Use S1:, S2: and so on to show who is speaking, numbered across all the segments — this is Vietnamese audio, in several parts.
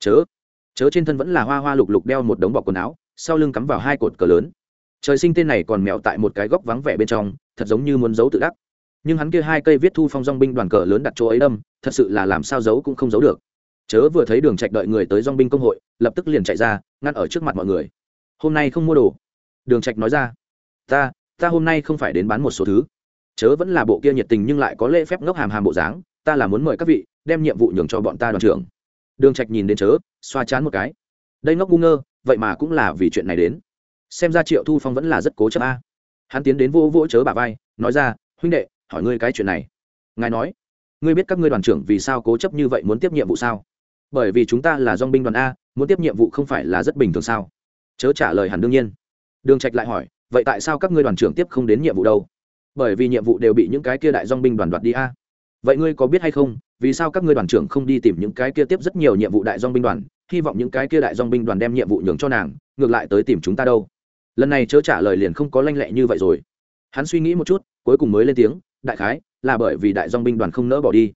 S1: chớ. Chớ trên thân vẫn là hoa hoa lục lục đeo một đống bọc quần áo, sau lưng cắm vào hai cột cờ lớn. Trời sinh tên này còn mèo tại một cái góc vắng vẻ bên trong, thật giống như muốn giấu tự đắc. Nhưng hắn kia hai cây viết thu phong dong binh đoàn cờ lớn đặt chỗ ấy đâm, thật sự là làm sao giấu cũng không giấu được. Chớ vừa thấy đường trạch đợi người tới dong binh công hội, lập tức liền chạy ra, ngăn ở trước mặt mọi người. Hôm nay không mua đồ. Đường trạch nói ra. Ta ta hôm nay không phải đến bán một số thứ. Chớ vẫn là bộ kia nhiệt tình nhưng lại có lễ phép ngốc hàm hàm bộ dáng, ta là muốn mời các vị, đem nhiệm vụ nhường cho bọn ta đoàn trưởng đường trạch nhìn đến chớ, xoa chán một cái. Đây ngốc ngu ngơ, vậy mà cũng là vì chuyện này đến. Xem ra triệu thu phong vẫn là rất cố chấp a. Hắn tiến đến vô vỗ chớ bà vai, nói ra, huynh đệ, hỏi ngươi cái chuyện này. Ngài nói, ngươi biết các ngươi đoàn trưởng vì sao cố chấp như vậy muốn tiếp nhiệm vụ sao? Bởi vì chúng ta là dong binh đoàn a, muốn tiếp nhiệm vụ không phải là rất bình thường sao? Chớ trả lời hẳn đương nhiên. Đường trạch lại hỏi, vậy tại sao các ngươi đoàn trưởng tiếp không đến nhiệm vụ đâu? Bởi vì nhiệm vụ đều bị những cái kia đại dong binh đoàn đoạt đi a vậy ngươi có biết hay không, vì sao các ngươi đoàn trưởng không đi tìm những cái kia tiếp rất nhiều nhiệm vụ đại dong binh đoàn, hy vọng những cái kia đại dong binh đoàn đem nhiệm vụ nhường cho nàng, ngược lại tới tìm chúng ta đâu? Lần này chớ trả lời liền không có lanh lẹ như vậy rồi. Hắn suy nghĩ một chút, cuối cùng mới lên tiếng, đại khái, là bởi vì đại dong binh đoàn không nỡ bỏ đi.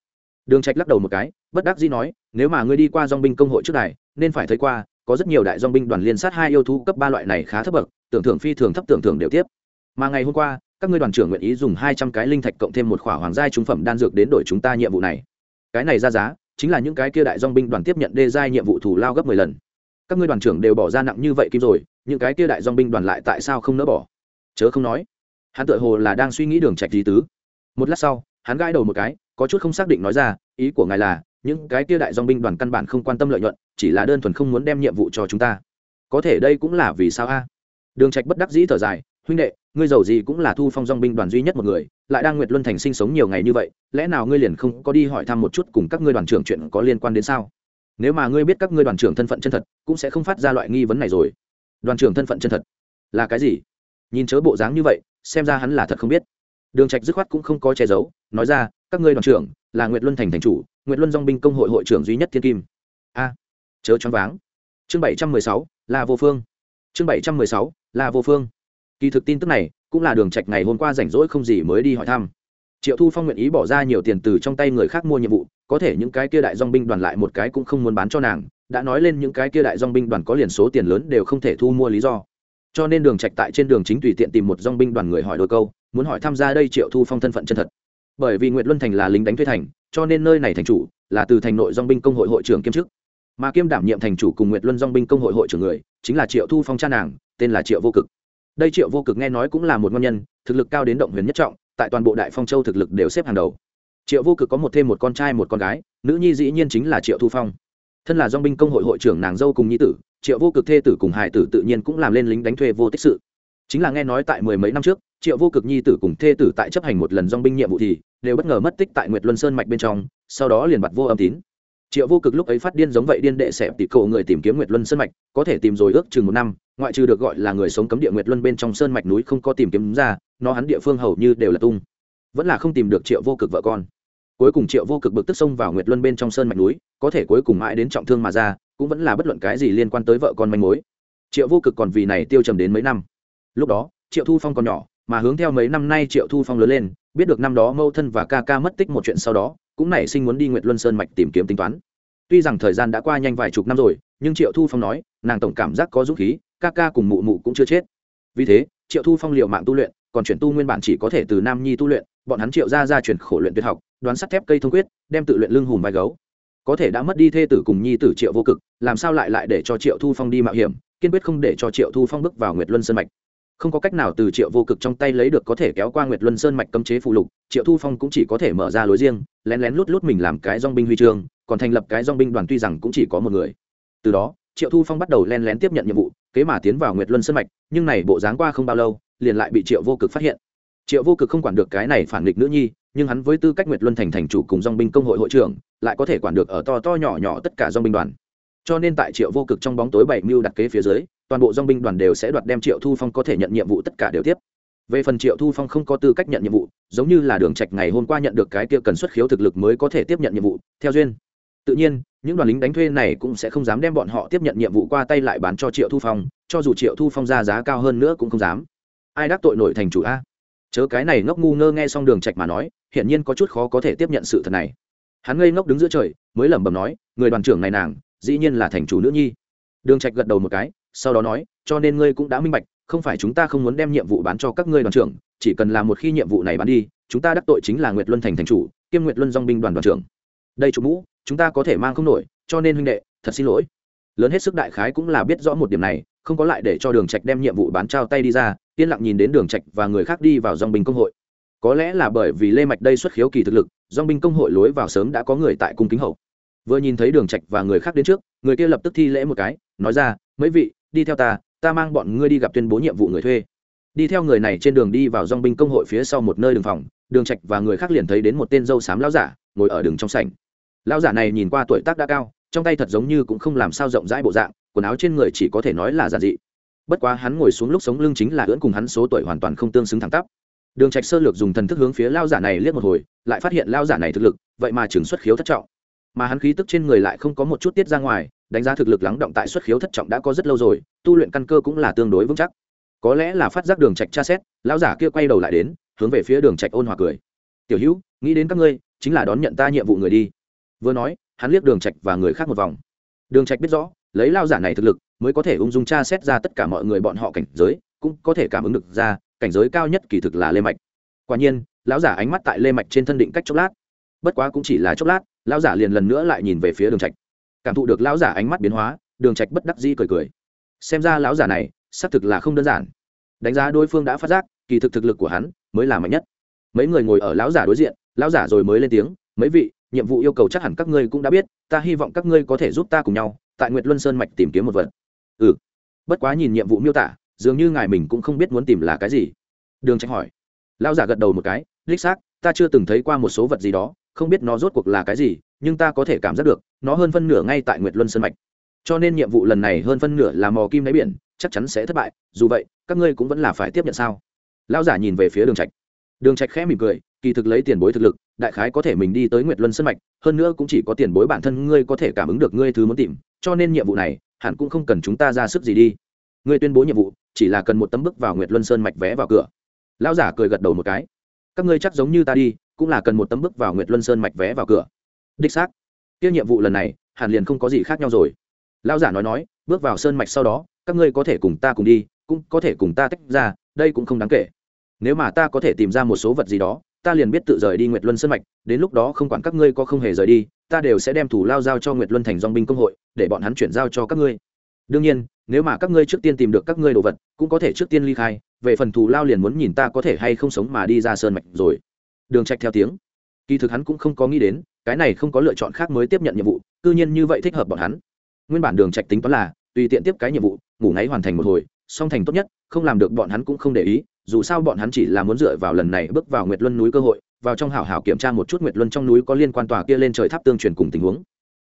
S1: Đường trạch lắc đầu một cái, bất đắc dĩ nói, nếu mà ngươi đi qua dong binh công hội trước này nên phải thấy qua, có rất nhiều đại dong binh đoàn liên sát hai yêu thú cấp ba loại này khá thấp bậc, tưởng thưởng phi thường thấp tưởng thưởng đều tiếp. Mà ngày hôm qua các ngươi đoàn trưởng nguyện ý dùng hai trăm cái linh thạch cộng thêm một khỏa hoàng giai trung phẩm đan dược đến đổi chúng ta nhiệm vụ này. Cái này ra giá, chính là những cái kia đại dong binh đoàn tiếp nhận đê giai nhiệm vụ thủ lao gấp mười lần. Các ngươi đoàn trưởng đều bỏ ra nặng như vậy kim rồi, những cái kia đại dong binh đoàn lại tại sao không nỡ bỏ? Chớ không nói, hắn tự hồ là đang suy nghĩ đường trạch lý tứ. Một lát sau, hắn gãi đầu một cái, có chút không xác định nói ra, ý của ngài là, những cái kia đại dong binh đoàn căn bản không quan tâm lợi nhuận, chỉ là đơn thuần không muốn đem nhiệm vụ cho chúng ta. Có thể đây cũng là vì sao a? Đường trạch bất đắc dĩ thở dài, huynh đệ ngươi giàu gì cũng là thu phong dong binh đoàn duy nhất một người, lại đang nguyệt luân thành sinh sống nhiều ngày như vậy, lẽ nào ngươi liền không có đi hỏi thăm một chút cùng các ngươi đoàn trưởng chuyện có liên quan đến sao? Nếu mà ngươi biết các ngươi đoàn trưởng thân phận chân thật, cũng sẽ không phát ra loại nghi vấn này rồi. Đoàn trưởng thân phận chân thật là cái gì? Nhìn chớ bộ dáng như vậy, xem ra hắn là thật không biết. Đường trạch dứt khoát cũng không có che giấu, nói ra, các ngươi đoàn trưởng là nguyệt luân thành thành chủ, nguyệt luân dong binh công hội hội trưởng duy nhất thiên kim. A, chớ choáng váng. Chương bảy trăm mười sáu là vô phương. Chương bảy trăm mười sáu là vô phương kỳ thực tin tức này, cũng là đường trạch ngày hôm qua rảnh rỗi không gì mới đi hỏi thăm. Triệu thu phong nguyện ý bỏ ra nhiều tiền từ trong tay người khác mua nhiệm vụ, có thể những cái kia đại dong binh đoàn lại một cái cũng không muốn bán cho nàng, đã nói lên những cái kia đại dong binh đoàn có liền số tiền lớn đều không thể thu mua lý do. Cho nên đường trạch tại trên đường chính tùy tiện tìm một dong binh đoàn người hỏi đôi câu, muốn hỏi tham gia đây triệu thu phong thân phận chân thật. Bởi vì nguyệt luân thành là lính đánh thuê thành, cho nên nơi này thành chủ là từ thành nội dong binh công hội hội trưởng kiêm chức. Mà kiêm đảm nhiệm thành chủ cùng nguyệt luân dong binh công hội hội trưởng người, chính là triệu thu phong cha nàng, tên là triệu vô cực đây triệu vô cực nghe nói cũng là một ngon nhân, thực lực cao đến động huyền nhất trọng, tại toàn bộ đại phong châu thực lực đều xếp hàng đầu. Triệu vô cực có một thêm một con trai một con gái, nữ nhi dĩ nhiên chính là triệu thu phong. Thân là dong binh công hội hội trưởng nàng dâu cùng nhi tử, triệu vô cực thê tử cùng hải tử tự nhiên cũng làm lên lính đánh thuê vô tích sự. Chính là nghe nói tại mười mấy năm trước, triệu vô cực nhi tử cùng thê tử tại chấp hành một lần dong binh nhiệm vụ thì, đều bất ngờ mất tích tại nguyệt luân sơn mạch bên trong, sau đó liền bặt vô âm tín triệu vô cực lúc ấy phát điên giống vậy điên đệ sẽ tị cậu người tìm kiếm nguyệt luân sơn mạch, có thể tìm rồi ước chừng một năm, ngoại trừ được gọi là người sống cấm địa nguyệt luân bên trong sơn mạch núi không có tìm kiếm ra, nó hắn địa phương hầu như đều là tung. Vẫn là không tìm được triệu vô cực vợ con. Cuối cùng triệu vô cực bực tức xông vào nguyệt luân bên trong sơn mạch núi, có thể cuối cùng mãi đến trọng thương mà ra, cũng vẫn là bất luận cái gì liên quan tới vợ con manh mối. Triệu vô cực còn vì này tiêu trầm đến mấy năm. Lúc đó, triệu thu phong còn nhỏ, mà hướng theo mấy năm nay triệu thu phong lớn lên, biết được năm đó mâu thân và ca ca mất tích một chuyện sau đó cũng nảy sinh muốn đi nguyệt luân sơn mạch tìm kiếm tính toán. Tuy rằng thời gian đã qua nhanh vài chục năm rồi, nhưng triệu thu phong nói, nàng tổng cảm giác có dũng khí, ca ca cùng mụ mụ cũng chưa chết. Vì thế, triệu thu phong liệu mạng tu luyện, còn chuyển tu nguyên bản chỉ có thể từ nam nhi tu luyện, bọn hắn triệu ra ra chuyển khổ luyện tuyệt học, đoán sắt thép cây thông quyết, đem tự luyện lưng hùm vai gấu. Có thể đã mất đi thê tử cùng nhi tử triệu vô cực, làm sao lại lại để cho triệu thu phong đi mạo hiểm, kiên quyết không để cho triệu thu phong bước vào nguyệt luân sơn mạch không có cách nào từ triệu vô cực trong tay lấy được có thể kéo qua nguyệt luân sơn mạch cấm chế phụ lục, triệu thu phong cũng chỉ có thể mở ra lối riêng, lén lén lút lút mình làm cái dong binh huy chương, còn thành lập cái dong binh đoàn tuy rằng cũng chỉ có một người. Từ đó, triệu thu phong bắt đầu len lén tiếp nhận nhiệm vụ, kế mà tiến vào nguyệt luân sơn mạch, nhưng này bộ dáng qua không bao lâu, liền lại bị triệu vô cực phát hiện. Triệu vô cực không quản được cái này phản nghịch nữ nhi, nhưng hắn với tư cách nguyệt luân thành thành chủ cùng dong binh công hội hội trưởng, lại có thể quản được ở to to nhỏ nhỏ tất cả dong binh đoàn. Cho nên tại triệu vô cực trong bóng tối bảy mưu đặt kế phía dưới toàn bộ dong binh đoàn đều sẽ đoạt đem triệu thu phong có thể nhận nhiệm vụ tất cả đều tiếp. Về phần triệu thu phong không có tư cách nhận nhiệm vụ, giống như là đường trạch ngày hôm qua nhận được cái kia cần xuất khiếu thực lực mới có thể tiếp nhận nhiệm vụ, theo duyên. Tự nhiên, những đoàn lính đánh thuê này cũng sẽ không dám đem bọn họ tiếp nhận nhiệm vụ qua tay lại bán cho triệu thu phong, cho dù triệu thu phong ra giá cao hơn nữa cũng không dám. Ai đắc tội nổi thành chủ a? Chớ cái này ngốc ngu ngơ nghe xong đường trạch mà nói, hiển nhiên có chút khó có thể tiếp nhận sự thật này. Hắn ngây ngốc đứng giữa trời, mới lẩm bẩm nói, người đoàn trưởng này nàng, dĩ nhiên là thành chủ nữ nhi. Đường trạch gật đầu một cái sau đó nói, cho nên ngươi cũng đã minh bạch, không phải chúng ta không muốn đem nhiệm vụ bán cho các ngươi đoàn trưởng, chỉ cần làm một khi nhiệm vụ này bán đi, chúng ta đắc tội chính là nguyệt luân thành thành chủ, kiêm nguyệt luân dong binh đoàn đoàn trưởng. Đây chủ mũ, chúng ta có thể mang không nổi, cho nên huynh đệ, thật xin lỗi. Lớn hết sức đại khái cũng là biết rõ một điểm này, không có lại để cho đường trạch đem nhiệm vụ bán trao tay đi ra, yên lặng nhìn đến đường trạch và người khác đi vào dong binh công hội. Có lẽ là bởi vì lê mạch đây xuất khiếu kỳ thực lực dong binh công hội lối vào sớm đã có người tại cung kính hậu. Vừa nhìn thấy đường trạch và người khác đến trước, người kia lập tức thi lễ một cái, nói ra, mấy vị đi theo ta ta mang bọn ngươi đi gặp tuyên bố nhiệm vụ người thuê. Đi theo người này trên đường đi vào dong binh công hội phía sau một nơi đường phòng, đường trạch và người khác liền thấy đến một tên dâu xám lão giả, ngồi ở đường trong sảnh. Lão giả này nhìn qua tuổi tác đã cao, trong tay thật giống như cũng không làm sao rộng rãi bộ dạng, quần áo trên người chỉ có thể nói là giản dị. Bất quá hắn ngồi xuống lúc sống lưng chính là ưỡn cùng hắn số tuổi hoàn toàn không tương xứng thẳng tắp. Đường trạch sơ lược dùng thần thức hướng phía lão giả này liếc một hồi, lại phát hiện lão giả này thực lực, vậy mà trường xuất khiếu thất trọng. Mà hắn khí tức trên người lại không có một chút tiết ra ngoài đánh giá thực lực lắng động tại xuất khiếu thất trọng đã có rất lâu rồi, tu luyện căn cơ cũng là tương đối vững chắc. Có lẽ là phát giác đường trạch tra xét, lão giả kia quay đầu lại đến, hướng về phía đường trạch ôn hòa cười. Tiểu hữu, nghĩ đến các ngươi, chính là đón nhận ta nhiệm vụ người đi. Vừa nói, hắn liếc đường trạch và người khác một vòng. Đường trạch biết rõ, lấy lao giả này thực lực, mới có thể ung dung tra xét ra tất cả mọi người bọn họ cảnh giới, cũng có thể cảm ứng được ra, cảnh giới cao nhất kỳ thực là lê mạch. Quả nhiên, lão giả ánh mắt tại lê mạch trên thân định cách chốc lát. Bất quá cũng chỉ là chốc lát, lão giả liền lần nữa lại nhìn về phía đường trạch cảm thụ được lão giả ánh mắt biến hóa, đường trạch bất đắc dĩ cười cười. Xem ra lão giả này, xác thực là không đơn giản. Đánh giá đối phương đã phát giác, kỳ thực thực lực của hắn mới là mạnh nhất. Mấy người ngồi ở lão giả đối diện, lão giả rồi mới lên tiếng, mấy vị, nhiệm vụ yêu cầu chắc hẳn các ngươi cũng đã biết, ta hy vọng các ngươi có thể giúp ta cùng nhau, tại nguyệt luân sơn mạch tìm kiếm một vật. Ừ. Bất quá nhìn nhiệm vụ miêu tả, dường như ngài mình cũng không biết muốn tìm là cái gì. Đường trạch hỏi. Lão giả gật đầu một cái, đích xác, ta chưa từng thấy qua một số vật gì đó không biết nó rốt cuộc là cái gì, nhưng ta có thể cảm giác được, nó hơn phân nửa ngay tại nguyệt luân sơn mạch. Cho nên nhiệm vụ lần này hơn phân nửa là mò kim đáy biển, chắc chắn sẽ thất bại, dù vậy, các ngươi cũng vẫn là phải tiếp nhận sao? Lão giả nhìn về phía đường trạch. Đường trạch khẽ mỉm cười, kỳ thực lấy tiền bối thực lực, đại khái có thể mình đi tới nguyệt luân sơn mạch, hơn nữa cũng chỉ có tiền bối bản thân ngươi có thể cảm ứng được ngươi thứ muốn tìm, cho nên nhiệm vụ này, hẳn cũng không cần chúng ta ra sức gì đi. Ngươi tuyên bố nhiệm vụ, chỉ là cần một tấm bước vào nguyệt luân sơn mạch vé vào cửa. Lão giả cười gật đầu một cái. Các ngươi chắc giống như ta đi cũng là cần một tấm bước vào nguyệt luân sơn mạch vé vào cửa. Đích xác. Kia nhiệm vụ lần này, hẳn liền không có gì khác nhau rồi. Lão giả nói nói, bước vào sơn mạch sau đó, các ngươi có thể cùng ta cùng đi, cũng có thể cùng ta tách ra, đây cũng không đáng kể. Nếu mà ta có thể tìm ra một số vật gì đó, ta liền biết tự rời đi nguyệt luân sơn mạch, đến lúc đó không quản các ngươi có không hề rời đi, ta đều sẽ đem thủ lao giao cho nguyệt luân thành dong binh công hội, để bọn hắn chuyển giao cho các ngươi. Đương nhiên, nếu mà các ngươi trước tiên tìm được các ngươi đồ vật, cũng có thể trước tiên ly khai, về phần thù lao liền muốn nhìn ta có thể hay không sống mà đi ra sơn mạch rồi đường trạch theo tiếng. Kỳ thực hắn cũng không có nghĩ đến, cái này không có lựa chọn khác mới tiếp nhận nhiệm vụ, cư nhiên như vậy thích hợp bọn hắn. Nguyên bản đường trạch tính toán là, tùy tiện tiếp cái nhiệm vụ, ngủ ngáy hoàn thành một hồi, song thành tốt nhất, không làm được bọn hắn cũng không để ý, dù sao bọn hắn chỉ là muốn dựa vào lần này bước vào nguyệt luân núi cơ hội, vào trong hảo hảo kiểm tra một chút nguyệt luân trong núi có liên quan tòa kia lên trời tháp tương truyền cùng tình huống.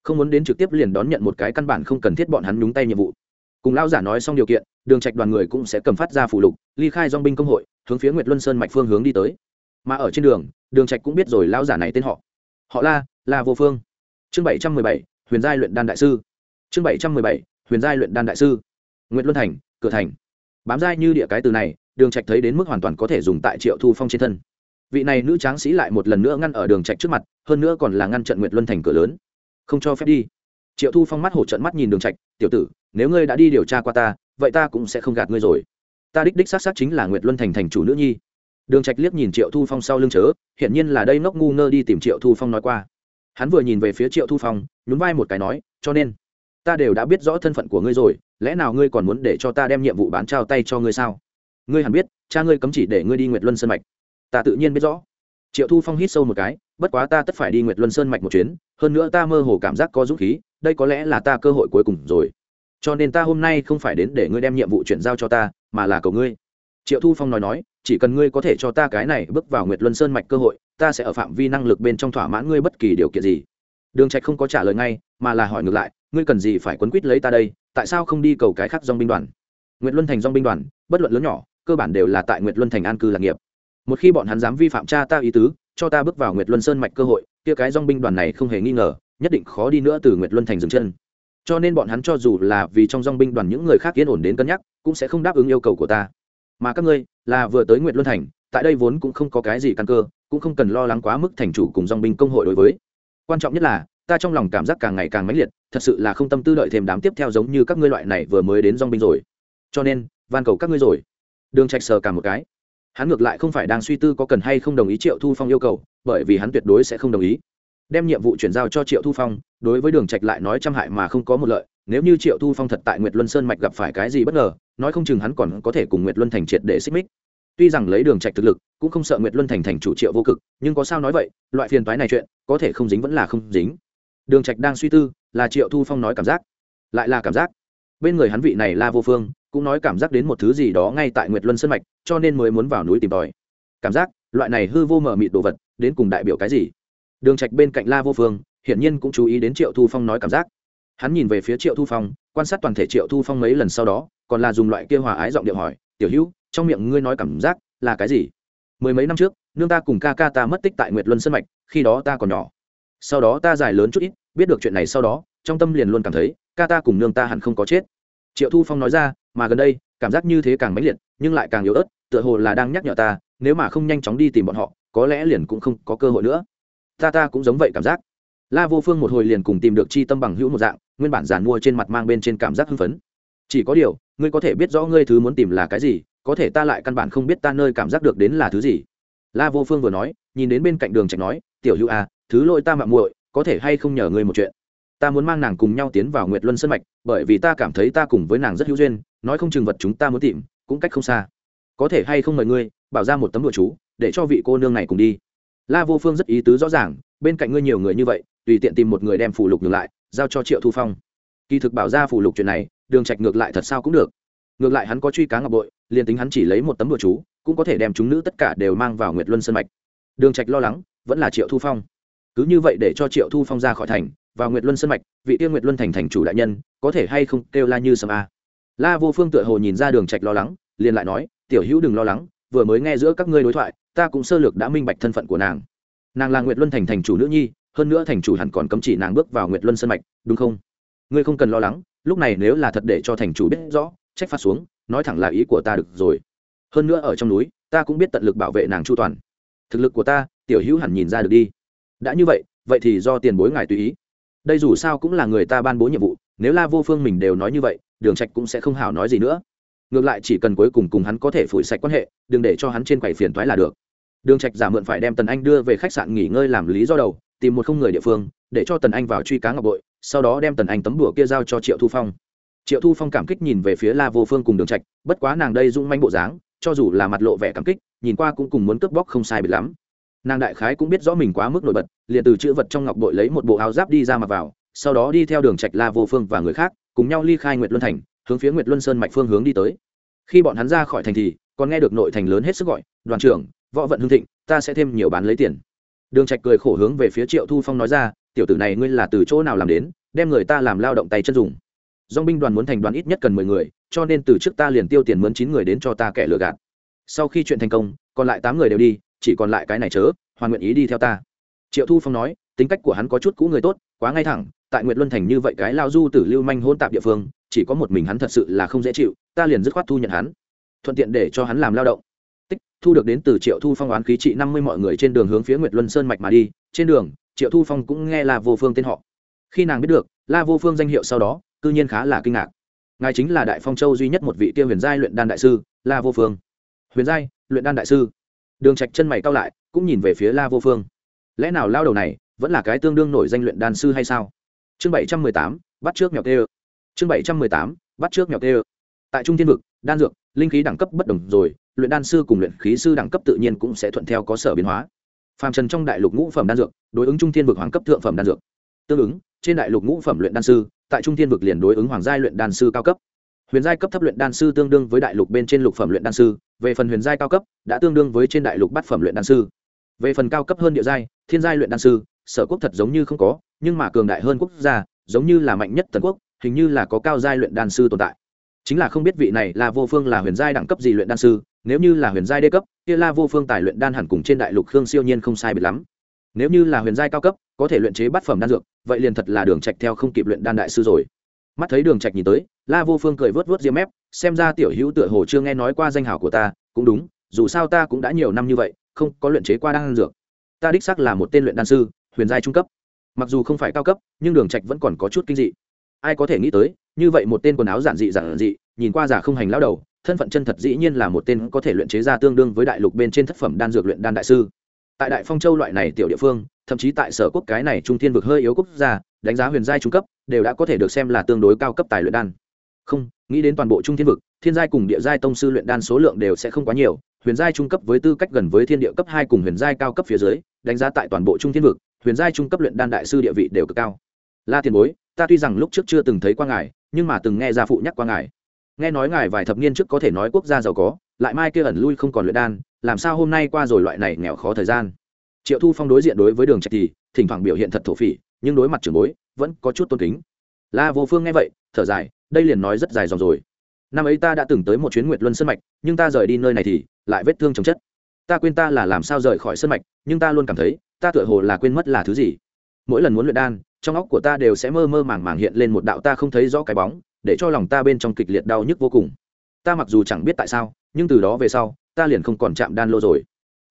S1: Không muốn đến trực tiếp liền đón nhận một cái căn bản không cần thiết bọn hắn nhúng tay nhiệm vụ. Cùng lão giả nói xong điều kiện, đường trạch đoàn người cũng sẽ cầm phát ra phụ lục, ly khai dòng binh công hội, hướng phía nguyệt luân sơn mạch phương hướng đi tới mà ở trên đường đường trạch cũng biết rồi lão giả này tên họ. Họ la là vô phương. Chương bảy trăm mười bảy, huyền giai luyện đan đại sư. Chương bảy trăm mười bảy, huyền giai luyện đan đại sư. Nguyệt luân thành, cửa thành. Bám giai như địa cái từ này, đường trạch thấy đến mức hoàn toàn có thể dùng tại triệu thu phong trên thân. Vị này nữ tráng sĩ lại một lần nữa ngăn ở đường trạch trước mặt, hơn nữa còn là ngăn trận nguyệt luân thành cửa lớn. Không cho phép đi. Triệu thu phong mắt hổ trận mắt nhìn đường trạch, tiểu tử, nếu ngươi đã đi điều tra qua ta, vậy ta cũng sẽ không gạt ngươi rồi. Ta đích đích xác xác chính là nguyệt luân thành thành chủ nữ nhi đường trạch liếc nhìn triệu thu phong sau lưng chớ hiện nhiên là đây ngốc ngu ngơ đi tìm triệu thu phong nói qua. Hắn vừa nhìn về phía triệu thu phong, nhún vai một cái nói, cho nên, ta đều đã biết rõ thân phận của ngươi rồi, lẽ nào ngươi còn muốn để cho ta đem nhiệm vụ bán trao tay cho ngươi sao? Ngươi hẳn biết, cha ngươi cấm chỉ để ngươi đi nguyệt luân sơn mạch. Ta tự nhiên biết rõ. Triệu thu phong hít sâu một cái, bất quá ta tất phải đi nguyệt luân sơn mạch một chuyến, hơn nữa ta mơ hồ cảm giác có dũng khí, đây có lẽ là ta cơ hội cuối cùng rồi. Cho nên ta hôm nay không phải đến để ngươi đem nhiệm vụ chuyển giao cho ta, mà là cầu ngươi. Triệu thu phong nói nói chỉ cần ngươi có thể cho ta cái này bước vào nguyệt luân sơn mạch cơ hội, ta sẽ ở phạm vi năng lực bên trong thỏa mãn ngươi bất kỳ điều kiện gì. Đường trạch không có trả lời ngay, mà là hỏi ngược lại, ngươi cần gì phải quấn quýt lấy ta đây, tại sao không đi cầu cái khác dòng binh đoàn? Nguyệt luân thành dòng binh đoàn, bất luận lớn nhỏ, cơ bản đều là tại nguyệt luân thành an cư lạc nghiệp. Một khi bọn hắn dám vi phạm cha ta ý tứ, cho ta bước vào nguyệt luân sơn mạch cơ hội, kia cái dòng binh đoàn này không hề nghi ngờ, nhất định khó đi nữa từ nguyệt luân thành dừng chân. Cho nên bọn hắn cho dù là vì trong dòng binh đoàn những người khác yên ổn đến cân nhắc, cũng sẽ không đáp ứng yêu cầu của ta. Mà các ngươi là vừa tới nguyệt luân thành, tại đây vốn cũng không có cái gì căn cơ, cũng không cần lo lắng quá mức thành chủ cùng dong binh công hội đối với. Quan trọng nhất là, ta trong lòng cảm giác càng ngày càng mãnh liệt, thật sự là không tâm tư đợi thêm đám tiếp theo giống như các ngươi loại này vừa mới đến dong binh rồi. Cho nên, van cầu các ngươi rồi. Đường trạch sờ cả một cái. Hắn ngược lại không phải đang suy tư có cần hay không đồng ý triệu thu phong yêu cầu, bởi vì hắn tuyệt đối sẽ không đồng ý. Đem nhiệm vụ chuyển giao cho triệu thu phong, đối với đường trạch lại nói trăm hại mà không có một lợi, nếu như triệu thu phong thật tại nguyệt luân sơn mạch gặp phải cái gì bất ngờ nói không chừng hắn còn có thể cùng nguyệt luân thành triệt để xích mích. Tuy rằng lấy đường trạch thực lực, cũng không sợ nguyệt luân thành thành chủ triệu vô cực, nhưng có sao nói vậy, loại phiền toái này chuyện, có thể không dính vẫn là không dính. Đường trạch đang suy tư, là triệu thu phong nói cảm giác, lại là cảm giác. Bên người hắn vị này la vô phương, cũng nói cảm giác đến một thứ gì đó ngay tại nguyệt luân sơn mạch, cho nên mới muốn vào núi tìm tòi. Cảm giác, loại này hư vô mở mịt đồ vật, đến cùng đại biểu cái gì? Đường trạch bên cạnh la vô phương, hiển nhiên cũng chú ý đến triệu thu phong nói cảm giác. Hắn nhìn về phía triệu thu phong, quan sát toàn thể triệu thu phong mấy lần sau đó còn là dùng loại kia hòa ái giọng điệu hỏi, tiểu hữu, trong miệng ngươi nói cảm giác là cái gì? Mười mấy năm trước, nương ta cùng ca ca ta mất tích tại nguyệt luân sơn mạch, khi đó ta còn nhỏ. Sau đó ta dài lớn chút ít, biết được chuyện này sau đó, trong tâm liền luôn cảm thấy, ca ta cùng nương ta hẳn không có chết. Triệu thu phong nói ra, mà gần đây, cảm giác như thế càng mãnh liệt, nhưng lại càng yếu ớt, tựa hồ là đang nhắc nhở ta, nếu mà không nhanh chóng đi tìm bọn họ, có lẽ liền cũng không có cơ hội nữa. Ta ta cũng giống vậy cảm giác. La vô phương một hồi liền cùng tìm được chi tâm bằng hữu một dạng, nguyên bản giàn mua trên mặt mang bên trên cảm giác hưng phấn. Chỉ có điều ngươi có thể biết rõ ngươi thứ muốn tìm là cái gì, có thể ta lại căn bản không biết ta nơi cảm giác được đến là thứ gì. La vô phương vừa nói, nhìn đến bên cạnh đường trạch nói, tiểu hữu à thứ lỗi ta mạng muội, có thể hay không nhờ ngươi một chuyện? Ta muốn mang nàng cùng nhau tiến vào nguyệt luân sân mạch, bởi vì ta cảm thấy ta cùng với nàng rất hữu duyên, nói không chừng vật chúng ta muốn tìm, cũng cách không xa. Có thể hay không mời ngươi, bảo ra một tấm đồ chú, để cho vị cô nương này cùng đi. La vô phương rất ý tứ rõ ràng, bên cạnh ngươi nhiều người như vậy, tùy tiện tìm một người đem phù lục ngược lại, giao cho triệu thu phong. Kỳ thực bảo ra phù lục chuyện này đường trạch ngược lại thật sao cũng được. Ngược lại hắn có truy cá ngọc bội, liền tính hắn chỉ lấy một tấm đùa chú, cũng có thể đem chúng nữ tất cả đều mang vào nguyệt luân sơn mạch. Đường trạch lo lắng, vẫn là triệu thu phong. Cứ như vậy để cho triệu thu phong ra khỏi thành, vào nguyệt luân sơn mạch, vị tiên nguyệt luân thành thành chủ đại nhân, có thể hay không kêu la như sầm a. La vô phương tựa hồ nhìn ra đường trạch lo lắng, liền lại nói, tiểu hữu đừng lo lắng, vừa mới nghe giữa các ngươi đối thoại, ta cũng sơ lược đã minh bạch thân phận của nàng. Nàng là nguyệt luân thành thành chủ nữ nhi, hơn nữa thành chủ hẳn còn cấm chỉ nàng bước vào nguyệt luân sơn mạch, đúng không? Ngươi không cần lo lắng lúc này nếu là thật để cho thành chủ biết rõ, trách phạt xuống, nói thẳng là ý của ta được rồi. Hơn nữa ở trong núi, ta cũng biết tận lực bảo vệ nàng chu toàn. Thực lực của ta, tiểu hữu hẳn nhìn ra được đi. Đã như vậy vậy thì do tiền bối ngài tùy ý. Đây dù sao cũng là người ta ban bố nhiệm vụ, nếu la vô phương mình đều nói như vậy, đường trạch cũng sẽ không hảo nói gì nữa. Ngược lại chỉ cần cuối cùng cùng hắn có thể phủi sạch quan hệ, đừng để cho hắn trên quầy phiền toái là được. Đường trạch giả mượn phải đem tần anh đưa về khách sạn nghỉ ngơi làm lý do đầu tìm một không người địa phương, để cho tần anh vào truy cá ngọc bội, sau đó đem tần anh tấm đùa kia giao cho triệu thu phong. Triệu thu phong cảm kích nhìn về phía la vô phương cùng đường trạch, bất quá nàng đây dung manh bộ dáng, cho dù là mặt lộ vẻ cảm kích, nhìn qua cũng cùng muốn cướp bóc không sai biệt lắm. Nàng đại khái cũng biết rõ mình quá mức nổi bật, liền từ chữ vật trong ngọc bội lấy một bộ áo giáp đi ra mặc vào, sau đó đi theo đường trạch, la vô phương và người khác, cùng nhau ly khai nguyệt luân thành, hướng phía nguyệt luân sơn mạch phương hướng đi tới. Khi bọn hắn ra khỏi thành thì, còn nghe được nội thành lớn hết sức gọi, đoàn trưởng, võ vận hưng thịnh, ta sẽ thêm nhiều bán lấy tiền đường trạch cười khổ hướng về phía triệu thu phong nói ra, tiểu tử này ngươi là từ chỗ nào làm đến, đem người ta làm lao động tay chân dùng. Dong binh đoàn muốn thành đoàn ít nhất cần mười người, cho nên từ trước ta liền tiêu tiền mướn chín người đến cho ta kẻ lừa gạt. Sau khi chuyện thành công, còn lại tám người đều đi, chỉ còn lại cái này chớ, hoàn nguyện ý đi theo ta. Triệu thu phong nói, tính cách của hắn có chút cũ người tốt, quá ngay thẳng, tại nguyệt luân thành như vậy cái lao du tử lưu manh hôn tạp địa phương, chỉ có một mình hắn thật sự là không dễ chịu, ta liền dứt khoát thu nhận hắn, thuận tiện để cho hắn làm lao động tích, thu được đến từ triệu thu phong oán khí trị năm mươi mọi người trên đường hướng phía nguyệt luân sơn mạch mà đi. Trên đường, triệu thu phong cũng nghe là vô phương tên họ. Khi nàng biết được, la vô phương danh hiệu sau đó, cư nhiên khá là kinh ngạc. Ngài chính là đại phong châu duy nhất một vị tiêu huyền giai luyện đan đại sư, la vô phương. Huyền giai, luyện đan đại sư. Đường trạch chân mày cao lại, cũng nhìn về phía la vô phương. Lẽ nào lao đầu này vẫn là cái tương đương nổi danh luyện đan sư hay sao? Chương bảy trăm mười tám, bắt trước mèo tê chương bảy trăm mười tám, bắt trước mèo tê tại trung thiên vực, đan dược, linh khí đẳng cấp bất đồng rồi luyện đan sư cùng luyện khí sư đẳng cấp tự nhiên cũng sẽ thuận theo có sở biến hóa. Phàm trần trong đại lục ngũ phẩm đan dược, đối ứng trung thiên vực hoàng cấp thượng phẩm đan dược. Tương ứng, trên đại lục ngũ phẩm luyện đan sư, tại trung thiên vực liền đối ứng hoàng giai luyện đan sư cao cấp. Huyền giai cấp thấp luyện đan sư tương đương với đại lục bên trên lục phẩm luyện đan sư, về phần huyền giai cao cấp, đã tương đương với trên đại lục bát phẩm luyện đan sư. Về phần cao cấp hơn địa giai, thiên giai luyện đan sư, sở quốc thật giống như không có, nhưng mà cường đại hơn quốc gia, giống như là mạnh nhất tần quốc, hình như là có cao giai luyện đan sư tồn tại. Chính là không biết vị này là vô phương là huyền giai đẳng cấp gì luyện đan sư nếu như là huyền giai đê cấp, kia la vô phương tài luyện đan hẳn cùng trên đại lục khương siêu nhiên không sai biệt lắm. Nếu như là huyền giai cao cấp, có thể luyện chế bát phẩm đan dược, vậy liền thật là đường trạch theo không kịp luyện đan đại sư rồi. Mắt thấy đường trạch nhìn tới, la vô phương cười vớt vớt diêm mép, xem ra tiểu hữu tựa hồ chưa nghe nói qua danh hào của ta, cũng đúng, dù sao ta cũng đã nhiều năm như vậy, không có luyện chế qua đan dược. Ta đích xác là một tên luyện đan sư, huyền giai trung cấp. Mặc dù không phải cao cấp, nhưng đường trạch vẫn còn có chút kinh dị. Ai có thể nghĩ tới, như vậy một tên quần áo giản dị giản dị, nhìn qua giả không hành lão đầu thân phận chân thật dĩ nhiên là một tên có thể luyện chế ra tương đương với đại lục bên trên thất phẩm đan dược luyện đan đại sư. Tại đại phong châu loại này tiểu địa phương, thậm chí tại sở quốc cái này trung thiên vực hơi yếu quốc gia, đánh giá huyền giai trung cấp, đều đã có thể được xem là tương đối cao cấp tài luyện đan. Không, nghĩ đến toàn bộ trung thiên vực, thiên giai cùng địa giai tông sư luyện đan số lượng đều sẽ không quá nhiều, huyền giai trung cấp với tư cách gần với thiên địa cấp hai cùng huyền giai cao cấp phía dưới, đánh giá tại toàn bộ trung thiên vực, huyền giai trung cấp luyện đan đại sư địa vị đều cực cao. La tiền bối, ta tuy rằng lúc trước chưa từng thấy qua ngài, nhưng mà từng nghe gia phụ nhắc qua ngài nghe nói ngài vài thập niên trước có thể nói quốc gia giàu có, lại mai kia ẩn lui không còn luyện đan, làm sao hôm nay qua rồi loại này nghèo khó thời gian? Triệu thu phong đối diện đối với đường trạch thì thỉnh thoảng biểu hiện thật thổ phỉ, nhưng đối mặt trưởng bối, vẫn có chút tôn kính. La vô phương nghe vậy, thở dài, đây liền nói rất dài dòng rồi. Năm ấy ta đã từng tới một chuyến nguyệt luân sân mạch, nhưng ta rời đi nơi này thì lại vết thương chồng chất. Ta quên ta là làm sao rời khỏi sân mạch, nhưng ta luôn cảm thấy, ta tựa hồ là quên mất là thứ gì. Mỗi lần muốn luyện đan, trong óc của ta đều sẽ mơ mơ màng màng hiện lên một đạo ta không thấy rõ cái bóng để cho lòng ta bên trong kịch liệt đau nhức vô cùng. Ta mặc dù chẳng biết tại sao, nhưng từ đó về sau, ta liền không còn chạm đan lô rồi.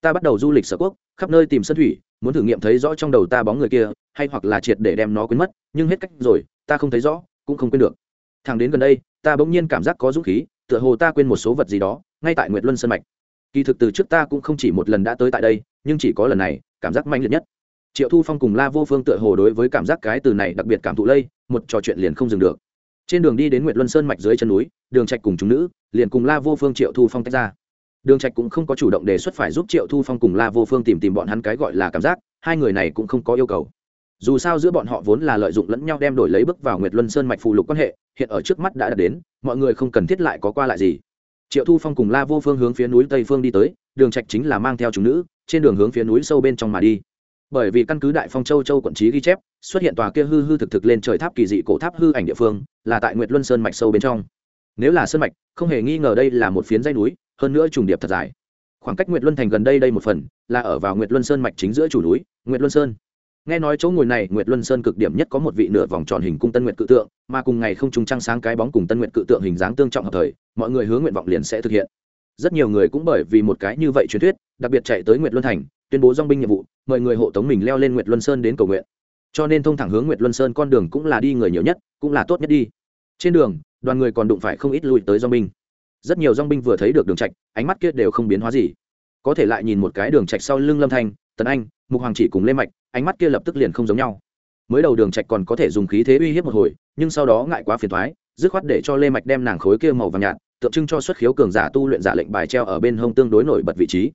S1: Ta bắt đầu du lịch sở quốc, khắp nơi tìm sân thủy, muốn thử nghiệm thấy rõ trong đầu ta bóng người kia, hay hoặc là triệt để đem nó quên mất, nhưng hết cách rồi, ta không thấy rõ, cũng không quên được. Thằng đến gần đây, ta bỗng nhiên cảm giác có dũng khí, tựa hồ ta quên một số vật gì đó, ngay tại nguyệt luân sân mạch. Kỳ thực từ trước ta cũng không chỉ một lần đã tới tại đây, nhưng chỉ có lần này, cảm giác manh liệt nhất. Triệu thu phong cùng la vô phương tựa hồ đối với cảm giác cái từ này đặc biệt cảm thụ lây, một trò chuyện liền không dừng được trên đường đi đến nguyệt luân sơn mạch dưới chân núi, đường trạch cùng chúng nữ liền cùng la vô phương, triệu thu phong tách ra. Đường trạch cũng không có chủ động đề xuất phải giúp triệu thu phong cùng la vô phương tìm tìm bọn hắn cái gọi là cảm giác, hai người này cũng không có yêu cầu. Dù sao giữa bọn họ vốn là lợi dụng lẫn nhau đem đổi lấy bước vào nguyệt luân sơn mạch phù lục quan hệ, hiện ở trước mắt đã đạt đến, mọi người không cần thiết lại có qua lại gì. Triệu thu phong cùng la vô phương hướng phía núi tây phương đi tới, đường trạch chính là mang theo chúng nữ, trên đường hướng phía núi sâu bên trong mà đi. Bởi vì căn cứ đại phong châu châu quận trí ghi chép xuất hiện tòa kia hư hư thực thực lên trời tháp kỳ dị cổ tháp hư ảnh địa phương, là tại nguyệt luân sơn mạch sâu bên trong. Nếu là sơn mạch, không hề nghi ngờ đây là một phiến dây núi, hơn nữa trùng điệp thật dài. Khoảng cách nguyệt luân thành gần đây đây một phần, là ở vào nguyệt luân sơn mạch chính giữa chủ núi, nguyệt luân sơn. Nghe nói chỗ ngồi này, nguyệt luân sơn cực điểm nhất có một vị nửa vòng tròn hình cung tân nguyệt cự tượng, mà cùng ngày không trùng trăng sáng cái bóng cùng tân nguyệt cự tượng hình dáng tương trọng hợp thời, mọi người hướng nguyện vọng liền sẽ thực hiện. Rất nhiều người cũng bởi vì một cái như vậy truyền thuyết, đặc biệt chạy tới nguyệt luân thành, tuyên bố dong binh nhiệm vụ, mời người hộ tống mình leo lên nguyệt luân sơn đến cầu nguyện cho nên thông thẳng hướng nguyệt luân sơn con đường cũng là đi người nhiều nhất, cũng là tốt nhất đi. Trên đường, đoàn người còn đụng phải không ít lùi tới dong binh. Rất nhiều dong binh vừa thấy được đường trạch, ánh mắt kia đều không biến hóa gì. Có thể lại nhìn một cái đường trạch sau lưng lâm thanh, tần anh, mục hoàng chỉ cùng lê mạch, ánh mắt kia lập tức liền không giống nhau. Mới đầu đường trạch còn có thể dùng khí thế uy hiếp một hồi, nhưng sau đó ngại quá phiền toái, dứt khoát để cho lê mạch đem nàng khối kia màu vàng nhạt, tượng trưng cho xuất khiếu cường giả tu luyện giả lệnh bài treo ở bên hông tương đối nổi bật vị trí.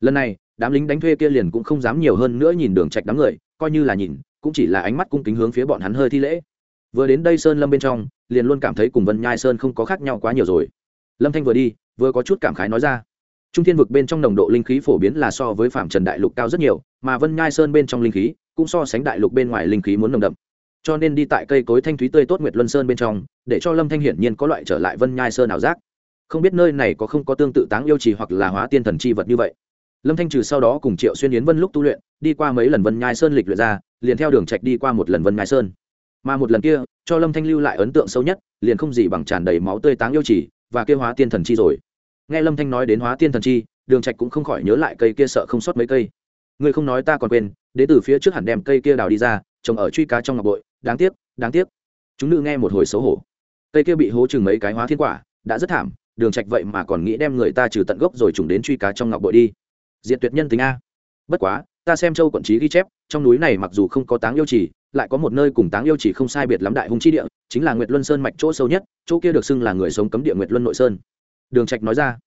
S1: Lần này, đám lính đánh thuê kia liền cũng không dám nhiều hơn nữa nhìn đường trạch đám người, coi như là nhìn cũng chỉ là ánh mắt cung kính hướng phía bọn hắn hơi thi lễ. Vừa đến đây sơn lâm bên trong, liền luôn cảm thấy cùng vân nhai sơn không có khác nhau quá nhiều rồi. Lâm thanh vừa đi, vừa có chút cảm khái nói ra. Trung thiên vực bên trong nồng độ linh khí phổ biến là so với phạm trần đại lục cao rất nhiều, mà vân nhai sơn bên trong linh khí cũng so sánh đại lục bên ngoài linh khí muốn nồng đậm. Cho nên đi tại cây cối thanh thúy tươi tốt nguyệt luân sơn bên trong, để cho lâm thanh hiển nhiên có loại trở lại vân nhai sơn ảo giác. Không biết nơi này có không có tương tự táng yêu trì hoặc là hóa tiên thần chi vật như vậy. Lâm thanh trừ sau đó cùng triệu xuyên yến vân lúc tu luyện, đi qua mấy lần vân nhai sơn lịch luyện ra liền theo đường trạch đi qua một lần vân nhai sơn. Mà một lần kia, cho lâm thanh lưu lại ấn tượng sâu nhất, liền không gì bằng tràn đầy máu tươi táng yêu chỉ và kia hóa tiên thần chi rồi. Nghe lâm thanh nói đến hóa tiên thần chi, đường trạch cũng không khỏi nhớ lại cây kia sợ không sót mấy cây. Người không nói ta còn quên đến từ phía trước hẳn đem cây kia đào đi ra, trồng ở truy cá trong ngọc bội, đáng tiếc đáng tiếc. Chúng nữ nghe một hồi xấu hổ. Cây kia bị hố chừng mấy cái hóa thiên quả, đã rất thảm, đường trạch vậy mà còn nghĩ đem người ta trừ tận gốc rồi trùng đến truy cá trong ngọc bội đi. Diệt tuyệt nhân tính a. Bất quá ta xem châu quận trí ghi chép, trong núi này mặc dù không có táng yêu chỉ lại có một nơi cùng táng yêu chỉ không sai biệt lắm đại hung chi địa, chính là nguyệt luân sơn mạch chỗ sâu nhất, chỗ kia được xưng là người sống cấm địa nguyệt luân nội sơn. Đường trạch nói ra.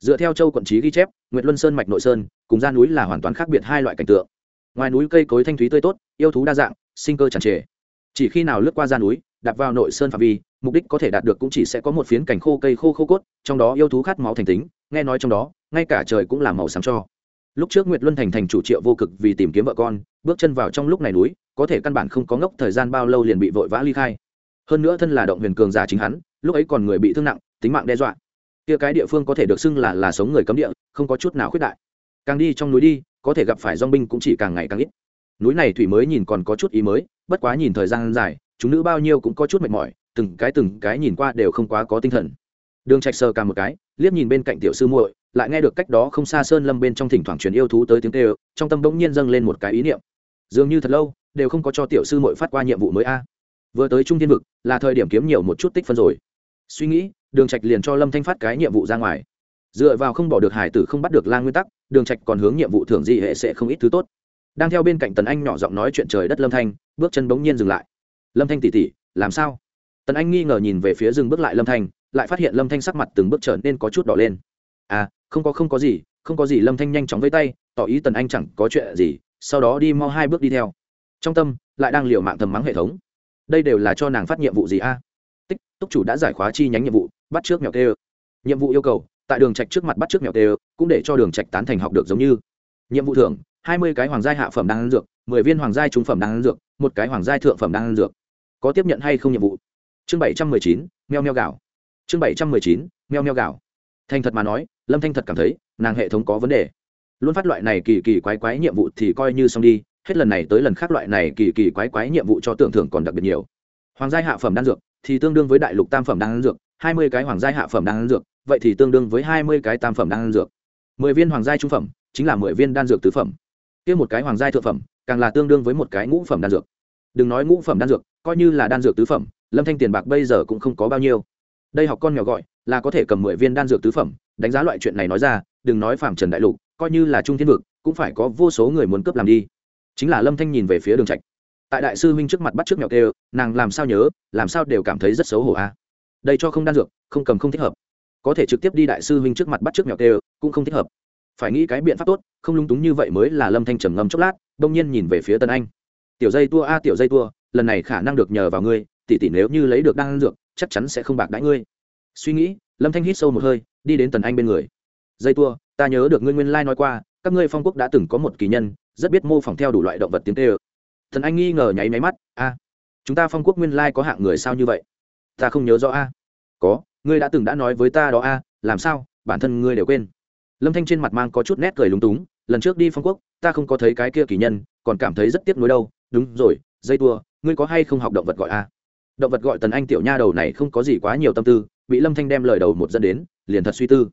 S1: Dựa theo châu quận trí ghi chép, nguyệt luân sơn mạch nội sơn, cùng ra núi là hoàn toàn khác biệt hai loại cảnh tượng. Ngoài núi cây cối thanh thúy tươi tốt, yêu thú đa dạng, sinh cơ tràn trề. Chỉ khi nào lướt qua ra núi đặt vào nội sơn phạm vi, mục đích có thể đạt được cũng chỉ sẽ có một phiến cảnh khô cây khô khô cốt, trong đó yêu thú khát máu thành tính, nghe nói trong đó, ngay cả trời cũng là màu sáng cho lúc trước nguyệt luân thành thành chủ triệu vô cực vì tìm kiếm vợ con, bước chân vào trong lúc này núi, có thể căn bản không có ngốc thời gian bao lâu liền bị vội vã ly khai. Hơn nữa thân là động huyền cường giả chính hắn, lúc ấy còn người bị thương nặng, tính mạng đe dọa. Kia cái địa phương có thể được xưng là là sống người cấm địa, không có chút nào khuyết đại. Càng đi trong núi đi, có thể gặp phải dong binh cũng chỉ càng ngày càng ít. Núi này thủy mới nhìn còn có chút ý mới, bất quá nhìn thời gian dài, chúng nữ bao nhiêu cũng có chút mệt mỏi, từng cái từng cái nhìn qua đều không quá có tinh thần. Đường trạch sờ cả một cái, liếc nhìn bên cạnh tiểu sư muội lại nghe được cách đó không xa sơn lâm bên trong thỉnh thoảng truyền yêu thú tới tiếng kêu, trong tâm bỗng nhiên dâng lên một cái ý niệm. Dường như thật lâu, đều không có cho tiểu sư mội phát qua nhiệm vụ mới a. À. Vừa tới trung thiên vực, là thời điểm kiếm nhiều một chút tích phân rồi. Suy nghĩ, đường trạch liền cho lâm thanh phát cái nhiệm vụ ra ngoài. Dựa vào không bỏ được hải tử không bắt được lang nguyên tắc, đường trạch còn hướng nhiệm vụ thưởng gì hệ sẽ không ít thứ tốt. Đang theo bên cạnh tần anh nhỏ giọng nói chuyện trời đất lâm thanh, bước chân bỗng nhiên dừng lại. Lâm thanh tỉ tỉ, làm sao? Tần anh nghi ngờ nhìn về phía dừng bước lại lâm thanh, lại phát hiện lâm thanh sắc mặt từng bước trở nên có chút đỏ lên. À không có không có gì, không có gì, lâm thanh nhanh chóng với tay, tỏ ý tần anh chẳng có chuyện gì, sau đó đi mau hai bước đi theo. Trong tâm, lại đang liều mạng thầm mắng hệ thống. Đây đều là cho nàng phát nhiệm vụ gì a? Tích, túc chủ đã giải khóa chi nhánh nhiệm vụ, bắt trước mèo tê nhiệm vụ yêu cầu, tại đường trạch trước mặt bắt trước mèo tê cũng để cho đường trạch tán thành học được giống như. Nhiệm vụ thưởng, hai mươi cái hoàng giai hạ phẩm đang ăn dược, mười viên hoàng giai trung phẩm đang ăn dược, một cái hoàng giai thượng phẩm đang ăn dược. Có tiếp nhận hay không nhiệm vụ? Chương bảy trăm mười chín, meo meo gạo. Chương bảy trăm mười chín, meo meo gạo thành thật mà nói, lâm thanh thật cảm thấy, nàng hệ thống có vấn đề. Luôn phát loại này kỳ kỳ quái quái nhiệm vụ thì coi như xong đi, hết lần này tới lần khác loại này kỳ kỳ quái quái nhiệm vụ cho tưởng thưởng còn đặc biệt nhiều. Hoàng gia hạ phẩm đan dược thì tương đương với đại lục tam phẩm đan dược, hai mươi cái hoàng gia hạ phẩm đan dược, vậy thì tương đương với hai mươi cái tam phẩm đan dược. Mười viên hoàng gia trung phẩm chính là mười viên đan dược tứ phẩm. Kia một cái hoàng gia thượng phẩm càng là tương đương với một cái ngũ phẩm đan dược. Đừng nói ngũ phẩm đan dược, coi như là đan dược tứ phẩm, lâm thanh tiền bạc bây giờ cũng không có bao nhiêu. Đây học con nhỏ gọi là có thể cầm mười viên đan dược tứ phẩm, đánh giá loại chuyện này nói ra, đừng nói phạm trần đại lục, coi như là trung thiên vực, cũng phải có vô số người muốn cướp làm đi. Chính là lâm thanh nhìn về phía đường trạch. Tại đại sư huynh trước mặt bắt trước mèo kêu, nàng làm sao nhớ, làm sao đều cảm thấy rất xấu hổ a. Đây cho không đan dược, không cầm không thích hợp. Có thể trực tiếp đi đại sư huynh trước mặt bắt trước mèo kêu, cũng không thích hợp. Phải nghĩ cái biện pháp tốt, không lung túng như vậy mới là lâm thanh trầm ngâm chốc lát, đông nhiên nhìn về phía tân anh. Tiểu dây tua a, tiểu dây tua, lần này khả năng được nhờ vào ngươi, tỷ tỷ nếu như lấy được đan dược, chắc chắn sẽ không bạc đãi ngươi suy nghĩ, lâm thanh hít sâu một hơi, đi đến tần anh bên người. Dây tua, ta nhớ được ngươi nguyên lai nói qua, các ngươi phong quốc đã từng có một kỳ nhân, rất biết mô phỏng theo đủ loại động vật tiếng tê ơ. Thần anh nghi ngờ nháy máy mắt, a, chúng ta phong quốc nguyên lai có hạng người sao như vậy? Ta không nhớ rõ a. Có, ngươi đã từng đã nói với ta đó a, làm sao, bản thân ngươi đều quên. Lâm thanh trên mặt mang có chút nét cười lúng túng, lần trước đi phong quốc, ta không có thấy cái kia kỳ nhân, còn cảm thấy rất tiếc nuối đâu. Đúng rồi, dây tua, ngươi có hay không học động vật gọi a? Động vật gọi tần anh tiểu nha đầu này không có gì quá nhiều tâm tư bị lâm thanh đem lời đầu một dẫn đến, liền thật suy tư.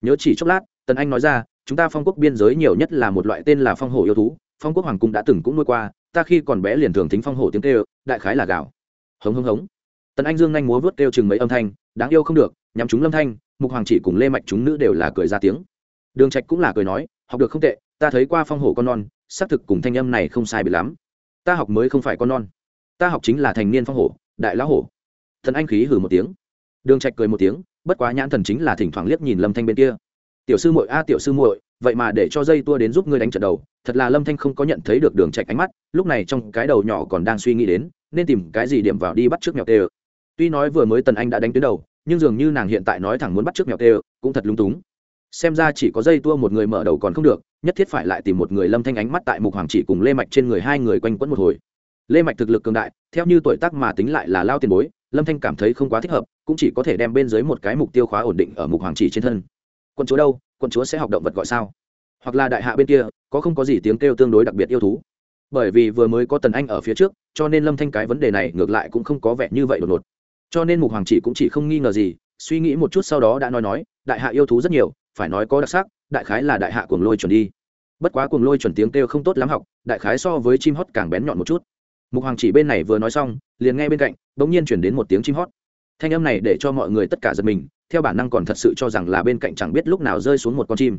S1: Nhớ chỉ chốc lát, tần anh nói ra, chúng ta phong quốc biên giới nhiều nhất là một loại tên là phong hổ yêu thú, phong quốc hoàng cung đã từng cũng nuôi qua, ta khi còn bé liền thường thính phong hổ tiếng kêu, đại khái là gạo. Hống hống hống. Tần anh dương nhanh múa vớt kêu chừng mấy âm thanh, đáng yêu không được, nhắm chúng lâm thanh, mục hoàng chỉ cùng lê mạch chúng nữ đều là cười ra tiếng. Đường trạch cũng là cười nói, học được không tệ, ta thấy qua phong hổ con non, xác thực cùng thanh âm này không sai biệt lắm. Ta học mới không phải con non, ta học chính là thành niên phong hổ, đại lão hổ. Thần anh khí hừ một tiếng đường trạch cười một tiếng, bất quá nhãn thần chính là thỉnh thoảng liếc nhìn lâm thanh bên kia. Tiểu sư muội a, tiểu sư muội, vậy mà để cho dây tua đến giúp ngươi đánh trận đầu, thật là lâm thanh không có nhận thấy được đường trạch ánh mắt, lúc này trong cái đầu nhỏ còn đang suy nghĩ đến, nên tìm cái gì điểm vào đi bắt trước mèo tê tuy nói vừa mới tần anh đã đánh tuyến đầu, nhưng dường như nàng hiện tại nói thẳng muốn bắt trước mèo tê cũng thật lung túng. Xem ra chỉ có dây tua một người mở đầu còn không được, nhất thiết phải lại tìm một người lâm thanh ánh mắt tại mục hoàng chỉ cùng lê mạch trên người hai người quanh quẩn một hồi. Lê mạch thực lực cường đại, theo như tuổi tác mà tính lại là lao tiền bối lâm thanh cảm thấy không quá thích hợp, cũng chỉ có thể đem bên dưới một cái mục tiêu khóa ổn định ở mục hoàng chỉ trên thân. Quân chúa đâu? Quân chúa sẽ học động vật gọi sao? Hoặc là đại hạ bên kia, có không có gì tiếng kêu tương đối đặc biệt yêu thú? Bởi vì vừa mới có tần anh ở phía trước, cho nên lâm thanh cái vấn đề này ngược lại cũng không có vẻ như vậy đột ngột. Cho nên mục hoàng chỉ cũng chỉ không nghi ngờ gì, suy nghĩ một chút sau đó đã nói nói, đại hạ yêu thú rất nhiều, phải nói có đặc sắc, đại khái là đại hạ cuồng lôi chuẩn đi. Bất quá cuồng lôi chuẩn tiếng kêu không tốt lắm học, đại khái so với chim hót càng bén nhọn một chút mục hoàng chỉ bên này vừa nói xong, liền nghe bên cạnh đ ỗ n g nhiên chuyển đến một tiếng chim hót. Thanh âm này để cho mọi người tất cả giật mình, theo bản năng còn thật sự cho rằng là bên cạnh chẳng biết lúc nào rơi xuống một con chim.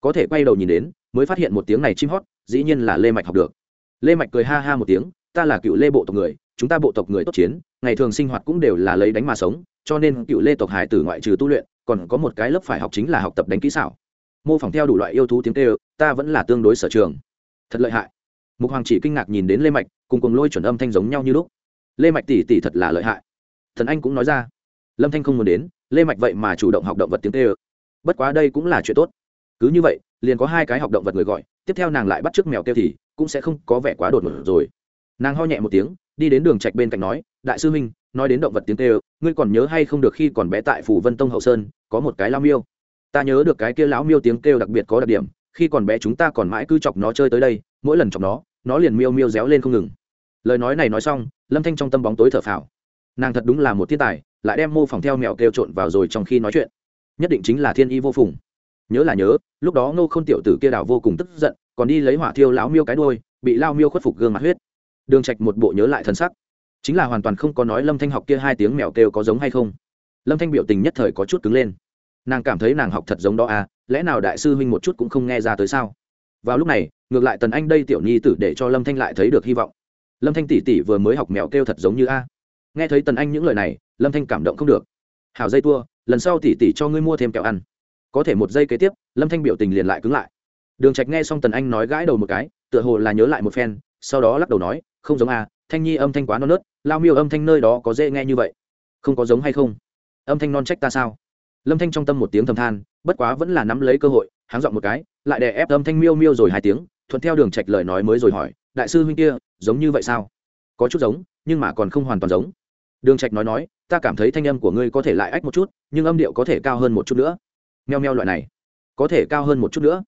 S1: Có thể quay đầu nhìn đến, mới phát hiện một tiếng này chim hót, dĩ nhiên là lê mạch học được. Lê mạch cười ha ha một tiếng, ta là cựu lê bộ tộc người, chúng ta bộ tộc người tốt chiến, ngày thường sinh hoạt cũng đều là lấy đánh mà sống, cho nên cựu lê tộc hải tử ngoại trừ tu luyện, còn có một cái lớp phải học chính là học tập đánh kỹ xảo. Mô phỏng theo đủ loại yêu thú tiếng tê ta vẫn là tương đối sở trường. Thật lợi hại mục hoàng chỉ kinh ngạc nhìn đến lê mạch, cùng cùng lôi chuẩn âm thanh giống nhau như lúc. Lê mạch tỷ tỷ thật là lợi hại. Thần anh cũng nói ra. Lâm thanh không muốn đến, lê mạch vậy mà chủ động học động vật tiếng tê ơ. Bất quá đây cũng là chuyện tốt. Cứ như vậy, liền có hai cái học động vật người gọi, tiếp theo nàng lại bắt t r ư ớ c mèo kêu thì cũng sẽ không có vẻ quá đột ngột rồi. Nàng ho nhẹ một tiếng, đi đến đường trạch bên cạnh nói, đại sư huynh, nói đến động vật tiếng tê ơ, ngươi còn nhớ hay không được khi còn bé tại phủ vân tông hậu sơn, có một cái lao miêu? Ta nhớ được cái kia lão miêu tiếng kêu đặc biệt có đặc điểm, khi còn bé chúng ta còn mãi cứ chọc nó chơi tới đây mỗi lần chọc nó nó liền miêu miêu réo lên không ngừng. Lời nói này nói xong, lâm thanh trong tâm bóng tối thở phào. Nàng thật đúng là một thiên tài, lại đem mô phỏng theo mèo kêu trộn vào rồi trong khi nói chuyện. Nhất định chính là thiên y vô phùng. Nhớ là nhớ, lúc đó ngô k h ô n tiểu tử kia đảo vô cùng tức giận, còn đi lấy hỏa thiêu láo miêu cái đôi bị lao miêu khuất phục gương mặt huyết. Đường trạch một bộ nhớ lại thân sắc. Chính là hoàn toàn không có nói lâm thanh học kia hai tiếng mèo kêu có giống hay không. Lâm thanh biểu tình nhất thời có chút cứng lên. Nàng cảm thấy nàng học thật giống đó à lẽ nào đại sư huynh một chút cũng không nghe ra tới sao? Vào lúc này, ngược lại tần anh đây tiểu nhi tử để cho lâm thanh lại thấy được hy vọng. Lâm thanh tỷ tỷ vừa mới học mèo kêu thật giống như a. Nghe thấy tần anh những lời này, lâm thanh cảm động không được. Hảo dây tua, lần sau tỷ tỷ cho ngươi mua thêm kẹo ăn. Có thể một giây kế tiếp, lâm thanh biểu tình liền lại cứng lại. Đường trạch nghe xong tần anh nói gãi đầu một cái, tựa hồ là nhớ lại một phen, sau đó lắc đầu nói, không giống a, thanh nhi âm thanh quá non nớt, lao miêu âm thanh nơi đó có dễ nghe như vậy. Không có giống hay không? Âm thanh non trách ta sao? Lâm thanh trong tâm một tiếng thầm than, bất quá vẫn là nắm lấy cơ hội, háng dọn một cái, lại đè ép âm thanh miêu miêu rồi hai tiếng, thuận theo đường trạch lời nói mới rồi hỏi, đại sư huynh kia, giống như vậy sao? Có chút giống, nhưng mà còn không hoàn toàn giống. Đường trạch nói nói, ta cảm thấy thanh âm của ngươi có thể lại ách một chút, nhưng âm điệu có thể cao hơn một chút nữa. Meo meo loại này, có thể cao hơn một chút nữa.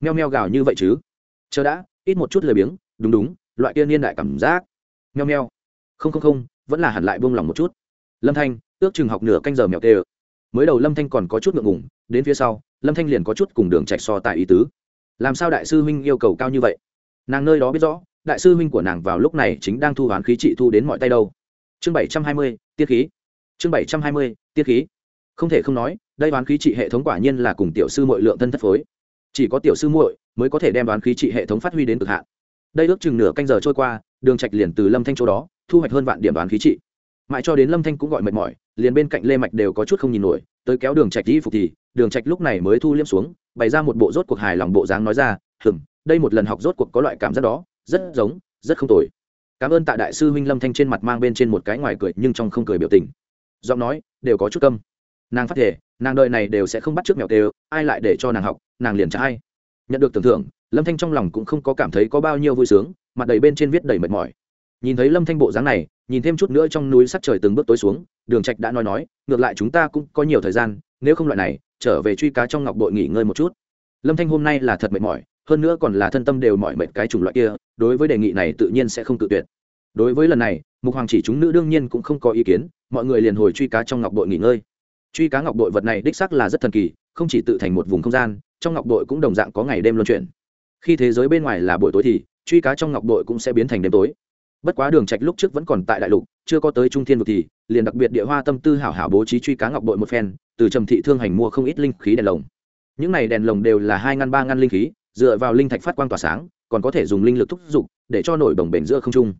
S1: Meo meo gào như vậy chứ? Chờ đã, ít một chút lười biếng. Đúng đúng, loại kia niên đại cảm giác. Meo meo, không không không, vẫn là hẳn lại buông lòng một chút. Lâm thanh, ước chừng học nửa canh giờ mèo tê mới đầu lâm thanh còn có chút ngượng ngùng, đến phía sau, lâm thanh liền có chút cùng đường trạch so tại ý tứ. Làm sao đại sư huynh yêu cầu cao như vậy? Nàng nơi đó biết rõ, đại sư huynh của nàng vào lúc này chính đang thu hoán khí trị thu đến mọi tay đâu. Chương bảy trăm hai mươi, tiết khí. Chương bảy trăm hai mươi, tiết khí. Không thể không nói, đây đoán khí trị hệ thống quả nhiên là cùng tiểu sư muội lượng thân thất phối. Chỉ có tiểu sư muội mới có thể đem đoán khí trị hệ thống phát huy đến cực hạn. Đây ước chừng nửa canh giờ trôi qua, đường trạch liền từ lâm thanh chỗ đó thu hoạch hơn vạn điểm đoán khí trị mãi cho đến lâm thanh cũng gọi mệt mỏi, liền bên cạnh lê mạch đều có chút không nhìn nổi, tới kéo đường trạch đi phục thì, đường trạch lúc này mới thu liêm xuống, bày ra một bộ rốt cuộc hài lòng bộ dáng nói ra, hừm, đây một lần học rốt cuộc có loại cảm giác đó, rất giống, rất không tồi. Cảm ơn tạ đại sư huynh lâm thanh trên mặt mang bên trên một cái ngoài cười, nhưng trong không cười biểu tình. Giọng nói đều có chút câm. Nàng phát thể, nàng đợi này đều sẽ không bắt trước mèo đều, ai lại để cho nàng học, nàng liền trả ai. Nhận được tưởng thưởng, lâm thanh trong lòng cũng không có cảm thấy có bao nhiêu vui sướng, mặt đầy bên trên viết đầy mệt mỏi nhìn thấy lâm thanh bộ dáng này, nhìn thêm chút nữa trong núi sắc trời từng bước tối xuống, đường trạch đã nói nói, ngược lại chúng ta cũng có nhiều thời gian, nếu không loại này, trở về truy cá trong ngọc bội nghỉ ngơi một chút. Lâm thanh hôm nay là thật mệt mỏi, hơn nữa còn là thân tâm đều mỏi mệt cái chủng loại kia, đối với đề nghị này tự nhiên sẽ không tự tuyệt. Đối với lần này, mục hoàng chỉ chúng nữ đương nhiên cũng không có ý kiến, mọi người liền hồi truy cá trong ngọc bội nghỉ ngơi. Truy cá ngọc bội vật này đích xác là rất thần kỳ, không chỉ tự thành một vùng không gian, trong ngọc bội cũng đồng dạng có ngày đêm luân chuyển. Khi thế giới bên ngoài là buổi tối thì, truy cá trong ngọc bội cũng sẽ biến thành đêm tối bất quá đường trạch lúc trước vẫn còn tại đại lục, chưa có tới trung thiên vực thì, liền đặc biệt địa hoa tâm tư hảo hảo bố trí truy cá ngọc bội một phen, từ trầm thị thương hành mua không ít linh khí đèn lồng. Những này đèn lồng đều là hai ngăn, ba ngăn linh khí, dựa vào linh thạch phát quang tỏa sáng, còn có thể dùng linh lực thúc giục, để cho nổi đồng bền giữa không trung.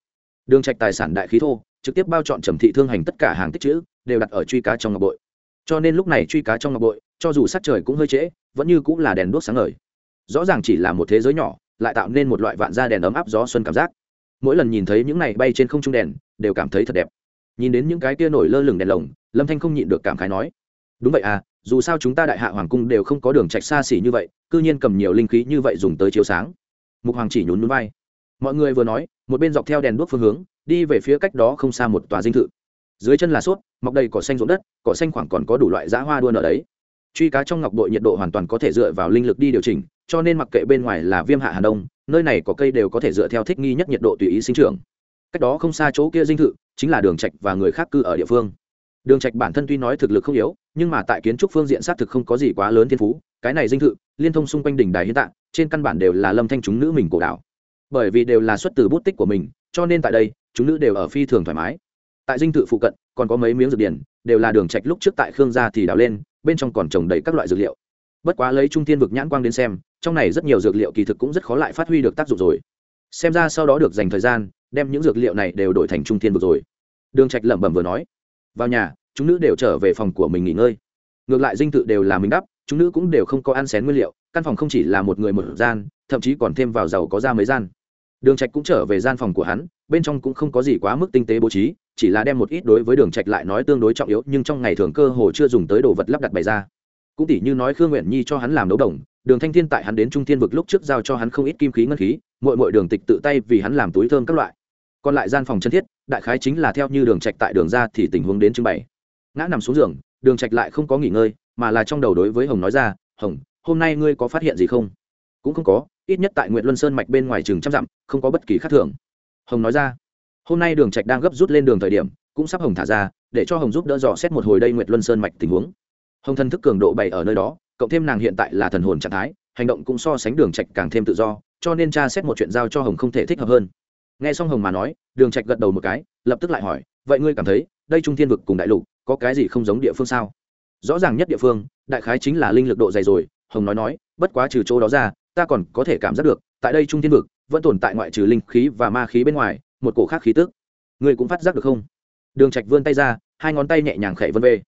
S1: Đường trạch tài sản đại khí thô, trực tiếp bao chọn trầm thị thương hành tất cả hàng tích chữ, đều đặt ở truy cá trong ngọc bội. Cho nên lúc này truy cá trong ngọc bội, cho dù sát trời cũng hơi trễ, vẫn như cũng là đèn đuốc sáng ngời. Rõ ràng chỉ là một thế giới nhỏ, lại tạo nên một loại vạn gia đèn ấm áp gió xuân cảm giác mỗi lần nhìn thấy những này bay trên không trung đèn, đều cảm thấy thật đẹp. Nhìn đến những cái tia nổi lơ lửng đèn lồng, lâm thanh không nhịn được cảm khái nói, đúng vậy à dù sao chúng ta đại hạ hoàng cung đều không có đường trạch xa xỉ như vậy, cư nhiên cầm nhiều linh khí như vậy dùng tới chiếu sáng. Mục hoàng chỉ nhún nhún vai. Mọi người vừa nói, một bên dọc theo đèn đuốc phương hướng, đi về phía cách đó không xa một tòa dinh thự. Dưới chân là suốt mọc đầy cỏ xanh ruộng đất, cỏ xanh khoảng còn có đủ loại dã hoa đua ở đấy. Truy cá trong ngọc bội nhiệt độ hoàn toàn có thể dựa vào linh lực đi điều chỉnh, cho nên mặc kệ bên ngoài là viêm hạ hà đông nơi này có cây đều có thể dựa theo thích nghi nhất nhiệt độ tùy ý sinh trưởng. Cách đó không xa chỗ kia dinh thự, chính là đường trạch và người khác cư ở địa phương. Đường trạch bản thân tuy nói thực lực không yếu, nhưng mà tại kiến trúc phương diện xác thực không có gì quá lớn thiên phú. Cái này dinh thự, liên thông xung quanh đỉnh đài hiện tại trên căn bản đều là lâm thanh chúng nữ mình cổ đảo. Bởi vì đều là xuất từ bút tích của mình, cho nên tại đây, chúng nữ đều ở phi thường thoải mái. Tại dinh thự phụ cận, còn có mấy miếng dược điển, đều là đường trạch lúc trước tại khương gia thì đào lên, bên trong còn trồng đầy các loại dược liệu bất quá lấy trung thiên vực nhãn quang đến xem, trong này rất nhiều dược liệu kỳ thực cũng rất khó lại phát huy được tác dụng rồi. Xem ra sau đó được dành thời gian, đem những dược liệu này đều đổi thành trung thiên vực rồi. Đường trạch lẩm bẩm vừa nói, vào nhà, chúng nữ đều trở về phòng của mình nghỉ ngơi. Ngược lại dinh tự đều là mình đắp, chúng nữ cũng đều không có ăn xén nguyên liệu, căn phòng không chỉ là một người một gian, thậm chí còn thêm vào giàu có ra mấy gian. Đường trạch cũng trở về gian phòng của hắn, bên trong cũng không có gì quá mức tinh tế bố trí, chỉ là đem một ít đối với đường trạch lại nói tương đối trọng yếu, nhưng trong ngày thường cơ hồ chưa dùng tới đồ vật lắp đặt bày ra cũng tỷ như nói khương nguyện nhi cho hắn làm đấu đồng, đường thanh thiên tại hắn đến trung thiên vực lúc trước giao cho hắn không ít kim khí ngân khí mỗi mỗi đường tịch tự tay vì hắn làm túi thơm các loại. Còn lại gian phòng chân thiết, đại khái chính là theo như đường trạch tại đường ra thì tình huống đến trưng bày. Ngã nằm xuống giường, đường trạch lại không có nghỉ ngơi, mà là trong đầu đối với hồng nói ra, hồng, hôm nay ngươi có phát hiện gì không? Cũng không có, ít nhất tại nguyện luân sơn mạch bên ngoài trường trăm dặm, không có bất kỳ khác thường. Hồng nói ra. Hôm nay đường trạch đang gấp rút lên đường thời điểm, cũng sắp hồng thả ra, để cho hồng giúp đỡ dò xét một hồi đây nguyệt luân sơn mạch tình huống hồng thân thức cường độ bày ở nơi đó, cộng thêm nàng hiện tại là thần hồn trạng thái, hành động cũng so sánh đường trạch càng thêm tự do, cho nên cha xét một chuyện giao cho hồng không thể thích hợp hơn. Nghe xong hồng mà nói, đường trạch gật đầu một cái, lập tức lại hỏi, vậy ngươi cảm thấy, đây trung thiên vực cùng đại lục, có cái gì không giống địa phương sao? Rõ ràng nhất địa phương, đại khái chính là linh lực độ dày rồi, hồng nói nói, bất quá trừ chỗ đó ra, ta còn có thể cảm giác được, tại đây trung thiên vực, vẫn tồn tại ngoại trừ linh khí và ma khí bên ngoài, một cổ khác khí tức. Ngươi cũng phát giác được không? Đường trạch vươn tay ra, hai ngón tay nhẹ nhàng khẽ vân về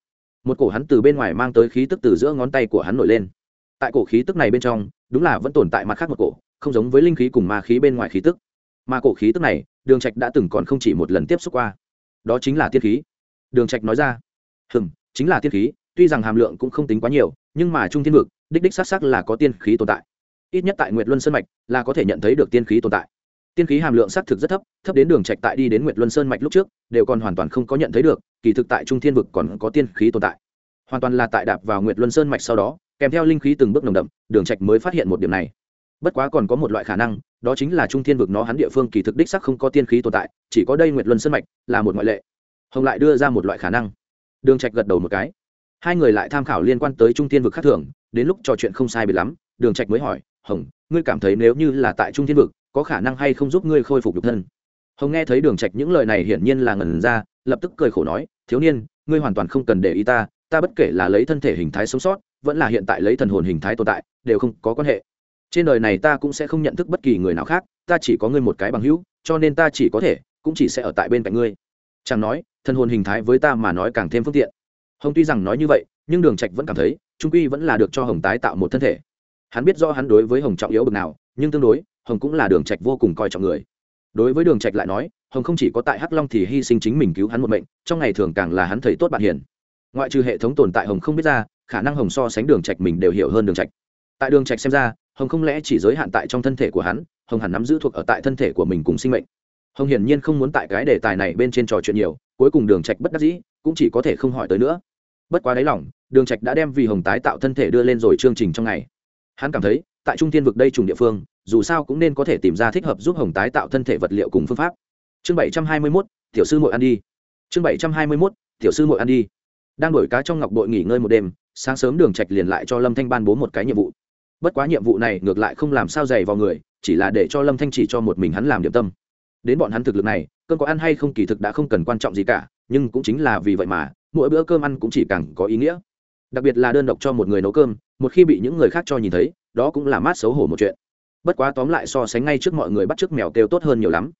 S1: một cổ hắn từ bên ngoài mang tới khí tức từ giữa ngón tay của hắn nổi lên. Tại cổ khí tức này bên trong, đúng là vẫn tồn tại mặt khác một cổ, không giống với linh khí cùng ma khí bên ngoài khí tức. Mà cổ khí tức này, đường trạch đã từng còn không chỉ một lần tiếp xúc qua. Đó chính là tiên khí. Đường trạch nói ra, hừm, chính là tiên khí, tuy rằng hàm lượng cũng không tính quá nhiều, nhưng mà trung thiên vực, đích đích xác xác là có tiên khí tồn tại. Ít nhất tại nguyệt luân sơn mạch là có thể nhận thấy được tiên khí tồn tại tiên khí hàm lượng xác thực rất thấp thấp đến đường trạch tại đi đến nguyệt luân sơn mạch lúc trước, đều còn hoàn toàn không có nhận thấy được, kỳ thực tại trung thiên vực còn có tiên khí tồn tại. Hoàn toàn là tại đạp vào nguyệt luân sơn mạch sau đó, kèm theo linh khí từng bước nồng đậm, đường trạch mới phát hiện một điểm này. Bất quá còn có một loại khả năng, đó chính là trung thiên vực nó hắn địa phương kỳ thực đích sắc không có tiên khí tồn tại, chỉ có đây nguyệt luân sơn mạch là một ngoại lệ. Hồng lại đưa ra một loại khả năng. Đường trạch gật đầu một cái. Hai người lại tham khảo liên quan tới trung thiên vực khác thường, đến lúc trò chuyện không sai biệt lắm, đường trạch mới hỏi, hồng, ngươi cảm thấy nếu như là tại trung thiên vực có khả năng hay không giúp ngươi khôi phục nhục thân. Hồng nghe thấy đường trạch những lời này hiển nhiên là ngẩn ra, lập tức cười khổ nói, thiếu niên, ngươi hoàn toàn không cần để ý ta ta bất kể là lấy thân thể hình thái sống sót, vẫn là hiện tại lấy thần hồn hình thái tồn tại, đều không có quan hệ. Trên đời này ta cũng sẽ không nhận thức bất kỳ người nào khác, ta chỉ có ngươi một cái bằng hữu, cho nên ta chỉ có thể, cũng chỉ sẽ ở tại bên cạnh ngươi. Chẳng nói, thần hồn hình thái với ta mà nói càng thêm phương tiện. Hồng tuy rằng nói như vậy, nhưng đường trạch vẫn cảm thấy, trung quy vẫn là được cho hồng tái tạo một thân thể. Hắn biết rõ hắn đối với hồng trọng yếu bực nào, nhưng tương đối hồng cũng là đường trạch vô cùng coi trọng người. Đối với đường trạch lại nói, hồng không chỉ có tại hắc long thì hy sinh chính mình cứu hắn một mệnh, trong ngày thường càng là hắn thấy tốt bạn hiền. Ngoại trừ hệ thống tồn tại hồng không biết ra, khả năng hồng so sánh đường trạch mình đều hiểu hơn đường trạch. Tại đường trạch xem ra, hồng không lẽ chỉ giới hạn tại trong thân thể của hắn, hồng hẳn nắm giữ thuộc ở tại thân thể của mình cùng sinh mệnh. Hồng hiển nhiên không muốn tại cái đề tài này bên trên trò chuyện nhiều, cuối cùng đường trạch bất đắc dĩ, cũng chỉ có thể không hỏi tới nữa. Bất quá đáy lòng, đường trạch đã đem vì hồng tái tạo thân thể đưa lên rồi chương trình trong ngày. Hắn cảm thấy, tại trung thiên vực đây trùng địa phương dù sao cũng nên có thể tìm ra thích hợp giúp hồng tái tạo thân thể vật liệu cùng phương pháp. Chương bảy trăm hai mươi 721, tiểu sư muội ăn đi. Chương bảy trăm hai mươi 721, tiểu sư muội ăn đi. Đang đổi cá trong ngọc bội nghỉ ngơi một đêm sáng sớm đường trạch liền lại cho lâm thanh ban bố một cái nhiệm vụ. Bất quá nhiệm vụ này ngược lại không làm sao dày vào người chỉ là để cho lâm thanh chỉ cho một mình hắn làm điểm tâm. Đến bọn hắn thực lực này cơm có ăn hay không kỳ thực đã không cần quan trọng gì cả nhưng cũng chính là vì vậy mà mỗi bữa cơm ăn cũng chỉ càng có ý nghĩa. Đặc biệt là đơn độc cho một người nấu cơm một khi bị những người khác cho nhìn thấy đó cũng là mát xấu hổ một chuyện bất quá tóm lại so sánh ngay trước mọi người bắt chước mèo kêu tốt hơn nhiều lắm.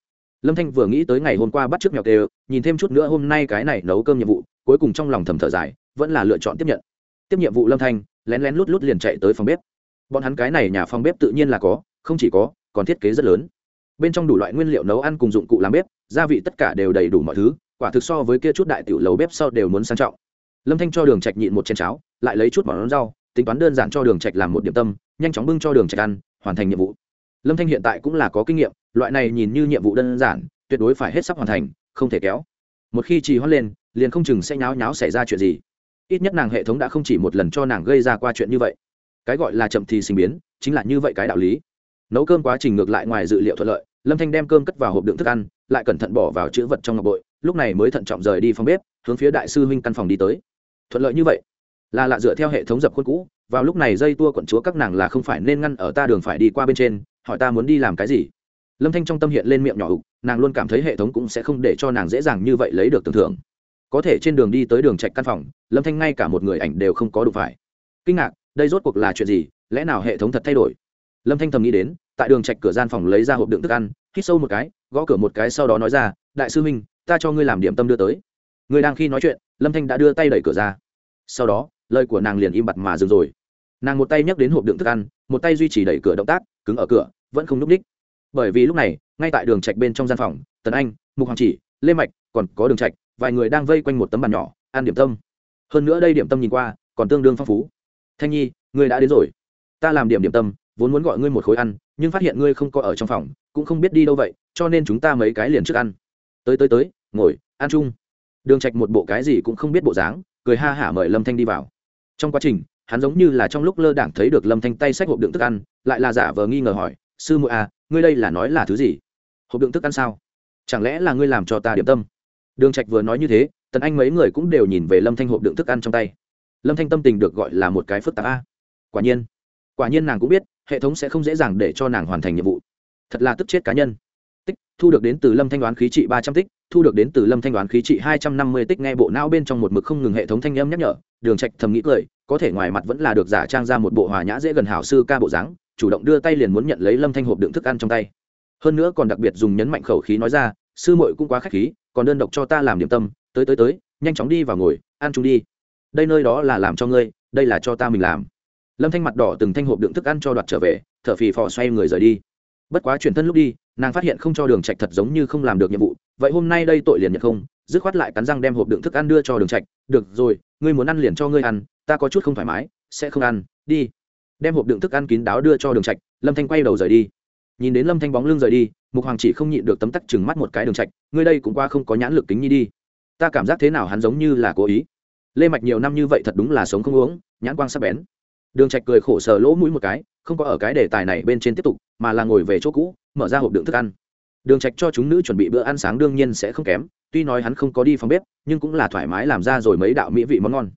S1: Lâm thanh vừa nghĩ tới ngày hôm qua bắt chước mèo kêu, nhìn thêm chút nữa hôm nay cái này nấu cơm nhiệm vụ, cuối cùng trong lòng thầm thở dài, vẫn là lựa chọn tiếp nhận. Tiếp nhiệm vụ lâm thanh, lén lén lút lút liền chạy tới phòng bếp. Bọn hắn cái này nhà phòng bếp tự nhiên là có, không chỉ có, còn thiết kế rất lớn. Bên trong đủ loại nguyên liệu nấu ăn cùng dụng cụ làm bếp, gia vị tất cả đều đầy đủ mọi thứ, quả thực so với kia chút đại tiểu lầu bếp sau đều muốn sang trọng. Lâm thanh cho đường trạch nhịn một chén cháo, lại lấy chút món rau, tính toán đơn giản cho đường trạch làm một điểm tâm, nhanh chóng bưng cho đường trạch ăn hoàn thành nhiệm vụ. Lâm thanh hiện tại cũng là có kinh nghiệm, loại này nhìn như nhiệm vụ đơn giản, tuyệt đối phải hết sắp hoàn thành, không thể kéo. Một khi trì hoãn lên, liền không chừng sẽ nháo nháo xảy ra chuyện gì. Ít nhất nàng hệ thống đã không chỉ một lần cho nàng gây ra qua chuyện như vậy. Cái gọi là chậm thì sinh biến, chính là như vậy cái đạo lý. Nấu cơm quá trình ngược lại ngoài dự liệu thuận lợi, lâm thanh đem cơm cất vào hộp đựng thức ăn, lại cẩn thận bỏ vào chữ vật trong ngọc bội, lúc này mới thận trọng rời đi phòng bếp, hướng phía đại sư huynh căn phòng đi tới. Thuận lợi như vậy. Là lạ dựa theo hệ thống dập khuôn cũ vào lúc này dây tua quận chúa các nàng là không phải nên ngăn ở ta đường phải đi qua bên trên, hỏi ta muốn đi làm cái gì. Lâm thanh trong tâm hiện lên miệng nhỏ ục, nàng luôn cảm thấy hệ thống cũng sẽ không để cho nàng dễ dàng như vậy lấy được tưởng thưởng. Có thể trên đường đi tới đường trạch căn phòng, lâm thanh ngay cả một người ảnh đều không có đủ phải. Kinh ngạc, đây rốt cuộc là chuyện gì? Lẽ nào hệ thống thật thay đổi? Lâm thanh thầm nghĩ đến, tại đường trạch cửa gian phòng lấy ra hộp đựng thức ăn, hít sâu một cái, gõ cửa một cái sau đó nói ra, đại sư huynh ta cho ngươi làm điểm tâm đưa tới. Người đang khi nói chuyện, lâm thanh đã đưa tay đẩy cửa ra. Sau đó lời của nàng liền im bặt mà dừng rồi. Nàng một tay nhấc đến hộp đựng thức ăn, một tay duy trì đẩy cửa động tác, cứng ở cửa, vẫn không n ú c ních bởi vì lúc này, ngay tại đường trạch bên trong gian phòng, tần anh, mục hoàng chỉ, lê mạch, còn có đường trạch, vài người đang vây quanh một tấm bàn nhỏ, ăn điểm tâm. Hơn nữa đây điểm tâm nhìn qua, còn tương đương phong phú. Thanh nhi, ngươi đã đến rồi. Ta làm điểm điểm tâm, vốn muốn gọi ngươi một khối ăn, nhưng phát hiện ngươi không có ở trong phòng, cũng không biết đi đâu vậy, cho nên chúng ta mấy cái liền trước ăn. Tới tới tới, ngồi, ăn chung. Đường trạch một bộ cái gì cũng không biết bộ dáng, cười ha hả mời lâm thanh đi vào trong quá trình, hắn giống như là trong lúc lơ đảng thấy được lâm thanh tay xách hộp đựng thức ăn, lại là giả vờ nghi ngờ hỏi, sư muội à ngươi đây là nói là thứ gì? Hộp đựng thức ăn sao? Chẳng lẽ là ngươi làm cho ta điểm tâm? Đường trạch vừa nói như thế, tần anh mấy người cũng đều nhìn về lâm thanh hộp đựng thức ăn trong tay. Lâm thanh tâm tình được gọi là một cái phức tạp a. Quả nhiên quả nhiên nàng cũng biết, hệ thống sẽ không dễ dàng để cho nàng hoàn thành nhiệm vụ. Thật là tức chết cá nhân tích, thu được đến từ lâm thanh đoán khí trị ba trăm tích, thu được đến từ lâm thanh đoán khí trị hai trăm năm mươi tích nghe bộ não bên trong một mực không ngừng hệ thống thanh âm nhắc nhở, đường trạch thầm nghĩ cười, có thể ngoài mặt vẫn là được giả trang ra một bộ hòa nhã dễ gần hảo sư ca bộ dáng, chủ động đưa tay liền muốn nhận lấy lâm thanh hộp đựng thức ăn trong tay. Hơn nữa còn đặc biệt dùng nhấn mạnh khẩu khí nói ra, sư muội cũng quá khách khí, còn đơn độc cho ta làm điểm tâm, tới tới tới, nhanh chóng đi vào ngồi, ăn chung đi. Đây nơi đó là làm cho ngươi, đây là cho ta mình làm. Lâm thanh mặt đỏ từng thanh hộp đựng thức ăn cho đoạt trở về, thở phì phò xoay người rời đi. Bất quá chuyển thân lúc đi nàng phát hiện không cho đường trạch thật giống như không làm được nhiệm vụ, vậy hôm nay đây tội liền nhận không, dứt khoát lại cắn răng đem hộp đựng thức ăn đưa cho đường trạch, được rồi, ngươi muốn ăn liền cho ngươi ăn, ta có chút không thoải mái, sẽ không ăn, đi. Đem hộp đựng thức ăn kín đáo đưa cho đường trạch, lâm thanh quay đầu rời đi. Nhìn đến lâm thanh bóng lưng rời đi, mục hoàng chỉ không nhịn được tấm tắc chừng mắt một cái đường trạch, ngươi đây cũng qua không có nhãn lực kính nhi đi. Ta cảm giác thế nào hắn giống như là cố ý. Lê mạch nhiều năm như vậy thật đúng là sống không uống, nhãn quang sắc bén. Đường trạch cười khổ sờ lỗ mũi một cái, không có ở cái đề tài này bên trên tiếp tục, mà là ngồi về chỗ cũ mở ra hộp đựng thức ăn. Đường trạch cho chúng nữ chuẩn bị bữa ăn sáng đương nhiên sẽ không kém, tuy nói hắn không có đi phòng bếp, nhưng cũng là thoải mái làm ra rồi mấy đạo mỹ vị món ngon.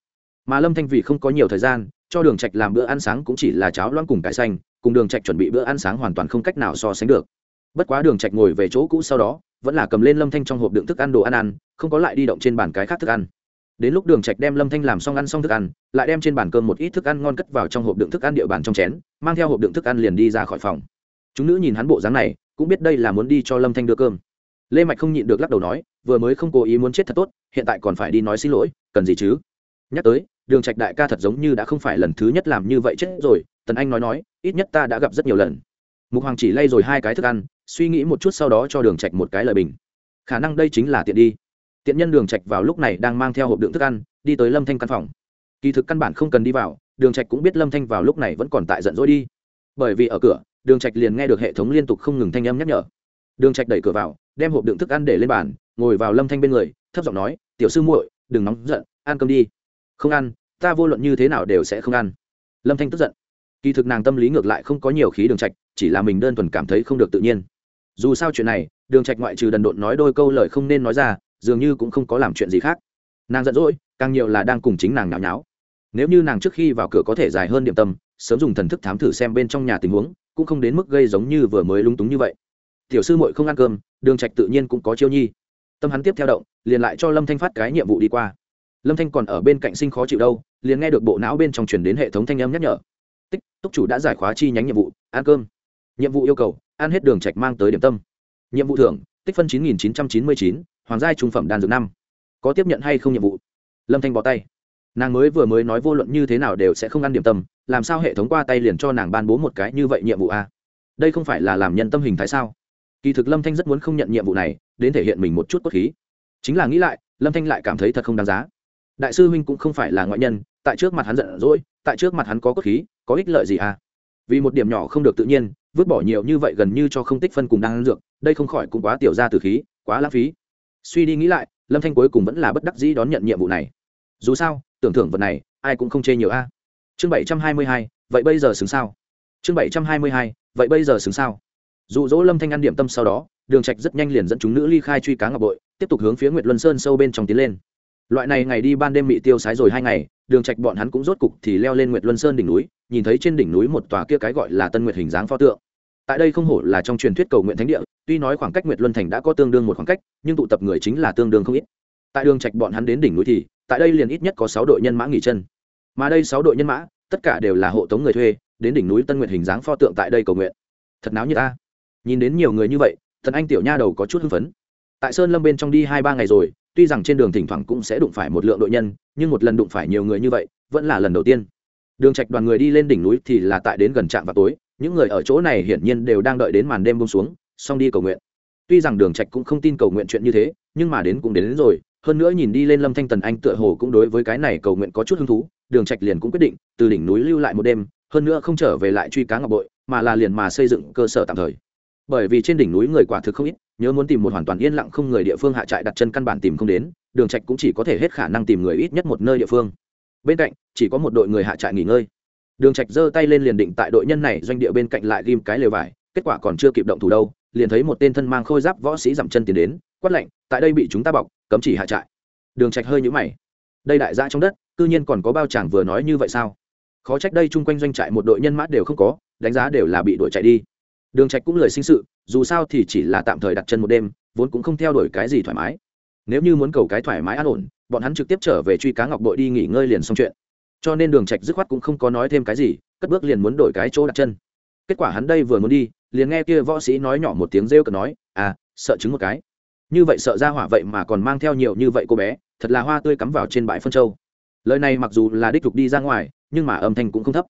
S1: Mà lâm thanh vì không có nhiều thời gian, cho đường trạch làm bữa ăn sáng cũng chỉ là cháo loãng cùng cải xanh, cùng đường trạch chuẩn bị bữa ăn sáng hoàn toàn không cách nào so sánh được. Bất quá đường trạch ngồi về chỗ cũ sau đó, vẫn là cầm lên lâm thanh trong hộp đựng thức ăn đồ ăn ăn, không có lại đi động trên bàn cái khác thức ăn. Đến lúc đường trạch đem lâm thanh làm xong ăn xong thức ăn, lại đem trên bàn cơm một ít thức ăn ngon cất vào trong hộp đựng thức ăn địa bàn trong chén, mang theo hộp đựng thức ăn liền đi ra khỏi phòng chúng nữ nhìn hắn bộ dáng này, cũng biết đây là muốn đi cho lâm thanh đưa cơm. Lê mạch không nhịn được lắc đầu nói, vừa mới không cố ý muốn chết thật tốt, hiện tại còn phải đi nói xin lỗi, cần gì chứ? Nhắc tới, đường trạch đại ca thật giống như đã không phải lần thứ nhất làm như vậy chết rồi, tần anh nói nói, ít nhất ta đã gặp rất nhiều lần. Mục hoàng chỉ lay rồi hai cái thức ăn, suy nghĩ một chút sau đó cho đường trạch một cái lời bình. Khả năng đây chính là tiện đi. Tiện nhân đường trạch vào lúc này đang mang theo hộp đựng thức ăn, đi tới lâm thanh căn phòng. Kỳ thực căn bản không cần đi vào, đường trạch cũng biết lâm thanh vào lúc này vẫn còn tại giận dỗi đi. Bởi vì ở cửa đường trạch liền nghe được hệ thống liên tục không ngừng thanh âm nhắc nhở. Đường trạch đẩy cửa vào, đem hộp đựng thức ăn để lên bàn, ngồi vào lâm thanh bên người, thấp giọng nói, tiểu sư muội, đừng nóng giận, ăn cơm đi. Không ăn, ta vô luận như thế nào đều sẽ không ăn. Lâm thanh tức giận. Kỳ thực nàng tâm lý ngược lại không có nhiều khí đường trạch, chỉ là mình đơn thuần cảm thấy không được tự nhiên. Dù sao chuyện này, đường trạch ngoại trừ đần độn nói đôi câu lời không nên nói ra, dường như cũng không có làm chuyện gì khác. Nàng giận dỗi, càng nhiều là đang cùng chính nàng nháo nháo. Nếu như nàng trước khi vào cửa có thể dài hơn điểm tâm, sớm dùng thần thức thám thử xem bên trong nhà tình huống cũng không đến mức gây giống như vừa mới lung túng như vậy. Tiểu sư muội không ăn cơm, đường trạch tự nhiên cũng có chiêu nhi. Tâm hắn tiếp theo động, liền lại cho lâm thanh phát cái nhiệm vụ đi qua. Lâm thanh còn ở bên cạnh sinh khó chịu đâu, liền nghe được bộ não bên trong truyền đến hệ thống thanh âm nhắc nhở. Tích, túc chủ đã giải khóa chi nhánh nhiệm vụ, ăn cơm. Nhiệm vụ yêu cầu, ăn hết đường trạch mang tới điểm tâm. Nhiệm vụ thưởng, tích phân chín nghìn chín trăm chín mươi chín, hoàng giai trung phẩm đan dược năm. Có tiếp nhận hay không nhiệm vụ? Lâm thanh bỏ tay. Nàng mới vừa mới nói vô luận như thế nào đều sẽ không ăn điểm tâm làm sao hệ thống qua tay liền cho nàng ban bố một cái như vậy nhiệm vụ a đây không phải là làm nhân tâm hình thái sao? Kỳ thực lâm thanh rất muốn không nhận nhiệm vụ này, đến thể hiện mình một chút cốt khí. Chính là nghĩ lại, lâm thanh lại cảm thấy thật không đáng giá. Đại sư huynh cũng không phải là ngoại nhân, tại trước mặt hắn giận dỗi, tại trước mặt hắn có cốt khí, có ích lợi gì à? Vì một điểm nhỏ không được tự nhiên, vứt bỏ nhiều như vậy gần như cho không tích phân cùng đang ăn dược, đây không khỏi cũng quá tiểu ra từ khí, quá lãng phí. Suy đi nghĩ lại, lâm thanh cuối cùng vẫn là bất đắc dĩ đón nhận nhiệm vụ này. Dù sao, tưởng thưởng vật này, ai cũng không chê nhiều a chương bảy trăm hai mươi hai, vậy bây giờ xứng sao? Chương bảy trăm hai mươi hai, vậy bây giờ xứng sao? Dụ dỗ lâm thanh ăn điểm tâm sau đó, đường trạch rất nhanh liền dẫn chúng nữ ly khai truy cá ngọc bội, tiếp tục hướng phía nguyệt luân sơn sâu bên trong tiến lên. Loại này ngày đi ban đêm bị tiêu sái rồi hai ngày, đường trạch bọn hắn cũng rốt cục thì leo lên nguyệt luân sơn đỉnh núi, nhìn thấy trên đỉnh núi một tòa kia cái gọi là tân nguyệt hình dáng pho tượng. Tại đây không hổ là trong truyền thuyết cầu nguyện thánh địa, tuy nói khoảng cách nguyệt luân thành đã có tương đương một khoảng cách, nhưng tụ tập người chính là tương đương không ít. Tại đường trạch bọn hắn đến đỉnh núi thì, tại đây liền ít nhất có sáu đội nhân mã nghỉ chân mà đây sáu đội nhân mã tất cả đều là hộ tống người thuê đến đỉnh núi tân nguyện hình dáng pho tượng tại đây cầu nguyện. Thật náo như ta. Nhìn đến nhiều người như vậy thần anh tiểu nha đầu có chút hưng phấn. Tại sơn lâm bên trong đi hai ba ngày rồi tuy rằng trên đường thỉnh thoảng cũng sẽ đụng phải một lượng đội nhân nhưng một lần đụng phải nhiều người như vậy vẫn là lần đầu tiên. Đường trạch đoàn người đi lên đỉnh núi thì là tại đến gần trạm vào tối những người ở chỗ này hiển nhiên đều đang đợi đến màn đêm buông xuống xong đi cầu nguyện. Tuy rằng đường trạch cũng không tin cầu nguyện chuyện như thế nhưng mà đến cũng đến, đến rồi hơn nữa nhìn đi lên lâm thanh tần anh tựa hồ cũng đối với cái này cầu nguyện có chút hứng thú đường trạch liền cũng quyết định từ đỉnh núi lưu lại một đêm, hơn nữa không trở về lại truy cá ngọc bội, mà là liền mà xây dựng cơ sở tạm thời. Bởi vì trên đỉnh núi người quả thực không ít, nhớ muốn tìm một hoàn toàn yên lặng không người địa phương hạ trại đặt chân căn bản tìm không đến, đường trạch cũng chỉ có thể hết khả năng tìm người ít nhất một nơi địa phương. Bên cạnh, chỉ có một đội người hạ trại nghỉ ngơi. Đường trạch giơ tay lên liền định tại đội nhân này doanh địa bên cạnh lại ghim cái lều vải, kết quả còn chưa kịp động thủ đâu, liền thấy một tên thân mang khôi giáp võ sĩ dậm chân tiến đến, quát lệnh tại đây bị chúng ta bọc, cấm chỉ hạ trại. Đường trạch hơi nhũ mày đây đại gia trong đất, cư nhiên còn có bao chàng vừa nói như vậy sao? Khó trách đây chung quanh doanh trại một đội nhân mã đều không có, đánh giá đều là bị đuổi chạy đi. Đường trạch cũng lời sinh sự, dù sao thì chỉ là tạm thời đặt chân một đêm, vốn cũng không theo đuổi cái gì thoải mái. Nếu như muốn cầu cái thoải mái an ổn, bọn hắn trực tiếp trở về truy cá ngọc bội đi nghỉ ngơi liền xong chuyện. Cho nên đường trạch dứt khoát cũng không có nói thêm cái gì, cất bước liền muốn đổi cái chỗ đặt chân. Kết quả hắn đây vừa muốn đi, liền nghe kia võ sĩ nói nhỏ một tiếng rêu cợt nói à sợ chứng một cái. Như vậy sợ ra hỏa vậy mà còn mang theo nhiều như vậy cô bé thật là hoa tươi cắm vào trên bãi phân châu. Lời này mặc dù là đích trục đi ra ngoài, nhưng mà âm thanh cũng không thấp.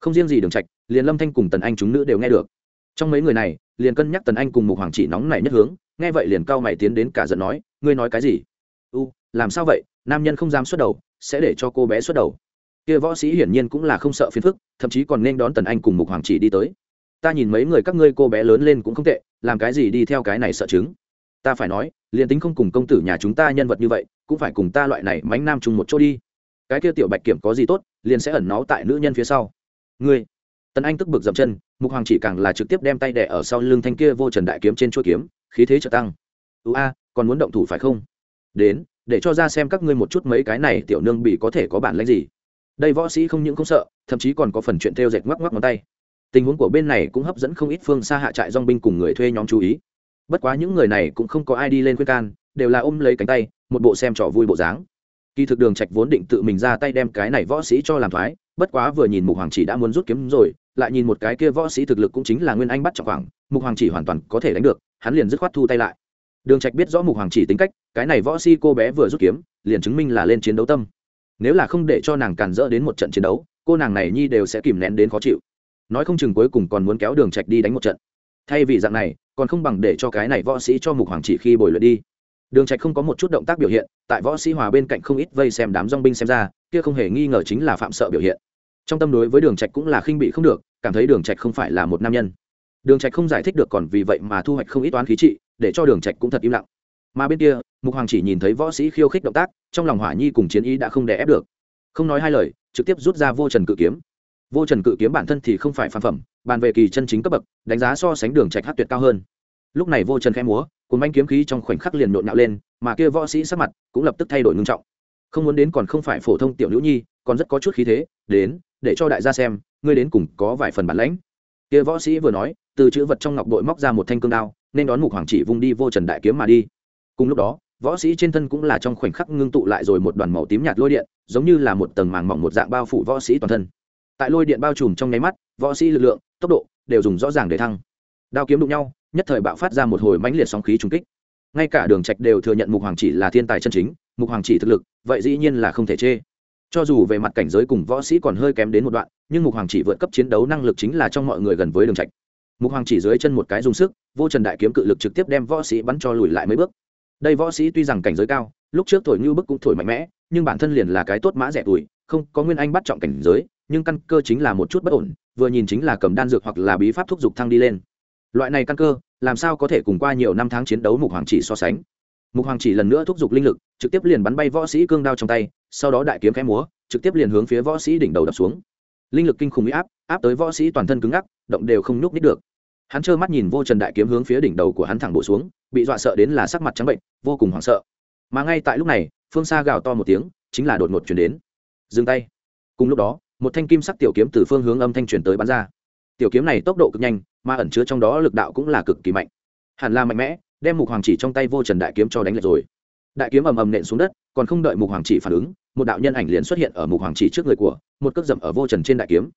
S1: Không riêng gì đường trạch, liền lâm thanh cùng tần anh chúng nữ đều nghe được. Trong mấy người này, liền cân nhắc tần anh cùng mục hoàng chỉ nóng này nhất hướng, nghe vậy liền cao mày tiến đến cả giận nói, ngươi nói cái gì? U, làm sao vậy? Nam nhân không dám xuất đầu, sẽ để cho cô bé xuất đầu. Kia võ sĩ hiển nhiên cũng là không sợ phiền phức, thậm chí còn nên đón tần anh cùng mục hoàng chỉ đi tới. Ta nhìn mấy người các ngươi cô bé lớn lên cũng không tệ, làm cái gì đi theo cái này sợ chứng? Ta phải nói, liền tính không cùng công tử nhà chúng ta nhân vật như vậy, cũng phải cùng ta loại này mánh nam chung một chỗ đi. Cái kia tiểu bạch kiểm có gì tốt, liền sẽ ẩn náu tại nữ nhân phía sau. Ngươi. Tần anh tức bực dậm chân, mục hoàng chỉ càng là trực tiếp đem tay đẻ ở sau lưng thanh kia vô trần đại kiếm trên chuôi kiếm, khí thế trợ tăng. Ưu a, còn muốn động thủ phải không? Đến, để cho ra xem các ngươi một chút mấy cái này tiểu nương bị có thể có bản lãnh gì. Đây võ sĩ không những không sợ, thậm chí còn có phần chuyện theo dệt ngoắc ngoắc ngón tay. Tình huống của bên này cũng hấp dẫn không ít phương xa hạ trại dong binh cùng người thuê nhóm chú ý bất quá những người này cũng không có ai đi lên khuyên can, đều là ôm lấy cánh tay, một bộ xem trò vui bộ dáng. Kỳ thực đường trạch vốn định tự mình ra tay đem cái này võ sĩ cho làm thoái, bất quá vừa nhìn mục hoàng chỉ đã muốn rút kiếm rồi, lại nhìn một cái kia võ sĩ thực lực cũng chính là nguyên anh bắt trọng khoảng, mục hoàng chỉ hoàn toàn có thể đánh được, hắn liền dứt khoát thu tay lại. Đường trạch biết rõ mục hoàng chỉ tính cách, cái này võ sĩ cô bé vừa rút kiếm, liền chứng minh là lên chiến đấu tâm. Nếu là không để cho nàng càn rỡ đến một trận chiến đấu, cô nàng này nhi đều sẽ kìm nén đến khó chịu. Nói không chừng cuối cùng còn muốn kéo đường trạch đi đánh một trận thay vì dạng này, còn không bằng để cho cái này võ sĩ cho mục hoàng chỉ khi bồi luyện đi. Đường trạch không có một chút động tác biểu hiện, tại võ sĩ hòa bên cạnh không ít vây xem đám dong binh xem ra, kia không hề nghi ngờ chính là phạm sợ biểu hiện. Trong tâm đối với đường trạch cũng là khinh bị không được, cảm thấy đường trạch không phải là một nam nhân. Đường trạch không giải thích được còn vì vậy mà thu hoạch không ít toán khí trị, để cho đường trạch cũng thật im lặng. Mà bên kia, mục hoàng chỉ nhìn thấy võ sĩ khiêu khích động tác, trong lòng hỏa nhi cùng chiến ý đã không đè ép được. Không nói hai lời, trực tiếp rút ra vô trần cự kiếm. Vô trần cự kiếm bản thân thì không phải phản phẩm bàn về kỳ chân chính cấp bậc, đánh giá so sánh đường trạch hát tuyệt cao hơn. Lúc này vô trần khẽ múa cùng anh kiếm khí trong khoảnh khắc liền nhộn nhạo lên, mà kia võ sĩ sắc mặt cũng lập tức thay đổi ngưng trọng. Không muốn đến còn không phải phổ thông tiểu nữ nhi, còn rất có chút khí thế, đến, để cho đại gia xem, ngươi đến cùng có vài phần bản lãnh. Kia võ sĩ vừa nói, từ chữ vật trong ngọc bội móc ra một thanh cương đao, nên đón mục hoàng chỉ vung đi vô trần đại kiếm mà đi. Cùng lúc đó, võ sĩ trên thân cũng là trong khoảnh khắc ngưng tụ lại rồi một đoàn màu tím nhạt lôi điện, giống như là một tầng màng mỏng một dạng bao phủ võ sĩ toàn thân. Tại lôi điện bao trùm trong nháy mắt, võ sĩ lực lượng tốc độ, đều dùng rõ ràng để thăng. Đao kiếm đụng nhau, nhất thời bạo phát ra một hồi mãnh liệt sóng khí trung kích. Ngay cả đường trạch đều thừa nhận mục hoàng chỉ là thiên tài chân chính, mục hoàng chỉ thực lực, vậy dĩ nhiên là không thể chê. Cho dù về mặt cảnh giới cùng võ sĩ còn hơi kém đến một đoạn, nhưng mục hoàng chỉ vượt cấp chiến đấu năng lực chính là trong mọi người gần với đường trạch. Mục hoàng chỉ dưới chân một cái dùng sức, vô trần đại kiếm cự lực trực tiếp đem võ sĩ bắn cho lùi lại mấy bước. Đây võ sĩ tuy rằng cảnh giới cao, lúc trước thổi như bức cũng thổi mạnh mẽ, nhưng bản thân liền là cái tốt mã rẻ tuổi, không có nguyên anh bắt trọng cảnh giới, nhưng căn cơ chính là một chút bất ổn vừa nhìn chính là cầm đan dược hoặc là bí pháp thúc giục thăng đi lên. Loại này căn cơ, làm sao có thể cùng qua nhiều năm tháng chiến đấu mục hoàng chỉ so sánh? Mục hoàng chỉ lần nữa thúc giục linh lực, trực tiếp liền bắn bay võ sĩ cương đao trong tay, sau đó đại kiếm khẽ múa, trực tiếp liền hướng phía võ sĩ đỉnh đầu đập xuống. Linh lực kinh khủng huy áp áp tới võ sĩ toàn thân cứng ngắc, động đều không nhúc nít được. Hắn trơ mắt nhìn vô trần đại kiếm hướng phía đỉnh đầu của hắn thẳng bổ xuống, bị dọa sợ đến là sắc mặt trắng bệnh, vô cùng hoảng sợ. Mà ngay tại lúc này, phương xa gào to một tiếng, chính là đột ngột chuyển đến. Dừng tay. Cùng lúc đó một thanh kim sắc tiểu kiếm từ phương hướng âm thanh truyền tới bắn ra. Tiểu kiếm này tốc độ cực nhanh, mà ẩn chứa trong đó lực đạo cũng là cực kỳ mạnh. Hẳn là mạnh mẽ, đem mục hoàng chỉ trong tay vô trần đại kiếm cho đánh lệch rồi. Đại kiếm ầm ầm nện xuống đất, còn không đợi mục hoàng chỉ phản ứng, một đạo nhân ảnh liền xuất hiện ở mục hoàng chỉ trước người của, một cước dậm ở vô trần trên đại kiếm.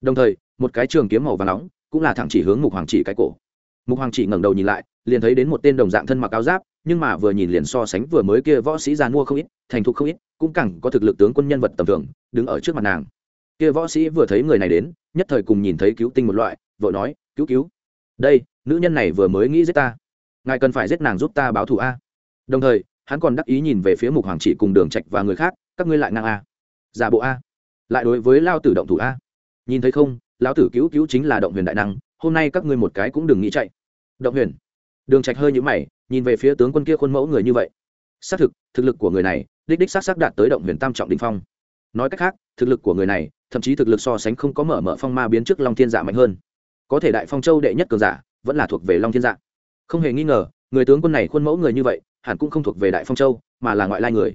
S1: Đồng thời, một cái trường kiếm màu và nóng cũng là thẳng chỉ hướng mục hoàng chỉ cái cổ. Mục hoàng chỉ ngẩng đầu nhìn lại, liền thấy đến một tên đồng dạng thân mặc áo giáp, nhưng mà vừa nhìn liền so sánh vừa mới kia võ sĩ già mua không ít, thành thục không ít, cũng càng có thực lực tướng quân nhân vật tầm thường, đứng ở trước mặt nàng kia võ sĩ vừa thấy người này đến, nhất thời cùng nhìn thấy cứu tinh một loại, vội nói, cứu cứu. Đây, nữ nhân này vừa mới nghĩ giết ta. Ngài cần phải giết nàng giúp ta báo thù a. Đồng thời, hắn còn đắc ý nhìn về phía mục hoàng chỉ cùng đường trạch và người khác, các ngươi lại ngang a. Giả bộ a. Lại đối với lao tử động thủ a. Nhìn thấy không, lão tử cứu cứu chính là động huyền đại năng, hôm nay các ngươi một cái cũng đừng nghĩ chạy. Động huyền. Đường trạch hơi nhíu mày, nhìn về phía tướng quân kia khuôn mẫu người như vậy. Xác thực thực lực của người này, đích đích xác xác đạt tới động huyền tam trọng đỉnh phong. Nói cách khác, thực lực của người này thậm chí thực lực so sánh không có mở mở phong ma biến trước long thiên dạ mạnh hơn. Có thể đại phong châu đệ nhất cường giả vẫn là thuộc về long thiên dạ. Không hề nghi ngờ, người tướng quân này khuôn mẫu người như vậy, hẳn cũng không thuộc về đại phong châu, mà là ngoại lai người.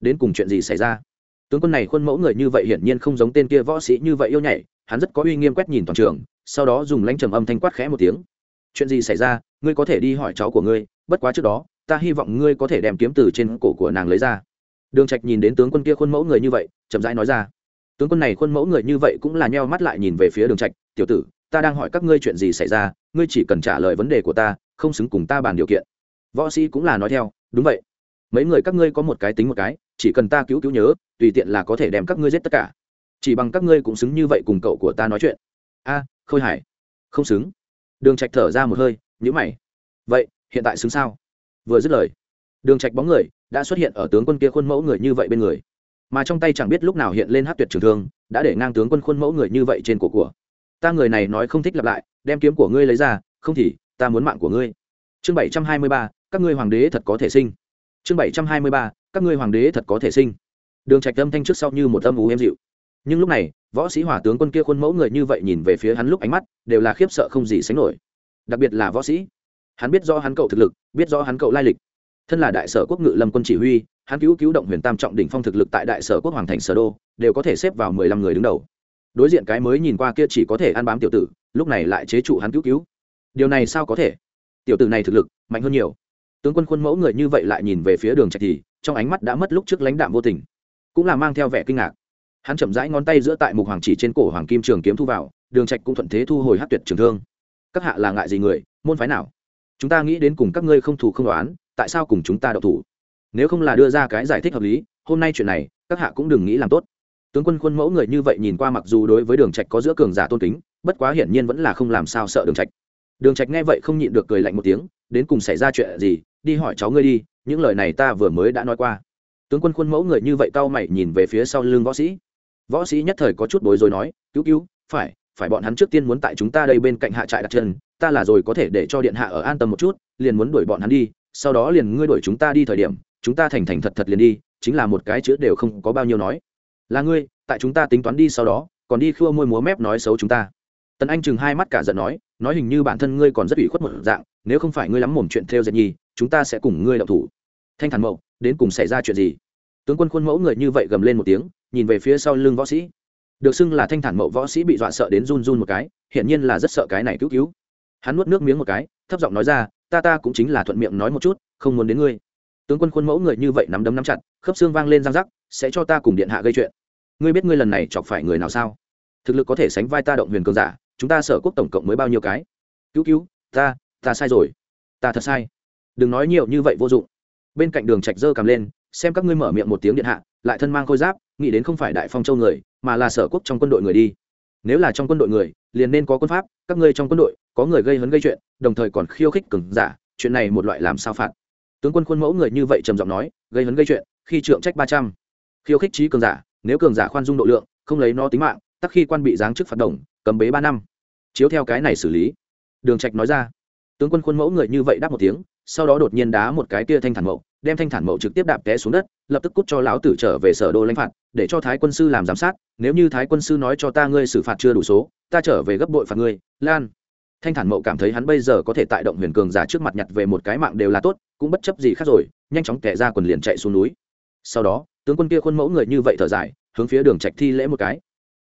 S1: Đến cùng chuyện gì xảy ra? Tướng quân này khuôn mẫu người như vậy hiển nhiên không giống tên kia võ sĩ như vậy yêu nhảy, hắn rất có uy nghiêm quét nhìn toàn trường, sau đó dùng lãnh trầm âm thanh quát khẽ một tiếng. Chuyện gì xảy ra? Ngươi có thể đi hỏi cháu của ngươi, bất quá trước đó, ta hy vọng ngươi có thể đem kiếm từ trên cổ của nàng lấy ra. Đường trạch nhìn đến tướng quân kia khuôn mẫu người như vậy, chậm rãi nói ra tướng quân này khuôn mẫu người như vậy cũng là nheo mắt lại nhìn về phía đường trạch, tiểu tử, ta đang hỏi các ngươi chuyện gì xảy ra, ngươi chỉ cần trả lời vấn đề của ta, không xứng cùng ta bàn điều kiện. Võ sĩ cũng là nói theo, đúng vậy. Mấy người các ngươi có một cái tính một cái, chỉ cần ta cứu cứu nhớ, tùy tiện là có thể đem các ngươi giết tất cả. Chỉ bằng các ngươi cũng xứng như vậy cùng cậu của ta nói chuyện. A, khôi hải. Không xứng. Đường trạch thở ra một hơi, nhíu mày. Vậy, hiện tại xứng sao? Vừa dứt lời, đường trạch bóng người đã xuất hiện ở tướng quân kia khuôn mẫu người như vậy bên người mà trong tay chẳng biết lúc nào hiện lên hát tuyệt trường thương, đã để ngang tướng quân khuôn mẫu người như vậy trên cổ của. Ta người này nói không thích lặp lại, đem kiếm của ngươi lấy ra, không thì, ta muốn mạng của ngươi. Chương bảy trăm hai mươi ba, các ngươi hoàng đế thật có thể sinh. Chương bảy trăm hai mươi ba, các ngươi hoàng đế thật có thể sinh. Đường trạch âm thanh trước sau như một âm ú êm dịu. Nhưng lúc này, võ sĩ hỏa tướng quân kia khuôn mẫu người như vậy nhìn về phía hắn lúc ánh mắt, đều là khiếp sợ không gì sánh nổi. Đặc biệt là võ sĩ. Hắn biết rõ hắn cậu thực lực, biết rõ hắn cậu lai lịch. Thân là đại sở quốc ngự lâm quân chỉ huy hắn cứu cứu động huyền tam trọng đỉnh phong thực lực tại đại sở quốc hoàng thành sở đô, đều có thể xếp vào mười lăm người đứng đầu. Đối diện cái mới nhìn qua kia chỉ có thể ăn bám tiểu tử, lúc này lại chế trụ hắn cứu cứu. Điều này sao có thể? Tiểu tử này thực lực mạnh hơn nhiều. Tướng quân khuôn mẫu người như vậy lại nhìn về phía đường trạch thì, trong ánh mắt đã mất lúc trước lãnh đạm vô tình. Cũng là mang theo vẻ kinh ngạc. Hắn chậm rãi ngón tay giữa tại mục hoàng chỉ trên cổ hoàng kim trường kiếm thu vào, đường trạch cũng thuận thế thu hồi hát tuyệt trường thương. Các hạ là ngại gì người, môn phái nào? Chúng ta nghĩ đến cùng các ngươi không thù không đoán tại sao cùng chúng ta đậu thủ? Nếu không là đưa ra cái giải thích hợp lý, hôm nay chuyện này, các hạ cũng đừng nghĩ làm tốt. Tướng quân khuôn mẫu người như vậy nhìn qua mặc dù đối với đường trạch có giữa cường giả tôn kính, bất quá hiển nhiên vẫn là không làm sao sợ đường trạch. Đường trạch nghe vậy không nhịn được cười lạnh một tiếng, đến cùng xảy ra chuyện gì, đi hỏi cháu ngươi đi, những lời này ta vừa mới đã nói qua. Tướng quân khuôn mẫu người như vậy cau mày nhìn về phía sau lưng võ sĩ. Võ sĩ nhất thời có chút bối rối nói, cứu cứu, phải phải bọn hắn trước tiên muốn tại chúng ta đây bên cạnh hạ trại đặt chân, ta là rồi có thể để cho điện hạ ở an tâm một chút, liền muốn đuổi bọn hắn đi, sau đó liền ngươi đuổi chúng ta đi thời điểm chúng ta thành thành thật thật liền đi, chính là một cái chữ đều không có bao nhiêu nói. Là ngươi, tại chúng ta tính toán đi sau đó, còn đi khua môi múa mép nói xấu chúng ta. Tần anh chừng hai mắt cả giận nói nói hình như bản thân ngươi còn rất ủy khuất một dạng, nếu không phải ngươi lắm mồm chuyện theo dệt nhi chúng ta sẽ cùng ngươi đậu thủ. Thanh thản mậu, đến cùng xảy ra chuyện gì? Tướng quân khuôn mẫu người như vậy gầm lên một tiếng, nhìn về phía sau lưng võ sĩ. Được xưng là thanh thản mậu, võ sĩ bị dọa sợ đến run run một cái, hiển nhiên là rất sợ cái này cứu cứu. Hắn nuốt nước miếng một cái, thấp giọng nói ra, ta ta cũng chính là thuận miệng nói một chút, không muốn đến ngươi tướng quân khuôn mẫu người như vậy nắm đấm nắm chặt, khớp xương vang lên răng rắc, sẽ cho ta cùng điện hạ gây chuyện. Ngươi biết ngươi lần này chọc phải người nào sao? Thực lực có thể sánh vai ta động huyền cường giả, chúng ta sở quốc tổng cộng mới bao nhiêu cái? Cứu cứu, ta ta sai rồi. Ta thật sai. Đừng nói nhiều như vậy vô dụng. Bên cạnh đường trạch dơ cầm lên, xem các ngươi mở miệng một tiếng điện hạ, lại thân mang khôi giáp, nghĩ đến không phải đại phong châu người, mà là sở quốc trong quân đội người đi. Nếu là trong quân đội người, liền nên có quân pháp, các ngươi trong quân đội, có người gây hấn gây chuyện, đồng thời còn khiêu khích cường giả, chuyện này một loại làm sao phạt? Tướng quân khuôn mẫu người như vậy trầm giọng nói, gây hấn gây chuyện, khi trượng trách ba trăm. Khiêu khích trí cường giả, nếu cường giả khoan dung độ lượng, không lấy nó tính mạng, tắc khi quan bị giáng chức phạt đồng cầm bế ba năm. Chiếu theo cái này xử lý. Đường trạch nói ra. Tướng quân khuôn mẫu người như vậy đáp một tiếng, sau đó đột nhiên đá một cái kia thanh thản mậu, đem thanh thản mậu trực tiếp đạp té xuống đất, lập tức cút cho lão tử trở về sở đô lãnh phạt, để cho thái quân sư làm giám sát, nếu như thái quân sư nói cho ta ngươi xử phạt chưa đủ số, ta trở về gấp bội phạt ngươi, lan. Thanh thản mậu cảm thấy hắn bây giờ có thể tại động huyền cường giả trước mặt nhặt về một cái mạng đều là tốt cũng bất chấp gì khác rồi, nhanh chóng kẻ ra quần liền chạy xuống núi. Sau đó, tướng quân kia khuôn mẫu người như vậy thở dài, hướng phía đường trạch thi lễ một cái.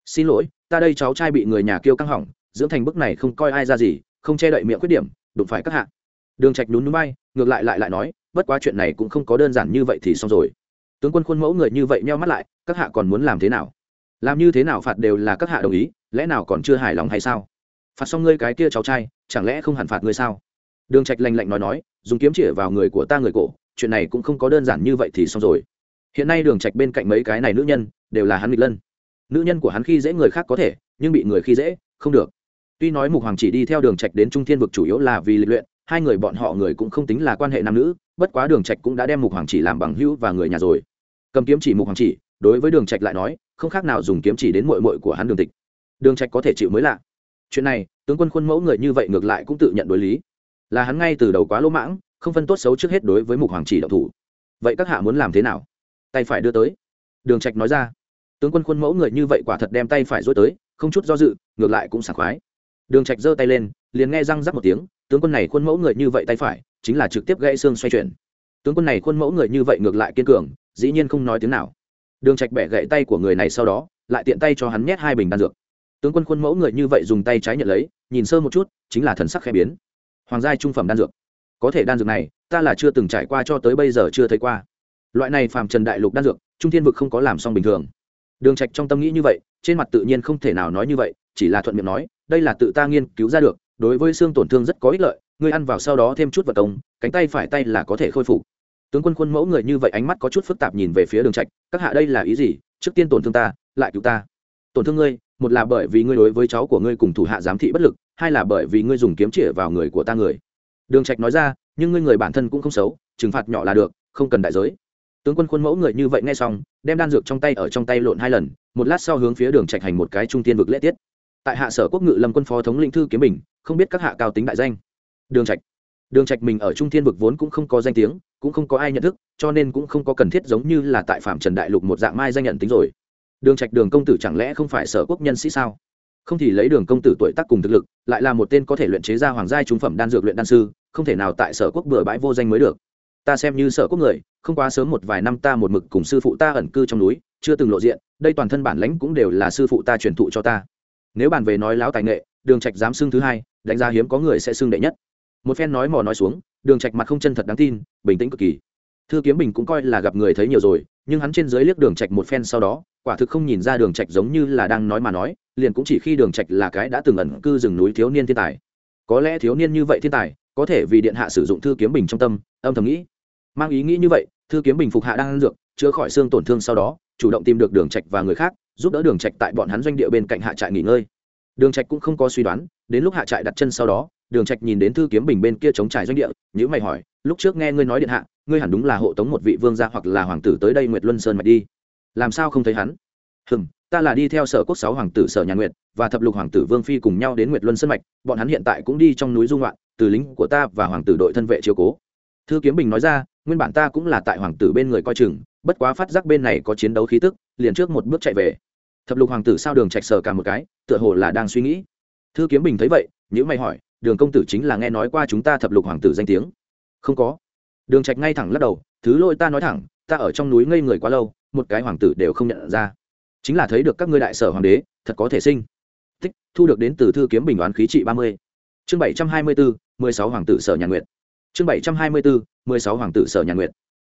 S1: Xin lỗi, ta đây cháu trai bị người nhà kêu căng hỏng, dưỡng thành bức này không coi ai ra gì, không che đậy miệng khuyết điểm, đụng phải các hạ. Đường trạch nhún núm bay, ngược lại lại lại nói, bất quá chuyện này cũng không có đơn giản như vậy thì xong rồi. Tướng quân khuôn mẫu người như vậy nheo mắt lại, các hạ còn muốn làm thế nào? Làm như thế nào phạt đều là các hạ đồng ý, lẽ nào còn chưa hài lòng hay sao? Phạt xong ngươi cái kia cháu trai, chẳng lẽ không hẳn phạt ngươi sao? Đường trạch lạnh lạnh nói nói dùng kiếm chỉ vào người của ta người cổ, chuyện này cũng không có đơn giản như vậy thì xong rồi. Hiện nay đường trạch bên cạnh mấy cái này nữ nhân, đều là hắn nghịch lân. Nữ nhân của hắn khi dễ người khác có thể, nhưng bị người khi dễ, không được. Tuy nói mục hoàng chỉ đi theo đường trạch đến trung thiên vực chủ yếu là vì lịch luyện, hai người bọn họ người cũng không tính là quan hệ nam nữ, bất quá đường trạch cũng đã đem mục hoàng chỉ làm bằng hữu và người nhà rồi. Cầm kiếm chỉ mục hoàng chỉ, đối với đường trạch lại nói, không khác nào dùng kiếm chỉ đến muội muội của hắn đường tịch. Đường trạch có thể chịu mới lạ. Chuyện này, tướng quân khuôn mẫu người như vậy ngược lại cũng tự nhận đối lý là hắn ngay từ đầu quá lỗ mãng, không phân tốt xấu trước hết đối với mục hoàng chỉ động thủ. Vậy các hạ muốn làm thế nào? Tay phải đưa tới. Đường trạch nói ra. Tướng quân khuôn mẫu người như vậy quả thật đem tay phải rối tới, không chút do dự, ngược lại cũng sảng khoái. Đường trạch giơ tay lên, liền nghe răng rắc một tiếng, tướng quân này khuôn mẫu người như vậy tay phải, chính là trực tiếp gãy xương xoay chuyển. Tướng quân này khuôn mẫu người như vậy ngược lại kiên cường, dĩ nhiên không nói tiếng nào. Đường trạch bẻ gãy tay của người này sau đó, lại tiện tay cho hắn nhét hai bình đan dược. Tướng quân khuôn mẫu người như vậy dùng tay trái nhận lấy, nhìn sơ một chút, chính là thần sắc khẽ biến hoàng giai trung phẩm đan dược. Có thể đan dược này, ta là chưa từng trải qua cho tới bây giờ chưa thấy qua. Loại này phàm trần đại lục đan dược, trung thiên vực không có làm xong bình thường. Đường trạch trong tâm nghĩ như vậy, trên mặt tự nhiên không thể nào nói như vậy, chỉ là thuận miệng nói, đây là tự ta nghiên cứu ra được, đối với xương tổn thương rất có ích lợi, ngươi ăn vào sau đó thêm chút vật công, cánh tay phải tay là có thể khôi phục. Tướng quân khuôn mẫu người như vậy ánh mắt có chút phức tạp nhìn về phía đường trạch, các hạ đây là ý gì? Trước tiên tổn thương ta, lại cứu ta. Tổn thương ngươi, một là bởi vì ngươi đối với cháu của ngươi cùng thủ hạ giám thị bất lực hai là bởi vì ngươi dùng kiếm chĩa vào người của ta người. Đường trạch nói ra, nhưng ngươi người bản thân cũng không xấu, trừng phạt nhỏ là được, không cần đại giới. Tướng quân khuôn mẫu người như vậy nghe xong, đem đan dược trong tay ở trong tay lộn hai lần, một lát sau hướng phía đường trạch hành một cái trung tiên vực lễ tiết. Tại hạ sở quốc ngự lâm quân phó thống lĩnh thư kiếm bình, không biết các hạ cao tính đại danh. Đường trạch. Đường trạch mình ở trung thiên vực vốn cũng không có danh tiếng, cũng không có ai nhận thức, cho nên cũng không có cần thiết giống như là tại phạm trần đại lục một dạng mai danh nhận tính rồi. Đường trạch đường công tử chẳng lẽ không phải sở quốc nhân sĩ sao? Không thì lấy đường công tử tuổi tác cùng thực lực, lại là một tên có thể luyện chế ra hoàng giai trung phẩm đan dược luyện đan sư, không thể nào tại sở quốc bừa bãi vô danh mới được. Ta xem như sở quốc người, không quá sớm một vài năm ta một mực cùng sư phụ ta ẩn cư trong núi, chưa từng lộ diện, đây toàn thân bản lãnh cũng đều là sư phụ ta truyền thụ cho ta. Nếu bàn về nói láo tài nghệ, đường trạch dám xưng thứ hai, đánh giá hiếm có người sẽ xưng đệ nhất. Một phen nói mò nói xuống, đường trạch mặt không chân thật đáng tin, bình tĩnh cực kỳ. Thư kiếm bình cũng coi là gặp người thấy nhiều rồi, nhưng hắn trên dưới liếc đường trạch một phen sau đó, quả thực không nhìn ra đường trạch giống như là đang nói mà nói liền cũng chỉ khi đường trạch là cái đã từng ẩn cư rừng núi thiếu niên thiên tài. Có lẽ thiếu niên như vậy thiên tài, có thể vì điện hạ sử dụng thư kiếm bình trong tâm, âm thầm nghĩ. Mang ý nghĩ như vậy, thư kiếm bình phục hạ đang ăn dược, chữa khỏi xương tổn thương sau đó, chủ động tìm được đường trạch và người khác, giúp đỡ đường trạch tại bọn hắn doanh địa bên cạnh hạ trại nghỉ ngơi. Đường trạch cũng không có suy đoán, đến lúc hạ trại đặt chân sau đó, đường trạch nhìn đến thư kiếm bình bên kia chống trải doanh địa nhữ mày hỏi, lúc trước nghe ngươi nói điện hạ, ngươi hẳn đúng là hộ tống một vị vương gia hoặc là hoàng tử tới đây nguyệt luân sơn mạch đi. Làm sao không thấy hắn? Hừm ta là đi theo sở quốc sáu hoàng tử sở nhà nguyệt và thập lục hoàng tử vương phi cùng nhau đến nguyệt luân sân mạch, bọn hắn hiện tại cũng đi trong núi dung loạn từ lính của ta và hoàng tử đội thân vệ chiếu cố. Thư kiếm bình nói ra, nguyên bản ta cũng là tại hoàng tử bên người coi chừng, bất quá phát giác bên này có chiến đấu khí tức, liền trước một bước chạy về. Thập lục hoàng tử sao đường trạch sở cả một cái, tựa hồ là đang suy nghĩ. Thư kiếm bình thấy vậy nhữ mày hỏi, đường công tử chính là nghe nói qua chúng ta thập lục hoàng tử danh tiếng? Không có. Đường trạch ngay thẳng lắc đầu, thứ lỗi ta nói thẳng, ta ở trong núi ngây người quá lâu, một cái hoàng tử đều không nhận ra chính là thấy được các ngươi đại sở hoàng đế, thật có thể sinh. Tích, thu được đến từ thư kiếm bình đoán khí trị ba mươi. Chương bảy trăm hai mươi bốn, mười sáu hoàng tử sở nhà nguyện chương bảy trăm hai mươi bốn, mười sáu hoàng tử sở nhà nguyện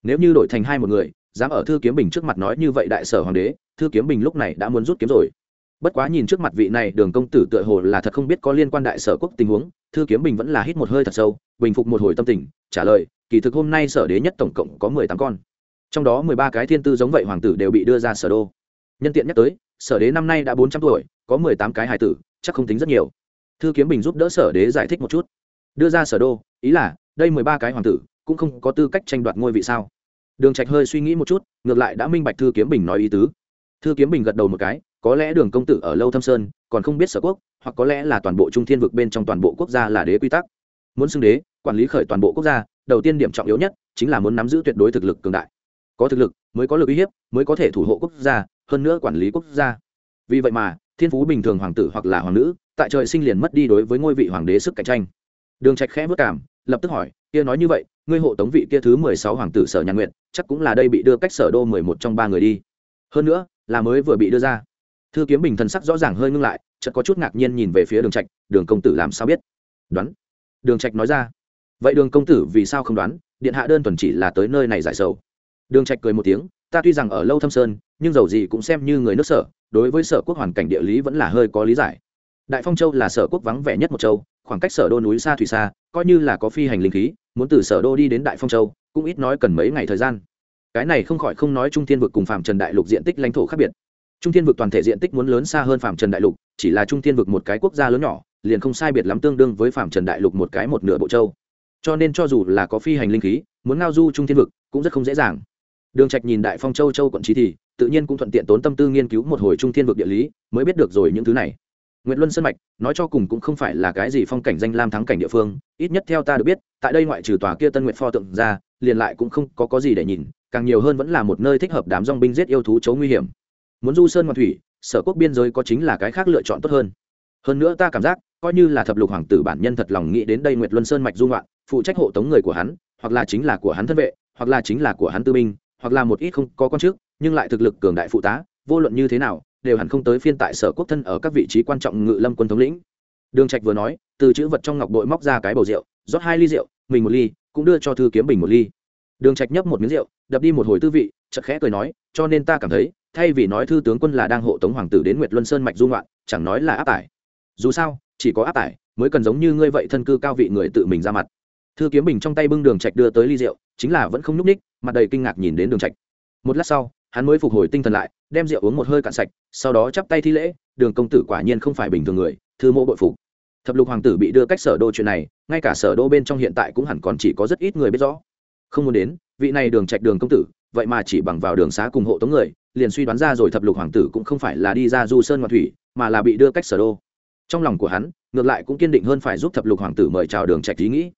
S1: nếu như đổi thành hai một người, dám ở thư kiếm bình trước mặt nói như vậy đại sở hoàng đế, thư kiếm bình lúc này đã muốn rút kiếm rồi. Bất quá nhìn trước mặt vị này đường công tử tựa hồ là thật không biết có liên quan đại sở quốc tình huống, thư kiếm bình vẫn là hít một hơi thật sâu, bình phục một hồi tâm tình, trả lời, kỳ thực hôm nay sở đế nhất tổng cộng có mười tám con. Trong đó mười ba cái thiên tư giống vậy hoàng tử đều bị đưa ra sở đô nhân tiện nhắc tới, sở đế năm nay đã bốn trăm tuổi, có mười tám cái hài tử, chắc không tính rất nhiều. Thư kiếm bình giúp đỡ sở đế giải thích một chút. Đưa ra sở đô, ý là, đây mười ba cái hoàng tử, cũng không có tư cách tranh đoạt ngôi vị sao. Đường trạch hơi suy nghĩ một chút, ngược lại đã minh bạch thư kiếm bình nói ý tứ. Thư kiếm bình gật đầu một cái, có lẽ đường công tử ở lâu thâm sơn, còn không biết sở quốc, hoặc có lẽ là toàn bộ trung thiên vực bên trong toàn bộ quốc gia là đế quy tắc. Muốn xưng đế, quản lý khởi toàn bộ quốc gia, đầu tiên điểm trọng yếu nhất chính là muốn nắm giữ tuyệt đối thực lực cường đại có thực lực, mới có lực uy hiếp, mới có thể thủ hộ quốc gia, hơn nữa quản lý quốc gia. Vì vậy mà, thiên phú bình thường hoàng tử hoặc là hoàng nữ, tại trời sinh liền mất đi đối với ngôi vị hoàng đế sức cạnh tranh. Đường trạch khẽ vất cảm, lập tức hỏi, kia nói như vậy, ngươi hộ tống vị kia thứ mười sáu hoàng tử sở nhàn nguyện, chắc cũng là đây bị đưa cách sở đô mười một trong ba người đi. Hơn nữa, là mới vừa bị đưa ra. Thư kiếm bình thần sắc rõ ràng hơi ngưng lại, chợt có chút ngạc nhiên nhìn về phía đường trạch, đường công tử làm sao biết? Đoán. Đường trạch nói ra, vậy đường công tử vì sao không đoán? Điện hạ đơn thuần chỉ là tới nơi này giải sầu đường trạch cười một tiếng, ta tuy rằng ở lâu thâm sơn, nhưng dầu gì cũng xem như người nước sở, đối với sở quốc hoàn cảnh địa lý vẫn là hơi có lý giải. Đại phong châu là sở quốc vắng vẻ nhất một châu, khoảng cách sở đô núi xa thủy xa, coi như là có phi hành linh khí, muốn từ sở đô đi đến đại phong châu, cũng ít nói cần mấy ngày thời gian. Cái này không khỏi không nói trung thiên vực cùng phạm trần đại lục diện tích lãnh thổ khác biệt. Trung thiên vực toàn thể diện tích muốn lớn xa hơn phạm trần đại lục, chỉ là trung thiên vực một cái quốc gia lớn nhỏ, liền không sai biệt lắm tương đương với phạm trần đại lục một cái một nửa bộ châu. Cho nên cho dù là có phi hành linh khí, muốn ngao du trung thiên vực cũng rất không dễ dàng đường trạch nhìn đại phong châu châu quận trí thì tự nhiên cũng thuận tiện tốn tâm tư nghiên cứu một hồi trung thiên vực địa lý mới biết được rồi những thứ này Nguyệt Luân Sơn mạch, nói cho cùng cũng không phải là cái gì phong cảnh danh lam thắng cảnh địa phương, ít nhất theo ta được biết, tại đây ngoại trừ tòa kia Tân Nguyệt pho tượng ra, liền lại cũng không có có gì để nhìn, càng nhiều hơn vẫn là một nơi thích hợp đám dòng binh giết yêu thú chấu nguy hiểm. Muốn du sơn ngoạn thủy, sở quốc biên giới có chính là cái khác lựa chọn tốt hơn. Hơn nữa ta cảm giác, coi như là thập lục hoàng tử bản nhân thật lòng nghĩ đến đây Nguyệt Luân Sơn mạch du ngoạn, phụ trách hộ tống người của hắn, hoặc là chính là của hắn thân vệ, hoặc là chính là của hắn tư binh, hoặc là một ít không có quan chức nhưng lại thực lực cường đại phụ tá, vô luận như thế nào, đều hẳn không tới phiên tại sở quốc thân ở các vị trí quan trọng ngự lâm quân thống lĩnh. Đường trạch vừa nói từ chữ vật trong ngọc bội móc ra cái bầu rượu rót hai ly rượu mình một ly cũng đưa cho thư kiếm bình một ly. Đường trạch nhấp một miếng rượu đập đi một hồi tư vị chợt khẽ cười nói cho nên ta cảm thấy thay vì nói thư tướng quân là đang hộ tống hoàng tử đến nguyệt luân sơn mạch du ngoạn chẳng nói là áp tải. Dù sao chỉ có áp tải mới cần giống như ngươi vậy thân cư cao vị người tự mình ra mặt. Thư kiếm bình trong tay bưng đường trạch đưa tới ly rượu chính là vẫn không nhúc ních mặt đầy kinh ngạc nhìn đến đường trạch. Một lát sau, hắn mới phục hồi tinh thần lại, đem rượu uống một hơi cạn sạch, sau đó chắp tay thi lễ, đường công tử quả nhiên không phải bình thường người, thư mộ bội phục. Thập lục hoàng tử bị đưa cách sở đô chuyện này, ngay cả sở đô bên trong hiện tại cũng hẳn còn chỉ có rất ít người biết rõ. Không muốn đến, vị này đường trạch đường công tử, vậy mà chỉ bằng vào đường xá cùng hộ tống người, liền suy đoán ra rồi thập lục hoàng tử cũng không phải là đi ra du sơn ngoại thủy, mà là bị đưa cách sở đô. Trong lòng của hắn, ngược lại cũng kiên định hơn phải giúp thập lục hoàng tử mời chào đường trạch ý nghĩ.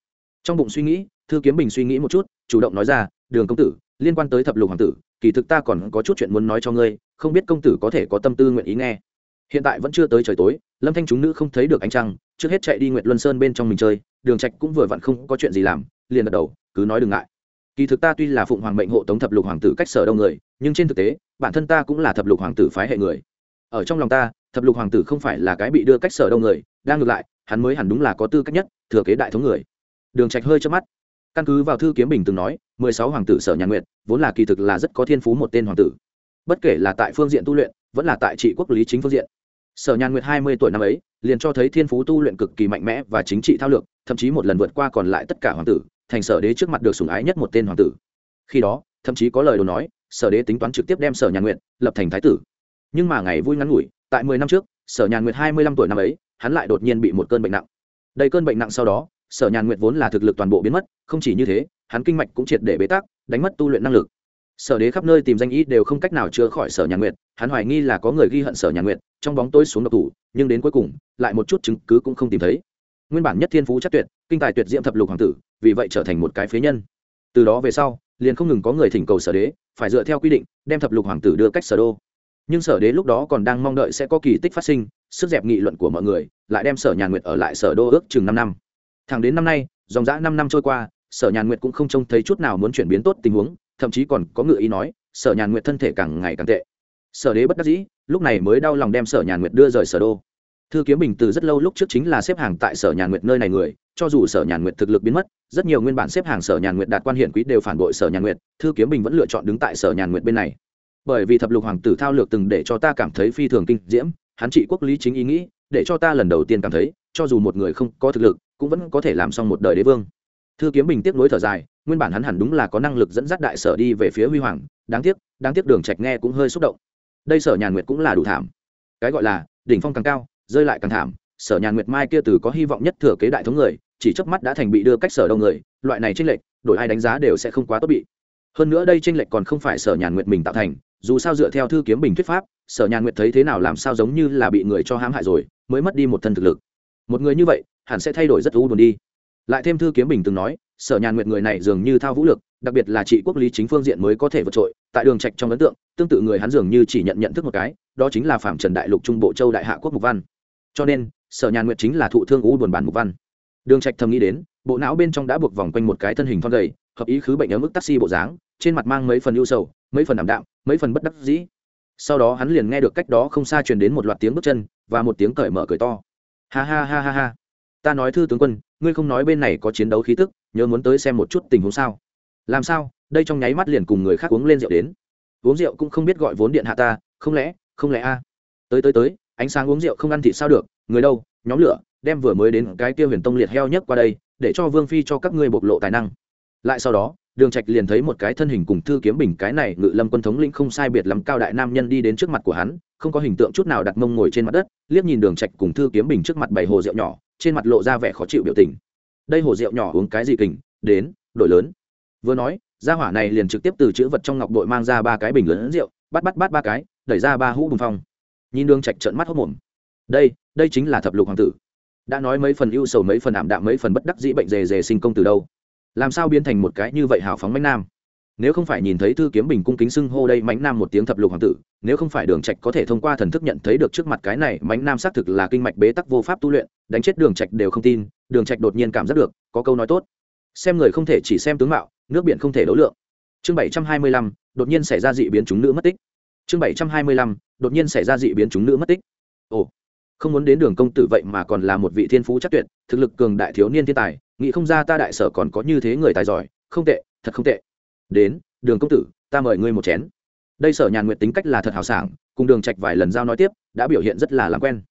S1: Trong bụng suy nghĩ, thư kiếm bình suy nghĩ một chút, chủ động nói ra đường công tử, liên quan tới thập lục hoàng tử, kỳ thực ta còn có chút chuyện muốn nói cho ngươi, không biết công tử có thể có tâm tư nguyện ý nghe. Hiện tại vẫn chưa tới trời tối, lâm thanh chúng nữ không thấy được ánh trăng, trước hết chạy đi nguyệt luân sơn bên trong mình chơi, đường trạch cũng vừa vặn không có chuyện gì làm, liền gật đầu, cứ nói đừng ngại. Kỳ thực ta tuy là phụng hoàng mệnh hộ tống thập lục hoàng tử cách sở đông người, nhưng trên thực tế, bản thân ta cũng là thập lục hoàng tử phái hệ người. Ở trong lòng ta, thập lục hoàng tử không phải là cái bị đưa cách sở đông người, đang ngược lại, hắn mới hẳn đúng là có tư cách nhất, thừa kế đại thống người. Đường trạch hơi chớp mắt căn cứ vào thư kiếm bình từng nói, mười sáu hoàng tử sở nhàn nguyệt, vốn là kỳ thực là rất có thiên phú một tên hoàng tử. Bất kể là tại phương diện tu luyện, vẫn là tại trị quốc lý chính phương diện. Sở nhàn nguyệt hai mươi tuổi năm ấy, liền cho thấy thiên phú tu luyện cực kỳ mạnh mẽ và chính trị thao lược, thậm chí một lần vượt qua còn lại tất cả hoàng tử, thành sở đế trước mặt được sủng ái nhất một tên hoàng tử. Khi đó, thậm chí có lời đồn nói, sở đế tính toán trực tiếp đem sở nhàn nguyệt lập thành thái tử. Nhưng mà ngày vui ngắn ngủi, tại mười năm trước, sở nhàn nguyệt hai mươi lăm tuổi năm ấy, hắn lại đột nhiên bị một cơn bệnh nặng. Đầy cơn bệnh nặng sau đó sở nhàn nguyệt vốn là thực lực toàn bộ biến mất, không chỉ như thế, hắn kinh mạch cũng triệt để bế tắc, đánh mất tu luyện năng lực. Sở đế khắp nơi tìm danh ý đều không cách nào chữa khỏi sở nhàn nguyệt, hắn hoài nghi là có người ghi hận sở nhàn nguyệt, trong bóng tối xuống độc thủ, nhưng đến cuối cùng, lại một chút chứng cứ cũng không tìm thấy. Nguyên bản nhất thiên phú chắc tuyệt, kinh tài tuyệt diễm thập lục hoàng tử, vì vậy trở thành một cái phế nhân. Từ đó về sau, liền không ngừng có người thỉnh cầu sở đế, phải dựa theo quy định, đem thập lục hoàng tử đưa cách sở đô. Nhưng sở đế lúc đó còn đang mong đợi sẽ có kỳ tích phát sinh, sức dẹp nghị luận của mọi người, lại đem sở nhàn nguyệt ở lại sở đô ước chừng năm năm thẳng đến năm nay, dòng dã năm năm trôi qua, sở nhàn nguyệt cũng không trông thấy chút nào muốn chuyển biến tốt tình huống, thậm chí còn có ngự ý nói, sở nhàn nguyệt thân thể càng ngày càng tệ. Sở đế bất đắc dĩ, lúc này mới đau lòng đem sở nhàn nguyệt đưa rời sở đô. Thư kiếm bình từ rất lâu lúc trước chính là xếp hàng tại sở nhàn nguyệt nơi này người, cho dù sở nhàn nguyệt thực lực biến mất, rất nhiều nguyên bản xếp hàng sở nhàn nguyệt đạt quan hiển quý đều phản bội sở nhàn nguyệt, thư kiếm bình vẫn lựa chọn đứng tại sở nhàn nguyệt bên này. Bởi vì thập lục hoàng tử thao lược từng để cho ta cảm thấy phi thường kinh diễm, hắn trị quốc lý chính ý nghĩ, để cho ta lần đầu tiên cảm thấy cho dù một người không có thực lực, cũng vẫn có thể làm xong một đời đế vương. Thư kiếm bình tiếp nối thở dài, nguyên bản hắn hẳn đúng là có năng lực dẫn dắt đại sở đi về phía huy hoàng, đáng tiếc đáng tiếc đường trạch nghe cũng hơi xúc động. Đây sở nhàn nguyệt cũng là đủ thảm. Cái gọi là, đỉnh phong càng cao, rơi lại càng thảm, sở nhàn nguyệt mai kia từ có hy vọng nhất thừa kế đại thống người, chỉ chớp mắt đã thành bị đưa cách sở đông người, loại này tranh lệch, đổi ai đánh giá đều sẽ không quá tốt bị. Hơn nữa đây tranh lệch còn không phải sở nhàn nguyệt mình tạo thành, dù sao dựa theo thư kiếm bình thuyết pháp, sở nhàn nguyệt thấy thế nào làm sao giống như là bị người cho hãm hại rồi, mới mất đi một thân thực lực một người như vậy, hẳn sẽ thay đổi rất u buồn đi. Lại thêm thư kiếm bình từng nói, sở nhàn nguyệt người này dường như thao vũ lực, đặc biệt là trị quốc lý chính phương diện mới có thể vượt trội, tại đường trạch trong ấn tượng, tương tự người hắn dường như chỉ nhận nhận thức một cái, đó chính là phạm trần đại lục trung bộ châu đại hạ quốc mục văn. Cho nên, sở nhàn nguyệt chính là thụ thương u buồn bản mục văn. Đường trạch thầm nghĩ đến, bộ não bên trong đã buộc vòng quanh một cái thân hình thon gầy, hợp ý khứ bệnh ở mức taxi bộ dáng, trên mặt mang mấy phần ưu sầu, mấy phần đảm đạm, mấy phần bất đắc dĩ. Sau đó hắn liền nghe được cách đó không xa truyền đến một loạt tiếng bước chân, và một tiếng cởi mở cười to ha ha ha ha ha. Ta nói thư tướng quân, ngươi không nói bên này có chiến đấu khí tức, nhớ muốn tới xem một chút tình huống sao. Làm sao? Đây trong nháy mắt liền cùng người khác uống lên rượu đến. Uống rượu cũng không biết gọi vốn điện hạ ta, không lẽ không lẽ a? Tới tới tới, ánh sáng uống rượu không ăn thì sao được, người đâu, nhóm lửa, đem vừa mới đến cái kia huyền tông liệt heo nhất qua đây, để cho vương phi cho các ngươi bộc lộ tài năng. Lại sau đó đường trạch liền thấy một cái thân hình cùng thư kiếm bình cái này ngự lâm quân thống lĩnh không sai biệt lắm cao đại nam nhân đi đến trước mặt của hắn, không có hình tượng chút nào đặt mông ngồi trên mặt đất, liếc nhìn đường trạch cùng thư kiếm bình trước mặt bảy hồ rượu nhỏ, trên mặt lộ ra vẻ khó chịu biểu tình. Đây hồ rượu nhỏ uống cái gì kình, đến, đổi lớn. Vừa nói, gia hỏa này liền trực tiếp từ chữ vật trong ngọc đội mang ra ba cái bình lớn rượu, bắt bắt bắt ba cái, đẩy ra ba hũ bùng phong. Nhìn đường trạch trợn mắt hốt mồm đây đây chính là thập lục hoàng tử. Đã nói mấy phần ưu sầu, mấy phần ảm đạm, mấy phần bất đắc dĩ, bệnh dề dề sinh công từ đâu? Làm sao biến thành một cái như vậy hào phóng mãnh nam? Nếu không phải nhìn thấy thư kiếm bình cung kính xưng hô đây mãnh nam một tiếng thập lục hoàng tử nếu không phải đường trạch có thể thông qua thần thức nhận thấy được trước mặt cái này mãnh nam xác thực là kinh mạch bế tắc vô pháp tu luyện đánh chết đường trạch đều không tin đường trạch đột nhiên cảm giác được có câu nói tốt. Xem người không thể chỉ xem tướng mạo nước biển không thể đấu lượng. Chương 725, đột nhiên xảy ra dị biến chúng nữ mất tích. Chương 725, đột nhiên xảy ra dị biến chúng nữ mất tích. Ồ không muốn đến đường công tử vậy mà còn là một vị thiên phú chắc tuyệt thực lực cường đại thiếu niên thiên tài nghĩ không ra ta đại sở còn có như thế người tài giỏi, không tệ, thật không tệ. Đến, đường công tử, ta mời ngươi một chén. Đây sở nhàn nguyện tính cách là thật hào sảng, cùng đường trạch vài lần giao nói tiếp, đã biểu hiện rất là làm quen.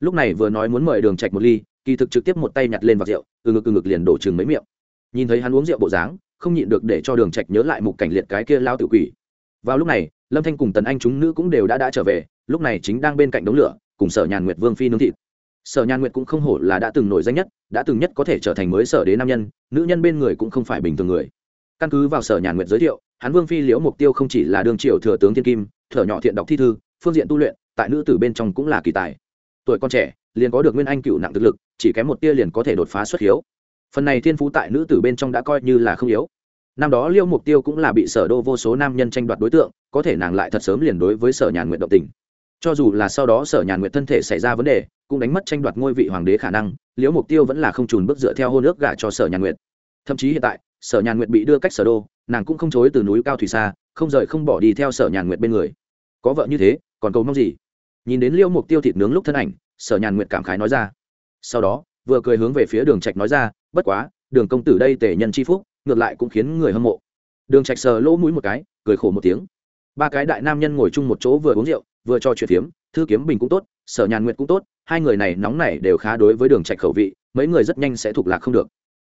S1: Lúc này vừa nói muốn mời đường trạch một ly, kỳ thực trực tiếp một tay nhặt lên vạc rượu, từ ngực từ ngực liền đổ chừng mấy miệng. Nhìn thấy hắn uống rượu bộ dáng, không nhịn được để cho đường trạch nhớ lại mục cảnh liệt cái kia lao tự quỷ. Vào lúc này, lâm thanh cùng tần anh chúng nữ cũng đều đã đã trở về, lúc này chính đang bên cạnh đống lửa, cùng sở nhàn nguyệt vương phi nướng thịt sở nhàn nguyệt cũng không hổ là đã từng nổi danh nhất, đã từng nhất có thể trở thành mới sở đế nam nhân, nữ nhân bên người cũng không phải bình thường người. Căn cứ vào sở nhàn nguyệt giới thiệu, hắn vương phi liễu mục tiêu không chỉ là đương triều thừa tướng thiên kim, thở nhỏ thiện đọc thi thư, phương diện tu luyện, tại nữ tử bên trong cũng là kỳ tài. Tuổi con trẻ, liền có được nguyên anh cựu nặng thực lực, chỉ kém một tia liền có thể đột phá xuất hiếu. Phần này thiên phú tại nữ tử bên trong đã coi như là không yếu. Năm đó liêu mục tiêu cũng là bị sở đô vô số nam nhân tranh đoạt đối tượng, có thể nàng lại thật sớm liền đối với sở nhàn nguyện động tình cho dù là sau đó sở nhàn nguyện thân thể xảy ra vấn đề, cũng đánh mất tranh đoạt ngôi vị hoàng đế khả năng, liễu mục tiêu vẫn là không trùn bước dựa theo hôn ước gả cho sở nhàn nguyện thậm chí hiện tại, sở nhàn nguyện bị đưa cách sở đô, nàng cũng không chối từ núi cao thủy xa, không rời không bỏ đi theo sở nhàn nguyện bên người. Có vợ như thế, còn cầu mong gì? Nhìn đến liễu mục tiêu thịt nướng lúc thân ảnh, sở nhàn nguyện cảm khái nói ra. Sau đó, vừa cười hướng về phía đường trạch nói ra, bất quá, đường công tử đây tể nhân chi phúc, ngược lại cũng khiến người hâm mộ. Đường trạch sờ lỗ mũi một cái, cười khổ một tiếng. Ba cái đại nam nhân ngồi chung một chỗ vừa uống rượu vừa cho chuyện phiếm, thư kiếm bình cũng tốt, sở nhàn nguyệt cũng tốt, hai người này nóng nảy đều khá đối với đường trạch khẩu vị, mấy người rất nhanh sẽ thuộc lạc không được.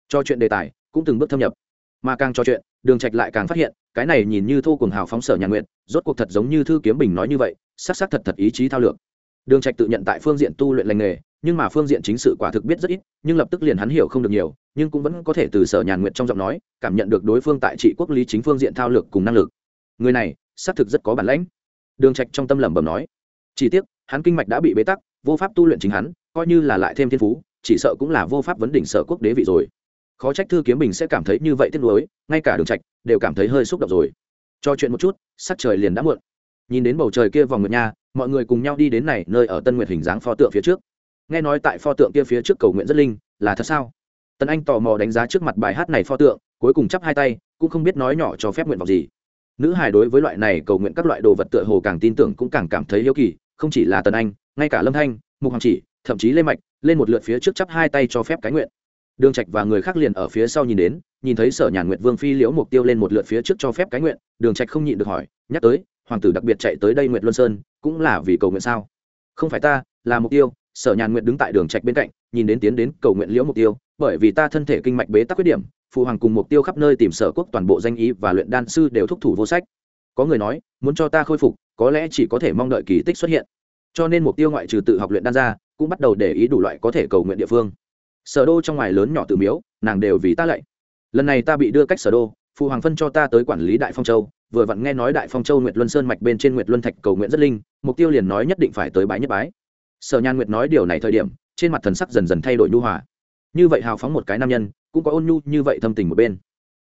S1: Cho chuyện đề tài, cũng từng bước thâm nhập. Mà càng cho chuyện, đường trạch lại càng phát hiện, cái này nhìn như thô cùng hào phóng sở nhàn nguyệt, rốt cuộc thật giống như thư kiếm bình nói như vậy sắc sắc thật thật ý chí thao lược. Đường trạch tự nhận tại phương diện tu luyện lành nghề, nhưng mà phương diện chính sự quả thực biết rất ít, nhưng lập tức liền hắn hiểu không được nhiều, nhưng cũng vẫn có thể từ sở nhàn nguyện trong giọng nói, cảm nhận được đối phương tại trị quốc lý chính phương diện thao lược cùng năng lực. Người này, xác thực rất có bản lãnh đường trạch trong tâm lẩm bẩm nói. Chỉ tiếc, hắn kinh mạch đã bị bế tắc, vô pháp tu luyện chính hắn, coi như là lại thêm thiên phú, chỉ sợ cũng là vô pháp vấn đỉnh sở quốc đế vị rồi. Khó trách thư kiếm bình sẽ cảm thấy như vậy tiếc nuối, ngay cả đường trạch đều cảm thấy hơi xúc động rồi. Cho chuyện một chút, sắc trời liền đã muộn. Nhìn đến bầu trời kia vòng nguyệt nha, mọi người cùng nhau đi đến này, nơi ở tân nguyệt hình dáng pho tượng phía trước. Nghe nói tại pho tượng kia phía trước cầu nguyện rất linh, là thật sao? Tần anh tò mò đánh giá trước mặt bài hát này pho tượng, cuối cùng chắp hai tay, cũng không biết nói nhỏ cho phép nguyện vọng gì nữ hài đối với loại này cầu nguyện các loại đồ vật tựa hồ càng tin tưởng cũng càng cảm thấy hiếu kỳ, không chỉ là tần anh, ngay cả lâm thanh, mục hoàng chỉ, thậm chí lê mạch, lên một lượt phía trước chắp hai tay cho phép cái nguyện. Đường trạch và người khác liền ở phía sau nhìn đến, nhìn thấy sở nhàn nguyện vương phi liễu mục tiêu lên một lượt phía trước cho phép cái nguyện, đường trạch không nhịn được hỏi, nhắc tới, hoàng tử đặc biệt chạy tới đây nguyện luân sơn, cũng là vì cầu nguyện sao? Không phải ta, là mục tiêu. Sở nhàn nguyện đứng tại đường trạch bên cạnh, nhìn đến tiến đến cầu nguyện liễu mục tiêu, bởi vì ta thân thể kinh mạch bế tắc khuyết điểm phụ hoàng cùng mục tiêu khắp nơi tìm sở quốc toàn bộ danh ý và luyện đan sư đều thúc thủ vô sách. Có người nói, muốn cho ta khôi phục, có lẽ chỉ có thể mong đợi kỳ tích xuất hiện. Cho nên mục tiêu ngoại trừ tự học luyện đan ra, cũng bắt đầu để ý đủ loại có thể cầu nguyện địa phương. Sở đô trong ngoài lớn nhỏ tự miếu, nàng đều vì ta lạy. Lần này ta bị đưa cách sở đô, phụ hoàng phân cho ta tới quản lý đại phong châu. Vừa vặn nghe nói đại phong châu nguyệt luân sơn mạch bên trên nguyệt luân thạch cầu nguyện rất linh, mục tiêu liền nói nhất định phải tới bái nhất bái. Sở nhan nguyệt nói điều này thời điểm, trên mặt thần sắc dần dần thay đổi nhu hòa. Như vậy hào phóng một cái nam nhân cũng có ôn nhu như vậy thâm tình một bên.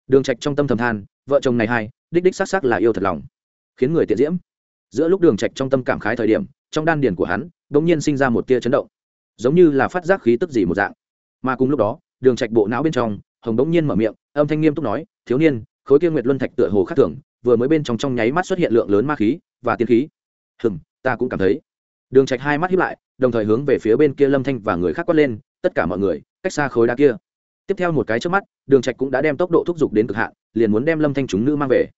S1: Đường trạch trong tâm thầm than, vợ chồng này hai, đích đích sắc sắc là yêu thật lòng. Khiến người tiện diễm. Giữa lúc đường trạch trong tâm cảm khái thời điểm, trong đan điền của hắn, đột nhiên sinh ra một tia chấn động. Giống như là phát giác khí tức gì một dạng. Mà cùng lúc đó, đường trạch bộ não bên trong, hồng đống nhiên mở miệng, âm thanh nghiêm túc nói, thiếu niên, khối kia nguyệt luân thạch tựa hồ khác thường, vừa mới bên trong trong nháy mắt xuất hiện lượng lớn ma khí và tiên khí. Hừm, ta cũng cảm thấy. Đường trạch hai mắt híp lại, đồng thời hướng về phía bên kia lâm thanh và người khác quát lên, tất cả mọi người, cách xa khối đá kia tiếp theo một cái trước mắt, đường trạch cũng đã đem tốc độ thúc giục đến cực hạn, liền muốn đem lâm thanh chúng nữ mang về.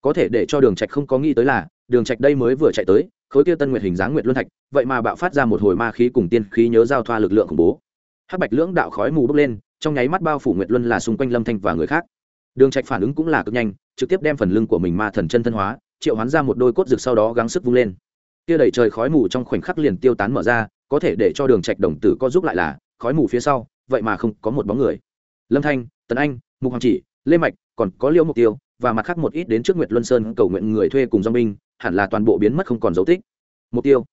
S1: Có thể để cho đường trạch không có nghĩ tới là, đường trạch đây mới vừa chạy tới, khối kia tân nguyệt hình dáng nguyệt luân thạch, vậy mà bạo phát ra một hồi ma khí cùng tiên khí nhớ giao thoa lực lượng khủng bố. Hắc bạch lưỡng đạo khói mù bốc lên, trong nháy mắt bao phủ nguyệt luân là xung quanh lâm thanh và người khác. Đường trạch phản ứng cũng là cực nhanh, trực tiếp đem phần lưng của mình ma thần chân thân hóa, triệu hoán ra một đôi cốt rực sau đó gắng sức vung lên. Kia đẩy trời khói mù trong khoảnh khắc liền tiêu tán mở ra, có thể để cho đường trạch đồng tử có giúp lại là, khói mù phía sau, vậy mà không có một bóng người lâm thanh, tần anh, mục hoàng chỉ, lê mạch, còn có liễu mục tiêu, và mặt khác một ít đến trước nguyệt luân sơn cầu nguyện người thuê cùng do binh, hẳn là toàn bộ biến mất không còn dấu tích. Mục tiêu.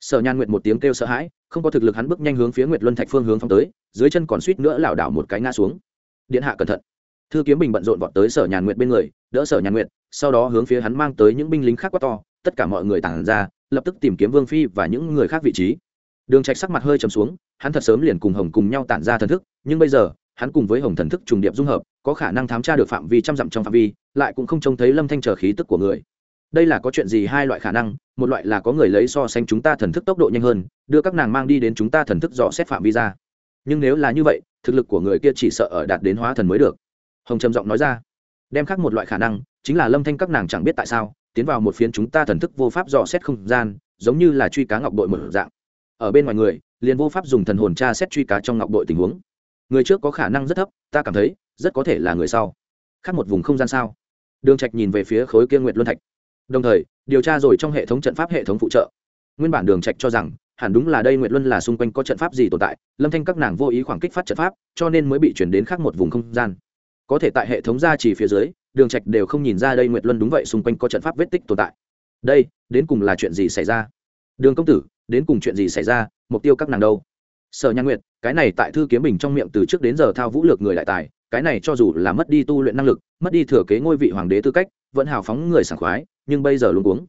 S1: Sở nhan nguyệt một tiếng kêu sợ hãi, không có thực lực hắn bước nhanh hướng phía nguyệt luân thạch phương hướng phong tới, dưới chân còn suýt nữa lảo đảo một cái ngã xuống. Điện hạ cẩn thận. Thư kiếm bình bận rộn vọt tới sở nhàn nguyệt bên người, đỡ sở nhàn nguyệt, sau đó hướng phía hắn mang tới những binh lính khác quá to, tất cả mọi người tản ra, lập tức tìm kiếm vương phi và những người khác vị trí. Đường trạch sắc mặt hơi trầm xuống, hắn thật sớm liền cùng hồng cùng nhau tản ra thần thức, nhưng bây giờ hắn cùng với hồng thần thức trùng điệp dung hợp, có khả năng thám tra được phạm vi trăm dặm trong phạm vi, lại cũng không trông thấy lâm thanh chờ khí tức của người. Đây là có chuyện gì hai loại khả năng, một loại là có người lấy so sánh chúng ta thần thức tốc độ nhanh hơn, đưa các nàng mang đi đến chúng ta thần thức dò xét phạm vi ra. Nhưng nếu là như vậy, thực lực của người kia chỉ sợ ở đạt đến hóa thần mới được. Hồng trầm giọng nói ra. Đem khác một loại khả năng, chính là lâm thanh các nàng chẳng biết tại sao, tiến vào một phiến chúng ta thần thức vô pháp dò xét không gian, giống như là truy cá ngọc bội một dạng. Ở bên ngoài người, liền vô pháp dùng thần hồn tra xét truy cá trong ngọc bội tình huống người trước có khả năng rất thấp, ta cảm thấy, rất có thể là người sau. Khác một vùng không gian sao? Đường trạch nhìn về phía khối kia nguyệt luân thạch. Đồng thời, điều tra rồi trong hệ thống trận pháp hệ thống phụ trợ. Nguyên bản đường trạch cho rằng, hẳn đúng là đây nguyệt luân là xung quanh có trận pháp gì tồn tại, lâm thanh các nàng vô ý khoảng kích phát trận pháp, cho nên mới bị chuyển đến khác một vùng không gian. Có thể tại hệ thống gia trì phía dưới, đường trạch đều không nhìn ra đây nguyệt luân đúng vậy xung quanh có trận pháp vết tích tồn tại. Đây, đến cùng là chuyện gì xảy ra? Đường công tử, đến cùng chuyện gì xảy ra? Mục tiêu các nàng đâu? Sở nhan nguyệt, cái này tại thư kiếm bình trong miệng từ trước đến giờ thao vũ lược người đại tài, cái này cho dù là mất đi tu luyện năng lực, mất đi thừa kế ngôi vị hoàng đế tư cách, vẫn hào phóng người sảng khoái, nhưng bây giờ luôn uống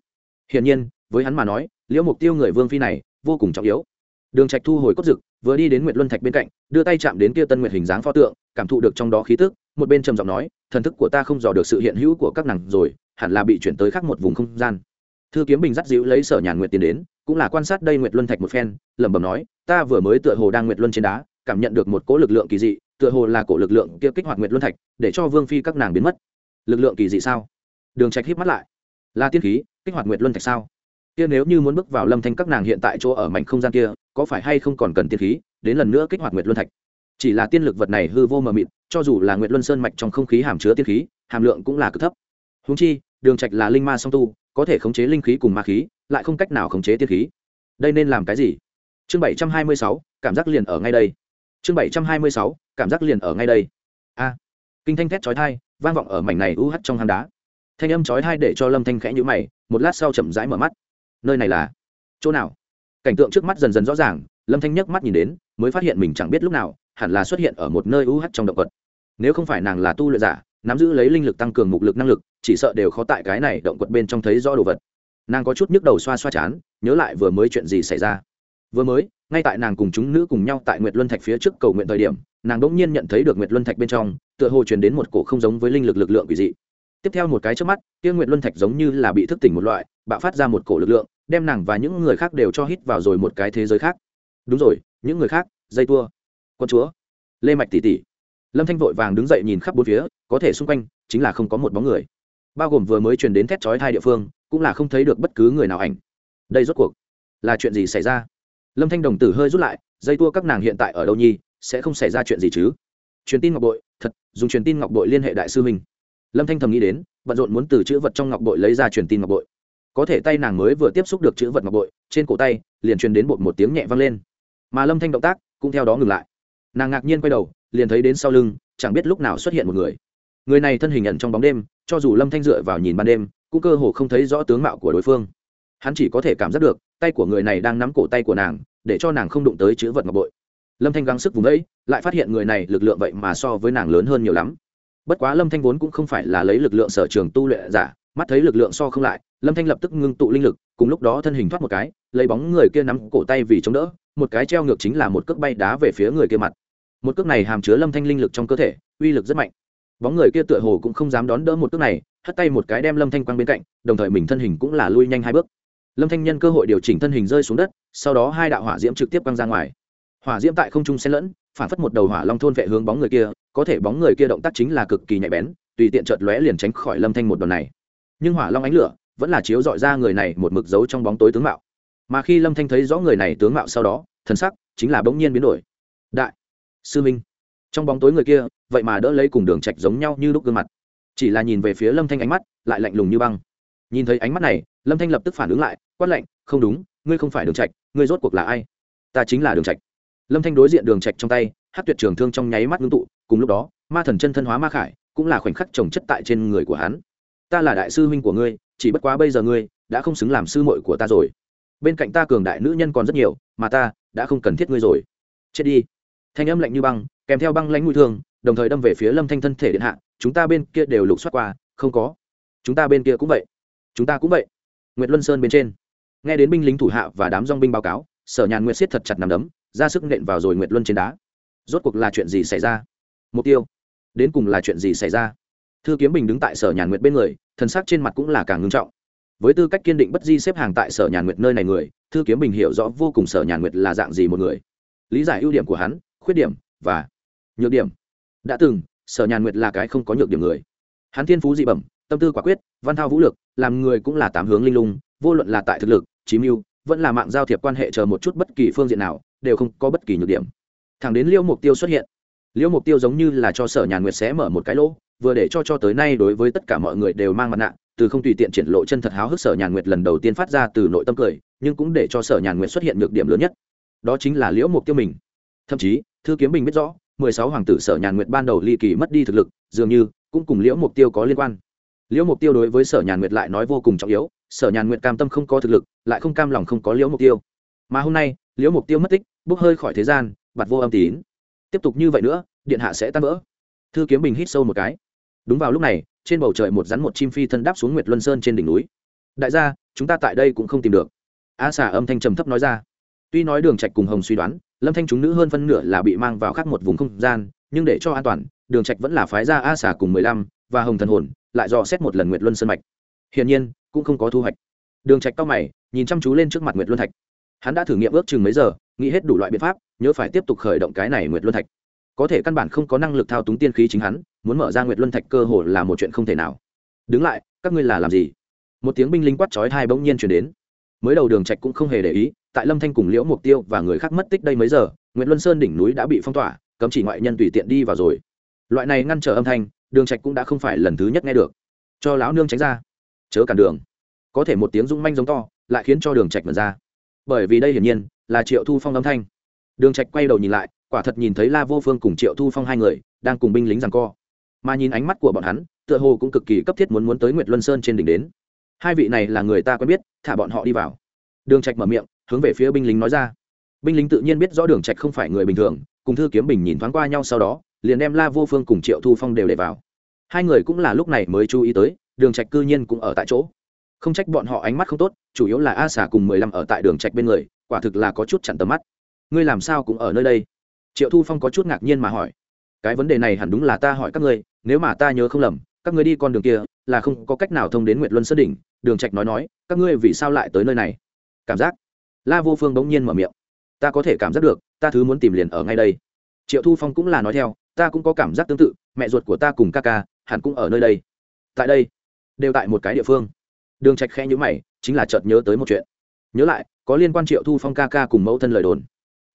S1: hiển nhiên, với hắn mà nói, liễu mục tiêu người vương phi này vô cùng trọng yếu. Đường trạch thu hồi cốt dực, vừa đi đến nguyệt luân thạch bên cạnh, đưa tay chạm đến kia tân nguyệt hình dáng pho tượng, cảm thụ được trong đó khí tức, một bên trầm giọng nói, thần thức của ta không dò được sự hiện hữu của các nàng rồi, hẳn là bị chuyển tới khác một vùng không gian. Thư kiếm bình dắt dịu lấy sở nhàn nguyệt tiến đến cũng là quan sát đây nguyệt luân thạch một phen, lẩm bẩm nói, ta vừa mới tựa hồ đang nguyệt luân trên đá, cảm nhận được một cỗ lực lượng kỳ dị, tựa hồ là cổ lực lượng kia kích hoạt nguyệt luân thạch, để cho vương phi các nàng biến mất. Lực lượng kỳ dị sao? Đường trạch híp mắt lại. Là tiên khí, kích hoạt nguyệt luân thạch sao? Kia nếu như muốn bước vào lâm thanh các nàng hiện tại chỗ ở mảnh không gian kia, có phải hay không còn cần tiên khí, đến lần nữa kích hoạt nguyệt luân thạch? Chỉ là tiên lực vật này hư vô mờ mịt, cho dù là nguyệt luân sơn mạch trong không khí hàm chứa tiên khí, hàm lượng cũng là cực thấp. Huống chi, đường trạch là linh ma song tu, có thể khống chế linh khí cùng ma khí lại không cách nào khống chế tiên khí. Đây nên làm cái gì? Chương bảy trăm hai mươi sáu, cảm giác liền ở ngay đây. Chương bảy trăm hai mươi sáu, cảm giác liền ở ngay đây. A. Kinh thanh thét chói tai, vang vọng ở mảnh này u hắt trong hang đá. Thanh âm chói tai để cho lâm thanh khẽ nhíu mày, một lát sau chậm rãi mở mắt. Nơi này là chỗ nào? Cảnh tượng trước mắt dần dần rõ ràng, lâm thanh nhấc mắt nhìn đến, mới phát hiện mình chẳng biết lúc nào, hẳn là xuất hiện ở một nơi u hắt trong động vật. Nếu không phải nàng là tu luyện giả, nắm giữ lấy linh lực tăng cường mục lực năng lực, chỉ sợ đều khó tại cái này động quật bên trong thấy rõ đồ vật nàng có chút nhức đầu xoa xoa chán nhớ lại vừa mới chuyện gì xảy ra. Vừa mới ngay tại nàng cùng chúng nữ cùng nhau tại nguyệt luân thạch phía trước cầu nguyện thời điểm nàng đ ỗ n g nhiên nhận thấy được nguyệt luân thạch bên trong tựa hồ truyền đến một cổ không giống với linh lực lực lượng quỷ dị. Tiếp theo một cái trước mắt kia nguyệt luân thạch giống như là bị thức tỉnh một loại bạo phát ra một cổ lực lượng đem nàng và những người khác đều cho hít vào rồi một cái thế giới khác. Đúng rồi những người khác dây tua con chúa lê mạch Tỷ Tỷ, lâm thanh vội vàng đứng dậy nhìn khắp bốn phía có thể xung quanh chính là không có một bóng người. Bao gồm vừa mới truyền đến thét chói hai địa phương cũng là không thấy được bất cứ người nào ảnh. Đây rốt cuộc là chuyện gì xảy ra? Lâm thanh đồng tử hơi rút lại, dây tua các nàng hiện tại ở đâu nhi sẽ không xảy ra chuyện gì chứ? Truyền tin ngọc bội, thật, dùng truyền tin ngọc bội liên hệ đại sư minh lâm thanh thầm nghĩ đến, bận rộn muốn từ chữ vật trong ngọc bội lấy ra truyền tin ngọc bội. Có thể tay nàng mới vừa tiếp xúc được chữ vật ngọc bội, trên cổ tay, liền truyền đến bột một tiếng nhẹ vang lên. Mà lâm thanh động tác cũng theo đó ngừng lại. Nàng ngạc nhiên quay đầu, liền thấy đến sau lưng, chẳng biết lúc nào xuất hiện một người. Người này thân hình nhận trong bóng đêm, cho dù lâm thanh dựa vào nhìn ban đêm cũng cơ hồ không thấy rõ tướng mạo của đối phương. Hắn chỉ có thể cảm giác được, tay của người này đang nắm cổ tay của nàng, để cho nàng không đụng tới chữ vật ngọc bội. Lâm thanh gắng sức vùng ấy lại phát hiện người này lực lượng vậy mà so với nàng lớn hơn nhiều lắm. Bất quá lâm thanh vốn cũng không phải là lấy lực lượng sở trường tu luyện giả, mắt thấy lực lượng so không lại, lâm thanh lập tức ngưng tụ linh lực, cùng lúc đó thân hình thoát một cái, lấy bóng người kia nắm cổ tay vì chống đỡ, một cái treo ngược chính là một cước bay đá về phía người kia mặt. Một cước này hàm chứa lâm thanh linh lực trong cơ thể, uy lực rất mạnh bóng người kia tựa hồ cũng không dám đón đỡ một cước này, hất tay một cái đem lâm thanh quang bên cạnh, đồng thời mình thân hình cũng là lui nhanh hai bước. Lâm thanh nhân cơ hội điều chỉnh thân hình rơi xuống đất, sau đó hai đạo hỏa diễm trực tiếp quăng ra ngoài. Hỏa diễm tại không trung xen lẫn, phản phất một đầu hỏa long thôn vệ hướng bóng người kia, có thể bóng người kia động tác chính là cực kỳ nhạy bén, tùy tiện chợt lóe liền tránh khỏi lâm thanh một đòn này. Nhưng hỏa long ánh lửa vẫn là chiếu dọi ra người này một mực giấu trong bóng tối tướng mạo. Mà khi lâm thanh thấy rõ người này tướng mạo sau đó, thần sắc chính là bỗng nhiên biến đổi. Đại sư minh trong bóng tối người kia, vậy mà đỡ lấy cùng đường trạch giống nhau như lúc gương mặt. Chỉ là nhìn về phía lâm thanh ánh mắt, lại lạnh lùng như băng. Nhìn thấy ánh mắt này, lâm thanh lập tức phản ứng lại, quát lạnh, không đúng, ngươi không phải đường trạch, ngươi rốt cuộc là ai? Ta chính là đường trạch. Lâm thanh đối diện đường trạch trong tay hát tuyệt trường thương trong nháy mắt ngưng tụ, cùng lúc đó, ma thần chân thân hóa ma khải, cũng là khoảnh khắc trồng chất tại trên người của hắn. Ta là đại sư huynh của ngươi, chỉ bất quá bây giờ ngươi đã không xứng làm sư muội của ta rồi. Bên cạnh ta cường đại nữ nhân còn rất nhiều, mà ta đã không cần thiết ngươi rồi. Chết đi thanh âm lạnh như băng, kèm theo băng lãnh mũi thương đồng thời đâm về phía lâm thanh thân thể điện hạ, chúng ta bên kia đều lục xoát qua, không có. Chúng ta bên kia cũng vậy. Chúng ta cũng vậy. Nguyệt luân sơn bên trên. Nghe đến binh lính thủ hạ và đám dong binh báo cáo, sở nhàn nguyệt siết thật chặt nằm đấm, ra sức nện vào rồi nguyệt luân trên đá. Rốt cuộc là chuyện gì xảy ra? Mục tiêu. Đến cùng là chuyện gì xảy ra? Thư kiếm bình đứng tại sở nhàn nguyệt bên người, thần sắc trên mặt cũng là càng ngưng trọng. Với tư cách kiên định bất di xếp hàng tại sở nhàn nguyệt nơi này người, thư kiếm bình hiểu rõ vô cùng sở nhàn nguyệt là dạng gì một người. Lý giải ưu điểm của hắn khuyết điểm và nhược điểm. Đã từng, sở nhàn nguyệt là cái không có nhược điểm người. Hắn thiên phú dị bẩm, tâm tư quả quyết, văn thao vũ lực, làm người cũng là tám hướng linh lung, vô luận là tại thực lực, chí mưu, vẫn là mạng giao thiệp quan hệ chờ một chút bất kỳ phương diện nào, đều không có bất kỳ nhược điểm. Thẳng đến liêu mục tiêu xuất hiện liêu mục tiêu giống như là cho sở nhàn nguyệt sẽ mở một cái lỗ, vừa để cho cho tới nay đối với tất cả mọi người đều mang mặt nạ, từ không tùy tiện triển lộ chân thật háo hức sở nhàn nguyệt lần đầu tiên phát ra từ nội tâm cười, nhưng cũng để cho sở nhàn nguyệt xuất hiện nhược điểm lớn nhất. Đó chính là liễu mục tiêu mình. Thậm chí thư kiếm bình biết rõ, mười sáu hoàng tử sở nhàn nguyệt ban đầu ly kỳ mất đi thực lực, dường như cũng cùng liễu mục tiêu có liên quan. Liễu mục tiêu đối với sở nhàn nguyệt lại nói vô cùng trọng yếu, sở nhàn nguyệt cam tâm không có thực lực, lại không cam lòng không có liễu mục tiêu. Mà hôm nay, liễu mục tiêu mất tích, bốc hơi khỏi thế gian, bạt vô âm tín. Tiếp tục như vậy nữa, điện hạ sẽ tan vỡ. Thư kiếm bình hít sâu một cái. Đúng vào lúc này, trên bầu trời một rắn một chim phi thân đáp xuống nguyệt luân sơn trên đỉnh núi. Đại gia, chúng ta tại đây cũng không tìm được. A xả âm thanh trầm thấp nói ra. Tuy nói đường trạch cùng hồng suy đoán lâm thanh chúng nữ hơn phân nửa là bị mang vào khác một vùng không gian, nhưng để cho an toàn, đường trạch vẫn là phái ra a xà cùng mười lăm và hồng thần hồn, lại dò xét một lần nguyệt luân sơn mạch. Hiển nhiên, cũng không có thu hoạch. Đường trạch cao mày, nhìn chăm chú lên trước mặt nguyệt luân thạch. Hắn đã thử nghiệm ước chừng mấy giờ, nghĩ hết đủ loại biện pháp, nhớ phải tiếp tục khởi động cái này nguyệt luân thạch. Có thể căn bản không có năng lực thao túng tiên khí chính hắn, muốn mở ra nguyệt luân thạch cơ hồ là một chuyện không thể nào. Đứng lại, các ngươi là làm gì? Một tiếng binh lính quát chói hai bỗng nhiên truyền đến mới đầu đường trạch cũng không hề để ý, tại lâm thanh cùng liễu mục tiêu và người khác mất tích đây mấy giờ nguyễn luân sơn đỉnh núi đã bị phong tỏa, cấm chỉ ngoại nhân tùy tiện đi vào rồi. Loại này ngăn trở âm thanh, đường trạch cũng đã không phải lần thứ nhất nghe được. Cho lão nương tránh ra. Chớ cản đường. Có thể một tiếng rung manh giống to, lại khiến cho đường trạch mở ra. Bởi vì đây hiển nhiên là triệu thu phong âm thanh. Đường trạch quay đầu nhìn lại, quả thật nhìn thấy la vô phương cùng triệu thu phong hai người đang cùng binh lính giằng co. Mà nhìn ánh mắt của bọn hắn, tựa hồ cũng cực kỳ cấp thiết muốn muốn tới nguyệt luân sơn trên đỉnh đến hai vị này là người ta quen biết, thả bọn họ đi vào. Đường trạch mở miệng, hướng về phía binh lính nói ra. Binh lính tự nhiên biết rõ đường trạch không phải người bình thường, cùng thư kiếm bình nhìn thoáng qua nhau sau đó, liền đem la vô phương cùng triệu thu phong đều để vào. Hai người cũng là lúc này mới chú ý tới, đường trạch cư nhiên cũng ở tại chỗ. Không trách bọn họ ánh mắt không tốt, chủ yếu là a xà cùng mười lăm ở tại đường trạch bên người, quả thực là có chút chặn tầm mắt. Ngươi làm sao cũng ở nơi đây? Triệu thu phong có chút ngạc nhiên mà hỏi. Cái vấn đề này hẳn đúng là ta hỏi các ngươi, nếu mà ta nhớ không lầm, các ngươi đi con đường kia, là không có cách nào thông đến nguyệt luân sơn đỉnh đường trạch nói nói, các ngươi vì sao lại tới nơi này? Cảm giác. La vô phương bỗng nhiên mở miệng, ta có thể cảm giác được, ta thứ muốn tìm liền ở ngay đây. Triệu thu phong cũng là nói theo, ta cũng có cảm giác tương tự, mẹ ruột của ta cùng ca ca, hẳn cũng ở nơi đây. Tại đây, đều tại một cái địa phương. Đường trạch khẽ nhíu mày, chính là chợt nhớ tới một chuyện. Nhớ lại, có liên quan triệu thu phong ca ca cùng mẫu thân lời đồn.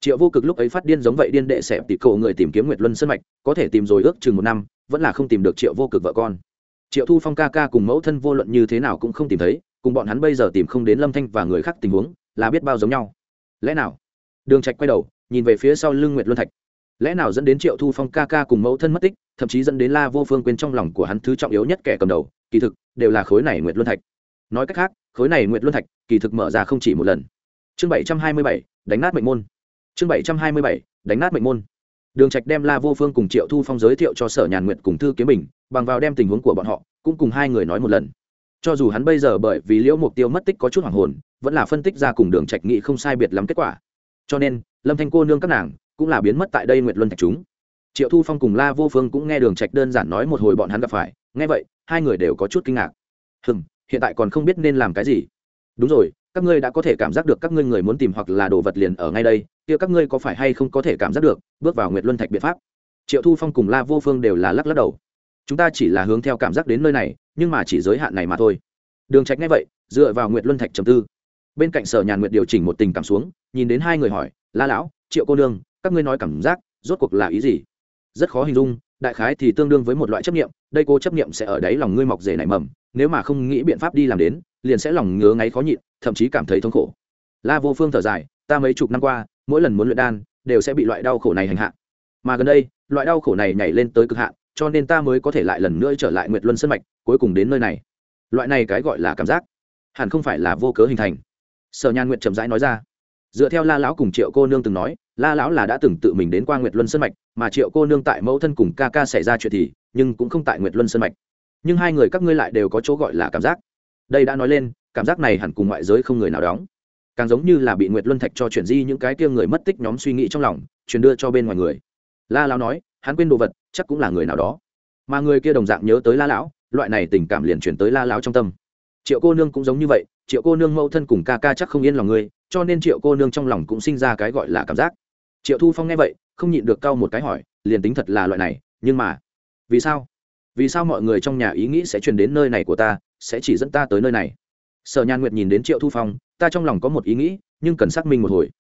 S1: Triệu vô cực lúc ấy phát điên giống vậy điên đệ xẹp tỉ cổ người tìm kiếm nguyệt luân sân mạch, có thể tìm rồi ước chừng một năm, vẫn là không tìm được triệu vô cực vợ con triệu thu phong ca ca cùng mẫu thân vô luận như thế nào cũng không tìm thấy, cùng bọn hắn bây giờ tìm không đến lâm thanh và người khác tình huống, là biết bao giống nhau. Lẽ nào? Đường trạch quay đầu, nhìn về phía sau lưng nguyệt luân thạch. Lẽ nào dẫn đến triệu thu phong ca ca cùng mẫu thân mất tích, thậm chí dẫn đến la vô phương quên trong lòng của hắn thứ trọng yếu nhất kẻ cầm đầu, kỳ thực, đều là khối này nguyệt luân thạch. Nói cách khác, khối này nguyệt luân thạch, kỳ thực mở ra không chỉ một lần. Chương bảy trăm hai mươi bảy, đánh nát mệnh môn. Chương bảy trăm hai mươi bảy, đánh nát mệnh môn đường trạch đem la vô phương cùng triệu thu phong giới thiệu cho sở nhàn nguyệt cùng thư kiếm bình, bằng vào đem tình huống của bọn họ, cũng cùng hai người nói một lần. Cho dù hắn bây giờ bởi vì liễu mục tiêu mất tích có chút hoàng hồn, vẫn là phân tích ra cùng đường trạch nghị không sai biệt lắm kết quả. Cho nên, lâm thanh cô nương các nàng cũng là biến mất tại đây nguyệt luân thạch chúng. Triệu thu phong cùng la vô phương cũng nghe đường trạch đơn giản nói một hồi bọn hắn gặp phải, nghe vậy, hai người đều có chút kinh ngạc. Hừm, hiện tại còn không biết nên làm cái gì. Đúng rồi các ngươi đã có thể cảm giác được các ngươi người muốn tìm hoặc là đồ vật liền ở ngay đây, kia các ngươi có phải hay không có thể cảm giác được, bước vào nguyệt luân thạch biện pháp. Triệu thu phong cùng la vô phương đều là lắc lắc đầu. Chúng ta chỉ là hướng theo cảm giác đến nơi này, nhưng mà chỉ giới hạn này mà thôi. Đường trạch ngay vậy, dựa vào nguyệt luân thạch trầm tư. Bên cạnh sở nhàn nguyệt điều chỉnh một tình cảm xuống, nhìn đến hai người hỏi, la lão, triệu cô nương, các ngươi nói cảm giác, rốt cuộc là ý gì? Rất khó hình dung đại khái thì tương đương với một loại chấp niệm, đây cô chấp niệm sẽ ở đấy lòng ngươi mọc rể nảy mầm, nếu mà không nghĩ biện pháp đi làm đến, liền sẽ lòng ngứa ngáy khó nhịn, thậm chí cảm thấy thống khổ. La vô phương thở dài, ta mấy chục năm qua, mỗi lần muốn luyện đan, đều sẽ bị loại đau khổ này hành hạ. Mà gần đây, loại đau khổ này nhảy lên tới cực hạn, cho nên ta mới có thể lại lần nữa trở lại nguyệt luân sân mạch, cuối cùng đến nơi này. Loại này cái gọi là cảm giác, hẳn không phải là vô cớ hình thành. Sở nhan nguyệt chậm rãi nói ra. Dựa theo la lão cùng triệu cô nương từng nói, la lão là đã từng tự mình đến qua nguyệt luân sân mạch mà triệu cô nương tại mẫu thân cùng ca ca xảy ra chuyện thì, nhưng cũng không tại nguyệt luân sân mạch. Nhưng hai người các ngươi lại đều có chỗ gọi là cảm giác. Đây đã nói lên, cảm giác này hẳn cùng ngoại giới không người nào đóng. Càng giống như là bị nguyệt luân thạch cho chuyển di những cái kia người mất tích nhóm suy nghĩ trong lòng, truyền đưa cho bên ngoài người. La lão nói, hắn quên đồ vật, chắc cũng là người nào đó. Mà người kia đồng dạng nhớ tới la lão, loại này tình cảm liền chuyển tới la lão trong tâm. Triệu cô nương cũng giống như vậy, triệu cô nương mẫu thân cùng ca ca chắc không yên lòng ngươi cho nên triệu cô nương trong lòng cũng sinh ra cái gọi là cảm giác triệu thu phong nghe vậy, không nhịn được cau một cái hỏi, liền tính thật là loại này, nhưng mà, vì sao? Vì sao mọi người trong nhà ý nghĩ sẽ truyền đến nơi này của ta, sẽ chỉ dẫn ta tới nơi này? Sở nhan nguyệt nhìn đến triệu thu phong, ta trong lòng có một ý nghĩ, nhưng cần xác minh một hồi.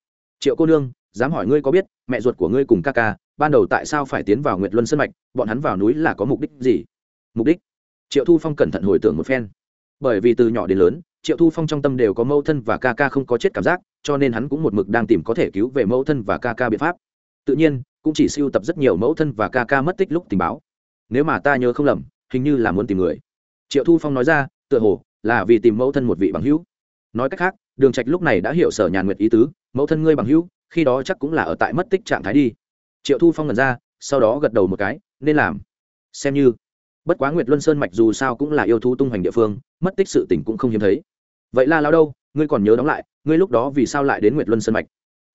S1: Triệu cô nương, dám hỏi ngươi có biết, mẹ ruột của ngươi cùng ca ca, ban đầu tại sao phải tiến vào nguyệt luân sân mạch, bọn hắn vào núi là có mục đích gì? Mục đích? Triệu thu phong cẩn thận hồi tưởng một phen. Bởi vì từ nhỏ đến lớn, triệu thu phong trong tâm đều có mâu thân và ca ca không có chết cảm giác cho nên hắn cũng một mực đang tìm có thể cứu về mẫu thân và ca ca biện pháp. Tự nhiên, cũng chỉ siêu tập rất nhiều mẫu thân và ca ca mất tích lúc tình báo. Nếu mà ta nhớ không lầm, hình như là muốn tìm người. Triệu thu phong nói ra, tựa hồ là vì tìm mẫu thân một vị bằng hữu. Nói cách khác, đường trạch lúc này đã hiểu sở nhàn nguyệt ý tứ, mẫu thân ngươi bằng hữu, khi đó chắc cũng là ở tại mất tích trạng thái đi. Triệu thu phong ngẩn ra, sau đó gật đầu một cái, nên làm. Xem như. Bất quá nguyệt luân sơn mạch dù sao cũng là yêu thú tung hoành địa phương, mất tích sự tình cũng không hiếm thấy. Vậy la lao đâu? Ngươi còn nhớ đóng lại ngươi lúc đó vì sao lại đến nguyệt luân sơn mạch?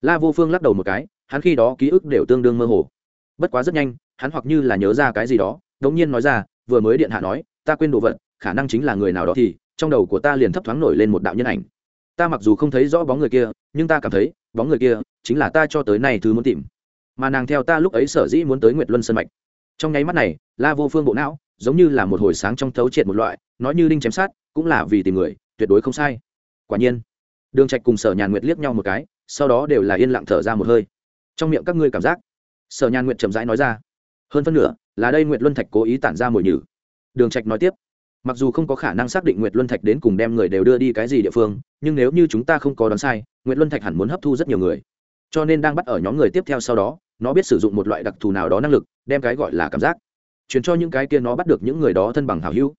S1: La vô phương lắc đầu một cái, hắn khi đó ký ức đều tương đương mơ hồ. Bất quá rất nhanh, hắn hoặc như là nhớ ra cái gì đó đống nhiên nói ra, vừa mới điện hạ nói, ta quên đồ vật, khả năng chính là người nào đó thì, trong đầu của ta liền thấp thoáng nổi lên một đạo nhân ảnh. Ta mặc dù không thấy rõ bóng người kia, nhưng ta cảm thấy, bóng người kia chính là ta cho tới nay thứ muốn tìm. Mà nàng theo ta lúc ấy sở dĩ muốn tới nguyệt luân sơn mạch. Trong nháy mắt này, la vô phương bộ não giống như là một hồi sáng trong thấu triệt một loại, nói như đinh chém sát, cũng là vì tìm người, tuyệt đối không sai. Quả nhiên đường trạch cùng sở nhàn nguyệt liếc nhau một cái, sau đó đều là yên lặng thở ra một hơi. Trong miệng các ngươi cảm giác, sở nhàn nguyệt chậm rãi nói ra. Hơn phân nửa, là đây nguyệt luân thạch cố ý tản ra mùi nhử. Đường trạch nói tiếp, mặc dù không có khả năng xác định nguyệt luân thạch đến cùng đem người đều đưa đi cái gì địa phương, nhưng nếu như chúng ta không có đoán sai, nguyệt luân thạch hẳn muốn hấp thu rất nhiều người. Cho nên đang bắt ở nhóm người tiếp theo sau đó, nó biết sử dụng một loại đặc thù nào đó năng lực, đem cái gọi là cảm giác chuyển cho những cái kia nó bắt được những người đó thân bằng hảo hữu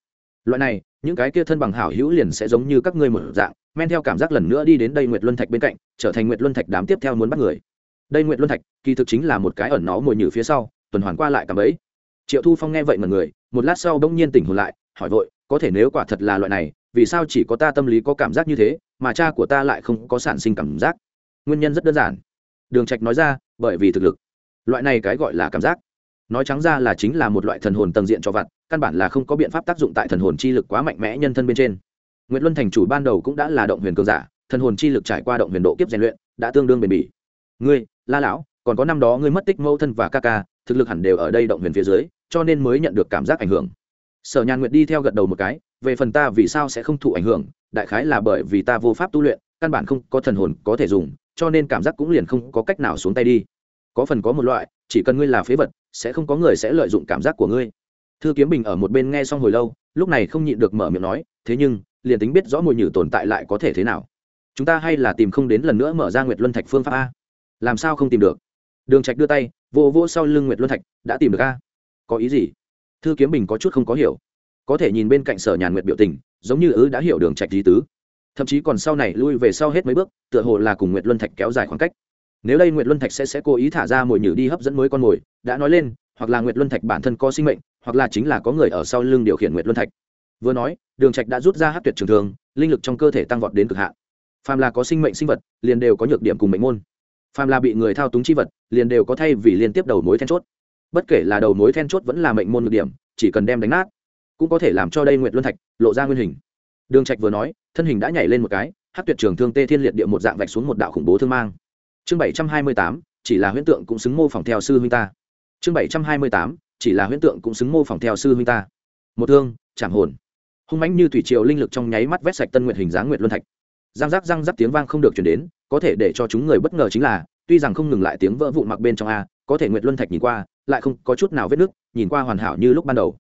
S1: loại này, những cái kia thân bằng hảo hữu liền sẽ giống như các ngươi một dạng, men theo cảm giác lần nữa đi đến đây nguyệt luân thạch bên cạnh, trở thành nguyệt luân thạch đám tiếp theo muốn bắt người. Đây nguyệt luân thạch, kỳ thực chính là một cái ẩn nó mồi nhử phía sau, tuần hoàn qua lại cảm ấy triệu thu phong nghe vậy mật người, một lát sau bỗng nhiên tỉnh hồn lại, hỏi vội, có thể nếu quả thật là loại này, vì sao chỉ có ta tâm lý có cảm giác như thế, mà cha của ta lại không có sản sinh cảm giác? Nguyên nhân rất đơn giản. Đường trạch nói ra, bởi vì thực lực. Loại này cái gọi là cảm giác. Nói trắng ra là chính là một loại thần hồn tầng diện cho vặt căn bản là không có biện pháp tác dụng tại thần hồn chi lực quá mạnh mẽ nhân thân bên trên. Nguyễn luân thành chủ ban đầu cũng đã là động huyền cường giả, thần hồn chi lực trải qua động huyền độ kiếp rèn luyện, đã tương đương bền bỉ. Ngươi, la lão, còn có năm đó ngươi mất tích mẫu thân và ca ca, thực lực hẳn đều ở đây động huyền phía dưới, cho nên mới nhận được cảm giác ảnh hưởng. Sở nhàn nguyệt đi theo gật đầu một cái, về phần ta vì sao sẽ không thụ ảnh hưởng, đại khái là bởi vì ta vô pháp tu luyện, căn bản không có thần hồn có thể dùng, cho nên cảm giác cũng liền không có cách nào xuống tay đi. Có phần có một loại, chỉ cần ngươi là phế vật, sẽ không có người sẽ lợi dụng cảm giác của ngươi thư kiếm bình ở một bên nghe xong hồi lâu, lúc này không nhịn được mở miệng nói, thế nhưng, liền tính biết rõ mùi nhử tồn tại lại có thể thế nào? Chúng ta hay là tìm không đến lần nữa mở ra nguyệt luân thạch phương pháp a? Làm sao không tìm được? Đường trạch đưa tay, vô vô sau lưng nguyệt luân thạch, đã tìm được a. Có ý gì? Thư kiếm bình có chút không có hiểu. Có thể nhìn bên cạnh sở nhàn nguyệt biểu tình, giống như ứ đã hiểu đường trạch lý tứ. Thậm chí còn sau này lui về sau hết mấy bước, tựa hồ là cùng nguyệt luân thạch kéo dài khoảng cách. Nếu đây nguyệt luân thạch sẽ sẽ cố ý thả ra mồi nhử đi hấp dẫn mới con mồi, đã nói lên hoặc là nguyệt luân thạch bản thân có sinh mệnh, hoặc là chính là có người ở sau lưng điều khiển nguyệt luân thạch. Vừa nói, đường trạch đã rút ra hát tuyệt trường thường linh lực trong cơ thể tăng vọt đến cực hạn. Phàm là có sinh mệnh sinh vật, liền đều có nhược điểm cùng mệnh môn. Phàm là bị người thao túng chi vật, liền đều có thay vì liên tiếp đầu mối then chốt. Bất kể là đầu mối then chốt vẫn là mệnh môn nhược điểm, chỉ cần đem đánh nát, cũng có thể làm cho đây nguyệt luân thạch lộ ra nguyên hình. Đường trạch vừa nói, thân hình đã nhảy lên một cái hát tuyệt trường thương tê thiên liệt địa một dạng vạch xuống một đạo khủng bố thương mang. Chương bảy trăm hai mươi tám, chỉ là huyễn tượng cũng xứng mô phỏng theo sư huynh ta chương bảy trăm hai mươi tám, chỉ là huyễn tượng cũng xứng mô phỏng theo sư huynh ta. Một thương, chạm hồn. Hung mãnh như thủy triều linh lực trong nháy mắt vét sạch tân nguyện hình dáng nguyệt luân thạch. Răng rắc răng rắc tiếng vang không được chuyển đến, có thể để cho chúng người bất ngờ chính là, tuy rằng không ngừng lại tiếng vỡ vụn mặc bên trong a, có thể nguyệt luân thạch nhìn qua, lại không có chút nào vết nứt, nhìn qua hoàn hảo như lúc ban đầu.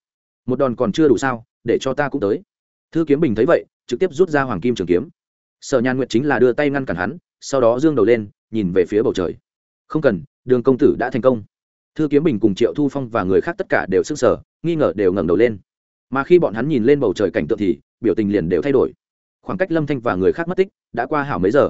S1: Một đòn còn chưa đủ sao, để cho ta cũng tới. Thư kiếm bình thấy vậy, trực tiếp rút ra hoàng kim trường kiếm. Sở nhan nguyệt chính là đưa tay ngăn cản hắn, sau đó dương đầu lên, nhìn về phía bầu trời. Không cần, đường công tử đã thành công thư kiếm bình cùng triệu thu phong và người khác tất cả đều s ư n g sở nghi ngờ đều ngẩng đầu lên. Mà khi bọn hắn nhìn lên bầu trời cảnh tượng thì, biểu tình liền đều thay đổi. Khoảng cách lâm thanh và người khác mất tích đã qua hảo mấy giờ?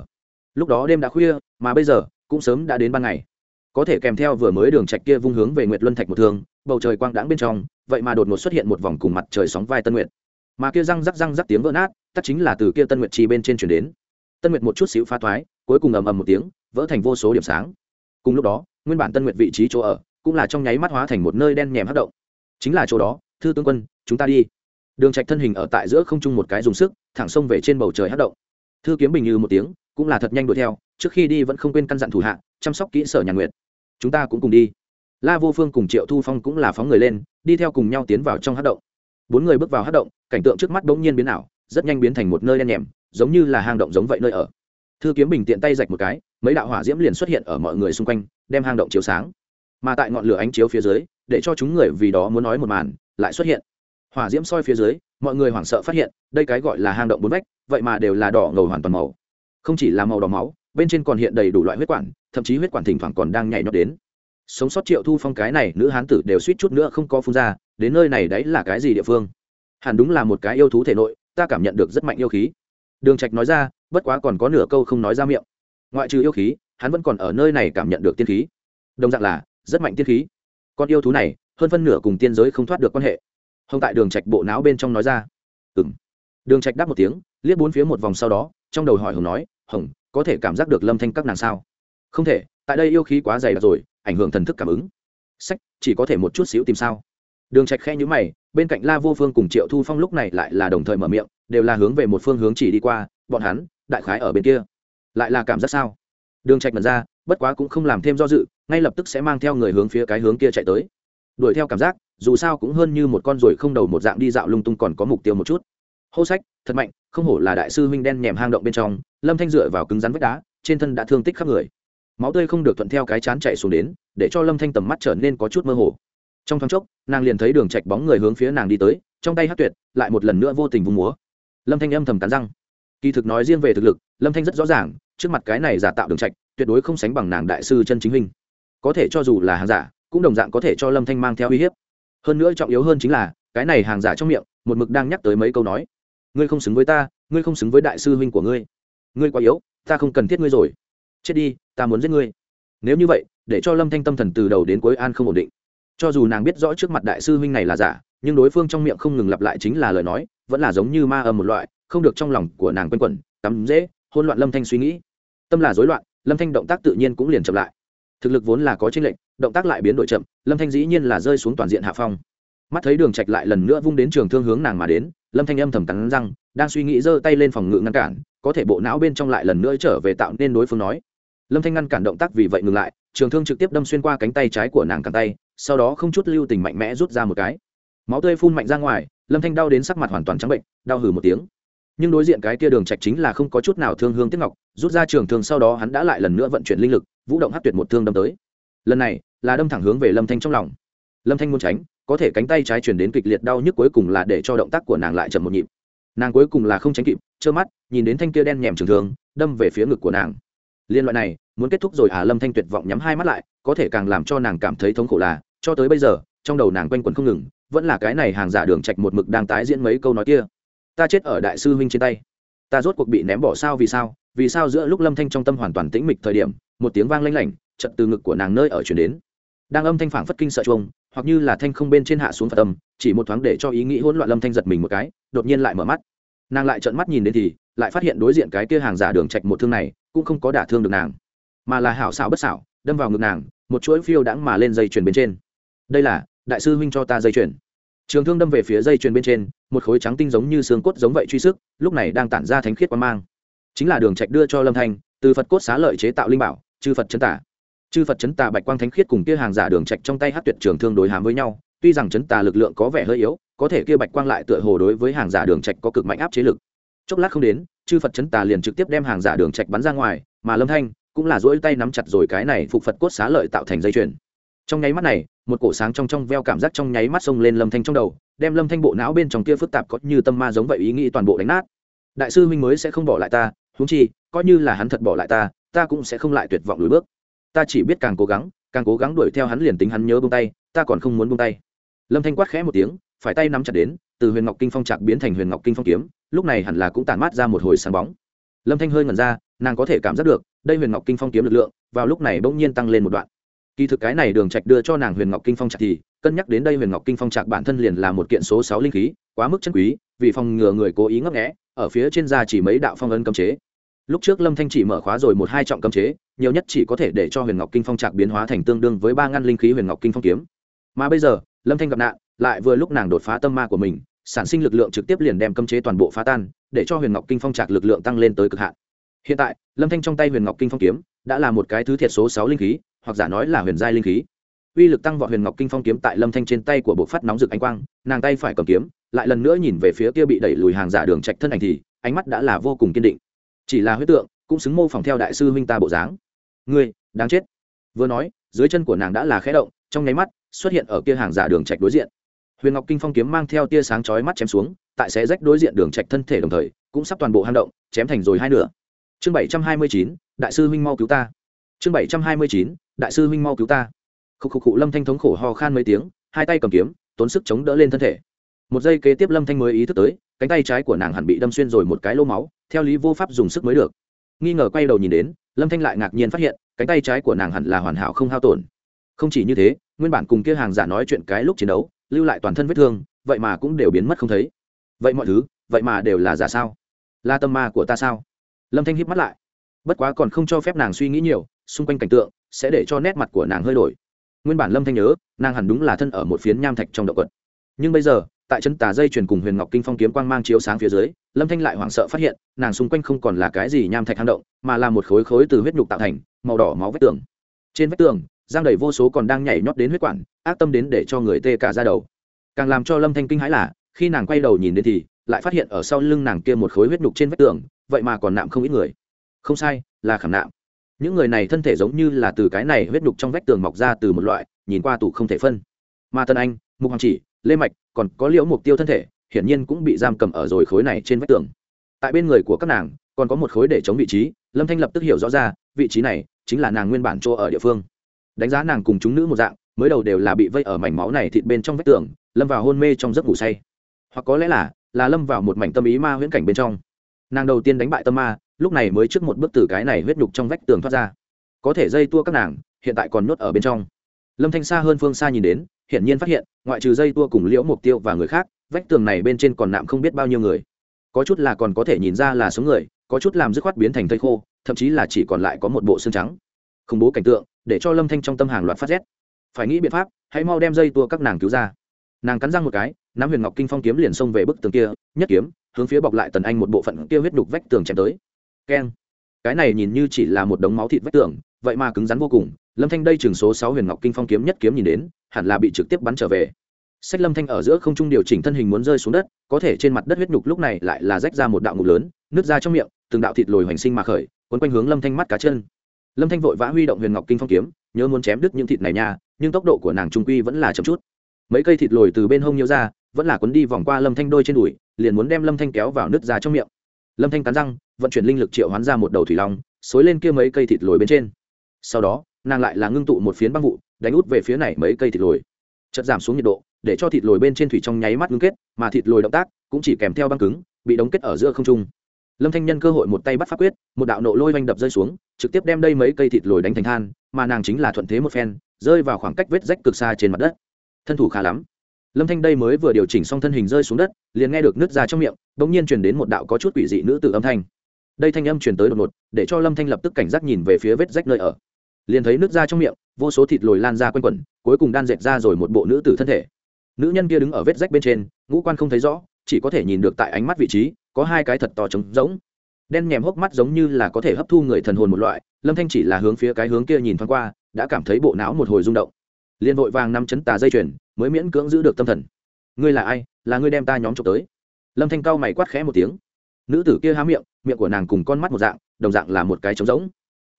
S1: Lúc đó đêm đã khuya, mà bây giờ cũng sớm đã đến ban ngày. Có thể kèm theo vừa mới đường trạch kia vung hướng về nguyệt luân thạch một thương, bầu trời quang đãng bên trong, vậy mà đột ngột xuất hiện một vòng cùng mặt trời sóng vai tân nguyệt. Mà kia răng rắc răng rắc tiếng vỡ nát, tất chính là từ kia tân nguyệt chi bên trên chuyển đến. Tân nguyệt một chút xíu phá thoái, cuối cùng ầm ầm một tiếng, vỡ thành vô số điểm sáng. Cùng lúc đó, nguyên bản tân nguyệt vị trí chỗ ở cũng là trong nháy mắt hóa thành một nơi đen nhèm hấp động. Chính là chỗ đó, thư tướng quân, chúng ta đi. Đường trạch thân hình ở tại giữa không trung một cái dùng sức, thẳng xông về trên bầu trời hấp động. Thư kiếm bình như một tiếng, cũng là thật nhanh đuổi theo, trước khi đi vẫn không quên căn dặn thủ hạ, chăm sóc kỹ sở nhà nguyệt chúng ta cũng cùng đi. La vô phương cùng triệu thu phong cũng là phóng người lên, đi theo cùng nhau tiến vào trong hắc động. Bốn người bước vào hắc động, cảnh tượng trước mắt bỗng nhiên biến ảo, rất nhanh biến thành một nơi đen nhèm, giống như là hang động giống vậy nơi ở. Thư kiếm bình tiện tay rạch một cái, mấy đạo hỏa diễm liền xuất hiện ở mọi người xung quanh, đem hang động chiếu sáng mà tại ngọn lửa ánh chiếu phía dưới, để cho chúng người vì đó muốn nói một màn, lại xuất hiện. Hỏa diễm soi phía dưới, mọi người hoảng sợ phát hiện, đây cái gọi là hang động bốn vách, vậy mà đều là đỏ ngầu hoàn toàn màu. Không chỉ là màu đỏ máu, bên trên còn hiện đầy đủ loại huyết quản, thậm chí huyết quản thỉnh thoảng còn đang nhảy nhót đến. Sống sót triệu thu phong cái này nữ hán tử đều suýt chút nữa không có phun ra, đến nơi này đấy là cái gì địa phương? Hẳn đúng là một cái yêu thú thể nội, ta cảm nhận được rất mạnh yêu khí. Đường trạch nói ra, bất quá còn có nửa câu không nói ra miệng. Ngoại trừ yêu khí, hắn vẫn còn ở nơi này cảm nhận được tiên khí. Đồng dạng là rất mạnh tiên khí. Con yêu thú này, hơn phân nửa cùng tiên giới không thoát được quan hệ. Hồng tại đường trạch bộ não bên trong nói ra. Ừm. Đường trạch đáp một tiếng, liếc bốn phía một vòng sau đó, trong đầu hỏi hồng nói, hồng, có thể cảm giác được lâm thanh các nàng sao? Không thể, tại đây yêu khí quá dày đặc rồi, ảnh hưởng thần thức cảm ứng. Sách, chỉ có thể một chút xíu tìm sao? Đường trạch khẽ nhíu mày, bên cạnh la vô phương cùng triệu thu phong lúc này lại là đồng thời mở miệng, đều là hướng về một phương hướng chỉ đi qua, bọn hắn, đại khái ở bên kia. Lại là cảm giác sao? Đường trạch mật ra bất quá cũng không làm thêm do dự, ngay lập tức sẽ mang theo người hướng phía cái hướng kia chạy tới. Đuổi theo cảm giác, dù sao cũng hơn như một con ruồi không đầu một dạng đi dạo lung tung còn có mục tiêu một chút. Hô sách, thật mạnh, không hổ là đại sư huynh đen nhèm hang động bên trong, lâm thanh dựa vào cứng rắn vách đá, trên thân đã thương tích khắp người. Máu tươi không được thuận theo cái chán chạy xuống đến, để cho lâm thanh tầm mắt trở nên có chút mơ hồ. Trong thoáng chốc, nàng liền thấy đường chạch bóng người hướng phía nàng đi tới, trong tay hát tuyệt, lại một lần nữa vô tình vung múa. Lâm thanh âm thầm cắn răng. Kỳ thực nói riêng về thực lực, lâm thanh rất rõ ràng, trước mặt cái này giả tạo đường trạch tuyệt đối không sánh bằng nàng đại sư chân chính hình có thể cho dù là hàng giả, cũng đồng dạng có thể cho lâm thanh mang theo uy hiếp. Hơn nữa trọng yếu hơn chính là, cái này hàng giả trong miệng, một mực đang nhắc tới mấy câu nói. Ngươi không xứng với ta, ngươi không xứng với đại sư huynh của ngươi. Ngươi quá yếu, ta không cần thiết ngươi rồi. Chết đi, ta muốn giết ngươi. Nếu như vậy, để cho lâm thanh tâm thần từ đầu đến cuối an không ổn định. Cho dù nàng biết rõ trước mặt đại sư huynh này là giả, nhưng đối phương trong miệng không ngừng lặp lại chính là lời nói, vẫn là giống như ma âm một loại, không được trong lòng của nàng quanh quẩn tắm dễ hôn loạn lâm thanh suy nghĩ. Tâm là rối loạn lâm thanh động tác tự nhiên cũng liền chậm lại. Thực lực vốn là có tranh lệch, động tác lại biến đổi chậm, lâm thanh dĩ nhiên là rơi xuống toàn diện hạ phong. Mắt thấy đường trạch lại lần nữa vung đến trường thương hướng nàng mà đến, lâm thanh âm thầm cắn răng, đang suy nghĩ giơ tay lên phòng ngự ngăn cản, có thể bộ não bên trong lại lần nữa trở về tạo nên đối phương nói. Lâm thanh ngăn cản động tác vì vậy ngừng lại, trường thương trực tiếp đâm xuyên qua cánh tay trái của nàng cẳng tay, sau đó không chút lưu tình mạnh mẽ rút ra một cái. Máu tươi phun mạnh ra ngoài, lâm thanh đau đến sắc mặt hoàn toàn trắng bệnh, đau hừ một tiếng nhưng đối diện cái kia đường trạch chính là không có chút nào thương hương tiếc ngọc, rút ra trường thương sau đó hắn đã lại lần nữa vận chuyển linh lực, vũ động hất tuyệt một thương đâm tới. Lần này, là đâm thẳng hướng về lâm thanh trong lòng. Lâm thanh muốn tránh, có thể cánh tay trái chuyển đến kịch liệt đau nhức cuối cùng là để cho động tác của nàng lại chậm một nhịp. Nàng cuối cùng là không tránh kịp, trơ mắt, nhìn đến thanh kia đen nhèm trường thương, đâm về phía ngực của nàng. Liên loại này, muốn kết thúc rồi à lâm thanh tuyệt vọng nhắm hai mắt lại, có thể càng làm cho nàng cảm thấy thống khổ là, cho tới bây giờ, trong đầu nàng quanh quẩn không ngừng, vẫn là cái này hàng giả đường trạch một mực đang tái diễn mấy câu nói kia ta chết ở đại sư huynh trên tay. Ta rốt cuộc bị ném bỏ sao, vì sao? Vì sao giữa lúc lâm thanh trong tâm hoàn toàn tĩnh mịch thời điểm, một tiếng vang lanh lảnh chật từ ngực của nàng nơi ở chuyển đến. Đang âm thanh phảng phất kinh sợ chuông, hoặc như là thanh không bên trên hạ xuống phật âm, chỉ một thoáng để cho ý nghĩ hỗn loạn lâm thanh giật mình một cái, đột nhiên lại mở mắt. Nàng lại trợn mắt nhìn đến thì, lại phát hiện đối diện cái kia hàng giả đường trạch một thương này, cũng không có đả thương được nàng, mà là hảo xảo bất xảo, đâm vào ngực nàng, một chuỗi phiêu đãng mà lên dây chuyền bên trên. Đây là, đại sư huynh cho ta dây chuyền trường thương đâm về phía dây chuyền bên trên, một khối trắng tinh giống như xương cốt giống vậy truy sức, lúc này đang tản ra thánh khiết quan mang. Chính là đường trạch đưa cho lâm thanh, từ phật cốt xá lợi chế tạo linh bảo, chư phật chấn tả. Chư phật chấn tà bạch quang thánh khiết cùng kia hàng giả đường trạch trong tay hát tuyệt trường thương đối hám với nhau, tuy rằng chấn tà lực lượng có vẻ hơi yếu, có thể kia bạch quang lại tựa hồ đối với hàng giả đường trạch có cực mạnh áp chế lực. Chốc lát không đến, chư phật chấn tà liền trực tiếp đem hàng giả đường trạch bắn ra ngoài, mà lâm thanh cũng là duỗi tay nắm chặt rồi cái này phục phật cốt xá lợi tạo thành dây chuyền trong nháy mắt này, một cổ sáng trong trong veo cảm giác trong nháy mắt xông lên lâm thanh trong đầu, đem lâm thanh bộ não bên trong kia phức tạp có như tâm ma giống vậy ý nghĩ toàn bộ đánh nát. Đại sư huynh mới sẽ không bỏ lại ta, huống chi, coi như là hắn thật bỏ lại ta ta cũng sẽ không lại tuyệt vọng lùi bước. Ta chỉ biết càng cố gắng, càng cố gắng đuổi theo hắn liền tính hắn nhớ buông tay, ta còn không muốn buông tay. Lâm thanh quát khẽ một tiếng, phải tay nắm chặt đến, từ huyền ngọc kinh phong trạc biến thành huyền ngọc kinh phong kiếm, lúc này hẳn là cũng tản mát ra một hồi sáng bóng. Lâm thanh hơi ngẩn ra, nàng có thể cảm giác được, đây huyền ngọc kinh phong kiếm lực lượng, vào lúc này bỗng nhiên tăng lên một đoạn kỳ thực cái này đường trạch đưa cho nàng huyền ngọc kinh phong trạc thì, cân nhắc đến đây huyền ngọc kinh phong trạc bản thân liền là một kiện số sáu linh khí, quá mức chân quý, vì phòng ngừa người cố ý ngấp nghé, ở phía trên da chỉ mấy đạo phong ấn cấm chế. Lúc trước lâm thanh chỉ mở khóa rồi một hai trọng cấm chế, nhiều nhất chỉ có thể để cho huyền ngọc kinh phong trạc biến hóa thành tương đương với ba ngăn linh khí huyền ngọc kinh phong kiếm. Mà bây giờ, lâm thanh gặp nạn, lại vừa lúc nàng đột phá tâm ma của mình, sản sinh lực lượng trực tiếp liền đem cấm chế toàn bộ phá tan, để cho huyền ngọc kinh phong trạc lực lượng tăng lên tới cực hạn. Hiện tại, lâm thanh trong tay huyền ngọc kinh phong kiếm, đã là một cái thứ thiệt số sáu linh khí hoặc giả nói là huyền giai linh khí. Uy lực tăng vọt huyền ngọc kinh phong kiếm tại lâm thanh trên tay của bộ phát nóng rực ánh quang, nàng tay phải cầm kiếm, lại lần nữa nhìn về phía kia bị đẩy lùi hàng giả đường trạch thân ảnh thì, ánh mắt đã là vô cùng kiên định. Chỉ là huyết tượng, cũng xứng mô phỏng theo đại sư huynh ta bộ dáng. Ngươi, đáng chết. Vừa nói, dưới chân của nàng đã là khẽ động, trong nháy mắt, xuất hiện ở kia hàng giả đường trạch đối diện. Huyền ngọc kinh phong kiếm mang theo tia sáng chói mắt chém xuống, tại xé rách đối diện đường trạch thân thể đồng thời, cũng sắp toàn bộ hang động, chém thành rồi hai nửa. Chương bảy trăm hai mươi chín, đại sư huynh mau cứu ta. Chương bảy trăm hai mươi chín đại sư huynh mau cứu ta. Khúc khúc khụ, lâm thanh thống khổ ho khan mấy tiếng, hai tay cầm kiếm, tốn sức chống đỡ lên thân thể. Một giây kế tiếp lâm thanh mới ý thức tới, cánh tay trái của nàng hẳn bị đâm xuyên rồi một cái lô máu, theo lý vô pháp dùng sức mới được. Nghi ngờ quay đầu nhìn đến, lâm thanh lại ngạc nhiên phát hiện, cánh tay trái của nàng hẳn là hoàn hảo không hao tổn. Không chỉ như thế, nguyên bản cùng kia hàng giả nói chuyện cái lúc chiến đấu, lưu lại toàn thân vết thương, vậy mà cũng đều biến mất không thấy. Vậy mọi thứ, vậy mà đều là giả sao? Là tâm ma của ta sao? Lâm thanh híp mắt lại. Bất quá còn không cho phép nàng suy nghĩ nhiều, xung quanh cảnh tượng sẽ để cho nét mặt của nàng hơi đổi. Nguyên bản lâm thanh nhớ, nàng hẳn đúng là thân ở một phiến nham thạch trong động quật. Nhưng bây giờ, tại chân tà dây chuyền cùng huyền ngọc kinh phong kiếm quang mang chiếu sáng phía dưới, lâm thanh lại hoảng sợ phát hiện, nàng xung quanh không còn là cái gì nham thạch hang động, mà là một khối khối từ huyết nhục tạo thành, màu đỏ máu vách tường. Trên vách tường, giang đầy vô số còn đang nhảy nhót đến huyết quản, ác tâm đến để cho người tê cả ra đầu. Càng làm cho lâm thanh kinh hãi là, khi nàng quay đầu nhìn đến thì, lại phát hiện ở sau lưng nàng kia một khối huyết nhục trên vách tường, vậy mà còn nạm không ít người. Không sai, là khảm nạm những người này thân thể giống như là từ cái này huyết nhục trong vách tường mọc ra từ một loại, nhìn qua tủ không thể phân. Mà tân anh, mục hoàng chỉ, lê mạch, còn có liễu mục tiêu thân thể, hiển nhiên cũng bị giam cầm ở rồi khối này trên vách tường. Tại bên người của các nàng, còn có một khối để chống vị trí, lâm thanh lập tức hiểu rõ ra, vị trí này chính là nàng nguyên bản chỗ ở địa phương. Đánh giá nàng cùng chúng nữ một dạng, mới đầu đều là bị vây ở mảnh máu này thịt bên trong vách tường, lâm vào hôn mê trong giấc ngủ say. Hoặc có lẽ là là lâm vào một mảnh tâm ý ma huyễn cảnh bên trong. Nàng đầu tiên đánh bại tâm ma lúc này mới trước một bước từ cái này huyết nhục trong vách tường thoát ra. Có thể dây tua các nàng, hiện tại còn nhốt ở bên trong. Lâm thanh xa hơn phương xa nhìn đến, hiển nhiên phát hiện, ngoại trừ dây tua cùng liễu mục tiêu và người khác, vách tường này bên trên còn nạm không biết bao nhiêu người. Có chút là còn có thể nhìn ra là số người, có chút làm dứt khoát biến thành thây khô, thậm chí là chỉ còn lại có một bộ xương trắng. Khủng bố cảnh tượng, để cho lâm thanh trong tâm hàng loạt phát rét. Phải nghĩ biện pháp, hãy mau đem dây tua các nàng cứu ra. Nàng cắn răng một cái, nắm huyền ngọc kinh phong kiếm liền xông về bức tường kia, nhất kiếm, hướng phía bọc lại tần anh một bộ phận kia huyết đục vách tường chém tới keng. Cái này nhìn như chỉ là một đống máu thịt vách tường, vậy mà cứng rắn vô cùng. Lâm thanh đây chừng số sáu huyền ngọc kinh phong kiếm nhất kiếm nhìn đến, hẳn là bị trực tiếp bắn trở về. Sách lâm thanh ở giữa không trung điều chỉnh thân hình muốn rơi xuống đất, có thể trên mặt đất huyết nhục lúc này lại là rách ra một đạo ngục lớn, nứt ra trong miệng, từng đạo thịt lồi hoành sinh mà khởi, quấn quanh hướng lâm thanh mắt cá chân. Lâm thanh vội vã huy động huyền ngọc kinh phong kiếm, nhớ muốn chém đứt những thịt này nha, nhưng tốc độ của nàng trung quy vẫn là chậm chút. Mấy cây thịt lồi từ bên hông nhớ ra, vẫn là quấn đi vòng qua lâm thanh đôi trên đùi, liền muốn đem lâm thanh kéo vào nứt ra trong miệng lâm thanh cắn răng, vận chuyển linh lực triệu hoán ra một đầu thủy long, xối lên kia mấy cây thịt lồi bên trên. Sau đó, nàng lại là ngưng tụ một phiến băng vụ, đánh út về phía này mấy cây thịt lồi. Chật giảm xuống nhiệt độ, để cho thịt lồi bên trên thủy trong nháy mắt ngưng kết, mà thịt lồi động tác cũng chỉ kèm theo băng cứng, bị đóng kết ở giữa không trung. Lâm thanh nhân cơ hội một tay bắt pháp quyết, một đạo nộ lôi oanh đập rơi xuống, trực tiếp đem đây mấy cây thịt lồi đánh thành than, mà nàng chính là thuận thế một phen, rơi vào khoảng cách vết rách cực xa trên mặt đất. Thân thủ khá lắm lâm thanh đây mới vừa điều chỉnh xong thân hình rơi xuống đất, liền nghe được nứt ra trong miệng đ ỗ n g nhiên truyền đến một đạo có chút quỷ dị nữ tử âm thanh. Đây thanh âm truyền tới đột ngột, để cho lâm thanh lập tức cảnh giác nhìn về phía vết rách nơi ở. Liền thấy nước ra trong miệng, vô số thịt lồi lan ra quanh quẩn, cuối cùng đan dệt ra rồi một bộ nữ tử thân thể. Nữ nhân kia đứng ở vết rách bên trên, ngũ quan không thấy rõ, chỉ có thể nhìn được tại ánh mắt vị trí, có hai cái thật to trống rỗng. Đen nhèm hốc mắt giống như là có thể hấp thu người thần hồn một loại, lâm thanh chỉ là hướng phía cái hướng kia nhìn thoáng qua, đã cảm thấy bộ não một hồi rung động liền vội vàng năm chấn tà dây chuyền, mới miễn cưỡng giữ được tâm thần. Ngươi là ai? Là ngươi đem ta nhóm trộm tới? Lâm thanh cao mày quát khẽ một tiếng. Nữ tử kia há miệng miệng của nàng cùng con mắt một dạng, đồng dạng là một cái trống rỗng.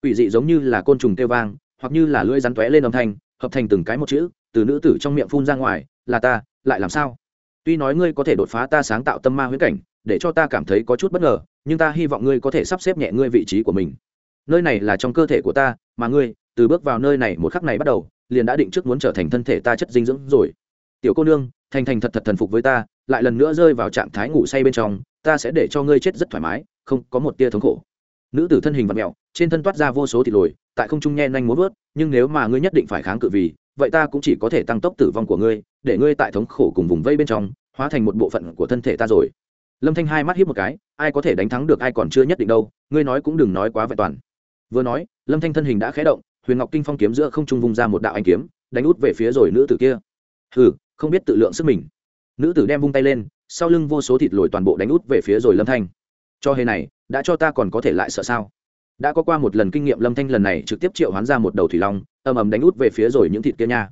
S1: Quỷ dị giống như là côn trùng kêu vang, hoặc như là lưỡi rắn tóe lên âm thanh, hợp thành từng cái một chữ, từ nữ tử trong miệng phun ra ngoài, là ta, lại làm sao? Tuy nói ngươi có thể đột phá ta sáng tạo tâm ma huyễn cảnh, để cho ta cảm thấy có chút bất ngờ, nhưng ta hy vọng ngươi có thể sắp xếp nhẹ ngươi vị trí của mình. Nơi này là trong cơ thể của ta, mà ngươi, từ bước vào nơi này một khắc này bắt đầu liền đã định trước muốn trở thành thân thể ta chất dinh dưỡng rồi. Tiểu cô nương, thành thành thật thật thần phục với ta, lại lần nữa rơi vào trạng thái ngủ say bên trong, ta sẽ để cho ngươi chết rất thoải mái, không có một tia thống khổ. Nữ tử thân hình vặn mẹo trên thân toát ra vô số thịt lồi, tại không trung nhen nhanh muốn vớt, nhưng nếu mà ngươi nhất định phải kháng cự vì, vậy ta cũng chỉ có thể tăng tốc tử vong của ngươi, để ngươi tại thống khổ cùng vùng vây bên trong, hóa thành một bộ phận của thân thể ta rồi. Lâm thanh hai mắt hiếp một cái, ai có thể đánh thắng được ai còn chưa nhất định đâu, ngươi nói cũng đừng nói quá vẹn toàn. Vừa nói, lâm thanh thân hình đã khé động huyền ngọc kinh phong kiếm giữa không trung vung ra một đạo anh kiếm, đánh út về phía rồi nữ tử kia. Hừ, không biết tự lượng sức mình. Nữ tử đem vung tay lên, sau lưng vô số thịt lồi toàn bộ đánh út về phía rồi lâm thanh. Cho hề này, đã cho ta còn có thể lại sợ sao? Đã có qua một lần kinh nghiệm lâm thanh lần này trực tiếp triệu hoán ra một đầu thủy long, ầm ầm đánh út về phía rồi những thịt kia nha.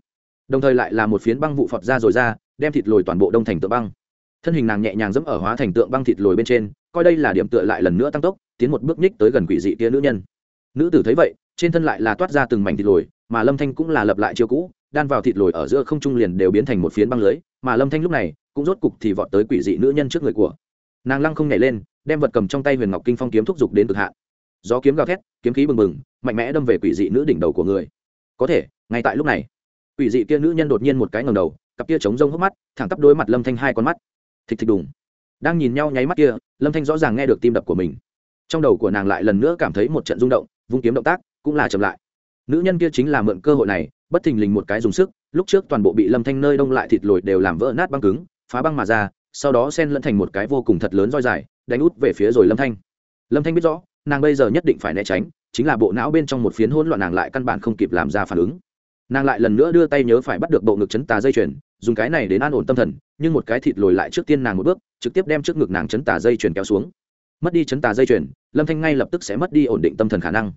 S1: Đồng thời lại là một phiến băng vụ phọt ra rồi ra, đem thịt lồi toàn bộ đông thành tượng băng. Thân hình nàng nhẹ nhàng dẫm ở hóa thành tượng băng thịt lồi bên trên, coi đây là điểm tựa lại lần nữa tăng tốc, tiến một bước nhích tới gần quỷ dị kia nữ nhân. Nữ tử thấy vậy trên thân lại là toát ra từng mảnh thịt lồi, mà lâm thanh cũng là lập lại chiêu cũ, đan vào thịt lồi ở giữa không trung liền đều biến thành một phiến băng lưới, mà lâm thanh lúc này cũng rốt cục thì vọt tới quỷ dị nữ nhân trước người của. Nàng lăng không nhảy lên, đem vật cầm trong tay huyền ngọc kinh phong kiếm thúc giục đến cực hạn. Gió kiếm gào thét, kiếm khí bừng bừng, mạnh mẽ đâm về quỷ dị nữ đỉnh đầu của người. Có thể, ngay tại lúc này, quỷ dị kia nữ nhân đột nhiên một cái ngầm đầu, cặp kia trống rông hốc mắt, thẳng tắp đôi mặt lâm thanh hai con mắt. Thịt thịt đùng. Đang nhìn nhau nháy mắt kia, lâm thanh rõ ràng nghe được tim đập của mình. Trong đầu của nàng lại lần nữa cảm thấy một trận rung động, vung kiếm động tác cũng là chậm lại. Nữ nhân kia chính là mượn cơ hội này, bất thình lình một cái dùng sức, lúc trước toàn bộ bị lâm thanh nơi đông lại thịt lồi đều làm vỡ nát băng cứng, phá băng mà ra, sau đó sen lẫn thành một cái vô cùng thật lớn roi dài, đánh út về phía rồi lâm thanh. Lâm thanh biết rõ, nàng bây giờ nhất định phải né tránh, chính là bộ não bên trong một phiến hỗn loạn nàng lại căn bản không kịp làm ra phản ứng. Nàng lại lần nữa đưa tay nhớ phải bắt được bộ ngực chấn tà dây chuyền, dùng cái này đến an ổn tâm thần, nhưng một cái thịt lồi lại trước tiên nàng một bước, trực tiếp đem trước ngực nàng chấn tà dây chuyền kéo xuống. Mất đi chấn tà dây chuyền, lâm thanh ngay lập tức sẽ mất đi ổn định tâm thần khả năng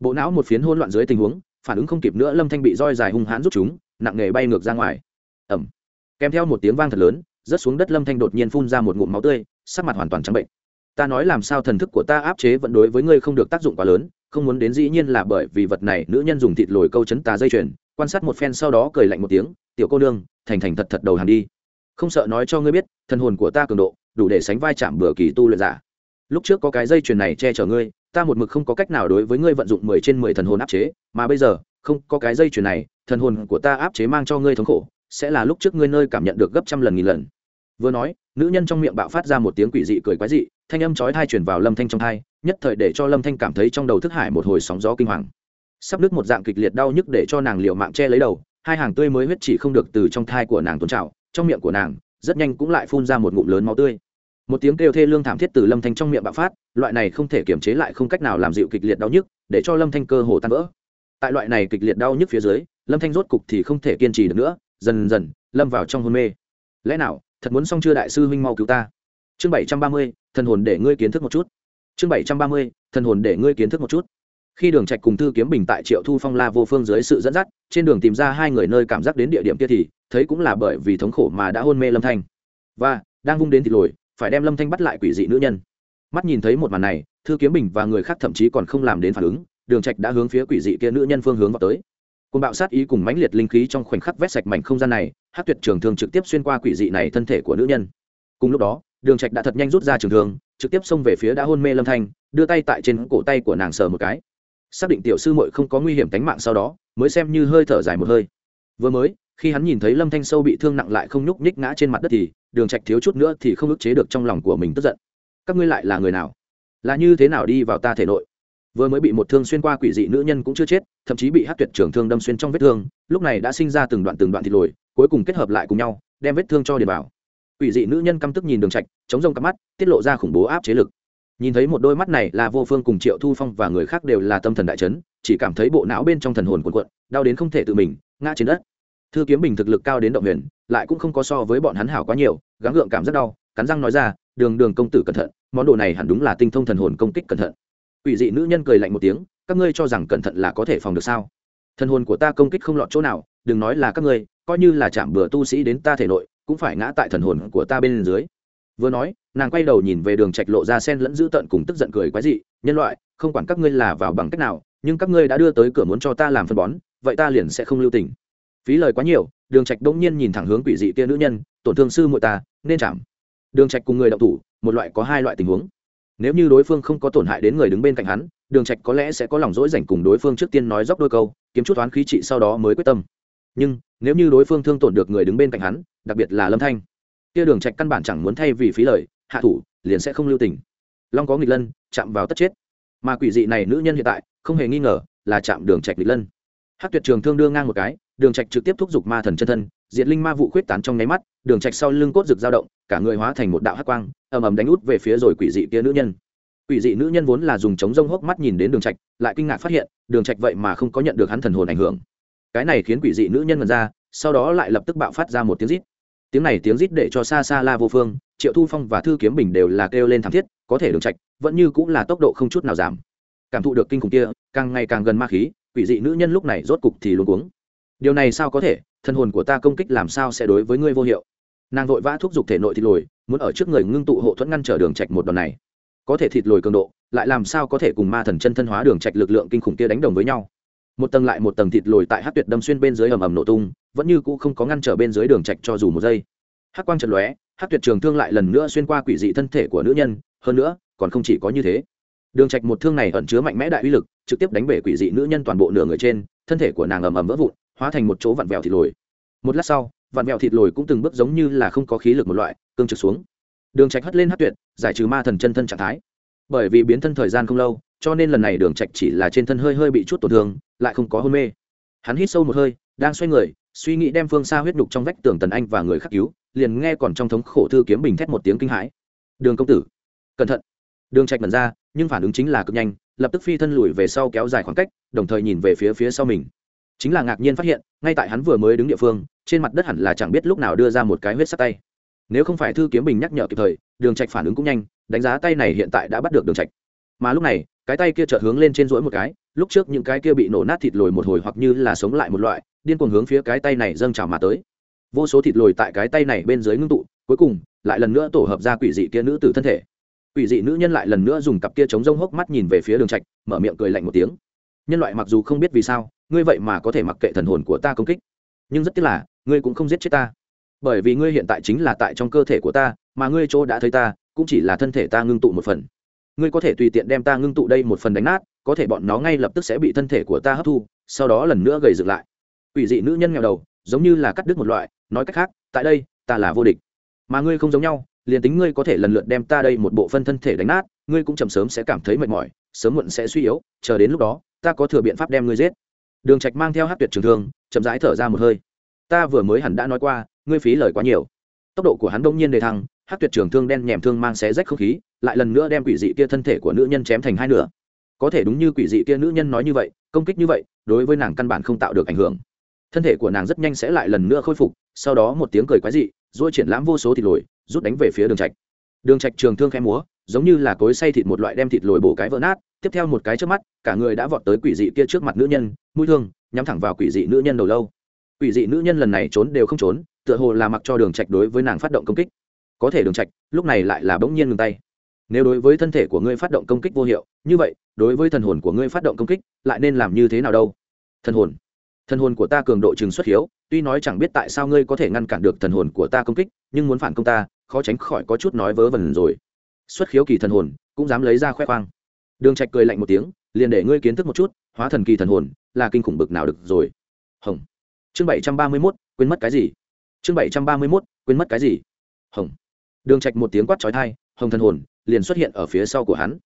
S1: bộ não một phiến hỗn loạn dưới tình huống, phản ứng không kịp nữa, lâm thanh bị roi dài hung hãn rút chúng, nặng nghề bay ngược ra ngoài. Ẩm kèm theo một tiếng vang thật lớn, rớt xuống đất lâm thanh đột nhiên phun ra một ngụm máu tươi, sắc mặt hoàn toàn trắng bệnh. Ta nói làm sao thần thức của ta áp chế vẫn đối với ngươi không được tác dụng quá lớn, không muốn đến dĩ nhiên là bởi vì vật này, nữ nhân dùng thịt lồi câu chấn tà dây chuyền, quan sát một phen sau đó cười lạnh một tiếng, tiểu cô nương, thành thành thật thật đầu hàng đi. Không sợ nói cho ngươi biết, thần hồn của ta cường độ, đủ để sánh vai chạm bừa kỳ tu luyện giả. Lúc trước có cái dây chuyền này che chở ngươi ta một mực không có cách nào đối với ngươi vận dụng mười trên mười thần hồn áp chế, mà bây giờ, không có cái dây chuyền này, thần hồn của ta áp chế mang cho ngươi thống khổ, sẽ là lúc trước ngươi nơi cảm nhận được gấp trăm lần nghìn lần. Vừa nói, nữ nhân trong miệng bạo phát ra một tiếng quỷ dị cười quái dị, thanh âm chói thai chuyển vào lâm thanh trong thai nhất thời để cho lâm thanh cảm thấy trong đầu thức hải một hồi sóng gió kinh hoàng. Sắp đứt một dạng kịch liệt đau nhức để cho nàng liều mạng che lấy đầu, hai hàng tươi mới huyết chỉ không được từ trong thai của nàng tuôn trào, trong miệng của nàng, rất nhanh cũng lại phun ra một ngụm lớn máu tươi một tiếng kêu thê lương thảm thiết từ lâm thanh trong miệng bạo phát, loại này không thể kiềm chế lại không cách nào làm dịu kịch liệt đau nhức, để cho lâm thanh cơ hồ tan vỡ. Tại loại này kịch liệt đau nhức phía dưới, lâm thanh rốt cục thì không thể kiên trì được nữa, dần dần, lâm vào trong hôn mê. Lẽ nào, thật muốn xong chưa đại sư huynh mau cứu ta? Chương bảy trăm ba mươi, thần hồn để ngươi kiến thức một chút. Chương bảy trăm ba mươi, thần hồn để ngươi kiến thức một chút. Khi đường trạch cùng thư kiếm bình tại triệu thu phong la vô phương dưới sự dẫn dắt, trên đường tìm ra hai người nơi cảm giác đến địa điểm kia thì, thấy cũng là bởi vì thống khổ mà đã hôn mê lâm thanh. Và, đang vung đến thịt lồi phải đem lâm thanh bắt lại quỷ dị nữ nhân. Mắt nhìn thấy một màn này, thư kiếm bình và người khác thậm chí còn không làm đến phản ứng, đường trạch đã hướng phía quỷ dị kia nữ nhân phương hướng vào tới. Côn bạo sát ý cùng mãnh liệt linh khí trong khoảnh khắc vét sạch mảnh không gian này hát tuyệt trường thường trực tiếp xuyên qua quỷ dị này thân thể của nữ nhân. Cùng lúc đó, đường trạch đã thật nhanh rút ra trường thường trực tiếp xông về phía đã hôn mê lâm thanh, đưa tay tại trên cổ tay của nàng sờ một cái. Xác định tiểu sư muội không có nguy hiểm tính mạng sau đó, mới xem như hơi thở dài một hơi. Vừa mới khi hắn nhìn thấy lâm thanh sâu bị thương nặng lại không nhúc nhích ngã trên mặt đất thì, đường trạch thiếu chút nữa thì không ức chế được trong lòng của mình tức giận. Các ngươi lại là người nào? Là như thế nào đi vào ta thể nội? Vừa mới bị một thương xuyên qua quỷ dị nữ nhân cũng chưa chết, thậm chí bị hát tuyệt trưởng thương đâm xuyên trong vết thương, lúc này đã sinh ra từng đoạn từng đoạn thịt lồi, cuối cùng kết hợp lại cùng nhau, đem vết thương cho điền vào quỷ dị nữ nhân căm tức nhìn đường trạch, chống rông cắp mắt, tiết lộ ra khủng bố áp chế lực. Nhìn thấy một đôi mắt này là vô phương cùng triệu thu phong và người khác đều là tâm thần đại chấn, chỉ cảm thấy bộ não bên trong thần hồn cuộn cuộn, đau đến không thể tự mình, ngã trên đất thư kiếm bình thực lực cao đến động huyền lại cũng không có so với bọn hắn hảo quá nhiều gắng gượng cảm rất đau cắn răng nói ra đường đường công tử cẩn thận món đồ này hẳn đúng là tinh thông thần hồn công kích cẩn thận ủy dị nữ nhân cười lạnh một tiếng, các ngươi cho rằng cẩn thận là có thể phòng được sao? Thần hồn của ta công kích không lọt chỗ nào, đừng nói là các ngươi, coi như là chạm bừa tu sĩ đến ta thể nội, cũng phải ngã tại thần hồn của ta bên dưới. Vừa nói, nàng quay đầu nhìn về đường trạch lộ ra sen lẫn dữ tợn cùng tức giận cười quái dị, nhân loại, không quản các ngươi là vào bằng cách nào, nhưng các ngươi đã đưa tới cửa muốn cho ta làm phân bón, vậy ta liền sẽ không lưu tình. Phí lời quá nhiều, đường trạch đông nhiên nhìn thẳng hướng quỷ dị kia nữ nhân, tổn thương sư muội ta, nên chạm. Đường trạch cùng người động thủ, một loại có hai loại tình huống. Nếu như đối phương không có tổn hại đến người đứng bên cạnh hắn đường trạch có lẽ sẽ có lòng dỗi dành cùng đối phương trước tiên nói dốc đôi câu kiếm chút toán khí trị sau đó mới quyết tâm. Nhưng nếu như đối phương thương tổn được người đứng bên cạnh hắn đặc biệt là lâm thanh kia đường trạch căn bản chẳng muốn thay vì phí lời hạ thủ liền sẽ không lưu tình. Long có nghịch lân chạm vào tất chết. Mà quỷ dị này nữ nhân hiện tại không hề nghi ngờ là chạm đường trạch nghịch lân. Hắc tuyệt trường thương đưa ngang một cái đường trạch trực tiếp thúc giục ma thần chân thân, diệt linh ma vụ khuyết tán trong nháy mắt, đường trạch sau lưng cốt rực dao động, cả người hóa thành một đạo hắc quang, ầm ầm đánh út về phía rồi quỷ dị kia nữ nhân. Quỷ dị nữ nhân vốn là dùng chống rông hốc mắt nhìn đến đường trạch, lại kinh ngạc phát hiện, đường trạch vậy mà không có nhận được hắn thần hồn ảnh hưởng. Cái này khiến quỷ dị nữ nhân ngần ra, sau đó lại lập tức bạo phát ra một tiếng rít. Tiếng này tiếng rít để cho xa xa la vô phương, triệu thu phong và thư kiếm bình đều là kêu lên thảm thiết, có thể đường trạch vẫn như cũng là tốc độ không chút nào giảm. Cảm thụ được kinh khủng kia, càng ngày càng gần ma khí, quỷ dị nữ nhân lúc này rốt cục thì luống cuống điều này sao có thể? Thân hồn của ta công kích làm sao sẽ đối với ngươi vô hiệu? Nàng vội vã thúc giục thể nội thịt lồi, muốn ở trước người ngưng tụ hộ thuẫn ngăn trở đường trạch một đòn này. Có thể thịt lồi cường độ, lại làm sao có thể cùng ma thần chân thân hóa đường trạch lực lượng kinh khủng kia đánh đồng với nhau? Một tầng lại một tầng thịt lồi tại hát tuyệt đâm xuyên bên dưới ầm ầm nổ tung, vẫn như cũ không có ngăn trở bên dưới đường trạch cho dù một giây. Hắc quang trần lóe hát tuyệt trường thương lại lần nữa xuyên qua quỷ dị thân thể của nữ nhân, hơn nữa, còn không chỉ có như thế. Đường trạch một thương này ẩn chứa mạnh mẽ đại uy lực, trực tiếp đánh bể quỷ dị nữ nhân toàn bộ nửa người trên, thân thể của nàng ầm ầm vỡ vụn hóa thành một chỗ vặn vẹo thịt lồi. Một lát sau, vặn vẹo thịt lồi cũng từng bước giống như là không có khí lực một loại, cương trực xuống. Đường trạch hất lên hất tuyệt, giải trừ ma thần chân thân trạng thái. Bởi vì biến thân thời gian không lâu, cho nên lần này đường trạch chỉ là trên thân hơi hơi bị chút tổn thương, lại không có hôn mê. Hắn hít sâu một hơi, đang xoay người, suy nghĩ đem phương xa huyết nhục trong vách tường tần anh và người khác cứu, liền nghe còn trong thống khổ thư kiếm bình thét một tiếng kinh hãi. Đường công tử, cẩn thận. Đường trạch mẩn ra, nhưng phản ứng chính là cực nhanh, lập tức phi thân lùi về sau kéo dài khoảng cách, đồng thời nhìn về phía phía sau mình chính là ngạc nhiên phát hiện, ngay tại hắn vừa mới đứng địa phương, trên mặt đất hẳn là chẳng biết lúc nào đưa ra một cái huyết sắt tay. Nếu không phải thư kiếm bình nhắc nhở kịp thời, đường trạch phản ứng cũng nhanh, đánh giá tay này hiện tại đã bắt được đường trạch. Mà lúc này, cái tay kia chợt hướng lên trên rỗi một cái, lúc trước những cái kia bị nổ nát thịt lồi một hồi hoặc như là sống lại một loại, điên cuồng hướng phía cái tay này dâng trào mà tới. Vô số thịt lồi tại cái tay này bên dưới ngưng tụ, cuối cùng, lại lần nữa tổ hợp ra quỷ dị kia nữ tử thân thể. Quỷ dị nữ nhân lại lần nữa dùng cặp kia chống rông hốc mắt nhìn về phía đường trạch, mở miệng cười lạnh một tiếng. Nhân loại mặc dù không biết vì sao ngươi vậy mà có thể mặc kệ thần hồn của ta công kích. Nhưng rất tiếc là, ngươi cũng không giết chết ta. Bởi vì ngươi hiện tại chính là tại trong cơ thể của ta, mà ngươi chỗ đã thấy ta, cũng chỉ là thân thể ta ngưng tụ một phần. Ngươi có thể tùy tiện đem ta ngưng tụ đây một phần đánh nát, có thể bọn nó ngay lập tức sẽ bị thân thể của ta hấp thu, sau đó lần nữa gầy dựng lại. Ủy dị nữ nhân nghèo đầu, giống như là cắt đứt một loại, nói cách khác, tại đây, ta là vô địch. Mà ngươi không giống nhau, liền tính ngươi có thể lần lượt đem ta đây một bộ phân thân thể đánh nát, ngươi cũng chậm sớm sẽ cảm thấy mệt mỏi, sớm muộn sẽ suy yếu, chờ đến lúc đó, ta có thừa biện pháp đem ngươi giết đường trạch mang theo hát tuyệt trường thương, chậm rãi thở ra một hơi. Ta vừa mới hẳn đã nói qua, ngươi phí lời quá nhiều. Tốc độ của hắn đông nhiên đề thăng hát tuyệt trường thương đen nhèm thương mang xé rách không khí, lại lần nữa đem quỷ dị kia thân thể của nữ nhân chém thành hai nửa. Có thể đúng như quỷ dị kia nữ nhân nói như vậy, công kích như vậy, đối với nàng căn bản không tạo được ảnh hưởng. Thân thể của nàng rất nhanh sẽ lại lần nữa khôi phục, sau đó một tiếng cười quái dị rồi triển lãm vô số thịt lồi, rút đánh về phía đường trạch. Đường trạch trường thương khẽ múa giống như là cối xay thịt một loại đem thịt lồi bổ cái vỡ nát, tiếp theo một cái trước mắt, cả người đã vọt tới quỷ dị kia trước mặt nữ nhân, mũi thương, nhắm thẳng vào quỷ dị nữ nhân đầu lâu. Quỷ dị nữ nhân lần này trốn đều không trốn, tựa hồ là mặc cho đường trạch đối với nàng phát động công kích. Có thể đường trạch, lúc này lại là bỗng nhiên ngừng tay. Nếu đối với thân thể của ngươi phát động công kích vô hiệu, như vậy, đối với thần hồn của ngươi phát động công kích, lại nên làm như thế nào đâu? Thần hồn. Thần hồn của ta cường độ chừng xuất hiếu, tuy nói chẳng biết tại sao ngươi có thể ngăn cản được thần hồn của ta công kích, nhưng muốn phản công ta, khó tránh khỏi có chút nói vớ vẩn rồi xuất khiếu kỳ thần hồn cũng dám lấy ra khoe khoang. Đường trạch cười lạnh một tiếng liền để ngươi kiến thức một chút hóa thần kỳ thần hồn là kinh khủng bực nào được rồi. Hồng. Chương bảy trăm ba mươi 731, quên mất cái gì? Chương bảy trăm ba mươi 731, quên mất cái gì? Hồng. Đường trạch một tiếng quát chói tai hồng thần hồn liền xuất hiện ở phía sau của hắn.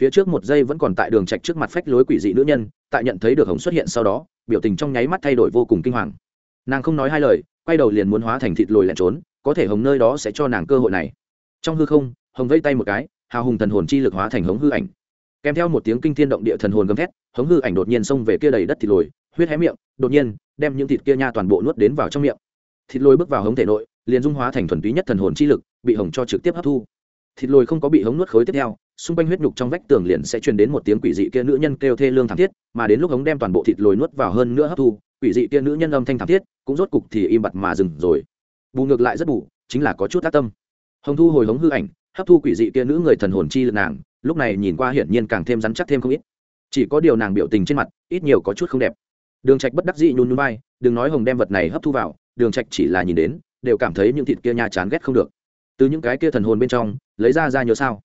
S1: Phía trước một giây vẫn còn tại đường trạch trước mặt phách lối quỷ dị nữ nhân tại nhận thấy được hồng xuất hiện sau đó biểu tình trong nháy mắt thay đổi vô cùng kinh hoàng. Nàng không nói hai lời quay đầu liền muốn hóa thành thịt lồi lẹn trốn có thể hồng nơi đó sẽ cho nàng cơ hội này. Trong hư không hồng vây tay một cái, hào hùng thần hồn chi lực hóa thành hống hư ảnh. Kèm theo một tiếng kinh thiên động địa thần hồn gầm thét, hống hư ảnh đột nhiên xông về kia đầy đất thịt lồi, huyết hé miệng, đột nhiên đem những thịt kia nha toàn bộ nuốt đến vào trong miệng. Thịt lồi bước vào hống thể nội, liền dung hóa thành thuần túy nhất thần hồn chi lực, bị hồng cho trực tiếp hấp thu. Thịt lồi không có bị hống nuốt khối tiếp theo, xung quanh huyết nhục trong vách tường liền sẽ truyền đến một tiếng quỷ dị kia nữ nhân kêu thê lương thảm thiết, mà đến lúc hống đem toàn bộ thịt lồi nuốt vào hơn nữa hấp thu, quỷ dị kia nữ nhân âm thanh thảm thiết, cũng rốt cục thì im bặt mà dừng rồi. Bù ngược lại rất bù, chính là có chút tác tâm. Hồng thu hồi hống hư ảnh hấp thu quỷ dị kia nữ người thần hồn chi lực nàng, lúc này nhìn qua hiển nhiên càng thêm rắn chắc thêm không ít. Chỉ có điều nàng biểu tình trên mặt, ít nhiều có chút không đẹp. Đường trạch bất đắc dĩ nhún nhún vai, đừng nói hồng đem vật này hấp thu vào, đường trạch chỉ là nhìn đến, đều cảm thấy những thịt kia nhà chán ghét không được. Từ những cái kia thần hồn bên trong, lấy ra ra nhớ sao.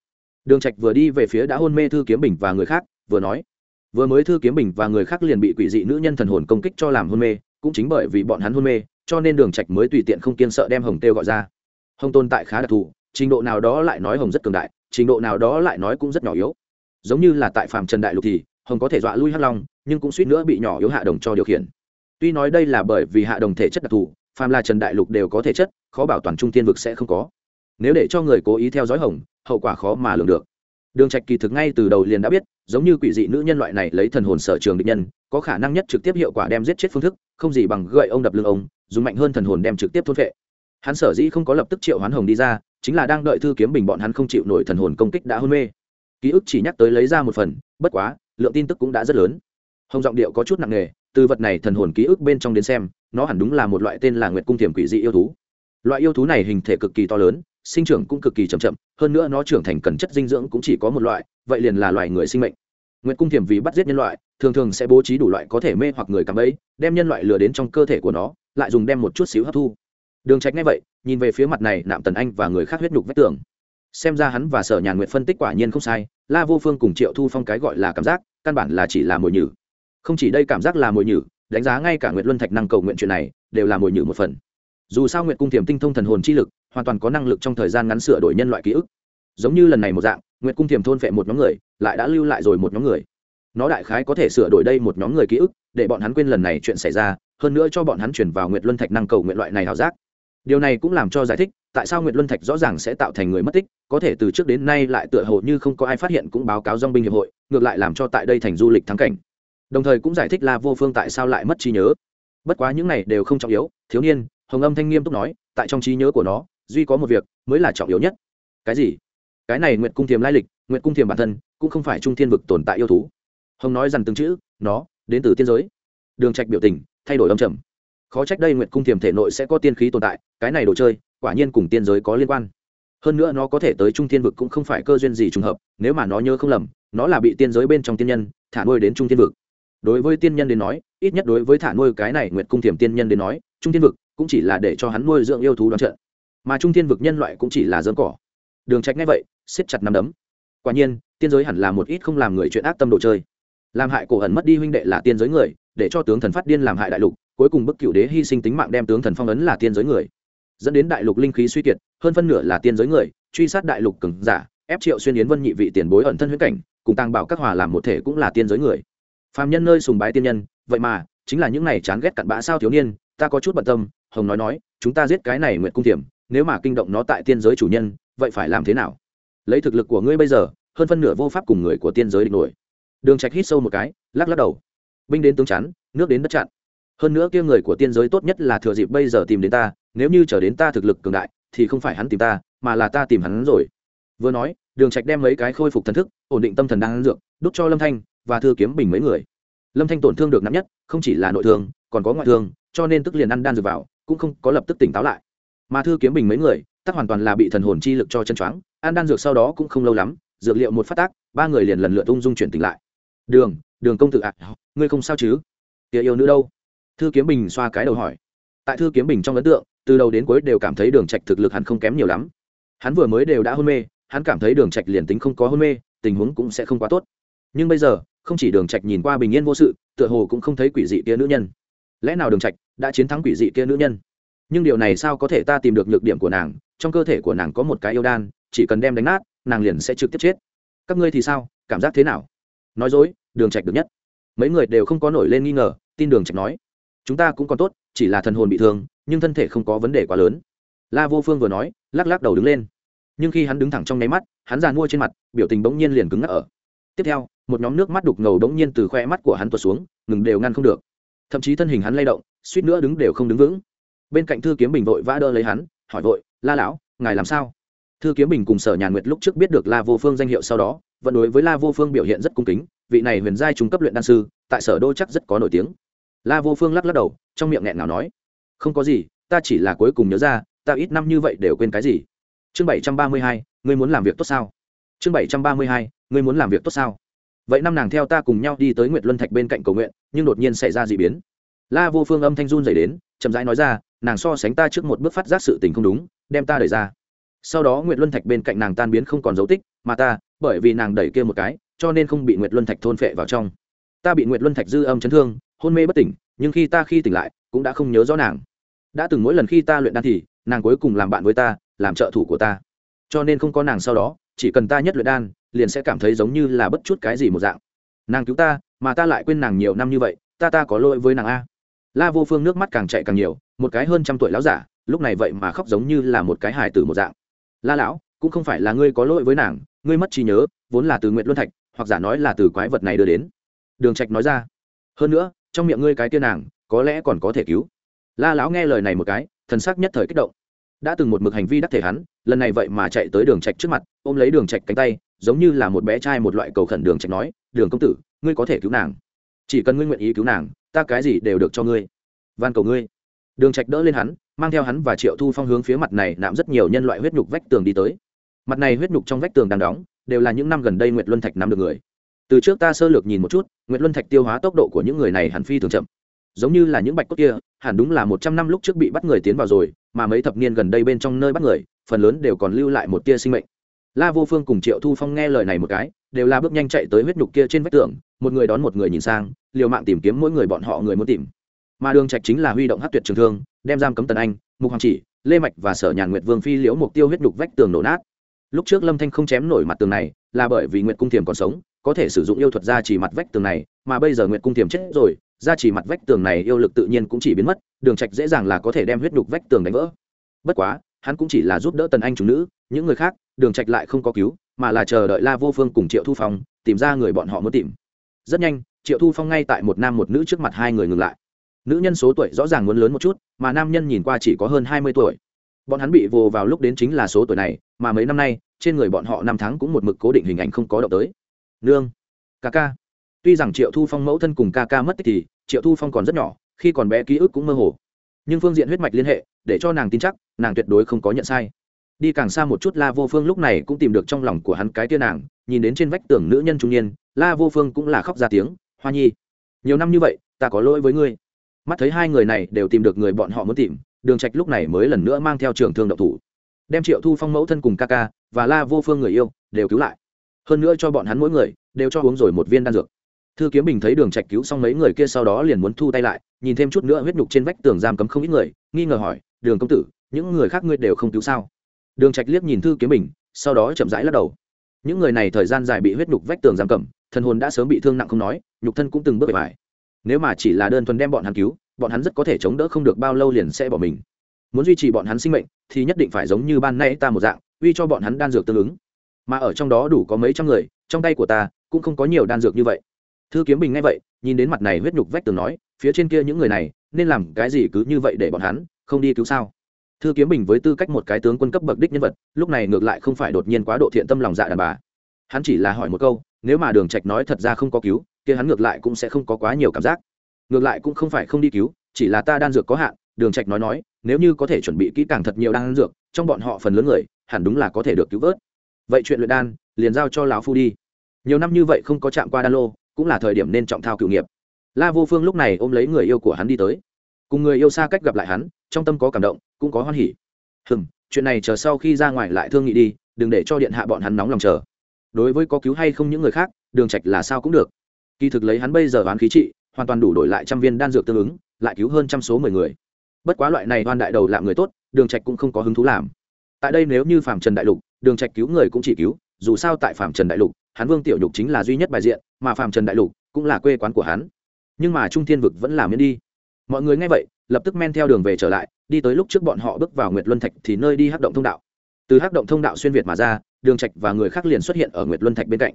S1: Đường trạch vừa đi về phía đã hôn mê thư kiếm bình và người khác, vừa nói, vừa mới thư kiếm bình và người khác liền bị quỷ dị nữ nhân thần hồn công kích cho làm hôn mê, cũng chính bởi vì bọn hắn hôn mê, cho nên đường trạch mới tùy tiện không kiên sợ đem hồng tiêu gọi ra. Hồng tồn tại khá đặc thù trình độ nào đó lại nói hồng rất cường đại, trình độ nào đó lại nói cũng rất nhỏ yếu. Giống như là tại phàm trần đại lục thì, hồng có thể dọa lui hắc long, nhưng cũng suýt nữa bị nhỏ yếu hạ đồng cho điều khiển. Tuy nói đây là bởi vì hạ đồng thể chất đặc thù, phàm là trần đại lục đều có thể chất, khó bảo toàn trung tiên vực sẽ không có. Nếu để cho người cố ý theo dõi hồng, hậu quả khó mà lường được. Đường trạch kỳ thực ngay từ đầu liền đã biết, giống như quỷ dị nữ nhân loại này lấy thần hồn sở trường địch nhân, có khả năng nhất trực tiếp hiệu quả đem giết chết phương thức, không gì bằng gậy ông đập lưng ông, dùng mạnh hơn thần hồn đem trực tiếp thôn phệ. hắn sở dĩ không có lập tức triệu hoán hồng đi ra chính là đang đợi thư kiếm bình bọn hắn không chịu nổi thần hồn công kích đã hôn mê. Ký ức chỉ nhắc tới lấy ra một phần, bất quá, lượng tin tức cũng đã rất lớn. Hồng giọng điệu có chút nặng nề, từ vật này thần hồn ký ức bên trong đến xem, nó hẳn đúng là một loại tên là nguyệt cung thiềm quỷ dị yêu thú. Loại yêu thú này hình thể cực kỳ to lớn, sinh trưởng cũng cực kỳ chậm chậm, hơn nữa nó trưởng thành cần chất dinh dưỡng cũng chỉ có một loại, vậy liền là loài người sinh mệnh. Nguyệt cung thiềm vì bắt giết nhân loại, thường thường sẽ bố trí đủ loại có thể mê hoặc người cảm ấy đem nhân loại lừa đến trong cơ thể của nó, lại dùng đem một chút xíu hấp thu đường trạch ngay vậy, nhìn về phía mặt này nạm tần anh và người khác huyết nhục vách tường. Xem ra hắn và sở nhàn nguyệt phân tích quả nhiên không sai, la vô phương cùng triệu thu phong cái gọi là cảm giác, căn bản là chỉ là mồi nhử. Không chỉ đây cảm giác là mồi nhử, đánh giá ngay cả nguyệt luân thạch năng cầu nguyện chuyện này, đều là mồi nhử một phần. Dù sao nguyệt cung thiềm tinh thông thần hồn chi lực, hoàn toàn có năng lực trong thời gian ngắn sửa đổi nhân loại ký ức. Giống như lần này một dạng, nguyệt cung thiềm thôn phệ một nhóm người, lại đã lưu lại rồi một nhóm người. Nó đại khái có thể sửa đổi đây một nhóm người ký ức, để bọn hắn quên lần này chuyện xảy ra, hơn nữa cho bọn hắn chuyển vào nguyệt luân thạch năng cầu nguyện loại này hảo giác điều này cũng làm cho giải thích tại sao nguyệt luân thạch rõ ràng sẽ tạo thành người mất tích, có thể từ trước đến nay lại tựa hồ như không có ai phát hiện cũng báo cáo dong binh hiệp hội, ngược lại làm cho tại đây thành du lịch thắng cảnh. Đồng thời cũng giải thích là vô phương tại sao lại mất trí nhớ. Bất quá những này đều không trọng yếu, thiếu niên, hồng âm thanh nghiêm túc nói, tại trong trí nhớ của nó, duy có một việc mới là trọng yếu nhất. Cái gì? Cái này nguyệt cung thiềm lai lịch, nguyệt cung thiềm bản thân, cũng không phải trung thiên vực tồn tại yêu thú. Hồng nói rằng từng chữ, nó, đến từ tiên giới. Đường trạch biểu tình thay đổi âm trầm khó trách đây nguyệt cung tiềm thể nội sẽ có tiên khí tồn tại, cái này đồ chơi, quả nhiên cùng tiên giới có liên quan. Hơn nữa nó có thể tới trung thiên vực cũng không phải cơ duyên gì trùng hợp, nếu mà nó nhớ không lầm, nó là bị tiên giới bên trong tiên nhân, thả nuôi đến trung thiên vực. Đối với tiên nhân đến nói, ít nhất đối với thả nuôi cái này nguyệt cung thiểm tiên nhân đến nói, trung thiên vực cũng chỉ là để cho hắn nuôi dưỡng yêu thú đón trận. Mà trung thiên vực nhân loại cũng chỉ là dơm cỏ. Đường trạch ngay vậy, siết chặt nắm đấm. Quả nhiên, tiên giới hẳn là một ít không làm người chuyện ác tâm đồ chơi. Làm hại cổ hận mất đi huynh đệ là tiên giới người, để cho tướng thần phát điên làm hại đại lục cuối cùng bức cựu đế hy sinh tính mạng đem tướng thần phong ấn là tiên giới người, dẫn đến đại lục linh khí suy kiệt, hơn phân nửa là tiên giới người, truy sát đại lục cường giả, ép triệu xuyên yến vân nhị vị tiền bối ẩn thân huyễn cảnh, cùng tăng bảo các hòa làm một thể cũng là tiên giới người. Phàm nhân nơi sùng bái tiên nhân, vậy mà, chính là những này chán ghét cặn bã sao thiếu niên, ta có chút bận tâm, hồng nói nói, chúng ta giết cái này nguyện cung tiềm nếu mà kinh động nó tại tiên giới chủ nhân, vậy phải làm thế nào? Lấy thực lực của ngươi bây giờ, hơn phân nửa vô pháp cùng người của tiên giới địch nổi. Đường trạch hít sâu một cái, lắc lắc đầu. Binh đến tướng chắn, nước đến đất chặn hơn nữa kia người của tiên giới tốt nhất là thừa dịp bây giờ tìm đến ta nếu như chờ đến ta thực lực cường đại thì không phải hắn tìm ta mà là ta tìm hắn rồi. Vừa nói đường trạch đem mấy cái khôi phục thần thức ổn định tâm thần đang dược đút cho lâm thanh và thư kiếm bình mấy người. Lâm thanh tổn thương được nặng nhất không chỉ là nội thương còn có ngoại thương cho nên tức liền ăn đan dược vào cũng không có lập tức tỉnh táo lại. Mà thư kiếm bình mấy người tắc hoàn toàn là bị thần hồn chi lực cho chân choáng ăn đan dược sau đó cũng không lâu lắm dược liệu một phát tác ba người liền lần lượt ung dung chuyển tỉnh lại. Đường đường công tử ạ à, ngươi không sao chứ? Kia yêu nữ đâu? Thư kiếm bình xoa cái đầu hỏi. Tại thư kiếm bình trong ấn tượng, từ đầu đến cuối đều cảm thấy đường trạch thực lực hắn không kém nhiều lắm. Hắn vừa mới đều đã hôn mê, hắn cảm thấy đường trạch liền tính không có hôn mê, tình huống cũng sẽ không quá tốt. Nhưng bây giờ, không chỉ đường trạch nhìn qua bình yên vô sự, tựa hồ cũng không thấy quỷ dị kia nữ nhân. Lẽ nào đường trạch đã chiến thắng quỷ dị kia nữ nhân? Nhưng điều này sao có thể ta tìm được nhược điểm của nàng, trong cơ thể của nàng có một cái yêu đan, chỉ cần đem đánh nát, nàng liền sẽ trực tiếp chết. Các ngươi thì sao, cảm giác thế nào? Nói dối, đường trạch được nhất. Mấy người đều không có nổi lên nghi ngờ, tin đường trạch nói chúng ta cũng còn tốt, chỉ là thần hồn bị thương, nhưng thân thể không có vấn đề quá lớn. La vô phương vừa nói, lắc lắc đầu đứng lên. Nhưng khi hắn đứng thẳng trong nháy mắt, hắn giàn mua trên mặt, biểu tình bỗng nhiên liền cứng ngắc ở. Tiếp theo, một nhóm nước mắt đục ngầu bỗng nhiên từ khoe mắt của hắn tuột xuống, ngừng đều ngăn không được. Thậm chí thân hình hắn lay động, suýt nữa đứng đều không đứng vững. Bên cạnh thư kiếm bình vội vã đỡ lấy hắn, hỏi vội, la lão, ngài làm sao? Thư kiếm bình cùng sở nhà nguyệt lúc trước biết được la vô phương danh hiệu sau đó, vẫn đối với la vô phương biểu hiện rất cung kính, vị này huyền giai trung cấp luyện đan sư, tại sở đô chắc rất có nổi tiếng la vô phương lắc lắc đầu, trong miệng nghẹn nào nói, không có gì, ta chỉ là cuối cùng nhớ ra, ta ít năm như vậy đều quên cái gì. Chương bảy trăm ba mươi hai, ngươi muốn làm việc tốt sao? Chương bảy trăm ba mươi hai, ngươi muốn làm việc tốt sao? Vậy năm nàng theo ta cùng nhau đi tới nguyệt luân thạch bên cạnh cầu nguyện, nhưng đột nhiên xảy ra d ị biến. La vô phương âm thanh run dày đến, chậm rãi nói ra, nàng so sánh ta trước một bước phát giác sự tình không đúng, đem ta đẩy ra. Sau đó nguyệt luân thạch bên cạnh nàng tan biến không còn dấu tích, mà ta, bởi vì nàng đẩy kia một cái, cho nên không bị nguyệt luân thạch thôn phệ vào trong. Ta bị nguyệt luân thạch dư âm chấn thương hôn mê bất tỉnh, nhưng khi ta khi tỉnh lại, cũng đã không nhớ rõ nàng. Đã từng mỗi lần khi ta luyện đan thì, nàng cuối cùng làm bạn với ta, làm trợ thủ của ta. Cho nên không có nàng sau đó, chỉ cần ta nhất luyện đan, liền sẽ cảm thấy giống như là bất chút cái gì một dạng. Nàng cứu ta, mà ta lại quên nàng nhiều năm như vậy, ta ta có lỗi với nàng a. La vô phương nước mắt càng chạy càng nhiều, một cái hơn trăm tuổi lão giả, lúc này vậy mà khóc giống như là một cái hài tử một dạng. La lão, cũng không phải là ngươi có lỗi với nàng, ngươi mất trí nhớ, vốn là từ nguyện luân thạch, hoặc giả nói là từ quái vật này đưa đến. Đường trạch nói ra. Hơn nữa trong miệng ngươi cái tiên nàng, có lẽ còn có thể cứu. La lão nghe lời này một cái, thần sắc nhất thời kích động. Đã từng một mực hành vi đắc thể hắn, lần này vậy mà chạy tới đường trạch trước mặt, ôm lấy đường trạch cánh tay, giống như là một bé trai một loại cầu khẩn đường trạch nói, đường công tử, ngươi có thể cứu nàng. Chỉ cần ngươi nguyện ý cứu nàng, ta cái gì đều được cho ngươi. Van cầu ngươi. Đường trạch đỡ lên hắn, mang theo hắn và triệu thu phong hướng phía mặt này nạm rất nhiều nhân loại huyết nhục vách tường đi tới. Mặt này huyết nhục trong vách tường đang đóng, đều là những năm gần đây nguyệt luân thạch nắm được người từ trước ta sơ lược nhìn một chút, nguyệt luân thạch tiêu hóa tốc độ của những người này hẳn phi thường chậm. Giống như là những bạch cốt kia, hẳn đúng là một trăm năm lúc trước bị bắt người tiến vào rồi, mà mấy thập niên gần đây bên trong nơi bắt người, phần lớn đều còn lưu lại một tia sinh mệnh. La vô phương cùng triệu thu phong nghe lời này một cái, đều là bước nhanh chạy tới huyết nhục kia trên vách tường, một người đón một người nhìn sang, liều mạng tìm kiếm mỗi người bọn họ người muốn tìm. Mà đường trạch chính là huy động hát tuyệt trường thương, đem giam cấm tần anh, mục hoàng chỉ, lê mạch và sở nhàn nguyệt vương phi liễu mục tiêu huyết nhục vách tường nổ nát. Lúc trước lâm thanh không chém nổi mặt tường này, là bởi vì nguyệt cung thiềm còn sống có thể sử dụng yêu thuật ra chỉ mặt vách tường này, mà bây giờ nguyệt cung tiềm chết rồi, ra chỉ mặt vách tường này yêu lực tự nhiên cũng chỉ biến mất, đường trạch dễ dàng là có thể đem huyết đục vách tường đánh vỡ. Bất quá, hắn cũng chỉ là giúp đỡ tần anh chủ nữ, những người khác, đường trạch lại không có cứu, mà là chờ đợi la vô phương cùng triệu thu phong, tìm ra người bọn họ muốn tìm. Rất nhanh, triệu thu phong ngay tại một nam một nữ trước mặt hai người ngừng lại. Nữ nhân số tuổi rõ ràng muốn lớn một chút, mà nam nhân nhìn qua chỉ có hơn hai mươi tuổi. Bọn hắn bị vồ vào lúc đến chính là số tuổi này, mà mấy năm nay, trên người bọn họ năm tháng cũng một mực cố định hình ảnh không có động tới nương. Ca ca. Tuy rằng triệu thu phong mẫu thân cùng ca ca mất tích thì triệu thu phong còn rất nhỏ, khi còn bé ký ức cũng mơ hồ. Nhưng phương diện huyết mạch liên hệ, để cho nàng tin chắc, nàng tuyệt đối không có nhận sai. Đi càng xa một chút la vô phương lúc này cũng tìm được trong lòng của hắn cái tia nàng, nhìn đến trên vách tường nữ nhân trung niên, la vô phương cũng là khóc ra tiếng, hoa nhi, nhiều năm như vậy, ta có lỗi với ngươi. Mắt thấy hai người này đều tìm được người bọn họ muốn tìm, đường trạch lúc này mới lần nữa mang theo trường thương độc thủ, đem triệu thu phong mẫu thân cùng ca ca và la vô phương người yêu đều cứu lại hơn nữa cho bọn hắn mỗi người, đều cho uống rồi một viên đan dược. Thư kiếm bình thấy đường trạch cứu xong mấy người kia sau đó liền muốn thu tay lại, nhìn thêm chút nữa huyết nhục trên vách tường giam cấm không ít người, nghi ngờ hỏi, đường công tử, những người khác ngươi đều không cứu sao? Đường trạch liếc nhìn thư kiếm bình, sau đó chậm rãi lắc đầu. Những người này thời gian dài bị huyết nhục vách tường giam cầm, thần hồn đã sớm bị thương nặng không nói, nhục thân cũng từng bước bề bài. Nếu mà chỉ là đơn thuần đem bọn hắn cứu, bọn hắn rất có thể chống đỡ không được bao lâu liền sẽ bỏ mình. Muốn duy trì bọn hắn sinh mệnh, thì nhất định phải giống như ban nay ta một dạng, uy cho bọn hắn đan dược tương ứng mà ở trong đó đủ có mấy trăm người, trong tay của ta cũng không có nhiều đan dược như vậy. Thư kiếm bình nghe vậy, nhìn đến mặt này huyết nhục vách tường nói, phía trên kia những người này nên làm cái gì cứ như vậy để bọn hắn không đi cứu sao? Thư kiếm bình với tư cách một cái tướng quân cấp bậc đích nhân vật, lúc này ngược lại không phải đột nhiên quá độ thiện tâm lòng dạ đàn bà. Hắn chỉ là hỏi một câu, nếu mà đường trạch nói thật ra không có cứu, kia hắn ngược lại cũng sẽ không có quá nhiều cảm giác. Ngược lại cũng không phải không đi cứu, chỉ là ta đan dược có hạn, đường trạch nói nói, nếu như có thể chuẩn bị kỹ càng thật nhiều đan dược, trong bọn họ phần lớn người, hẳn đúng là có thể được cứu vớt vậy chuyện luyện đan liền giao cho lão phu đi. Nhiều năm như vậy không có chạm qua đan lô, cũng là thời điểm nên trọng thao cựu nghiệp. La vô phương lúc này ôm lấy người yêu của hắn đi tới. Cùng người yêu xa cách gặp lại hắn, trong tâm có cảm động, cũng có hoan hỉ. Hừm, chuyện này chờ sau khi ra ngoài lại thương nghị đi, đừng để cho điện hạ bọn hắn nóng lòng chờ. Đối với có cứu hay không những người khác, đường trạch là sao cũng được. Kỳ thực lấy hắn bây giờ đoán khí trị, hoàn toàn đủ đổi lại trăm viên đan dược tương ứng, lại cứu hơn trăm số mười người. Bất quá loại này đoan đại đầu làm người tốt, đường trạch cũng không có hứng thú làm. Tại đây nếu như phạm trần đại lục đường trạch cứu người cũng chỉ cứu, dù sao tại phạm trần đại lục, hắn vương tiểu nhục chính là duy nhất bài diện, mà phạm trần đại lục cũng là quê quán của hắn. Nhưng mà trung thiên vực vẫn làm miễn đi. Mọi người nghe vậy, lập tức men theo đường về trở lại, đi tới lúc trước bọn họ bước vào nguyệt luân thạch thì nơi đi hắc động thông đạo. Từ hắc động thông đạo xuyên việt mà ra, đường trạch và người khác liền xuất hiện ở nguyệt luân thạch bên cạnh.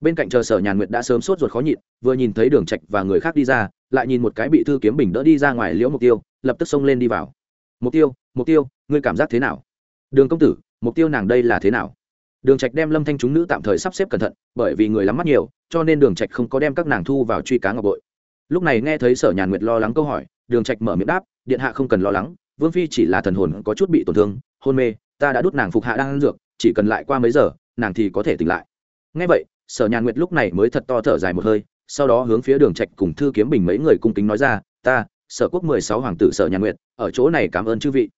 S1: Bên cạnh chờ sở nhàn nguyệt đã sớm sốt ruột khó nhịn, vừa nhìn thấy đường trạch và người khác đi ra, lại nhìn một cái bị thư kiếm bình đỡ đi ra ngoài liễu mục tiêu, lập tức xông lên đi vào. Mục tiêu mục tiêu, ngươi cảm giác thế nào? Đường công tử mục tiêu nàng đây là thế nào? Đường trạch đem lâm thanh chúng nữ tạm thời sắp xếp cẩn thận, bởi vì người lắm mắt nhiều, cho nên đường trạch không có đem các nàng thu vào truy cá ngọc bội. Lúc này nghe thấy sở nhàn nguyệt lo lắng câu hỏi, đường trạch mở miệng đáp, điện hạ không cần lo lắng, vương phi chỉ là thần hồn có chút bị tổn thương, hôn mê, ta đã đút nàng phục hạ đang ăn dược, chỉ cần lại qua mấy giờ, nàng thì có thể tỉnh lại. Nghe vậy, sở nhàn nguyệt lúc này mới thật to thở dài một hơi, sau đó hướng phía đường trạch cùng thư kiếm bình mấy người cung kính nói ra, ta, sở quốc mười sáu hoàng tử sở nhàn nguyệt, ở chỗ này cảm ơn chư vị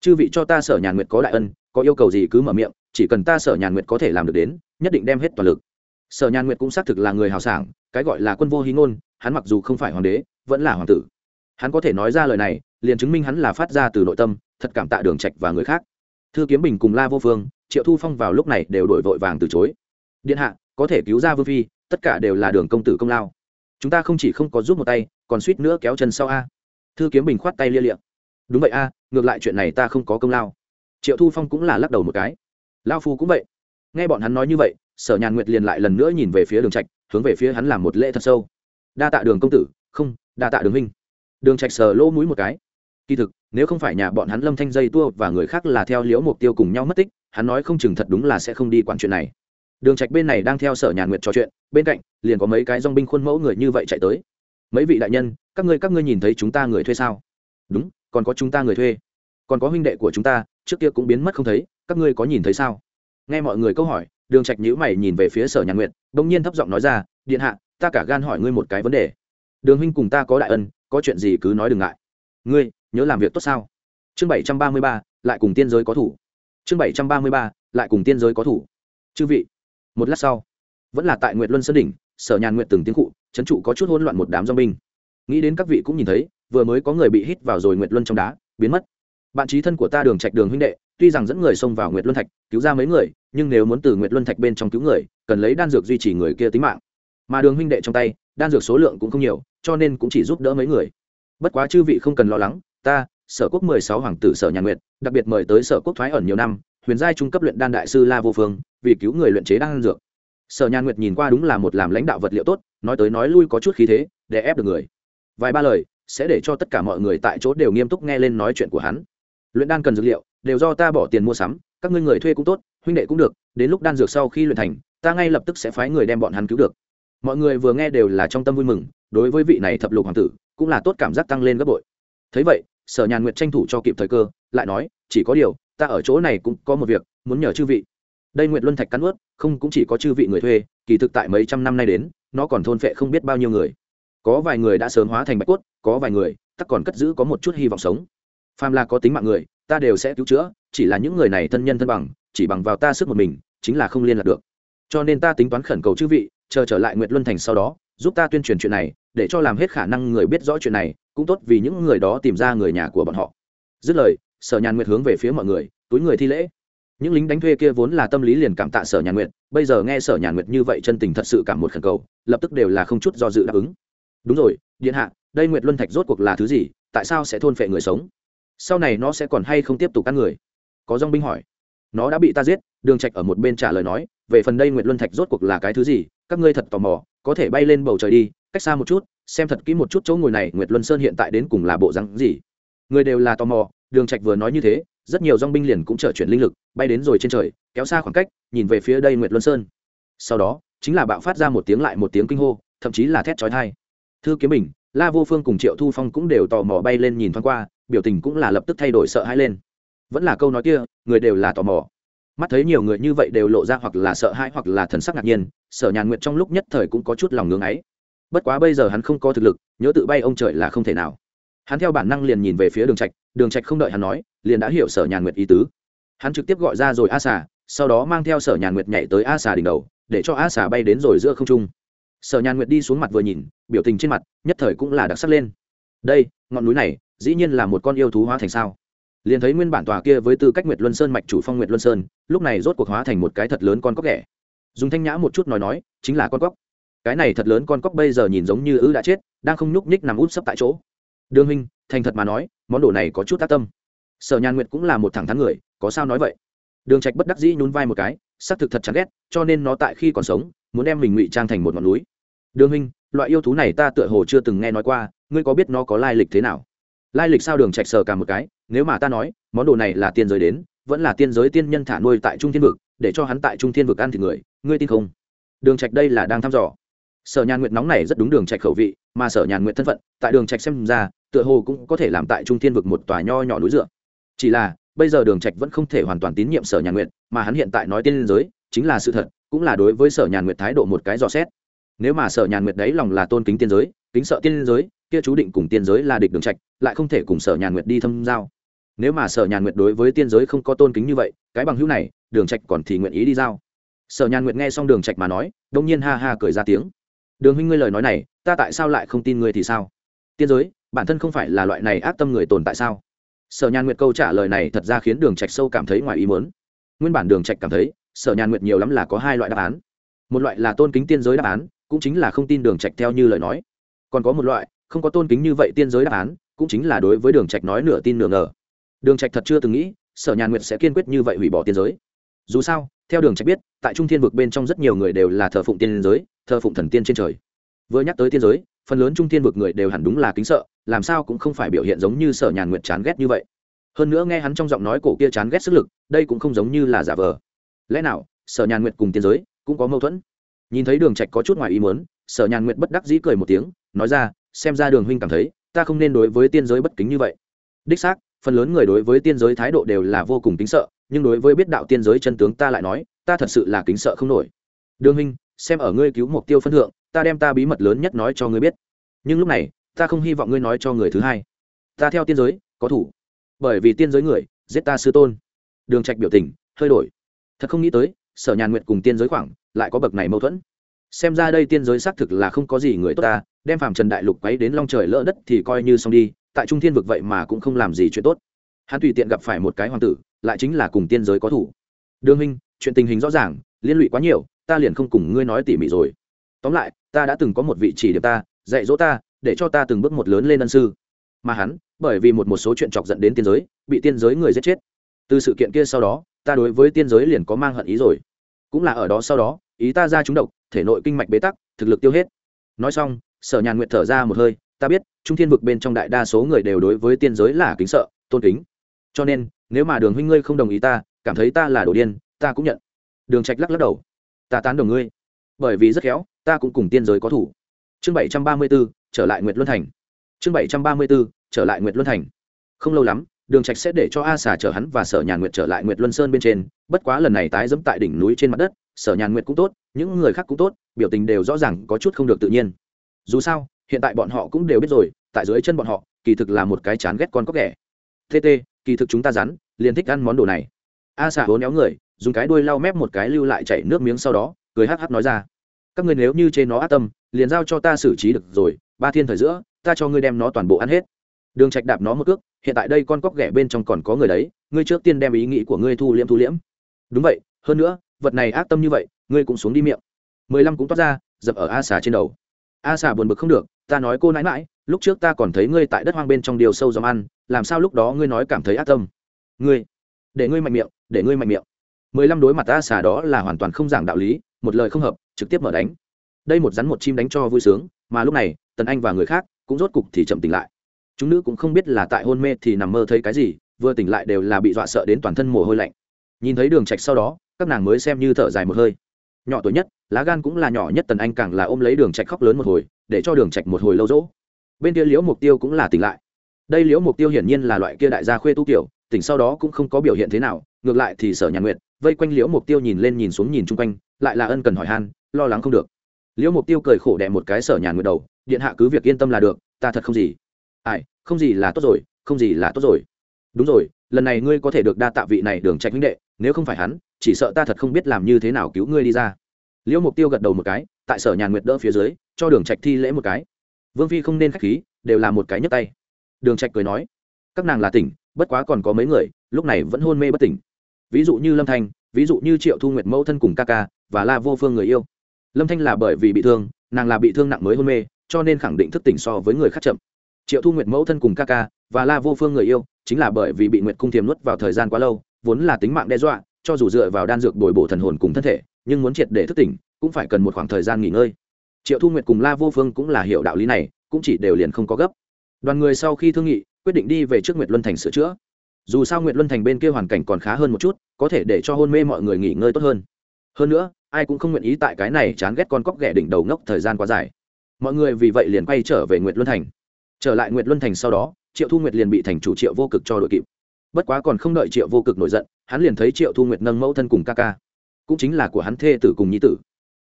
S1: chư vị cho ta sở nhàn nguyệt có đại ân, có yêu cầu gì cứ mở miệng, chỉ cần ta sở nhàn nguyệt có thể làm được đến, nhất định đem hết toàn lực. Sở nhàn nguyệt cũng xác thực là người hào sảng, cái gọi là quân vô hí ngôn, hắn mặc dù không phải hoàng đế, vẫn là hoàng tử. Hắn có thể nói ra lời này, liền chứng minh hắn là phát ra từ nội tâm, thật cảm tạ đường trạch và người khác. Thư kiếm bình cùng la vô phương, triệu thu phong vào lúc này đều đổi vội vàng từ chối. Điện hạ, có thể cứu ra vương phi, tất cả đều là đường công tử công lao. Chúng ta không chỉ không có giúp một tay, còn suýt nữa kéo chân sau a. Thư kiếm bình khoát tay lia liệng đúng vậy a ngược lại chuyện này ta không có công lao. Triệu thu phong cũng là lắc đầu một cái. Lao phu cũng vậy. Nghe bọn hắn nói như vậy, sở nhàn nguyệt liền lại lần nữa nhìn về phía đường trạch, hướng về phía hắn làm một lễ thật sâu. Đa tạ đường công tử, không, đa tạ đường huynh. Đường trạch sờ lỗ mũi một cái. Kỳ thực, nếu không phải nhà bọn hắn lâm thanh dây tua và người khác là theo liễu mục tiêu cùng nhau mất tích, hắn nói không chừng thật đúng là sẽ không đi quản chuyện này. Đường trạch bên này đang theo sở nhàn nguyệt trò chuyện, bên cạnh, liền có mấy cái dòng binh khuôn mẫu người như vậy chạy tới. Mấy vị đại nhân, các ngươi các ngươi nhìn thấy chúng ta người thuê sao? Đúng còn có chúng ta người thuê. Còn có huynh đệ của chúng ta, trước kia cũng biến mất không thấy, các ngươi có nhìn thấy sao? Nghe mọi người câu hỏi, đường trạch nhíu mày nhìn về phía sở nhàn nguyệt, bỗng nhiên thấp giọng nói ra, điện hạ, ta cả gan hỏi ngươi một cái vấn đề. Đường huynh cùng ta có đại ân, có chuyện gì cứ nói đừng ngại. Ngươi, nhớ làm việc tốt sao? Chương bảy trăm ba mươi ba, lại cùng tiên giới có thủ. Chương bảy trăm ba mươi ba, lại cùng tiên giới có thủ. Chư vị, một lát sau. Vẫn là tại nguyệt luân sơn đỉnh, sở nhàn nguyện từng tiếng cụ trấn trụ có chút hỗn loạn một đám dong binh. Nghĩ đến các vị cũng nhìn thấy vừa mới có người bị hít vào rồi nguyệt luân trong đá, biến mất. Bạn trí thân của ta đường trạch, đường huynh đệ, tuy rằng dẫn người xông vào nguyệt luân thạch, cứu ra mấy người, nhưng nếu muốn từ nguyệt luân thạch bên trong cứu người, cần lấy đan dược duy trì người kia tính mạng. Mà đường huynh đệ trong tay, đan dược số lượng cũng không nhiều, cho nên cũng chỉ giúp đỡ mấy người. Bất quá chư vị không cần lo lắng, ta, sở quốc mười sáu hoàng tử sở nhà nguyệt, đặc biệt mời tới sở quốc thoái ẩn nhiều năm, huyền giai trung cấp luyện đan đại sư la vô phương, vì cứu người luyện chế đan dược. Sở nhà nguyệt nhìn qua đúng là một làm lãnh đạo vật liệu tốt, nói tới nói lui có chút khí thế, để ép được người. Vài ba lời sẽ để cho tất cả mọi người tại chỗ đều nghiêm túc nghe lên nói chuyện của hắn. Luyện đan cần dược liệu, đều do ta bỏ tiền mua sắm, các ngươi người thuê cũng tốt, huynh đệ cũng được, đến lúc đan dược sau khi luyện thành, ta ngay lập tức sẽ phái người đem bọn hắn cứu được. Mọi người vừa nghe đều là trong tâm vui mừng, đối với vị này thập lục hoàng tử, cũng là tốt cảm giác tăng lên gấp bội. Thấy vậy, sở nhàn nguyệt tranh thủ cho kịp thời cơ, lại nói, chỉ có điều, ta ở chỗ này cũng có một việc, muốn nhờ chư vị. Đây nguyệt luân thạch cắn ướt không cũng chỉ có chư vị người thuê, kỳ thực tại mấy trăm năm nay đến, nó còn thôn phệ không biết bao nhiêu người có vài người đã sớm hóa thành bạch cốt, có vài người, tắc còn cất giữ có một chút hy vọng sống. Phàm là có tính mạng người, ta đều sẽ cứu chữa, chỉ là những người này thân nhân thân bằng, chỉ bằng vào ta sức một mình, chính là không liên lạc được. Cho nên ta tính toán khẩn cầu chư vị, chờ trở lại nguyệt luân thành sau đó, giúp ta tuyên truyền chuyện này, để cho làm hết khả năng người biết rõ chuyện này, cũng tốt vì những người đó tìm ra người nhà của bọn họ. Dứt lời, sở nhàn nguyệt hướng về phía mọi người, túi người thi lễ. Những lính đánh thuê kia vốn là tâm lý liền cảm tạ sở nhàn nguyệt, bây giờ nghe sở nhàn nguyệt như vậy chân tình thật sự cảm một khẩn cầu, lập tức đều là không chút do dự đáp ứng đúng rồi, điện hạ, đây nguyệt luân thạch rốt cuộc là thứ gì? Tại sao sẽ thôn phệ người sống? Sau này nó sẽ còn hay không tiếp tục ăn người? Có dong binh hỏi. Nó đã bị ta giết, đường trạch ở một bên trả lời nói, về phần đây nguyệt luân thạch rốt cuộc là cái thứ gì? Các ngươi thật tò mò, có thể bay lên bầu trời đi, cách xa một chút, xem thật kỹ một chút chỗ ngồi này, nguyệt luân sơn hiện tại đến cùng là bộ rắn gì? Người đều là tò mò, đường trạch vừa nói như thế, rất nhiều dong binh liền cũng trở chuyển linh lực, bay đến rồi trên trời, kéo xa khoảng cách, nhìn về phía đây nguyệt luân sơn. Sau đó, chính là bạo phát ra một tiếng lại một tiếng kinh hô, thậm chí là thét chói tai thư kiếm bình, la vô phương cùng triệu thu phong cũng đều tò mò bay lên nhìn thoáng qua, biểu tình cũng là lập tức thay đổi sợ hãi lên. Vẫn là câu nói kia, người đều là tò mò. Mắt thấy nhiều người như vậy đều lộ ra hoặc là sợ hãi hoặc là thần sắc ngạc nhiên, sở nhàn nguyện trong lúc nhất thời cũng có chút lòng ngưng ấy. Bất quá bây giờ hắn không có thực lực, nhớ tự bay ông trời là không thể nào. Hắn theo bản năng liền nhìn về phía đường trạch đường trạch không đợi hắn nói, liền đã hiểu sở nhàn nguyệt ý tứ. Hắn trực tiếp gọi ra rồi a xà, sau đó mang theo sở nhàn nguyệt nhảy tới a xà đỉnh đầu, để cho a xà bay đến rồi giữa không trung sở nhàn nguyệt đi xuống mặt vừa nhìn, biểu tình trên mặt nhất thời cũng là đặc sắc lên. Đây, ngọn núi này, dĩ nhiên là một con yêu thú hóa thành sao. Liền thấy nguyên bản tòa kia với tư cách nguyệt luân sơn mạch chủ phong nguyệt luân sơn, lúc này rốt cuộc hóa thành một cái thật lớn con cóc ghẻ. Dùng thanh nhã một chút nói nói, chính là con cóc. Cái này thật lớn con cóc bây giờ nhìn giống như ư đã chết, đang không nhúc nhích nằm út sấp tại chỗ. Đương huynh, thành thật mà nói, món đồ này có chút tác tâm. Sở nhàn nguyệt cũng là một thẳng thắn người, có sao nói vậy? Đường trạch bất đắc dĩ nhún vai một cái, xác thực thật chán ghét, cho nên nó tại khi còn sống muốn đem mình ngụy trang thành một ngọn núi. Đường huynh, loại yêu thú này ta tựa hồ chưa từng nghe nói qua, ngươi có biết nó có lai lịch thế nào? Lai lịch sao đường trạch sờ cả một cái, nếu mà ta nói, món đồ này là tiên giới đến, vẫn là tiên giới tiên nhân thả nuôi tại trung thiên vực, để cho hắn tại trung thiên vực ăn thịt người, ngươi tin không? Đường trạch đây là đang thăm dò. Sở nhàn nguyệt nóng này rất đúng đường trạch khẩu vị, mà sở nhàn nguyệt thân phận, tại đường trạch xem ra, tựa hồ cũng có thể làm tại trung thiên vực một tòa nho nhỏ núi dựa. Chỉ là, bây giờ đường trạch vẫn không thể hoàn toàn tín nhiệm sở nhàn nguyệt, mà hắn hiện tại nói tiên giới, chính là sự thật cũng là đối với sở nhàn nguyệt thái độ một cái dò xét. Nếu mà sở nhàn nguyệt đấy lòng là tôn kính tiên giới, kính sợ tiên giới, kia chú định cùng tiên giới là địch đường trạch, lại không thể cùng sở nhàn nguyệt đi thâm giao. Nếu mà sở nhàn nguyệt đối với tiên giới không có tôn kính như vậy, cái bằng hữu này, đường trạch còn thì nguyện ý đi giao. Sở nhàn nguyệt nghe xong đường trạch mà nói, đông nhiên ha ha cười ra tiếng. Đường huynh ngươi lời nói này, ta tại sao lại không tin ngươi thì sao? Tiên giới, bản thân không phải là loại này ác tâm người tồn tại sao? Sở nhàn nguyệt câu trả lời này thật ra khiến đường trạch sâu cảm thấy ngoài ý muốn. Nguyên bản đường trạch cảm thấy sở nhàn nguyệt nhiều lắm là có hai loại đáp án. Một loại là tôn kính tiên giới đáp án, cũng chính là không tin đường trạch theo như lời nói. Còn có một loại, không có tôn kính như vậy tiên giới đáp án, cũng chính là đối với đường trạch nói nửa tin nửa ngờ. Đường trạch thật chưa từng nghĩ, sở nhàn nguyệt sẽ kiên quyết như vậy hủy bỏ tiên giới. Dù sao, theo đường trạch biết, tại trung thiên vực bên trong rất nhiều người đều là thờ phụng tiên giới, thờ phụng thần tiên trên trời. Vừa nhắc tới tiên giới, phần lớn trung thiên vực người đều hẳn đúng là kính sợ, làm sao cũng không phải biểu hiện giống như sở nhàn nguyệt chán ghét như vậy. Hơn nữa nghe hắn trong giọng nói cổ kia chán ghét sức lực, đây cũng không giống như là giả vờ lẽ nào, sở nhàn nguyệt cùng tiên giới cũng có mâu thuẫn? Nhìn thấy đường trạch có chút ngoài ý muốn, sở nhàn nguyệt bất đắc dĩ cười một tiếng, nói ra, xem ra đường huynh cảm thấy, ta không nên đối với tiên giới bất kính như vậy. Đích xác, phần lớn người đối với tiên giới thái độ đều là vô cùng kính sợ, nhưng đối với biết đạo tiên giới chân tướng ta lại nói, ta thật sự là kính sợ không nổi. Đường huynh, xem ở ngươi cứu mục tiêu phân thượng, ta đem ta bí mật lớn nhất nói cho ngươi biết. Nhưng lúc này, ta không hy vọng ngươi nói cho người thứ hai. Ta theo tiên giới, có thủ. Bởi vì tiên giới người, giết ta sư tôn. Đường trạch biểu tình, hơi đổi thật không nghĩ tới, sở nhàn nguyện cùng tiên giới khoảng lại có bậc này mâu thuẫn. Xem ra đây tiên giới xác thực là không có gì người tốt ta, đem phàm trần đại lục quấy đến long trời lỡ đất thì coi như xong đi, tại trung thiên vực vậy mà cũng không làm gì chuyện tốt. Hắn tùy tiện gặp phải một cái hoàng tử, lại chính là cùng tiên giới có thủ. Đương minh chuyện tình hình rõ ràng, liên lụy quá nhiều, ta liền không cùng ngươi nói tỉ mỉ rồi. Tóm lại, ta đã từng có một vị chỉ điểm ta, dạy dỗ ta, để cho ta từng bước một lớn lên ân sư. Mà hắn, bởi vì một một số chuyện chọc dẫn đến tiên giới, bị tiên giới người giết chết. Từ sự kiện kia sau đó ta đối với tiên giới liền có mang hận ý rồi. Cũng là ở đó sau đó ý ta ra trúng độc thể nội kinh mạch bế tắc thực lực tiêu hết. Nói xong sở nhàn nguyện thở ra một hơi ta biết trung thiên vực bên trong đại đa số người đều đối với tiên giới là kính sợ tôn kính. Cho nên nếu mà đường huynh ngươi không đồng ý ta cảm thấy ta là đồ điên ta cũng nhận. Đường trạch lắc lắc đầu. Ta tán đồng ngươi. Bởi vì rất khéo ta cũng cùng tiên giới có thủ. Chương bảy trăm ba mươi 734, trở lại nguyệt luân thành. Chương bảy trăm ba mươi 734, trở lại nguyệt luân thành. Không lâu lắm đường trạch sẽ để cho a xà chở hắn và sở nhàn nguyệt trở lại nguyệt luân sơn bên trên, bất quá lần này tái dẫm tại đỉnh núi trên mặt đất, sở nhàn nguyệt cũng tốt, những người khác cũng tốt, biểu tình đều rõ ràng có chút không được tự nhiên. Dù sao, hiện tại bọn họ cũng đều biết rồi, tại dưới chân bọn họ, kỳ thực là một cái chán ghét con có ghẻ. Tt kỳ thực chúng ta rắn, liền thích ăn món đồ này. A xà hố néo người, dùng cái đuôi lau mép một cái lưu lại chảy nước miếng sau đó, cười hắc hắc nói ra. Các người nếu như chê nó ác tâm, liền giao cho ta xử trí được rồi, ba thiên thời giữa, ta cho ngươi đem nó toàn bộ ăn hết đường trạch đạp nó một cước, hiện tại đây con cóc ghẻ bên trong còn có người đấy, ngươi trước tiên đem ý nghĩ của ngươi thu liễm thu liễm. Đúng vậy, hơn nữa, vật này ác tâm như vậy, ngươi cũng xuống đi miệng. Mười lăm cũng toát ra, dập ở a xà trên đầu. A xà buồn bực không được, ta nói cô nãi mãi lúc trước ta còn thấy ngươi tại đất hoang bên trong điều sâu dòng ăn, làm sao lúc đó ngươi nói cảm thấy ác tâm? Ngươi, để ngươi mạnh miệng, để ngươi mạnh miệng. Mười lăm đối mặt a xà đó là hoàn toàn không giảng đạo lý, một lời không hợp, trực tiếp mở đánh. Đây một rắn một chim đánh cho vui sướng, mà lúc này, tần anh và người khác cũng rốt cục thì chậm tỉnh lại chúng nữ cũng không biết là tại hôn mê thì nằm mơ thấy cái gì vừa tỉnh lại đều là bị dọa sợ đến toàn thân mồ hôi lạnh. Nhìn thấy đường trạch sau đó các nàng mới xem như thở dài một hơi. Nhỏ tuổi nhất lá gan cũng là nhỏ nhất tần anh càng là ôm lấy đường trạch khóc lớn một hồi để cho đường trạch một hồi lâu dỗ. Bên kia liễu mục tiêu cũng là tỉnh lại. Đây liễu mục tiêu hiển nhiên là loại kia đại gia khuê tu tiểu, tỉnh sau đó cũng không có biểu hiện thế nào ngược lại thì sở nhàn nguyệt vây quanh liễu mục tiêu nhìn lên nhìn xuống nhìn chung quanh lại là ân cần hỏi han lo lắng không được. Liễu mục tiêu cười khổ đè một cái sở nhàn nguyệt đầu điện hạ cứ việc yên tâm là được ta thật không gì ai, không gì là tốt rồi, không gì là tốt rồi. Đúng rồi, lần này ngươi có thể được đa tạ vị này đường trạch huynh đệ, nếu không phải hắn, chỉ sợ ta thật không biết làm như thế nào cứu ngươi đi ra. Liễu mục tiêu gật đầu một cái, tại sở nhàn nguyệt đỡ phía dưới, cho đường trạch thi lễ một cái. Vương phi không nên khách khí, đều là một cái nhấc tay. Đường trạch cười nói, các nàng là tỉnh, bất quá còn có mấy người, lúc này vẫn hôn mê bất tỉnh. Ví dụ như lâm thanh, ví dụ như triệu thu nguyệt mẫu thân cùng ca ca, và la vô phương người yêu. Lâm thanh là bởi vì bị thương, nàng là bị thương nặng mới hôn mê, cho nên khẳng định thức tỉnh so với người khác chậm triệu thu nguyệt mẫu thân cùng ca ca và la vô phương người yêu, chính là bởi vì bị nguyệt cung thiềm nuốt vào thời gian quá lâu, vốn là tính mạng đe dọa, cho dù dựa vào đan dược bồi bổ thần hồn cùng thân thể, nhưng muốn triệt để thức tỉnh, cũng phải cần một khoảng thời gian nghỉ ngơi. Triệu thu nguyệt cùng la vô phương cũng là hiểu đạo lý này, cũng chỉ đều liền không có gấp. Đoàn người sau khi thương nghị, quyết định đi về trước nguyệt luân thành sửa chữa. Dù sao nguyệt luân thành bên kia hoàn cảnh còn khá hơn một chút, có thể để cho hôn mê mọi người nghỉ ngơi tốt hơn. Hơn nữa, ai cũng không nguyện ý tại cái này chán ghét con cóc ghẻ đỉnh đầu ngốc thời gian quá dài. Mọi người vì vậy liền quay trở về nguyệt luân thành trở lại nguyệt luân thành sau đó, triệu thu nguyệt liền bị thành chủ triệu vô cực cho đội kịp. Bất quá còn không đợi triệu vô cực nổi giận, hắn liền thấy triệu thu nguyệt nâng mẫu thân cùng ca ca. Cũng chính là của hắn thê tử cùng nhi tử.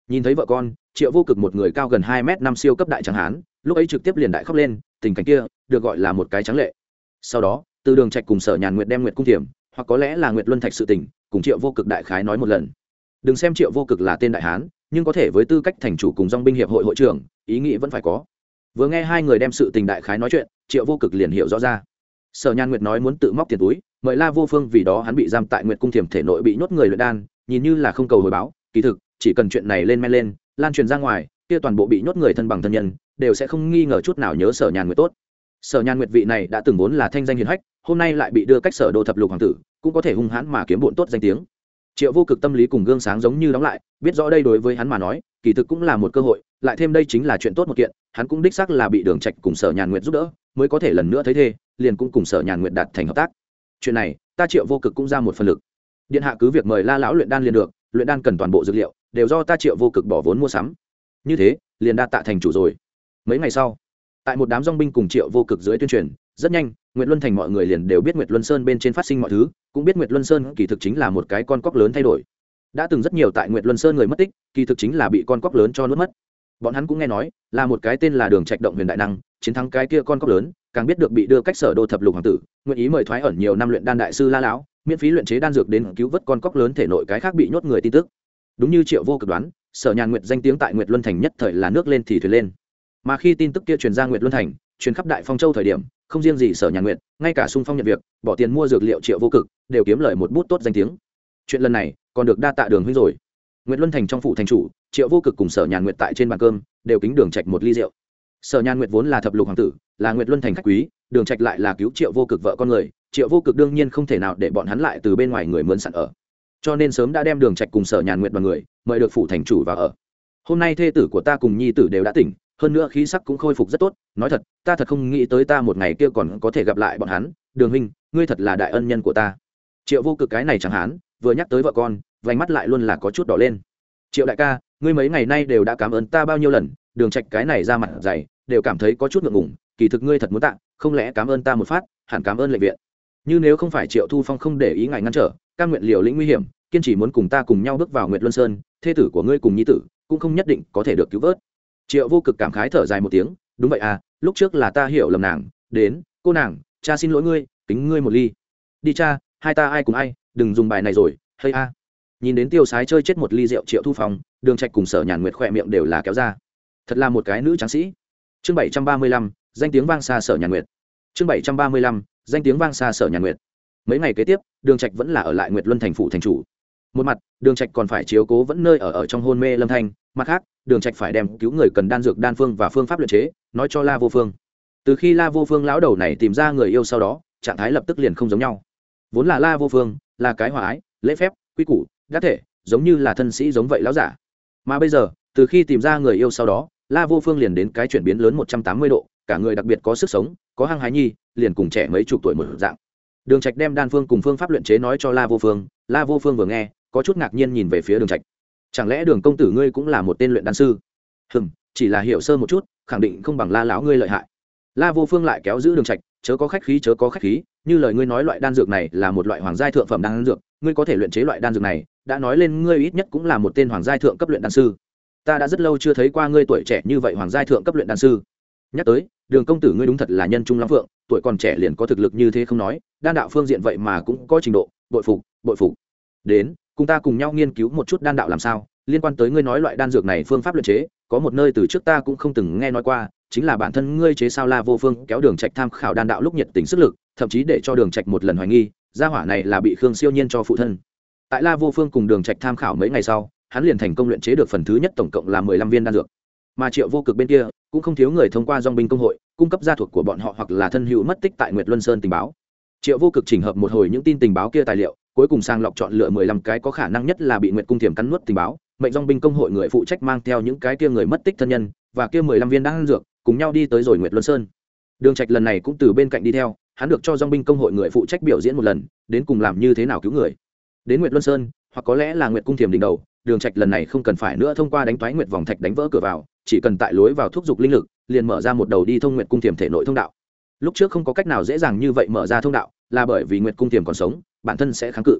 S1: Nhìn thấy vợ con, triệu vô cực một người cao gần hai m năm siêu cấp đại tráng hán, lúc ấy trực tiếp liền đại khóc lên, tình cảnh kia được gọi là một cái trắng lệ. Sau đó, từ đường trạch cùng sở nhàn nguyệt đem nguyệt cung thiểm hoặc có lẽ là nguyệt luân thạch sự tình, cùng triệu vô cực đại khái nói một lần. Đừng xem triệu vô cực là tên đại hán, nhưng có thể với tư cách thành chủ cùng dong binh hiệp hội hội trưởng, ý nghĩ vẫn phải có vừa nghe hai người đem sự tình đại khái nói chuyện, triệu vô cực liền hiểu rõ ra. Sở nhan nguyệt nói muốn tự móc tiền túi, mời la vô phương vì đó hắn bị giam tại nguyệt cung thiểm thể nội bị nhốt người luyện đan, nhìn như là không cầu hồi báo, kỳ thực, chỉ cần chuyện này lên men lên, lan truyền ra ngoài, kia toàn bộ bị nhốt người thân bằng thân nhân, đều sẽ không nghi ngờ chút nào nhớ sở nhàn nguyệt tốt. Sở nhàn nguyệt vị này đã từng vốn là thanh danh hiền hách, hôm nay lại bị đưa cách sở đô thập lục hoàng tử, cũng có thể hung hãn mà kiếm bụn tốt danh tiếng. Triệu vô cực tâm lý cùng gương sáng giống như đóng lại, biết rõ đây đối với hắn mà nói, kỳ thực cũng là một cơ hội, lại thêm đây chính là chuyện tốt một kiện hắn cũng đích xác là bị đường trạch cùng sở nhàn nguyệt giúp đỡ, mới có thể lần nữa thấy thê, liền cũng cùng sở nhàn nguyện đạt thành hợp tác. Chuyện này, ta triệu vô cực cũng ra một phần lực. Điện hạ cứ việc mời la lão luyện đan liền được, luyện đan cần toàn bộ dược liệu, đều do ta triệu vô cực bỏ vốn mua sắm. Như thế, liền đa tạ thành chủ rồi. Mấy ngày sau, tại một đám dong binh cùng triệu vô cực dưới tuyên truyền, rất nhanh, nguyệt luân thành mọi người liền đều biết nguyệt luân sơn bên trên phát sinh mọi thứ, cũng biết nguyệt luân sơn kỳ thực chính là một cái con cóc lớn thay đổi. Đã từng rất nhiều tại nguyệt luân sơn người mất tích, kỳ thực chính là bị con cóc lớn cho nuốt mất bọn hắn cũng nghe nói, là một cái tên là đường trạch động huyền đại năng, chiến thắng cái kia con cóc lớn, càng biết được bị đưa cách sở đô thập lục hoàng tử, nguyện ý mời thoái ẩn nhiều năm luyện đan đại sư la lão, miễn phí luyện chế đan dược đến cứu vớt con cóc lớn thể nội cái khác bị nhốt người tin tức. Đúng như triệu vô cực đoán, sở nhàn nguyệt danh tiếng tại nguyệt luân thành nhất thời là nước lên thì thuyền lên. Mà khi tin tức kia truyền ra nguyệt luân thành, truyền khắp đại phong châu thời điểm, không riêng gì sở nhàn nguyệt, ngay cả sung phong nhận việc, bỏ tiền mua dược liệu triệu vô cực, đều kiếm lời một bút tốt danh tiếng. Chuyện lần này còn được đa tạ đường huynh rồi nguyệt luân thành trong phủ thành chủ, triệu vô cực cùng sở nhàn nguyệt tại trên bàn cơm, đều kính đường trạch một ly rượu. Sở nhàn nguyệt vốn là thập lục hoàng tử, là nguyệt luân thành khách quý, đường trạch lại là cứu triệu vô cực vợ con người, triệu vô cực đương nhiên không thể nào để bọn hắn lại từ bên ngoài người mướn sẵn ở. Cho nên sớm đã đem đường trạch cùng sở nhàn nguyệt đoàn người, mời được phủ thành chủ vào ở. Hôm nay thê tử của ta cùng nhi tử đều đã tỉnh, hơn nữa khí sắc cũng khôi phục rất tốt, nói thật, ta thật không nghĩ tới ta một ngày kia còn có thể gặp lại bọn hắn. Đường huynh, ngươi thật là đại ân nhân của ta. Triệu vô cực cái này chẳng hán, vừa nhắc tới vợ con vành mắt lại luôn là có chút đỏ lên. Triệu đại ca, ngươi mấy ngày nay đều đã cảm ơn ta bao nhiêu lần, đường trạch cái này ra mặt dày, đều cảm thấy có chút ngượng ngùng, kỳ thực ngươi thật muốn tạ, không lẽ cảm ơn ta một phát, hẳn cảm ơn lệnh viện. Như nếu không phải triệu thu phong không để ý ngài ngăn trở căn nguyện liều lĩnh nguy hiểm, kiên trì muốn cùng ta cùng nhau bước vào nguyệt luân sơn, thê tử của ngươi cùng nhi tử, cũng không nhất định có thể được cứu vớt. Triệu vô cực cảm khái thở dài một tiếng, đúng vậy à lúc trước là ta hiểu lầm nàng, đến, cô nàng, cha xin lỗi ngươi tính ngươi một ly. Đi cha, hai ta ai cùng ai, đừng dùng bài này rồi, hay a nhìn đến tiêu sái chơi chết một ly rượu triệu thu phòng đường trạch cùng sở nhàn nguyệt khỏe miệng đều là kéo ra. Thật là một cái nữ tráng sĩ. Chương bảy trăm ba mươi lăm, danh tiếng vang xa sở nhàn nguyệt. Chương bảy trăm ba mươi lăm, danh tiếng vang xa sở nhàn nguyệt. Mấy ngày kế tiếp, đường trạch vẫn là ở lại nguyệt luân thành phủ thành chủ. Một mặt, đường trạch còn phải chiếu cố vẫn nơi ở ở trong hôn mê lâm thanh. Mặt khác, đường trạch phải đem cứu người cần đan dược đan phương và phương pháp luyện chế, nói cho la vô phương. Từ khi la vô phương lão đầu này tìm ra người yêu sau đó, trạng thái lập tức liền không giống nhau. Vốn là la vô phương là cái hòa ái, lễ phép, quy củ đắc thể, giống như là thân sĩ giống vậy lão giả. Mà bây giờ, từ khi tìm ra người yêu sau đó, la vô phương liền đến cái chuyển biến lớn một trăm tám mươi độ, cả người đặc biệt có sức sống, có hăng hái nhi, liền cùng trẻ mấy chục tuổi một dạng. Đường trạch đem đan phương cùng phương pháp luyện chế nói cho la vô phương, la vô phương vừa nghe, có chút ngạc nhiên nhìn về phía đường trạch. Chẳng lẽ đường công tử ngươi cũng là một tên luyện đan sư? Hừm, chỉ là hiểu sơ một chút, khẳng định không bằng la lão ngươi lợi hại. La vô phương lại kéo giữ đường trạch, chớ có khách khí, chớ có khách khí, như lời ngươi nói loại đan dược này là một loại hoàng giai thượng phẩm đan dược, ngươi có thể luyện chế loại đan dược này đã nói lên ngươi ít nhất cũng là một tên hoàng giai thượng cấp luyện đan sư. Ta đã rất lâu chưa thấy qua ngươi tuổi trẻ như vậy hoàng giai thượng cấp luyện đan sư. Nhắc tới, đường công tử ngươi đúng thật là nhân trung lắm vượng tuổi còn trẻ liền có thực lực như thế không nói, đan đạo phương diện vậy mà cũng có trình độ, bội phục bội phục. Đến, cùng ta cùng nhau nghiên cứu một chút đan đạo làm sao, liên quan tới ngươi nói loại đan dược này phương pháp luyện chế, có một nơi từ trước ta cũng không từng nghe nói qua, chính là bản thân ngươi chế sao la vô phương, kéo đường trạch tham khảo đan đạo lúc nhiệt tình sức lực, thậm chí để cho đường trạch một lần hoài nghi, gia hỏa này là bị khương siêu nhiên cho phụ thân tại la vô phương cùng đường trạch tham khảo mấy ngày sau, hắn liền thành công luyện chế được phần thứ nhất tổng cộng là mười lăm viên đan dược. Mà triệu vô cực bên kia, cũng không thiếu người thông qua dòng binh công hội, cung cấp gia thuộc của bọn họ hoặc là thân hữu mất tích tại nguyệt luân sơn tình báo. Triệu vô cực chỉnh hợp một hồi những tin tình báo kia tài liệu, cuối cùng sang lọc chọn lựa mười lăm cái có khả năng nhất là bị nguyệt cung thiểm cắn nuốt tình báo, mệnh dòng binh công hội người phụ trách mang theo những cái kia người mất tích thân nhân, và kia mười lăm viên đan dược, cùng nhau đi tới rồi nguyệt luân sơn. Đường trạch lần này cũng từ bên cạnh đi theo, hắn được cho dòng binh công hội người phụ trách biểu diễn một lần, đến cùng làm như thế nào cứu người đến nguyệt luân sơn, hoặc có lẽ là nguyệt cung Thiềm đỉnh đầu, đường trạch lần này không cần phải nữa thông qua đánh toái nguyệt vòng thạch đánh vỡ cửa vào, chỉ cần tại lối vào thúc giục linh lực, liền mở ra một đầu đi thông nguyệt cung Thiềm thể nội thông đạo. Lúc trước không có cách nào dễ dàng như vậy mở ra thông đạo, là bởi vì nguyệt cung Thiềm còn sống, bản thân sẽ kháng cự.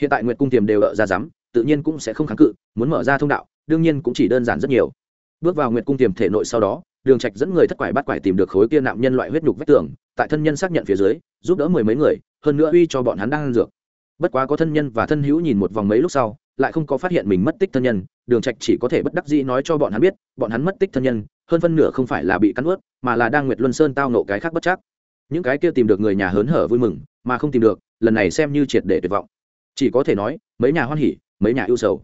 S1: Hiện tại nguyệt cung Thiềm đều ở ra dám tự nhiên cũng sẽ không kháng cự, muốn mở ra thông đạo, đương nhiên cũng chỉ đơn giản rất nhiều. Bước vào nguyệt cung Thiềm thể nội sau đó, đường trạch dẫn người thất quải bắt quải tìm được khối kia nạm nhân loại huyết nhục vách tường, tại thân nhân xác nhận phía dưới, giúp đỡ mười mấy người, hơn nữa uy cho bọn hắn đang ăn dược bất quá có thân nhân và thân hữu nhìn một vòng mấy lúc sau, lại không có phát hiện mình mất tích thân nhân, đường trạch chỉ có thể bất đắc dĩ nói cho bọn hắn biết, bọn hắn mất tích thân nhân, hơn phân nửa không phải là bị cắn ướt, mà là đang nguyệt luân sơn tao nộ cái khác bất chắc. Những cái kia tìm được người nhà hớn hở vui mừng, mà không tìm được, lần này xem như triệt để tuyệt vọng. Chỉ có thể nói, mấy nhà hoan hỉ, mấy nhà ưu sầu.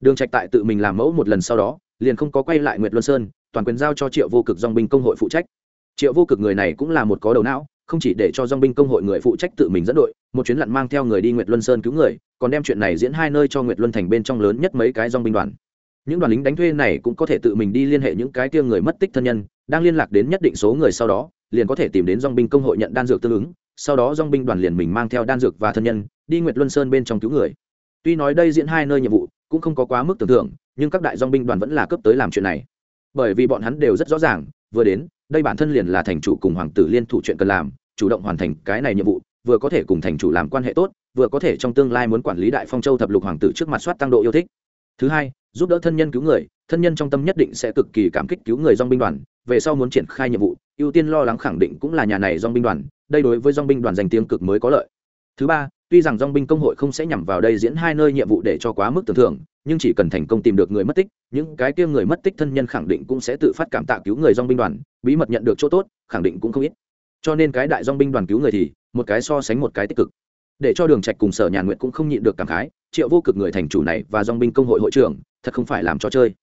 S1: Đường trạch tại tự mình làm mẫu một lần sau đó, liền không có quay lại nguyệt luân sơn, toàn quyền giao cho triệu vô cực dòng binh công hội phụ trách. Triệu vô cực người này cũng là một có đầu não không chỉ để cho dòng binh công hội người phụ trách tự mình dẫn đội, một chuyến lặn mang theo người đi nguyệt luân sơn cứu người, còn đem chuyện này diễn hai nơi cho nguyệt luân thành bên trong lớn nhất mấy cái dòng binh đoàn. Những đoàn lính đánh thuê này cũng có thể tự mình đi liên hệ những cái kia người mất tích thân nhân, đang liên lạc đến nhất định số người sau đó, liền có thể tìm đến dong binh công hội nhận đan dược tương ứng, sau đó dong binh đoàn liền mình mang theo đan dược và thân nhân, đi nguyệt luân sơn bên trong cứu người. Tuy nói đây diễn hai nơi nhiệm vụ, cũng không có quá mức tưởng tượng, nhưng các đại dong binh đoàn vẫn là cấp tới làm chuyện này. Bởi vì bọn hắn đều rất rõ ràng, vừa đến, đây bản thân liền là thành chủ cùng hoàng tử liên thủ chuyện cần làm chủ động hoàn thành cái này nhiệm vụ, vừa có thể cùng thành chủ làm quan hệ tốt, vừa có thể trong tương lai muốn quản lý đại phong châu thập lục hoàng tử trước mặt soát tăng độ yêu thích. Thứ hai, giúp đỡ thân nhân cứu người, thân nhân trong tâm nhất định sẽ cực kỳ cảm kích cứu người dong binh đoàn, về sau muốn triển khai nhiệm vụ, ưu tiên lo lắng khẳng định cũng là nhà này dong binh đoàn, đây đối với dong binh đoàn danh tiếng cực mới có lợi. Thứ ba, tuy rằng dong binh công hội không sẽ nhằm vào đây diễn hai nơi nhiệm vụ để cho quá mức tưởng thưởng, nhưng chỉ cần thành công tìm được người mất tích, những cái kia người mất tích thân nhân khẳng định cũng sẽ tự phát cảm tạ cứu người dong binh đoàn, bí mật nhận được chỗ tốt, khẳng định cũng không ít cho nên cái đại dong binh đoàn cứu người thì, một cái so sánh một cái tích cực. Để cho đường trạch cùng sở nhàn nguyện cũng không nhịn được cảm khái, triệu vô cực người thành chủ này và dong binh công hội hội trưởng, thật không phải làm cho chơi.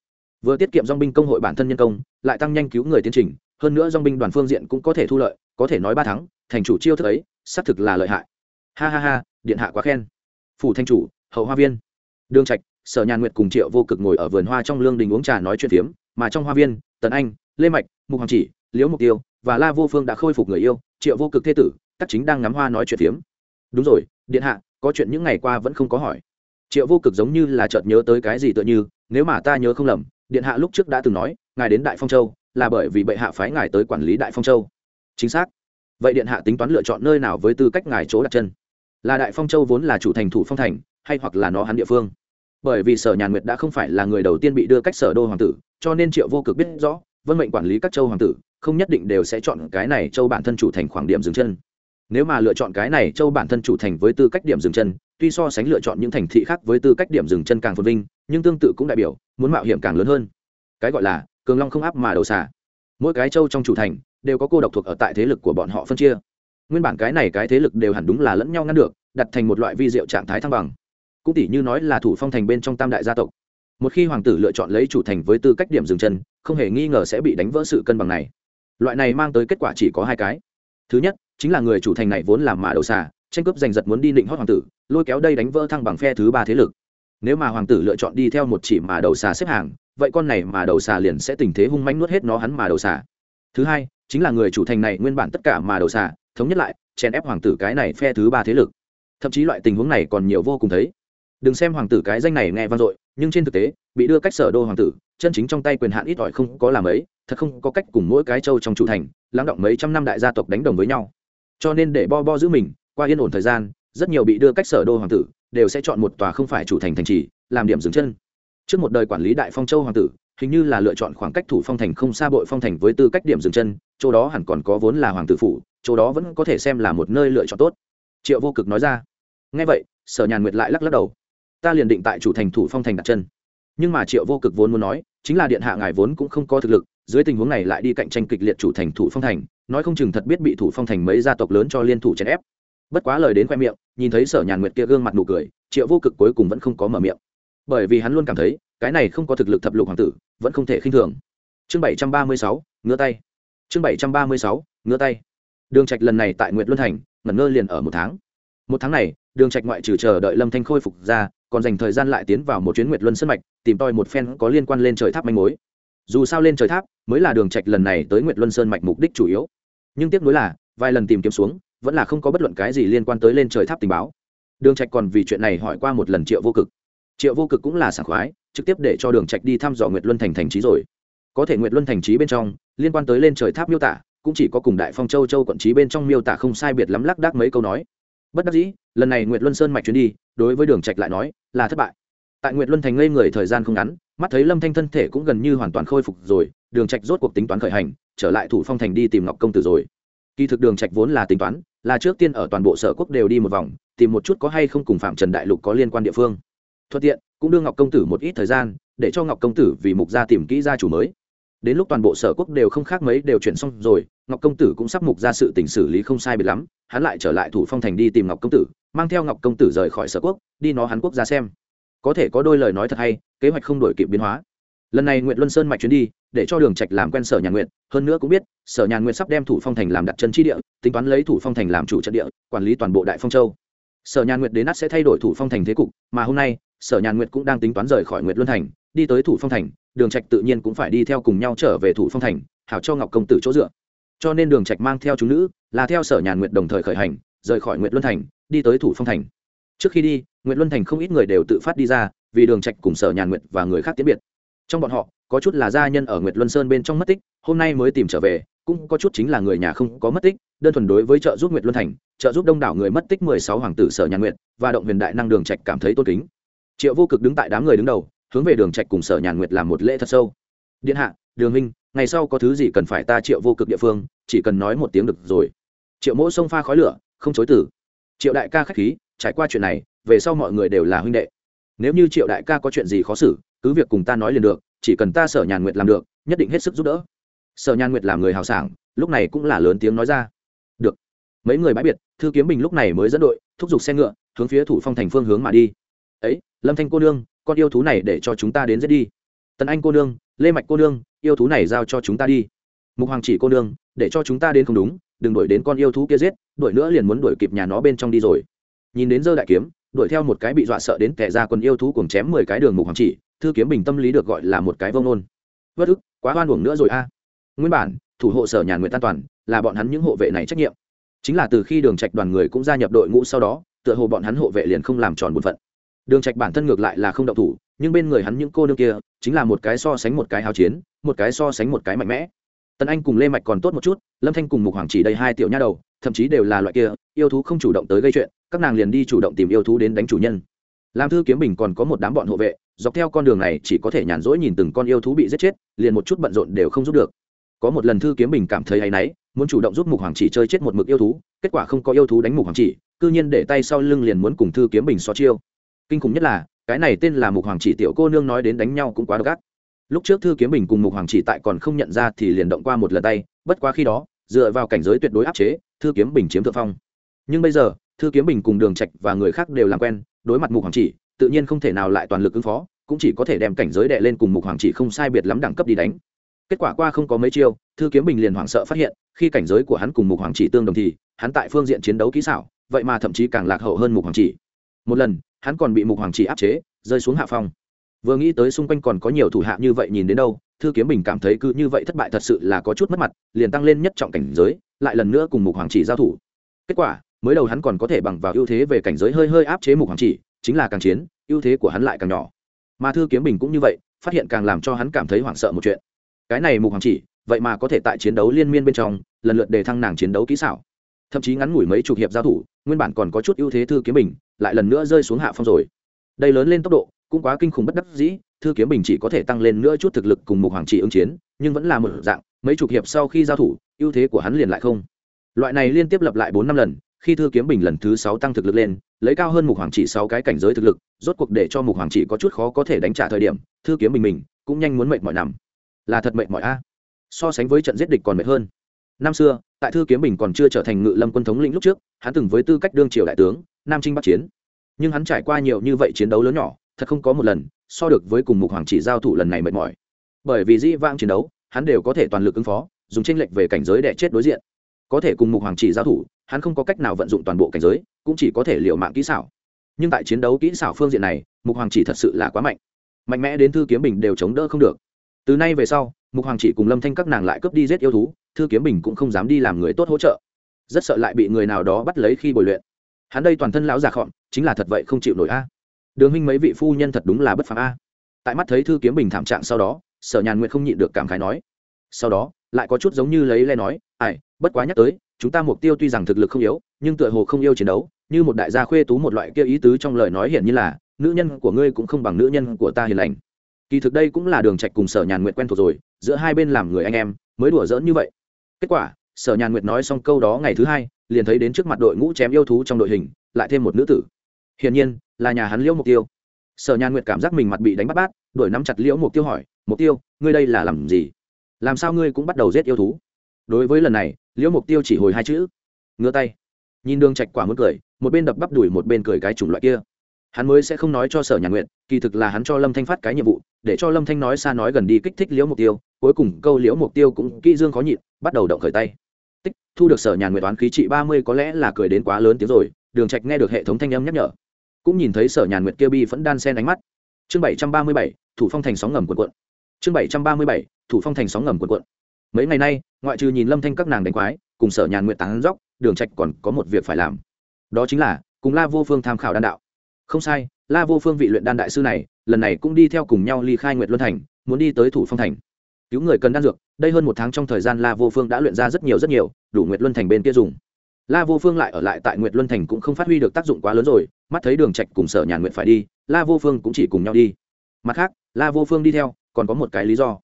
S1: Vừa tiết kiệm dong binh công hội bản thân nhân công, lại tăng nhanh cứu người tiến trình, hơn nữa dong binh đoàn phương diện cũng có thể thu lợi, có thể nói ba tháng thành chủ chiêu thức ấy, xác thực là lợi hại. Ha ha ha, điện hạ quá khen. Phủ thanh chủ, hậu hoa viên. Đường trạch, sở nhàn nguyệt cùng triệu vô cực ngồi ở vườn hoa trong lương đình uống trà nói chuyện phiếm, mà trong hoa viên, tần anh, lê mạch, mục hoàng chỉ, liễu mục tiêu và la vô phương đã khôi phục người yêu, triệu vô cực thế tử tất chính đang ngắm hoa nói chuyện phiếm. Đúng rồi, điện hạ, có chuyện những ngày qua vẫn không có hỏi. Triệu vô cực giống như là chợt nhớ tới cái gì tựa như, nếu mà ta nhớ không lầm, điện hạ lúc trước đã từng nói, ngài đến đại phong châu, là bởi vì bệ hạ phái ngài tới quản lý đại phong châu. Chính xác. Vậy điện hạ tính toán lựa chọn nơi nào với tư cách ngài chỗ đặt chân? Là đại phong châu vốn là chủ thành thủ phong thành, hay hoặc là nó hắn địa phương? Bởi vì sở nhàn nguyệt đã không phải là người đầu tiên bị đưa cách sở đô hoàng tử, cho nên triệu vô cực biết rõ, vân mệnh quản lý các châu hoàng tử không nhất định đều sẽ chọn cái này châu bản thân chủ thành khoảng điểm dừng chân. Nếu mà lựa chọn cái này châu bản thân chủ thành với tư cách điểm dừng chân, tuy so sánh lựa chọn những thành thị khác với tư cách điểm dừng chân càng phồn vinh, nhưng tương tự cũng đại biểu, muốn mạo hiểm càng lớn hơn. Cái gọi là, cường long không áp mà đầu xả mỗi cái châu trong chủ thành, đều có cô độc thuộc ở tại thế lực của bọn họ phân chia. Nguyên bản cái này cái thế lực đều hẳn đúng là lẫn nhau ngăn được, đặt thành một loại vi diệu trạng thái thăng bằng. Cũng tỷ như nói là thủ phong thành bên trong tam đại gia tộc. Một khi hoàng tử lựa chọn lấy chủ thành với tư cách điểm dừng chân, không hề nghi ngờ sẽ bị đánh vỡ sự cân bằng này loại này mang tới kết quả chỉ có hai cái. Thứ nhất, chính là người chủ thành này vốn làm mã đầu xà, tranh cướp giành giật muốn đi định hót hoàng tử, lôi kéo đây đánh vỡ thăng bằng phe thứ ba thế lực. Nếu mà hoàng tử lựa chọn đi theo một chỉ mà đầu xà xếp hàng, vậy con này mà đầu xà liền sẽ tình thế hung manh nuốt hết nó hắn mà đầu xà. Thứ hai, chính là người chủ thành này nguyên bản tất cả mà đầu xà, thống nhất lại, chèn ép hoàng tử cái này phe thứ ba thế lực. Thậm chí loại tình huống này còn nhiều vô cùng thấy. Đừng xem hoàng tử cái danh này nghe vang dội, nhưng trên thực tế, bị đưa cách sở đô hoàng tử chân chính trong tay quyền hạn ít ỏi không có làm ấy, thật không có cách cùng mỗi cái châu trong chủ thành, lắng động mấy trăm năm đại gia tộc đánh đồng với nhau. Cho nên để bo bo giữ mình, qua yên ổn thời gian, rất nhiều bị đưa cách sở đô hoàng tử, đều sẽ chọn một tòa không phải chủ thành thành trì, làm điểm dừng chân. Trước một đời quản lý đại phong châu hoàng tử, hình như là lựa chọn khoảng cách thủ phong thành không xa bội phong thành với tư cách điểm dừng chân, chỗ đó hẳn còn có vốn là hoàng tử phủ, chỗ đó vẫn có thể xem là một nơi lựa chọn tốt. Triệu vô cực nói ra. Ngay vậy, sở nhàn nguyệt lại lắc lắc đầu. Ta liền định tại chủ thành thủ phong thành đặt chân. Nhưng mà triệu vô cực vốn muốn nói chính là điện hạ ngài vốn cũng không có thực lực, dưới tình huống này lại đi cạnh tranh kịch liệt chủ thành thủ phong thành, nói không chừng thật biết bị thủ phong thành mấy gia tộc lớn cho liên thủ chèn ép. Bất quá lời đến khoe miệng, nhìn thấy sở nhàn nguyệt kia gương mặt nụ cười, triệu vô cực cuối cùng vẫn không có mở miệng. Bởi vì hắn luôn cảm thấy, cái này không có thực lực thập lục hoàng tử, vẫn không thể khinh thường. Chương bảy trăm ba mươi sáu, ngứa tay. Chương bảy trăm ba mươi sáu, ngứa tay. Đường trạch lần này tại nguyệt luân thành, ngẩn ngơ liền ở một tháng. Một tháng này, đường trạch ngoại trừ chờ đợi lâm thanh khôi phục ra còn dành thời gian lại tiến vào một chuyến nguyệt luân sân mạch, tìm tòi một phen có liên quan lên trời tháp manh mối. Dù sao lên trời tháp mới là đường trạch lần này tới nguyệt luân sơn mạch mục đích chủ yếu. Nhưng tiếc nuối là, vài lần tìm kiếm xuống, vẫn là không có bất luận cái gì liên quan tới lên trời tháp tình báo. Đường trạch còn vì chuyện này hỏi qua một lần triệu vô cực. Triệu vô cực cũng là sảng khoái, trực tiếp để cho đường trạch đi thăm dò nguyệt luân thành thành trí rồi. Có thể nguyệt luân thành trí bên trong, liên quan tới lên trời tháp miêu tả, cũng chỉ có cùng đại phong châu châu quận trí bên trong miêu tả không sai biệt lắm lắc đắc mấy câu nói bất đắc dĩ, lần này nguyệt luân sơn mạch chuyến đi, đối với đường trạch lại nói, là thất bại. Tại nguyệt luân thành ngây người thời gian không ngắn, mắt thấy lâm thanh thân thể cũng gần như hoàn toàn khôi phục rồi, đường trạch rốt cuộc tính toán khởi hành, trở lại thủ phong thành đi tìm ngọc công tử rồi. Kỳ thực đường trạch vốn là tính toán, là trước tiên ở toàn bộ sở quốc đều đi một vòng, tìm một chút có hay không cùng phạm trần đại lục có liên quan địa phương. Thuận tiện, cũng đưa ngọc công tử một ít thời gian, để cho ngọc công tử vì mục gia tìm kỹ gia chủ mới đến lúc toàn bộ sở quốc đều không khác mấy đều chuyển xong rồi, ngọc công tử cũng sắp mục ra sự tình xử lý không sai biệt lắm, hắn lại trở lại thủ phong thành đi tìm ngọc công tử, mang theo ngọc công tử rời khỏi sở quốc, đi nó hắn quốc ra xem. Có thể có đôi lời nói thật hay, kế hoạch không đổi kịp biến hóa. Lần này nguyện luân sơn mạch chuyến đi, để cho đường trạch làm quen sở nhà nguyện hơn nữa cũng biết, sở nhà nguyện sắp đem thủ phong thành làm đặt chân chi địa, tính toán lấy thủ phong thành làm chủ trận địa, quản lý toàn bộ đại phong châu. Sở nhà nguyện đến nát sẽ thay đổi thủ phong thành thế cục, mà hôm nay sở Nhàn Nguyệt cũng đang tính toán rời khỏi Nguyệt luân thành, đi tới thủ phong thành, đường trạch tự nhiên cũng phải đi theo cùng nhau trở về thủ phong thành, hảo cho ngọc công tử chỗ dựa. Cho nên đường trạch mang theo chúng nữ, là theo sở nhàn nguyệt đồng thời khởi hành, rời khỏi nguyệt luân thành, đi tới thủ phong thành. Trước khi đi, nguyệt luân thành không ít người đều tự phát đi ra, vì đường trạch cùng sở nhàn nguyệt và người khác tiễn biệt. Trong bọn họ, có chút là gia nhân ở nguyệt luân sơn bên trong mất tích, hôm nay mới tìm trở về, cũng có chút chính là người nhà không có mất tích, đơn thuần đối với trợ giúp nguyệt luân thành, trợ giúp đông đảo người mất tích mười sáu hoàng tử sở nhàn nguyệt và động huyền đại năng đường trạch cảm thấy tôn kính triệu vô cực đứng tại đám người đứng đầu, hướng về đường trạch cùng sở nhàn nguyệt làm một lễ thật sâu. Điện hạ, đường huynh, ngày sau có thứ gì cần phải ta triệu vô cực địa phương, chỉ cần nói một tiếng được rồi. Triệu mỗ xông pha khói lửa, không chối từ. Triệu đại ca khách khí, trải qua chuyện này, về sau mọi người đều là huynh đệ. Nếu như triệu đại ca có chuyện gì khó xử, cứ việc cùng ta nói liền được, chỉ cần ta sở nhàn nguyệt làm được, nhất định hết sức giúp đỡ. Sở nhàn nguyệt làm người hào sảng, lúc này cũng là lớn tiếng nói ra. Được. Mấy người bãi biệt, thư kiếm bình lúc này mới dẫn đội, thúc giục xe ngựa, hướng phía thủ phong thành phương hướng mà đi. Ấy lâm thanh cô nương, con yêu thú này để cho chúng ta đến giết đi. Tần anh cô nương, lê mạch cô nương, yêu thú này giao cho chúng ta đi. Mục hoàng chỉ cô nương, để cho chúng ta đến không đúng, đừng đuổi đến con yêu thú kia giết, đuổi nữa liền muốn đuổi kịp nhà nó bên trong đi rồi. Nhìn đến dơ đại kiếm, đuổi theo một cái bị dọa sợ đến kẻ ra quần yêu thú cùng chém mười cái đường mục hoàng chỉ, thư kiếm bình tâm lý được gọi là một cái vông nôn. Vất ức, quá hoan uổng nữa rồi a. À. Nguyên bản, thủ hộ sở nhà nguyện an toàn, là bọn hắn những hộ vệ này trách nhiệm. Chính là từ khi đường trạch đoàn người cũng gia nhập đội ngũ sau đó, tựa hồ bọn hắn hộ vệ liền không làm tròn bổn phận đường trạch bản thân ngược lại là không động thủ, nhưng bên người hắn những cô nương kia, chính là một cái so sánh một cái hào chiến, một cái so sánh một cái mạnh mẽ. Tần anh cùng lê mạch còn tốt một chút, lâm thanh cùng mục hoàng chỉ đây hai tiểu nha đầu, thậm chí đều là loại kia, yêu thú không chủ động tới gây chuyện, các nàng liền đi chủ động tìm yêu thú đến đánh chủ nhân. Làm thư kiếm bình còn có một đám bọn hộ vệ, dọc theo con đường này chỉ có thể nhàn rỗi nhìn từng con yêu thú bị giết chết, liền một chút bận rộn đều không giúp được. Có một lần thư kiếm bình cảm thấy hay náy, muốn chủ động giúp mục hoàng chỉ chơi chết một mực yêu thú, kết quả không có yêu thú đánh mục hoàng chỉ, cư nhiên để tay sau lưng liền muốn cùng thư kiếm bình so chiêu kinh khủng nhất là, cái này tên là mục hoàng chỉ tiểu cô nương nói đến đánh nhau cũng quá độc ác. Lúc trước thư kiếm bình cùng mục hoàng chỉ tại còn không nhận ra thì liền động qua một lần tay, bất quá khi đó, dựa vào cảnh giới tuyệt đối áp chế, thư kiếm bình chiếm thượng phong. Nhưng bây giờ, thư kiếm bình cùng đường trạch và người khác đều làm quen, đối mặt mục hoàng chỉ, tự nhiên không thể nào lại toàn lực ứng phó, cũng chỉ có thể đem cảnh giới đệ lên cùng mục hoàng chỉ không sai biệt lắm đẳng cấp đi đánh. Kết quả qua không có mấy chiêu, thư kiếm bình liền hoảng sợ phát hiện, khi cảnh giới của hắn cùng mục hoàng chỉ tương đồng thì, hắn tại phương diện chiến đấu kỹ xảo, vậy mà thậm chí càng lạc hậu hơn mục hoàng chỉ. Một lần hắn còn bị mục hoàng chỉ áp chế, rơi xuống hạ phong. Vừa nghĩ tới xung quanh còn có nhiều thủ hạ như vậy nhìn đến đâu, thư kiếm bình cảm thấy cứ như vậy thất bại thật sự là có chút mất mặt, liền tăng lên nhất trọng cảnh giới, lại lần nữa cùng mục hoàng chỉ giao thủ. Kết quả, mới đầu hắn còn có thể bằng vào ưu thế về cảnh giới hơi hơi áp chế mục hoàng chỉ, chính là càng chiến, ưu thế của hắn lại càng nhỏ. Mà thư kiếm bình cũng như vậy, phát hiện càng làm cho hắn cảm thấy hoảng sợ một chuyện. Cái này mục hoàng chỉ, vậy mà có thể tại chiến đấu liên miên bên trong, lần lượt đề thăng nàng chiến đấu kỹ xảo thậm chí ngắn ngủi mấy chục hiệp giao thủ, nguyên bản còn có chút ưu thế thư kiếm bình, lại lần nữa rơi xuống hạ phong rồi. Đây lớn lên tốc độ, cũng quá kinh khủng bất đắc dĩ, thư kiếm bình chỉ có thể tăng lên nữa chút thực lực cùng mục hoàng trị ứng chiến, nhưng vẫn là một dạng, mấy chục hiệp sau khi giao thủ, ưu thế của hắn liền lại không. Loại này liên tiếp lập lại bốn năm lần, khi thư kiếm bình lần thứ sáu tăng thực lực lên, lấy cao hơn mục hoàng trị sáu cái cảnh giới thực lực, rốt cuộc để cho mục hoàng trị có chút khó có thể đánh trả thời điểm, thư kiếm bình mình cũng nhanh muốn mệt mỏi nằm. Là thật mệt mỏi a. So sánh với trận giết địch còn mệt hơn năm xưa, tại thư kiếm bình còn chưa trở thành ngự lâm quân thống lĩnh lúc trước, hắn từng với tư cách đương triều đại tướng, nam trinh bắc chiến. Nhưng hắn trải qua nhiều như vậy chiến đấu lớn nhỏ, thật không có một lần so được với cùng mục hoàng chỉ giao thủ lần này mệt mỏi. Bởi vì dĩ vãng chiến đấu, hắn đều có thể toàn lực ứng phó, dùng tranh lệch về cảnh giới để chết đối diện. Có thể cùng mục hoàng chỉ giao thủ, hắn không có cách nào vận dụng toàn bộ cảnh giới, cũng chỉ có thể liệu mạng kỹ xảo. Nhưng tại chiến đấu kỹ xảo phương diện này, mục hoàng chỉ thật sự là quá mạnh. Mạnh mẽ đến thư kiếm bình đều chống đỡ không được. Từ nay về sau, mục hoàng chỉ cùng lâm thanh các nàng lại cướp đi giết yêu thú thư kiếm bình cũng không dám đi làm người tốt hỗ trợ. Rất sợ lại bị người nào đó bắt lấy khi bồi luyện. Hắn đây toàn thân lão già khọn chính là thật vậy không chịu nổi a. Đường huynh mấy vị phu nhân thật đúng là bất phàm a. Tại mắt thấy thư kiếm bình thảm trạng sau đó, sở nhàn nguyện không nhịn được cảm khái nói. Sau đó, lại có chút giống như lấy le nói, ai, bất quá nhắc tới, chúng ta mục tiêu tuy rằng thực lực không yếu, nhưng tựa hồ không yêu chiến đấu, như một đại gia khuê tú một loại kia ý tứ trong lời nói hiển như là, nữ nhân của ngươi cũng không bằng nữ nhân của ta hiền lành. Kỳ thực đây cũng là đường trạch cùng sở nhàn nguyện quen thuộc rồi, giữa hai bên làm người anh em, mới đùa giỡn như vậy kết quả, sở nhàn nguyệt nói xong câu đó ngày thứ hai, liền thấy đến trước mặt đội ngũ chém yêu thú trong đội hình, lại thêm một nữ tử. Hiển nhiên, là nhà hắn liễu mục tiêu. Sở nhàn nguyệt cảm giác mình mặt bị đánh bắt bát, đuổi nắm chặt liễu mục tiêu hỏi mục tiêu, ngươi đây là làm gì? Làm sao ngươi cũng bắt đầu giết yêu thú? Đối với lần này, liễu mục tiêu chỉ hồi hai chữ, ngửa tay. Nhìn đường trạch quả muốn cười, một bên đập bắp đuổi một bên cười cái chủng loại kia hắn mới sẽ không nói cho sở nhàn nguyện kỳ thực là hắn cho lâm thanh phát cái nhiệm vụ, để cho lâm thanh nói xa nói gần đi kích thích liễu mục tiêu, cuối cùng câu liễu mục tiêu cũng kỹ dương khó nhịn, bắt đầu động khởi tay. Tích, thu được sở nhàn nguyện toán khí trị ba mươi có lẽ là cười đến quá lớn tiếng rồi, đường trạch nghe được hệ thống thanh âm nhắc nhở, cũng nhìn thấy sở nhàn nguyệt kia bi vẫn đan sen ánh mắt. Chương bảy trăm ba mươi bảy, thủ phong thành sóng ngầm cuộn cuộn. Chương bảy trăm ba mươi bảy, thủ phong thành sóng ngầm cuộn cuộn. Mấy ngày nay, ngoại trừ nhìn lâm thanh các nàng đánh quái, cùng sở nhàn nguyện tán dóc đường trạch còn có một việc phải làm. Đó chính là cùng la vô phương tham khảo đan đạo không sai, la vô phương vị luyện đan đại sư này, lần này cũng đi theo cùng nhau ly khai nguyệt luân thành, muốn đi tới thủ phong thành. Cứu người cần đan dược, đây hơn một tháng trong thời gian la vô phương đã luyện ra rất nhiều rất nhiều, đủ nguyệt luân thành bên kia dùng. La vô phương lại ở lại tại nguyệt luân thành cũng không phát huy được tác dụng quá lớn rồi, mắt thấy đường trạch cùng sở nhàn nguyện phải đi, la vô phương cũng chỉ cùng nhau đi. Mặt khác, la vô phương đi theo, còn có một cái lý do.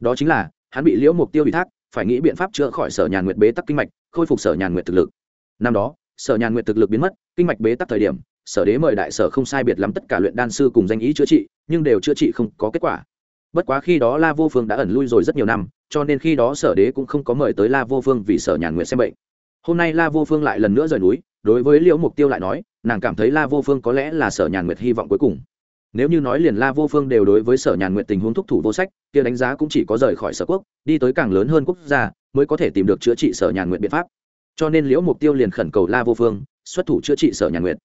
S1: Đó chính là, hắn bị liễu mục tiêu ủy thác, phải nghĩ biện pháp chữa khỏi sở nhàn nguyệt bế tắc kinh mạch, khôi phục sở nhàn nguyệt thực lực. Năm đó, sở nhàn nguyệt thực lực biến mất, kinh mạch bế tắc thời điểm sở đế mời đại sở không sai biệt lắm tất cả luyện đan sư cùng danh ý chữa trị, nhưng đều chữa trị không có kết quả. Bất quá khi đó la vô phương đã ẩn lui rồi rất nhiều năm, cho nên khi đó sở đế cũng không có mời tới la vô phương vì sở nhàn nguyệt xem bệnh. Hôm nay la vô phương lại lần nữa rời núi, đối với liễu mục tiêu lại nói, nàng cảm thấy la vô phương có lẽ là sở nhàn nguyệt hy vọng cuối cùng. Nếu như nói liền la vô phương đều đối với sở nhàn nguyện tình huống thúc thủ vô sách, kia đánh giá cũng chỉ có rời khỏi sở quốc, đi tới càng lớn hơn quốc gia, mới có thể tìm được chữa trị sở nhàn nguyện biện pháp. Cho nên liễu mục tiêu liền khẩn cầu la vô phương, xuất thủ chữa trị sở nhàn nguyện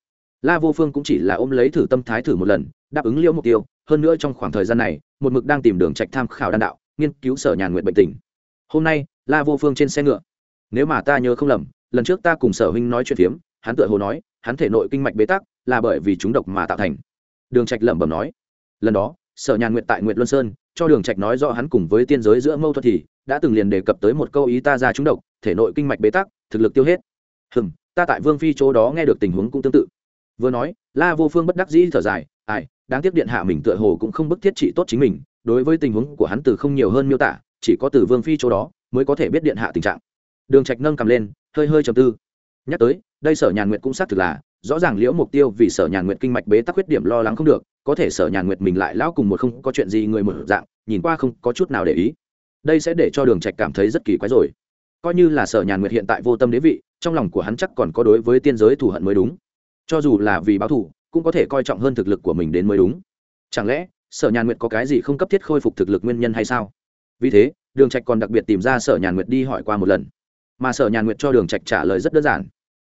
S1: la vô phương cũng chỉ là ôm lấy thử tâm thái thử một lần, đáp ứng liễu mục tiêu. Hơn nữa trong khoảng thời gian này, một mực đang tìm đường trạch tham khảo đan đạo, nghiên cứu sở nhàn nguyện bệnh tình. Hôm nay, la vô phương trên xe ngựa. Nếu mà ta nhớ không lầm, lần trước ta cùng sở huynh nói chuyện phiếm, hắn tựa hồ nói, hắn thể nội kinh mạch bế tắc, là bởi vì chúng độc mà tạo thành. Đường trạch lẩm bẩm nói. Lần đó, sở nhàn nguyện tại nguyện luân sơn, cho đường trạch nói rõ hắn cùng với tiên giới giữa mâu thuẫn thì, đã từng liền đề cập tới một câu ý ta ra chúng độc, thể nội kinh mạch bế tắc, thực lực tiêu hết. Hừm, ta tại vương phi chỗ đó nghe được tình huống cũng tương tự vừa nói, la vô phương bất đắc dĩ thở dài, ai, đáng tiếc điện hạ mình tựa hồ cũng không bức thiết trị tốt chính mình, đối với tình huống của hắn từ không nhiều hơn miêu tả, chỉ có từ vương phi chỗ đó mới có thể biết điện hạ tình trạng. Đường trạch nâng cầm lên, hơi hơi trầm tư. Nhắc tới, đây sở nhàn nguyện cũng xác thực là, rõ ràng liễu mục tiêu vì sở nhàn nguyệt kinh mạch bế tắc khuyết điểm lo lắng không được, có thể sở nhàn nguyệt mình lại lão cùng một không có chuyện gì người một dạng, nhìn qua không có chút nào để ý. Đây sẽ để cho đường trạch cảm thấy rất kỳ quái rồi. Coi như là sở nhàn nguyệt hiện tại vô tâm đế vị, trong lòng của hắn chắc còn có đối với tiên giới thù hận mới đúng cho dù là vì báo thù, cũng có thể coi trọng hơn thực lực của mình đến mới đúng. Chẳng lẽ, sở nhàn nguyệt có cái gì không cấp thiết khôi phục thực lực nguyên nhân hay sao? Vì thế, đường trạch còn đặc biệt tìm ra sở nhàn nguyệt đi hỏi qua một lần. Mà sở nhàn nguyệt cho đường trạch trả lời rất đơn giản.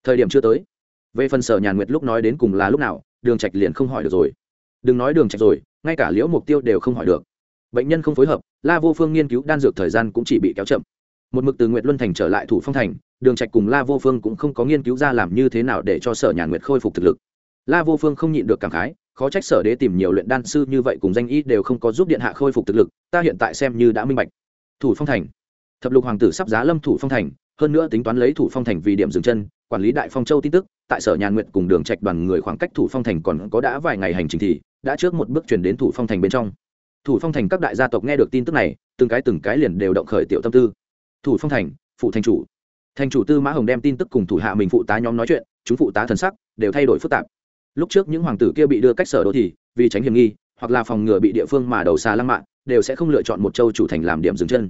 S1: Thời điểm chưa tới. Về phần sở nhàn nguyệt lúc nói đến cùng là lúc nào, đường trạch liền không hỏi được rồi. Đừng nói đường trạch rồi, ngay cả liễu mục tiêu đều không hỏi được. Bệnh nhân không phối hợp, la vô phương nghiên cứu đan dược thời gian cũng chỉ bị kéo chậm. Một mực từ nguyệt luân thành trở lại thủ phong thành đường trạch cùng la vô phương cũng không có nghiên cứu ra làm như thế nào để cho sở nhàn nguyệt khôi phục thực lực. La vô phương không nhịn được cảm khái, khó trách sở đế tìm nhiều luyện đan sư như vậy cùng danh y đều không có giúp điện hạ khôi phục thực lực, ta hiện tại xem như đã minh bạch. Thủ phong thành. Thập lục hoàng tử sắp giá lâm thủ phong thành, hơn nữa tính toán lấy thủ phong thành vì điểm dừng chân, quản lý đại phong châu tin tức, tại sở nhàn nguyện cùng đường trạch đoàn người khoảng cách thủ phong thành còn có đã vài ngày hành trình thì, đã trước một bước chuyển đến thủ phong thành bên trong. Thủ phong thành các đại gia tộc nghe được tin tức này, từng cái từng cái liền đều động khởi tiểu tâm tư. Thủ phong thành, phụ thành chủ thành chủ tư mã hồng đem tin tức cùng thủ hạ mình phụ tá nhóm nói chuyện, chúng phụ tá thần sắc đều thay đổi phức tạp. Lúc trước những hoàng tử kia bị đưa cách sở đô thì, vì tránh hiểm nghi, hoặc là phòng ngừa bị địa phương mà đầu xa lăng mạng đều sẽ không lựa chọn một châu chủ thành làm điểm dừng chân.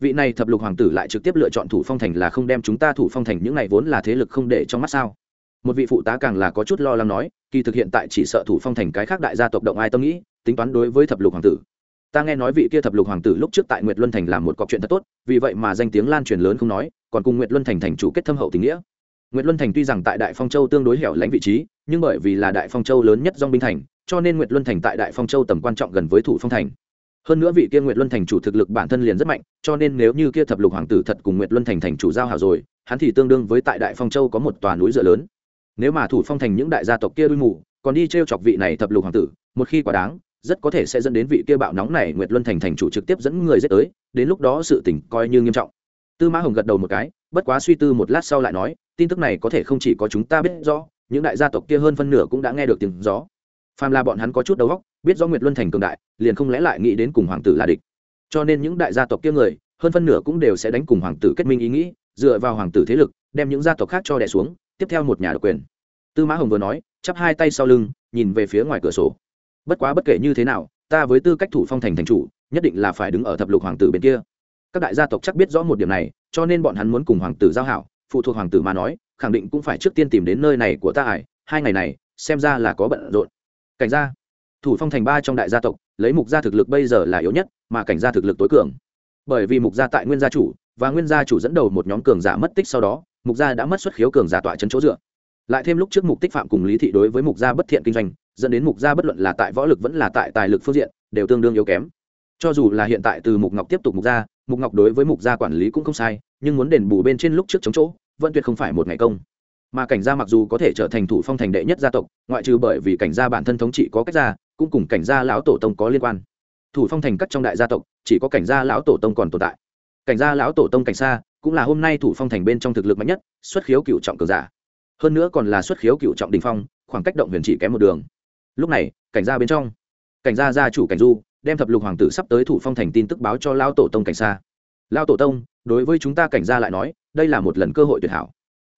S1: Vị này thập lục hoàng tử lại trực tiếp lựa chọn thủ phong thành là không đem chúng ta thủ phong thành những này vốn là thế lực không để trong mắt sao? Một vị phụ tá càng là có chút lo lắng nói, kỳ thực hiện tại chỉ sợ thủ phong thành cái khác đại gia tộc động ai tâm nghĩ, tính toán đối với thập lục hoàng tử ta nghe nói vị kia thập lục hoàng tử lúc trước tại nguyệt luân thành làm một cọc chuyện thật tốt, vì vậy mà danh tiếng lan truyền lớn không nói, còn cùng nguyệt luân thành thành chủ kết thâm hậu tình nghĩa. Nguyệt luân thành tuy rằng tại đại phong châu tương đối hẻo lánh vị trí, nhưng bởi vì là đại phong châu lớn nhất dong binh thành, cho nên nguyệt luân thành tại đại phong châu tầm quan trọng gần với thủ phong thành. Hơn nữa vị kia nguyệt luân thành chủ thực lực bản thân liền rất mạnh, cho nên nếu như kia thập lục hoàng tử thật cùng nguyệt luân thành thành chủ giao hảo rồi, hắn thì tương đương với tại đại phong châu có một tòa núi dựa lớn. Nếu mà thủ phong thành những đại gia tộc kia đuôi mù, còn đi t r e o chọc vị này thập lục hoàng tử, một khi quá đáng rất có thể sẽ dẫn đến vị kia bạo nóng này nguyệt luân thành thành chủ trực tiếp dẫn người giết tới, đến lúc đó sự tỉnh coi như nghiêm trọng. Tư mã hồng gật đầu một cái, bất quá suy tư một lát sau lại nói, tin tức này có thể không chỉ có chúng ta biết rõ, những đại gia tộc kia hơn phân nửa cũng đã nghe được tiếng gió. Phàm là bọn hắn có chút đầu óc, biết do nguyệt luân thành cường đại, liền không lẽ lại nghĩ đến cùng hoàng tử là địch. Cho nên những đại gia tộc kia người, hơn phân nửa cũng đều sẽ đánh cùng hoàng tử kết minh ý nghĩ, dựa vào hoàng tử thế lực, đem những gia tộc khác cho đẻ xuống, tiếp theo một nhà độc quyền. Tư mã hồng vừa nói, chắp hai tay sau lưng, nhìn về phía ngoài cửa sổ bất quá bất kể như thế nào, ta với tư cách thủ phong thành thành chủ, nhất định là phải đứng ở thập lục hoàng tử bên kia. Các đại gia tộc chắc biết rõ một điểm này, cho nên bọn hắn muốn cùng hoàng tử giao hảo, phụ thuộc hoàng tử mà nói, khẳng định cũng phải trước tiên tìm đến nơi này của ta ải, hai ngày này, xem ra là có bận rộn. Cảnh gia, thủ phong thành ba trong đại gia tộc, lấy mục gia thực lực bây giờ là yếu nhất, mà cảnh gia thực lực tối cường. Bởi vì mục gia tại nguyên gia chủ, và nguyên gia chủ dẫn đầu một nhóm cường giả mất tích sau đó, mục gia đã mất xuất khiếu cường giả tọa chân chỗ dựa. Lại thêm lúc trước mục tích phạm cùng lý thị đối với mục gia bất thiện kinh doanh dẫn đến mục gia bất luận là tại võ lực vẫn là tại tài lực phương diện, đều tương đương yếu kém. Cho dù là hiện tại từ mục ngọc tiếp tục mục gia, mục ngọc đối với mục gia quản lý cũng không sai, nhưng muốn đền bù bên trên lúc trước chống chỗ, vẫn tuyệt không phải một ngày công. Mà cảnh gia mặc dù có thể trở thành thủ phong thành đệ nhất gia tộc, ngoại trừ bởi vì cảnh gia bản thân thống trị có cách gia, cũng cùng cảnh gia lão tổ tông có liên quan. Thủ phong thành cắt trong đại gia tộc, chỉ có cảnh gia lão tổ tông còn tồn tại. Cảnh gia lão tổ tông cảnh xa, cũng là hôm nay thủ phong thành bên trong thực lực mạnh nhất, xuất khiếu cựu trọng cường giả. Hơn nữa còn là xuất khiếu cựu trọng đình phong, khoảng cách động huyền chỉ kém một đường lúc này, cảnh gia bên trong, cảnh gia gia chủ cảnh du, đem thập lục hoàng tử sắp tới thủ phong thành tin tức báo cho lao tổ tông cảnh xa lao tổ tông, đối với chúng ta cảnh gia lại nói, đây là một lần cơ hội tuyệt hảo.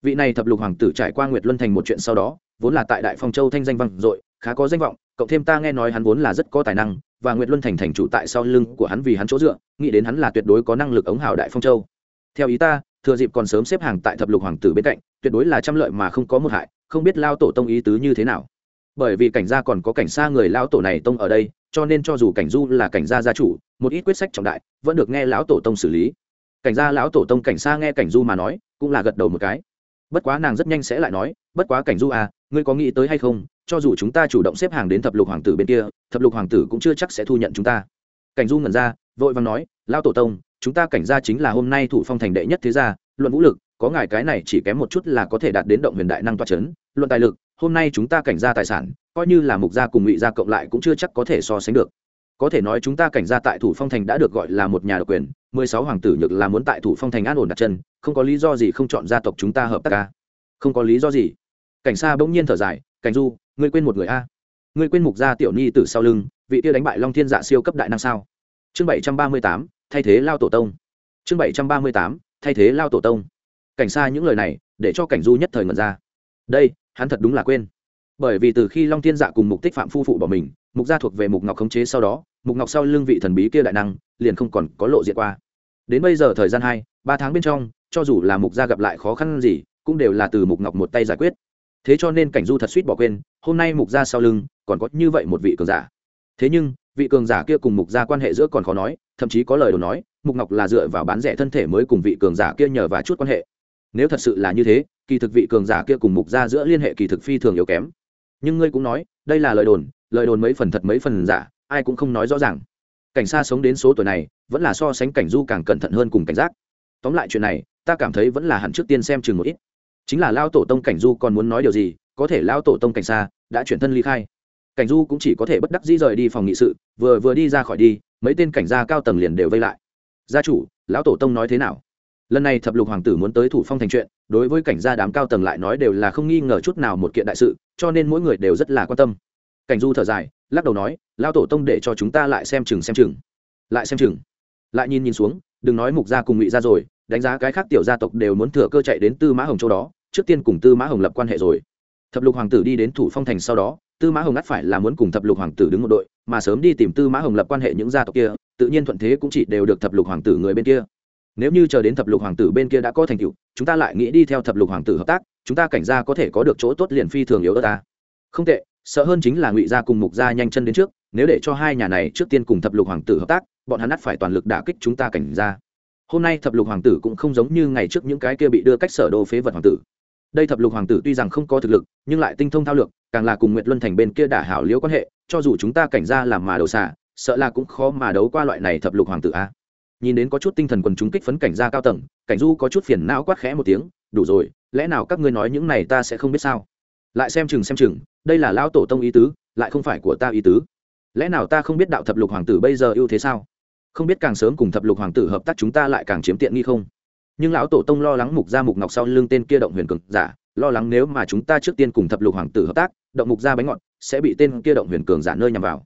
S1: Vị này thập lục hoàng tử trải qua nguyệt luân thành một chuyện sau đó, vốn là tại đại phong châu thanh danh vang dội, khá có danh vọng, cộng thêm ta nghe nói hắn vốn là rất có tài năng, và nguyệt luân thành thành chủ tại sau lưng của hắn vì hắn chỗ dựa, nghĩ đến hắn là tuyệt đối có năng lực ống hào đại phong châu. Theo ý ta, thừa dịp còn sớm xếp hàng tại thập lục hoàng tử bên cạnh, tuyệt đối là trăm lợi mà không có một hại, không biết lao tổ tông ý tứ như thế nào bởi vì cảnh gia còn có cảnh xa người lão tổ này tông ở đây, cho nên cho dù cảnh du là cảnh gia gia chủ, một ít quyết sách trọng đại, vẫn được nghe lão tổ tông xử lý. Cảnh gia lão tổ tông cảnh xa nghe cảnh du mà nói, cũng là gật đầu một cái. Bất quá nàng rất nhanh sẽ lại nói, bất quá cảnh du à ngươi có nghĩ tới hay không, cho dù chúng ta chủ động xếp hàng đến thập lục hoàng tử bên kia, thập lục hoàng tử cũng chưa chắc sẽ thu nhận chúng ta. Cảnh du ngẩn ra, vội vàng nói, lão tổ tông, chúng ta cảnh gia chính là hôm nay thủ phong thành đệ nhất thế gia, luận vũ lực có ngài cái này chỉ kém một chút là có thể đạt đến động huyền đại năng toa c h ấ n, luận tài lực, hôm nay chúng ta cảnh gia tài sản, coi như là mục gia cùng ngụy gia cộng lại cũng chưa chắc có thể so sánh được. Có thể nói chúng ta cảnh gia tại thủ phong thành đã được gọi là một nhà độc quyền, mười sáu hoàng tử nhược là muốn tại thủ phong thành an ổn đặt chân, không có lý do gì không chọn gia tộc chúng ta hợp tác ca. Không có lý do gì. Cảnh xa bỗng nhiên thở dài, cảnh du, ngươi quên một người a. Ngươi quên mục gia tiểu ni từ sau lưng, vị tiêu đánh bại long thiên dạ siêu cấp đại năng sao? Chương bảy trăm ba mươi tám, thay thế lao tổ tông. Chương bảy trăm ba mươi tám, thay thế lao tổ tông cảnh xa những lời này, để cho cảnh du nhất thời ngẩn ra. Đây, hắn thật đúng là quên. Bởi vì từ khi long thiên dạ cùng mục tích phạm phu phụ bỏ mình, mục gia thuộc về mục ngọc khống chế sau đó, mục ngọc sau lưng vị thần bí kia đại năng, liền không còn có lộ diện qua. Đến bây giờ thời gian hai, ba tháng bên trong, cho dù là mục gia gặp lại khó khăn gì, cũng đều là từ mục ngọc một tay giải quyết. Thế cho nên cảnh du thật suýt bỏ quên, hôm nay mục gia sau lưng, còn có như vậy một vị cường giả. Thế nhưng, vị cường giả kia cùng mục gia quan hệ giữa còn khó nói, thậm chí có lời đồ nói, mục ngọc là dựa vào bán rẻ thân thể mới cùng vị cường giả kia nhờ và chút quan hệ nếu thật sự là như thế, kỳ thực vị cường giả kia cùng mục gia giữa liên hệ kỳ thực phi thường yếu kém. Nhưng ngươi cũng nói, đây là lời đồn lời đồn mấy phần thật mấy phần giả, ai cũng không nói rõ ràng. Cảnh xa sống đến số tuổi này, vẫn là so sánh cảnh du càng cẩn thận hơn cùng cảnh giác. Tóm lại chuyện này, ta cảm thấy vẫn là hẳn trước tiên xem chừng một ít. Chính là lao tổ tông cảnh du còn muốn nói điều gì, có thể lao tổ tông cảnh xa đã chuyển thân ly khai. Cảnh du cũng chỉ có thể bất đắc dĩ rời đi phòng nghị sự, vừa vừa đi ra khỏi đi, mấy tên cảnh gia cao tầng liền đều vây lại. Gia chủ, lão tổ tông nói thế nào? Lần này thập lục hoàng tử muốn tới thủ phong thành chuyện, đối với cảnh gia đám cao tầng lại nói đều là không nghi ngờ chút nào một kiện đại sự, cho nên mỗi người đều rất là quan tâm. Cảnh du thở dài, lắc đầu nói, lão tổ tông để cho chúng ta lại xem chừng xem chừng. Lại xem chừng. Lại nhìn nhìn xuống, đừng nói mục gia cùng ngụy gia rồi, đánh giá cái khác tiểu gia tộc đều muốn thừa cơ chạy đến tư mã hồng châu đó, trước tiên cùng tư mã hồng lập quan hệ rồi. Thập lục hoàng tử đi đến thủ phong thành sau đó, tư mã hồng ngắt phải là muốn cùng thập lục hoàng tử đứng một đội, mà sớm đi tìm tư mã hồng lập quan hệ những gia tộc kia, tự nhiên thuận thế cũng chỉ đều được thập lục hoàng tử người bên kia nếu như chờ đến thập lục hoàng tử bên kia đã có thành tựu, chúng ta lại nghĩ đi theo thập lục hoàng tử hợp tác, chúng ta cảnh gia có thể có được chỗ tốt liền phi thường yếu ớt ta. Không tệ, sợ hơn chính là ngụy gia cùng mục gia nhanh chân đến trước, nếu để cho hai nhà này trước tiên cùng thập lục hoàng tử hợp tác, bọn hắn ắt phải toàn lực đả kích chúng ta cảnh gia. Hôm nay thập lục hoàng tử cũng không giống như ngày trước những cái kia bị đưa cách sở đô phế vật hoàng tử. Đây thập lục hoàng tử tuy rằng không có thực lực, nhưng lại tinh thông thao lược, càng là cùng nguyệt luân thành bên kia đả hảo liễu quan hệ, cho dù chúng ta cảnh gia làm mà đầu xả, sợ là cũng khó mà đấu qua loại này thập lục hoàng tử a nhìn đến có chút tinh thần quần chúng kích phấn cảnh gia cao tầng, cảnh du có chút phiền não quát khẽ một tiếng, đủ rồi, lẽ nào các ngươi nói những này ta sẽ không biết sao? Lại xem chừng xem chừng, đây là lão tổ tông ý tứ, lại không phải của ta ý tứ. Lẽ nào ta không biết đạo thập lục hoàng tử bây giờ ưu thế sao? Không biết càng sớm cùng thập lục hoàng tử hợp tác chúng ta lại càng chiếm tiện nghi không? Nhưng lão tổ tông lo lắng mục gia mục ngọc sau lưng tên kia động huyền cường giả, lo lắng nếu mà chúng ta trước tiên cùng thập lục hoàng tử hợp tác, động mục gia bánh ngọt, sẽ bị tên kia động huyền cường giả nơi nhằm vào.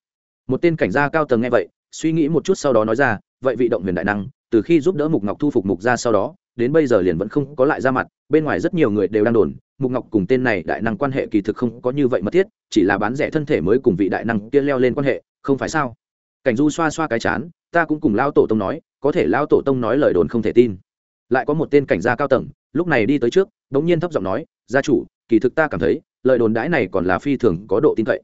S1: Một tên cảnh gia cao tầng nghe vậy, suy nghĩ một chút sau đó nói ra vậy vị động huyền đại năng, từ khi giúp đỡ mục ngọc thu phục mục gia sau đó, đến bây giờ liền vẫn không có lại ra mặt, bên ngoài rất nhiều người đều đang đồn, mục ngọc cùng tên này đại năng quan hệ kỳ thực không có như vậy mật thiết, chỉ là bán rẻ thân thể mới cùng vị đại năng kia leo lên quan hệ, không phải sao? Cảnh du xoa xoa cái chán, ta cũng cùng lao tổ tông nói, có thể lao tổ tông nói lời đồn không thể tin. Lại có một tên cảnh gia cao tầng, lúc này đi tới trước đ n g nhiên thấp giọng nói, gia chủ, kỳ thực ta cảm thấy, lời đồn đãi này còn là phi thường có độ tin cậy.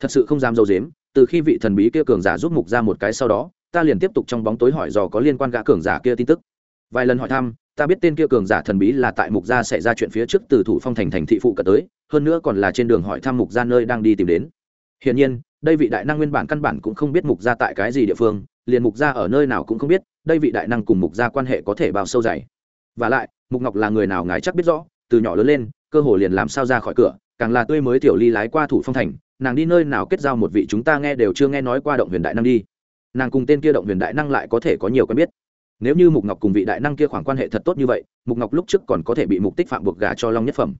S1: Thật sự không dám dâu dếm, từ khi vị thần bí kia cường giả giúp mục ra một cái sau đó ta liền tiếp tục trong bóng tối hỏi dò có liên quan gã cường giả kia tin tức. Vài lần hỏi thăm, ta biết tên kia cường giả thần bí là tại mục gia xảy ra chuyện phía trước từ thủ phong thành thành thị phụ cận tới, hơn nữa còn là trên đường hỏi thăm mục gia nơi đang đi tìm đến. Hiển nhiên, đây vị đại năng nguyên bản căn bản cũng không biết mục gia tại cái gì địa phương, liền mục gia ở nơi nào cũng không biết, đây vị đại năng cùng mục gia quan hệ có thể bao sâu dày. Và lại, mục ngọc là người nào ngài chắc biết rõ, từ nhỏ lớn lên, cơ hồ liền làm sao ra khỏi cửa, càng là tươi mới tiểu ly lái qua thủ phong thành, nàng đi nơi nào kết giao một vị chúng ta nghe đều chưa nghe nói qua động huyền đại năng đi nàng cùng tên kia động huyền đại năng lại có thể có nhiều quen biết. Nếu như mục ngọc cùng vị đại năng kia khoảng quan hệ thật tốt như vậy, mục ngọc lúc trước còn có thể bị mục tích phạm buộc gà cho long nhất phẩm.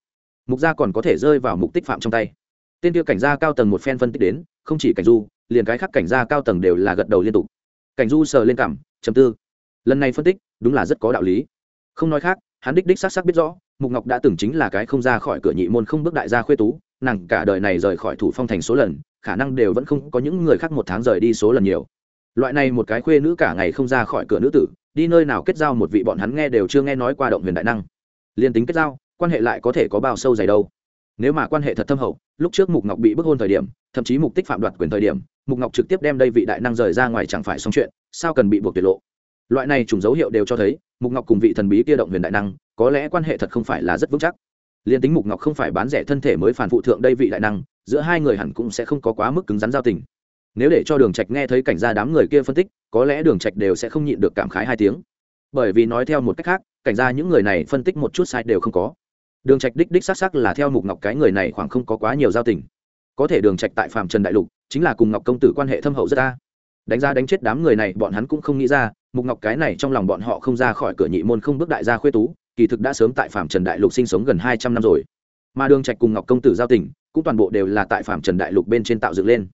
S1: Mục gia còn có thể rơi vào mục tích phạm trong tay. Tên kia cảnh gia cao tầng một phen phân tích đến, không chỉ cảnh du, liền cái khác cảnh gia cao tầng đều là gật đầu liên tục. Cảnh du sờ lên cảm chấm tư. Lần này phân tích, đúng là rất có đạo lý. Không nói khác, hắn đích đích xác xác biết rõ, mục ngọc đã từng chính là cái không ra khỏi cửa nhị môn không bước đại gia khuê tú, nàng cả đời này rời khỏi thủ phong thành số lần, khả năng đều vẫn không có những người khác một tháng rời đi số lần nhiều loại này một cái khuê nữ cả ngày không ra khỏi cửa nữ tử, đi nơi nào kết giao một vị bọn hắn nghe đều chưa nghe nói qua động huyền đại năng. Liên tính kết giao, quan hệ lại có thể có bao sâu dày đâu. Nếu mà quan hệ thật thâm hậu, lúc trước mục ngọc bị bức hôn thời điểm, thậm chí mục tích phạm đoạt quyền thời điểm, mục ngọc trực tiếp đem đây vị đại năng rời ra ngoài chẳng phải xong chuyện, sao cần bị buộc tiết lộ? Loại này trùng dấu hiệu đều cho thấy, mục ngọc cùng vị thần bí kia động huyền đại năng, có lẽ quan hệ thật không phải là rất vững chắc. Liên tính mục ngọc không phải bán rẻ thân thể mới phản phụ thượng đây vị đại năng, giữa hai người hẳn cũng sẽ không có quá mức cứng rắn giao tình nếu để cho đường trạch nghe thấy cảnh gia đám người kia phân tích, có lẽ đường trạch đều sẽ không nhịn được cảm khái hai tiếng. Bởi vì nói theo một cách khác, cảnh gia những người này phân tích một chút sai đều không có. Đường trạch đích đích xác xác là theo mục ngọc cái người này khoảng không có quá nhiều giao tình. Có thể đường trạch tại phạm trần đại lục, chính là cùng ngọc công tử quan hệ thâm hậu rất ta đánh ra đánh chết đám người này, bọn hắn cũng không nghĩ ra, mục ngọc cái này trong lòng bọn họ không ra khỏi cửa nhị môn không bước đại gia khuê tú, kỳ thực đã sớm tại phạm trần đại lục sinh sống gần hai trăm năm rồi. Mà đường trạch cùng ngọc công tử giao tình, cũng toàn bộ đều là tại phạm trần đại lục bên trên tạo dựng lên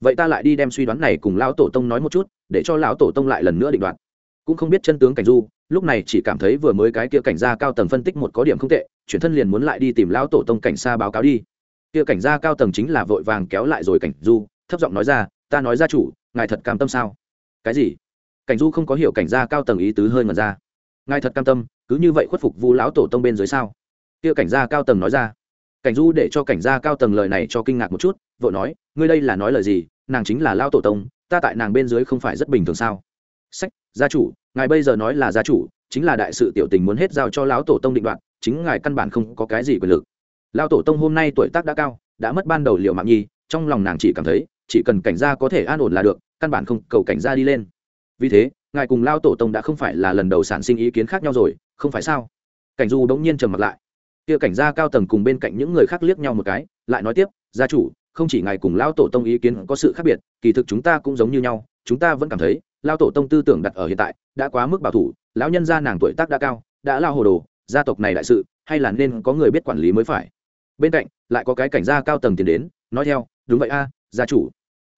S1: vậy ta lại đi đem suy đoán này cùng lão tổ tông nói một chút, để cho lão tổ tông lại lần nữa định đoạt. Cũng không biết chân tướng cảnh du, lúc này chỉ cảm thấy vừa mới cái kia cảnh gia cao tầng phân tích một có điểm không tệ, chuyển thân liền muốn lại đi tìm lão tổ tông cảnh xa báo cáo đi. Kia cảnh gia cao tầng chính là vội vàng kéo lại rồi cảnh du, thấp giọng nói ra, ta nói gia chủ, ngài thật cam tâm sao? Cái gì? Cảnh du không có hiểu cảnh gia cao tầng ý tứ hơi ngần ra. Ngài thật cam tâm, cứ như vậy khuất phục vu lão tổ tông bên dưới sao? Kia cảnh gia cao tầng nói ra. Cảnh du để cho cảnh gia cao tầng lời này cho kinh ngạc một chút vợ nói, ngươi đây là nói lời gì? Nàng chính là lao tổ tông, ta tại nàng bên dưới không phải rất bình thường sao? Sách, gia chủ, ngài bây giờ nói là gia chủ, chính là đại sự tiểu tình muốn hết giao cho lão tổ tông định đoạt, chính ngài căn bản không có cái gì quyền lực. Lao tổ tông hôm nay tuổi tác đã cao, đã mất ban đầu liệu mạng nhi, trong lòng nàng chỉ cảm thấy, chỉ cần cảnh gia có thể an ổn là được, căn bản không cầu cảnh gia đi lên. Vì thế, ngài cùng lao tổ tông đã không phải là lần đầu sản sinh ý kiến khác nhau rồi, không phải sao? Cảnh du đống nhiên trầm mặt lại. Kia cảnh gia cao tầng cùng bên cạnh những người khác liếc nhau một cái, lại nói tiếp, gia chủ không chỉ ngài cùng lao tổ tông ý kiến có sự khác biệt, kỳ thực chúng ta cũng giống như nhau, chúng ta vẫn cảm thấy lao tổ tông tư tưởng đặt ở hiện tại, đã quá mức bảo thủ, lão nhân gia nàng tuổi tác đã cao, đã lao hồ đồ, gia tộc này đại sự, hay là nên có người biết quản lý mới phải. Bên cạnh, lại có cái cảnh gia cao tầng tiến đến, nói theo, đúng vậy a, gia chủ.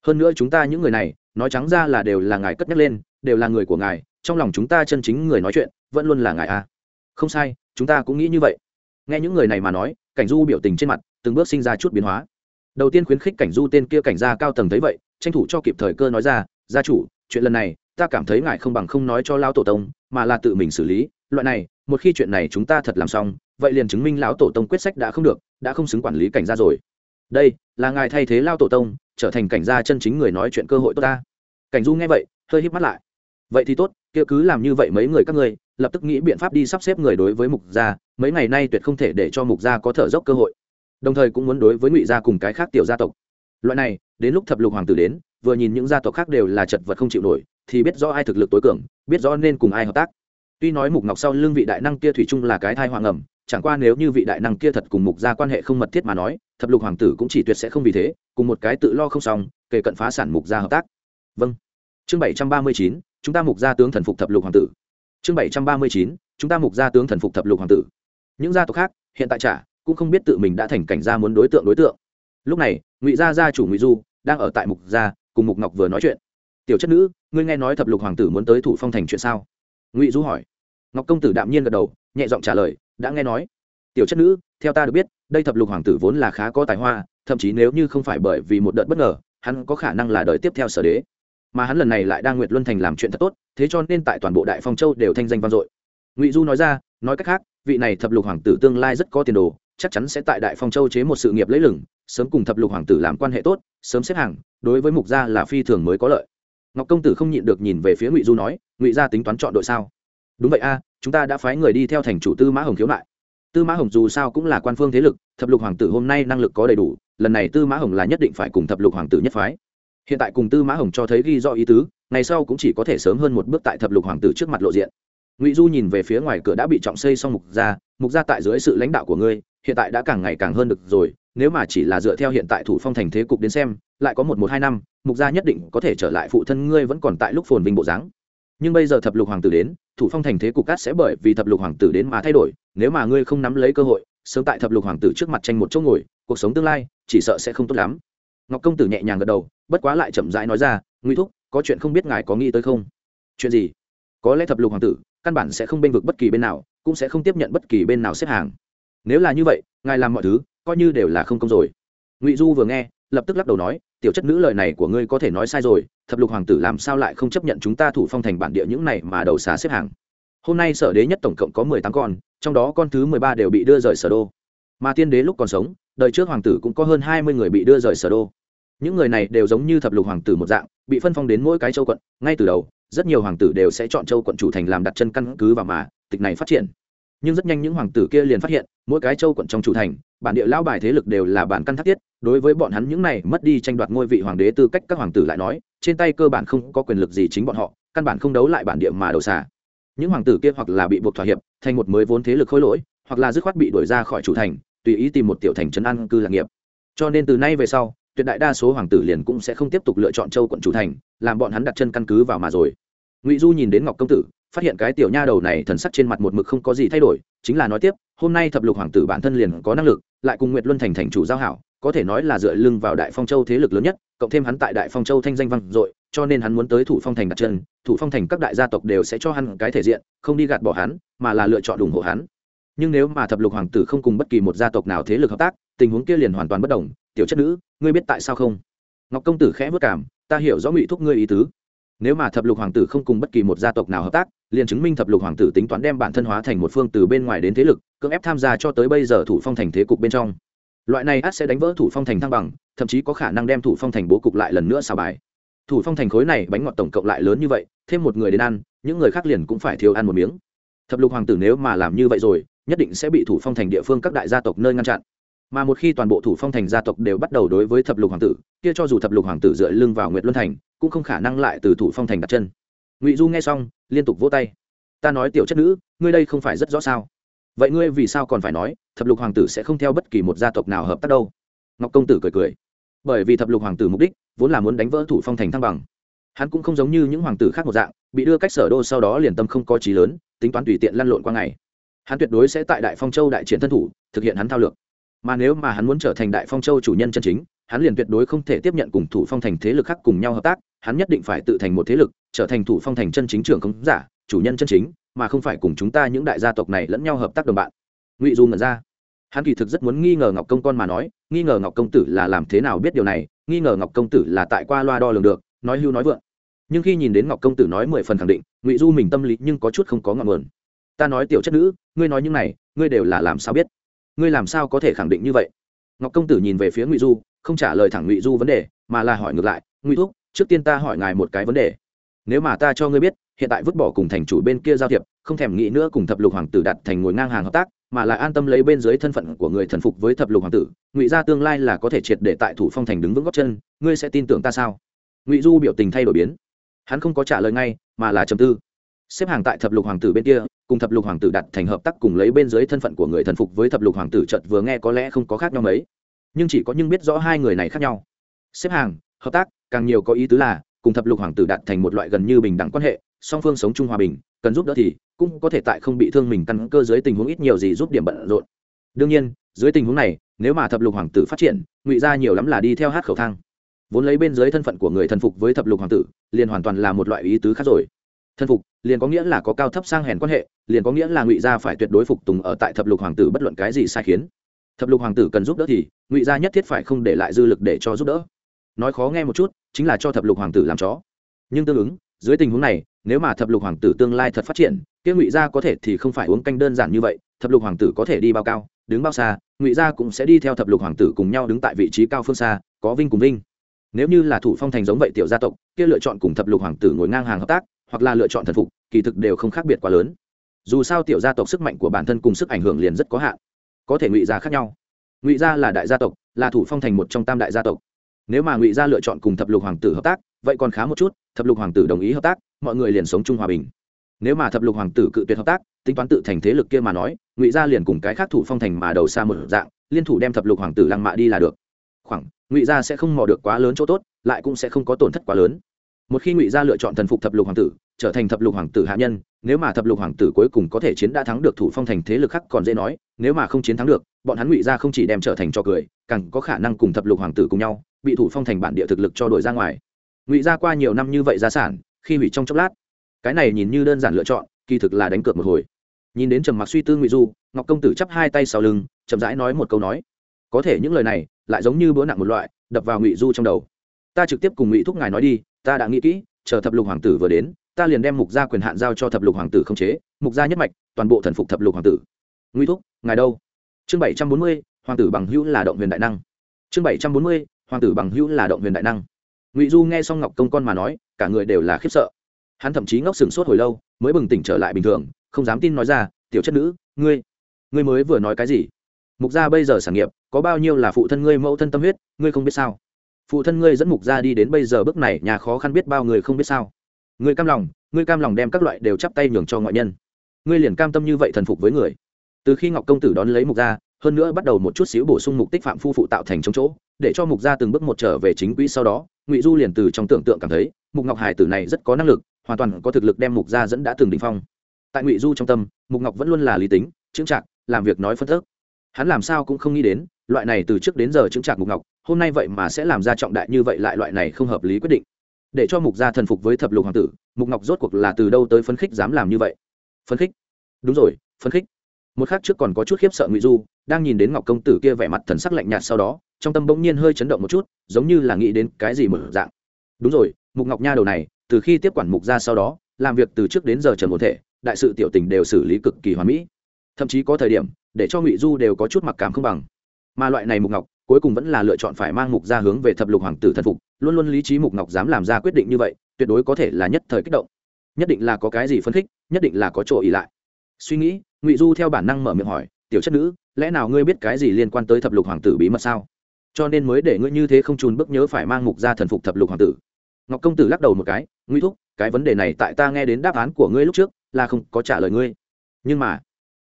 S1: Hơn nữa chúng ta những người này, nói trắng ra là đều là ngài cất nhắc lên, đều là người của ngài, trong lòng chúng ta chân chính người nói chuyện, vẫn luôn là ngài a. Không sai, chúng ta cũng nghĩ như vậy. Nghe những người này mà nói, cảnh du biểu tình trên mặt, từng bước sinh ra chút biến hóa đầu tiên khuyến khích cảnh du tên kia cảnh gia cao tầng thấy vậy, tranh thủ cho kịp thời cơ nói ra, gia chủ, chuyện lần này, ta cảm thấy ngại không bằng không nói cho lão tổ tông, mà là tự mình xử lý. Loại này, một khi chuyện này chúng ta thật làm xong, vậy liền chứng minh lão tổ tông quyết sách đã không được, đã không xứng quản lý cảnh gia rồi. Đây, là ngài thay thế lao tổ tông, trở thành cảnh gia chân chính người nói chuyện cơ hội tốt ta. Cảnh du nghe vậy, hơi híp mắt lại. Vậy thì tốt, kia cứ làm như vậy mấy người các ngươi, lập tức nghĩ biện pháp đi sắp xếp người đối với mục gia, mấy ngày nay tuyệt không thể để cho mục gia có thở dốc cơ hội đồng thời cũng muốn đối với ngụy gia cùng cái khác tiểu gia tộc. Loại này, đến lúc thập lục hoàng tử đến, vừa nhìn những gia tộc khác đều là chật vật không chịu nổi, thì biết rõ ai thực lực tối cường, biết rõ nên cùng ai hợp tác. Tuy nói mục ngọc sau lưng vị đại năng kia thủy chung là cái thai hoàng ẩm, chẳng qua nếu như vị đại năng kia thật cùng mục gia quan hệ không mật thiết mà nói, thập lục hoàng tử cũng chỉ tuyệt sẽ không vì thế, cùng một cái tự lo không xong kể cận phá sản mục gia hợp tác. Vâng. Chương bảy trăm ba mươi chín, chúng ta mục gia tướng thần phục thập lục hoàng tử. Chương bảy trăm ba mươi chín, chúng ta mục gia tướng thần phục thập lục hoàng tử. Những gia tộc khác, hiện tại trả cũng không biết tự mình đã thành cảnh gia muốn đối tượng đối tượng. Lúc này, ngụy gia gia chủ ngụy du đang ở tại mục gia, cùng mục ngọc vừa nói chuyện. Tiểu chất nữ, ngươi nghe nói thập lục hoàng tử muốn tới thủ phong thành chuyện sao? Ngụy du hỏi. Ngọc công tử đạm nhiên gật đầu, nhẹ giọng trả lời, đã nghe nói. Tiểu chất nữ, theo ta được biết, đây thập lục hoàng tử vốn là khá có tài hoa, thậm chí nếu như không phải bởi vì một đợt bất ngờ, hắn có khả năng là đời tiếp theo sở đế. Mà hắn lần này lại đang nguyệt luân thành làm chuyện thật tốt, thế cho nên tại toàn bộ đại phong châu đều thanh danh vang dội. Ngụy du nói ra, nói cách khác, vị này thập lục hoàng tử tương lai rất có tiền đồ chắc chắn sẽ tại đại phong châu chế một sự nghiệp lấy lừng, sớm cùng thập lục hoàng tử làm quan hệ tốt, sớm xếp hàng, đối với mục gia là phi thường mới có lợi. Ngọc công tử không nhịn được nhìn về phía ngụy du nói, ngụy gia tính toán chọn đội sao? Đúng vậy a, chúng ta đã phái người đi theo thành chủ tư mã hồng khiếu nại. Tư mã hồng dù sao cũng là quan phương thế lực, thập lục hoàng tử hôm nay năng lực có đầy đủ, lần này tư mã hồng là nhất định phải cùng thập lục hoàng tử nhất phái. Hiện tại cùng tư mã hồng cho thấy ghi rõ ý tứ, ngày sau cũng chỉ có thể sớm hơn một bước tại thập lục hoàng tử trước mặt lộ diện. Ngụy du nhìn về phía ngoài cửa đã bị trọng xây xong mục gia mục gia tại dưới sự lãnh đạo của ngươi hiện tại đã càng ngày càng hơn được rồi, nếu mà chỉ là dựa theo hiện tại thủ phong thành thế cục đến xem, lại có một một hai năm, mục gia nhất định có thể trở lại phụ thân ngươi vẫn còn tại lúc phồn vinh bộ dáng. Nhưng bây giờ thập lục hoàng tử đến, thủ phong thành thế cục cát sẽ bởi vì thập lục hoàng tử đến mà thay đổi, nếu mà ngươi không nắm lấy cơ hội, sớm tại thập lục hoàng tử trước mặt tranh một chỗ ngồi, cuộc sống tương lai, chỉ sợ sẽ không tốt lắm. Ngọc công tử nhẹ nhàng gật đầu, bất quá lại chậm rãi nói ra nguy thúc, có chuyện không biết ngài có nghĩ tới không? Chuyện gì? Có lẽ thập lục hoàng tử căn bản sẽ không bên vực bất kỳ bên nào, cũng sẽ không tiếp nhận bất kỳ bên nào xếp hàng nếu là như vậy, ngài làm mọi thứ, coi như đều là không công rồi. Ngụy du vừa nghe, lập tức lắc đầu nói, tiểu chất nữ lời này của ngươi có thể nói sai rồi, thập lục hoàng tử làm sao lại không chấp nhận chúng ta thủ phong thành bản địa những này mà đầu xá xếp hàng. Hôm nay sở đế nhất tổng cộng có mười tám con, trong đó con thứ mười ba đều bị đưa rời sở đô. Mà tiên đế lúc còn sống, đời trước hoàng tử cũng có hơn hai mươi người bị đưa rời sở đô. Những người này đều giống như thập lục hoàng tử một dạng, bị phân phong đến mỗi cái châu quận, ngay từ đầu, rất nhiều hoàng tử đều sẽ chọn châu quận chủ thành làm đặt chân căn cứ và mà, tịch này phát triển nhưng rất nhanh những hoàng tử kia liền phát hiện, mỗi cái châu quận trong chủ thành, bản địa lão bài thế lực đều là bản căn thác tiết đối với bọn hắn những này mất đi tranh đoạt ngôi vị hoàng đế tư cách các hoàng tử lại nói, trên tay cơ bản không có quyền lực gì chính bọn họ, căn bản không đấu lại bản địa mà đầu xả những hoàng tử kia hoặc là bị buộc thỏa hiệp, thành một mới vốn thế lực khôi lỗi, hoặc là dứt khoát bị đuổi ra khỏi chủ thành, tùy ý tìm một tiểu thành trấn an cư lạc nghiệp. Cho nên từ nay về sau, tuyệt đại đa số hoàng tử liền cũng sẽ không tiếp tục lựa chọn châu quận chủ thành, làm bọn hắn đặt chân căn cứ vào mà rồi. Ngụy du nhìn đến ngọc công tử phát hiện cái tiểu nha đầu này thần sắc trên mặt một mực không có gì thay đổi, chính là nói tiếp, hôm nay thập lục hoàng tử bản thân liền có năng lực, lại cùng nguyệt luân thành thành chủ giao hảo, có thể nói là dựa lưng vào đại phong châu thế lực lớn nhất, cộng thêm hắn tại đại phong châu thanh danh vang dội, cho nên hắn muốn tới thủ phong thành đặt chân, thủ phong thành các đại gia tộc đều sẽ cho hắn cái thể diện, không đi gạt bỏ hắn, mà là lựa chọn ủng hộ hắn. Nhưng nếu mà thập lục hoàng tử không cùng bất kỳ một gia tộc nào thế lực hợp tác, tình huống kia liền hoàn toàn bất đồng. Tiểu chất nữ, ngươi biết tại sao không? Ngọc công tử khẽ vất cảm ta hiểu rõ ngụy thúc ngươi ý tứ nếu mà thập lục hoàng tử không cùng bất kỳ một gia tộc nào hợp tác, liền chứng minh thập lục hoàng tử tính toán đem bản thân hóa thành một phương từ bên ngoài đến thế lực, cưỡng ép tham gia cho tới bây giờ thủ phong thành thế cục bên trong. Loại này át sẽ đánh vỡ thủ phong thành thăng bằng, thậm chí có khả năng đem thủ phong thành bố cục lại lần nữa xào bài. Thủ phong thành khối này bánh ngọt tổng cộng lại lớn như vậy, thêm một người đến ăn, những người khác liền cũng phải thiếu ăn một miếng. Thập lục hoàng tử nếu mà làm như vậy rồi, nhất định sẽ bị thủ phong thành địa phương các đại gia tộc nơi ngăn chặn mà một khi toàn bộ thủ phong thành gia tộc đều bắt đầu đối với thập lục hoàng tử, kia cho dù thập lục hoàng tử dựa lưng vào nguyệt luân thành, cũng không khả năng lại từ thủ phong thành đặt chân. Ngụy du nghe xong, liên tục vỗ tay. Ta nói tiểu chất nữ, ngươi đây không phải rất rõ sao? Vậy ngươi vì sao còn phải nói, thập lục hoàng tử sẽ không theo bất kỳ một gia tộc nào hợp tác đâu? Ngọc công tử cười cười. Bởi vì thập lục hoàng tử mục đích, vốn là muốn đánh vỡ thủ phong thành thăng bằng. Hắn cũng không giống như những hoàng tử khác một dạng, bị đưa cách sở đô sau đó liền tâm không có trí lớn, tính toán tùy tiện lăn lộn qua ngày. Hắn tuyệt đối sẽ tại đại phong châu đại triển thân thủ, thực hiện hắn thao lược mà nếu mà hắn muốn trở thành đại phong châu chủ nhân chân chính, hắn liền tuyệt đối không thể tiếp nhận cùng thủ phong thành thế lực khác cùng nhau hợp tác, hắn nhất định phải tự thành một thế lực, trở thành thủ phong thành chân chính trưởng không giả, chủ nhân chân chính, mà không phải cùng chúng ta những đại gia tộc này lẫn nhau hợp tác đồng bạn. Ngụy du ngẩn ra. Hắn kỳ thực rất muốn nghi ngờ ngọc công con mà nói, nghi ngờ ngọc công tử là làm thế nào biết điều này, nghi ngờ ngọc công tử là tại qua loa đo lường được, nói hưu nói vượng. Nhưng khi nhìn đến ngọc công tử nói mười phần khẳng định, ngụy du mình tâm lý nhưng có chút không có ngọn nguồn. Ta nói tiểu chất nữ, ngươi nói những này, ngươi đều là làm sao biết? Ngươi làm sao có thể khẳng định như vậy? Ngọc công tử nhìn về phía ngụy du, không trả lời thẳng ngụy du vấn đề, mà là hỏi ngược lại, ngụy thúc, trước tiên ta hỏi ngài một cái vấn đề. Nếu mà ta cho ngươi biết, hiện tại vứt bỏ cùng thành chủ bên kia giao thiệp, không thèm nghĩ nữa cùng thập lục hoàng tử đặt thành ngồi ngang hàng hợp tác, mà lại an tâm lấy bên dưới thân phận của người thần phục với thập lục hoàng tử, ngụy ra tương lai là có thể triệt để tại thủ phong thành đứng vững góc chân, ngươi sẽ tin tưởng ta sao? Ngụy du biểu tình thay đổi biến. Hắn không có trả lời ngay, mà là trầm tư xếp hàng tại thập lục hoàng tử bên kia, cùng thập lục hoàng tử đặt thành hợp tác cùng lấy bên dưới thân phận của người thần phục với thập lục hoàng tử chợt vừa nghe có lẽ không có khác nhau mấy. Nhưng chỉ có nhưng biết rõ hai người này khác nhau. Xếp hàng, hợp tác, càng nhiều có ý tứ là, cùng thập lục hoàng tử đạt thành một loại gần như bình đẳng quan hệ, song phương sống chung hòa bình, cần giúp đỡ thì cũng có thể tại không bị thương mình căn cơ dưới tình huống ít nhiều gì giúp điểm bận rộn. Đương nhiên, dưới tình huống này, nếu mà thập lục hoàng tử phát triển, ngụy ra nhiều lắm là đi theo hát khẩu thang. Vốn lấy bên dưới thân phận của người thần phục với thập lục hoàng tử, liền hoàn toàn là một loại ý tứ khác rồi thân phục, liền có nghĩa là có cao thấp sang hèn quan hệ, liền có nghĩa là ngụy gia phải tuyệt đối phục tùng ở tại thập lục hoàng tử bất luận cái gì sai khiến. Thập lục hoàng tử cần giúp đỡ thì, ngụy gia nhất thiết phải không để lại dư lực để cho giúp đỡ. Nói khó nghe một chút, chính là cho thập lục hoàng tử làm chó. Nhưng tương ứng, dưới tình huống này, nếu mà thập lục hoàng tử tương lai thật phát triển, kia ngụy gia có thể thì không phải uống canh đơn giản như vậy, thập lục hoàng tử có thể đi bao cao, đứng bao xa, ngụy gia cũng sẽ đi theo thập lục hoàng tử cùng nhau đứng tại vị trí cao phương xa, có vinh cùng vinh. Nếu như là thủ phong thành giống vậy tiểu gia tộc, kia lựa chọn cùng thập lục hoàng tử ngồi ngang hàng hợp tác hoặc là lựa chọn thần phục, kỳ thực đều không khác biệt quá lớn. Dù sao tiểu gia tộc sức mạnh của bản thân cùng sức ảnh hưởng liền rất có hạn. Có thể ngụy gia khác nhau. Ngụy gia là đại gia tộc, là thủ phong thành một trong tam đại gia tộc. Nếu mà ngụy gia lựa chọn cùng thập lục hoàng tử hợp tác, vậy còn khá một chút, thập lục hoàng tử đồng ý hợp tác, mọi người liền sống chung hòa bình. Nếu mà thập lục hoàng tử cự tuyệt hợp tác, tính toán tự thành thế lực kia mà nói, ngụy gia liền cùng cái khác thủ phong thành mà đầu xa một dạng, liên thủ đem thập lục hoàng tử lăng mạ đi là được. Khoảng, ngụy gia sẽ không mò được quá lớn chỗ tốt, lại cũng sẽ không có tổn thất quá lớn một khi ngụy gia lựa chọn thần phục thập lục hoàng tử, trở thành thập lục hoàng tử hạ nhân, nếu mà thập lục hoàng tử cuối cùng có thể chiến đã thắng được thủ phong thành thế lực khác còn dễ nói, nếu mà không chiến thắng được, bọn hắn ngụy gia không chỉ đem trở thành cho cười, càng có khả năng cùng thập lục hoàng tử cùng nhau, bị thủ phong thành bản địa thực lực cho đổi ra ngoài. Ngụy gia qua nhiều năm như vậy gia sản, khi hủy trong chốc lát, cái này nhìn như đơn giản lựa chọn, kỳ thực là đánh cược một hồi. Nhìn đến trầm mặc suy tư ngụy du, ngọc công tử chắp hai tay sau lưng, chậm rãi nói một câu nói. Có thể những lời này, lại giống như bữa nặng một loại, đập vào ngụy du trong đầu. Ta trực tiếp cùng ngụy thúc ngài nói đi ta đã nghĩ kỹ, chờ thập lục hoàng tử vừa đến, ta liền đem mục gia quyền hạn giao cho thập lục hoàng tử không chế, mục gia nhất mạch, toàn bộ thần phục thập lục hoàng tử. Ngụy thúc, ngài đâu? Chương bảy trăm bốn mươi, hoàng tử bằng hữu là động huyền đại năng. Chương bảy trăm bốn mươi, hoàng tử bằng hữu là động huyền đại năng. Ngụy du nghe xong ngọc công con mà nói, cả người đều là khiếp sợ. Hắn thậm chí ngốc sừng sốt hồi lâu, mới bừng tỉnh trở lại bình thường, không dám tin nói ra, tiểu chất nữ, ngươi ngươi mới vừa nói cái gì? Mục gia bây giờ sản nghiệp, có bao nhiêu là phụ thân ngươi mẫu thân tâm huyết, ngươi không biết sao? Phụ thân ngươi dẫn mục gia đi đến bây giờ bước này, nhà khó khăn biết bao người không biết sao. Ngươi cam lòng, ngươi cam lòng đem các loại đều chắp tay nhường cho ngoại nhân. Ngươi liền cam tâm như vậy thần phục với người. Từ khi ngọc công tử đón lấy mục gia, hơn nữa bắt đầu một chút xíu bổ sung mục tích phạm phu phụ tạo thành chống chỗ, để cho mục gia từng bước một trở về chính quỹ sau đó, ngụy du liền từ trong tưởng tượng cảm thấy, mục ngọc hải tử này rất có năng lực, hoàn toàn có thực lực đem mục gia dẫn đã từng đ ỉ n h phong. Tại ngụy du trong tâm, mục ngọc vẫn luôn là lý tính, chững chạc, làm việc nói phân thức hắn làm sao cũng không nghĩ đến, loại này từ trước đến giờ chững chạc mục ngọc hôm nay vậy mà sẽ làm ra trọng đại như vậy lại loại này không hợp lý quyết định. Để cho mục gia thần phục với thập lục hoàng tử, mục ngọc rốt cuộc là từ đâu tới phấn khích dám làm như vậy? Phấn khích? Đúng rồi, phấn khích. Một khác trước còn có chút khiếp sợ ngụy du, đang nhìn đến ngọc công tử kia vẻ mặt thần sắc lạnh nhạt sau đó, trong tâm bỗng nhiên hơi chấn động một chút, giống như là nghĩ đến cái gì mở dạng. Đúng rồi, mục ngọc nha đầu này, từ khi tiếp quản mục ra sau đó, làm việc từ trước đến giờ trần một thể, đại sự tiểu tình đều xử lý cực kỳ hoàn mỹ. Thậm chí có thời điểm, để cho ngụy du đều có chút mặc cảm không bằng. Mà loại này mục ngọc cuối cùng vẫn là lựa chọn phải mang mục ra hướng về thập lục hoàng tử thần phục, luôn luôn lý trí mục ngọc dám làm ra quyết định như vậy, tuyệt đối có thể là nhất thời kích động. Nhất định là có cái gì phấn khích, nhất định là có chỗ ỉ lại. Suy nghĩ, ngụy du theo bản năng mở miệng hỏi, tiểu chất nữ, lẽ nào ngươi biết cái gì liên quan tới thập lục hoàng tử bí mật sao? Cho nên mới để ngươi như thế không trùn bước nhớ phải mang mục ra thần phục thập lục hoàng tử. Ngọc công tử lắc đầu một cái nguy thúc, cái vấn đề này tại ta nghe đến đáp án của ngươi lúc trước là không có trả lời ngươi. Nhưng mà,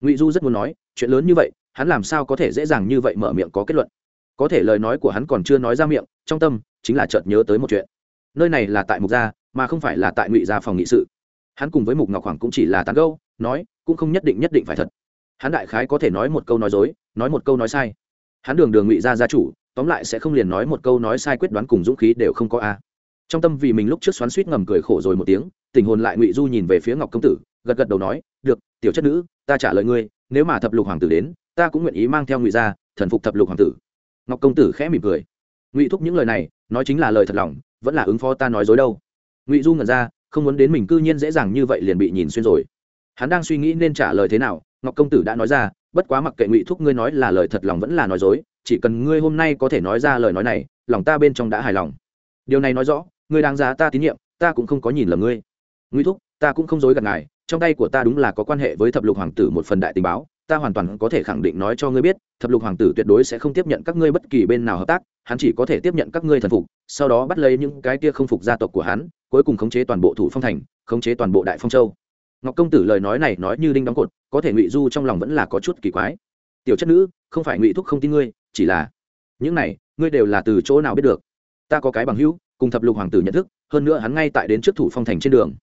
S1: ngụy du rất muốn nói, chuyện lớn như vậy, hắn làm sao có thể dễ dàng như vậy mở miệng có kết luận? Có thể lời nói của hắn còn chưa nói ra miệng, trong tâm chính là chợt nhớ tới một chuyện. Nơi này là tại mục gia, mà không phải là tại ngụy gia phòng nghị sự. Hắn cùng với mục ngọc hoàng cũng chỉ là tán gâu nói, cũng không nhất định nhất định phải thật. Hắn đại khái có thể nói một câu nói dối, nói một câu nói sai. Hắn đường đường ngụy gia gia chủ, tóm lại sẽ không liền nói một câu nói sai quyết đoán cùng dũng khí đều không có a. Trong tâm vì mình lúc trước xoắn suýt ngầm cười khổ rồi một tiếng, tình hồn lại ngụy du nhìn về phía ngọc công tử, gật gật đầu nói, được, tiểu chất nữ, ta trả lời ngươi, nếu mà thập lục hoàng tử đến, ta cũng nguyện ý mang theo ngụy gia, thần phục thập lục hoàng tử ngọc công tử khẽ mỉm cười. Ngụy thúc những lời này, nói chính là lời thật lòng, vẫn là ứng phó ta nói dối đâu. Ngụy du ngẩn ra, không muốn đến mình cư nhiên dễ dàng như vậy liền bị nhìn xuyên rồi. Hắn đang suy nghĩ nên trả lời thế nào, ngọc công tử đã nói ra, bất quá mặc kệ ngụy thúc ngươi nói là lời thật lòng vẫn là nói dối, chỉ cần ngươi hôm nay có thể nói ra lời nói này, lòng ta bên trong đã hài lòng. Điều này nói rõ, ngươi đáng giá ta tín nhiệm, ta cũng không có nhìn lầm ngươi. Ngụy thúc, ta cũng không dối gạt ngài, trong tay của ta đúng là có quan hệ với thập lục hoàng tử một phần đại tình báo ta hoàn toàn có thể khẳng định nói cho ngươi biết, thập lục hoàng tử tuyệt đối sẽ không tiếp nhận các ngươi bất kỳ bên nào hợp tác, hắn chỉ có thể tiếp nhận các ngươi thần phục, sau đó bắt lấy những cái tia không phục gia tộc của hắn, cuối cùng khống chế toàn bộ thủ phong thành, khống chế toàn bộ đại phong châu. Ngọc công tử lời nói này nói như đinh đóng cột, có thể ngụy du trong lòng vẫn là có chút kỳ quái. Tiểu chất nữ, không phải ngụy thúc không tin ngươi, chỉ là, những này, ngươi đều là từ chỗ nào biết được? Ta có cái bằng hữu, cùng thập lục hoàng tử nhận thức, hơn nữa hắn ngay tại đến trước thủ phong thành trên đường.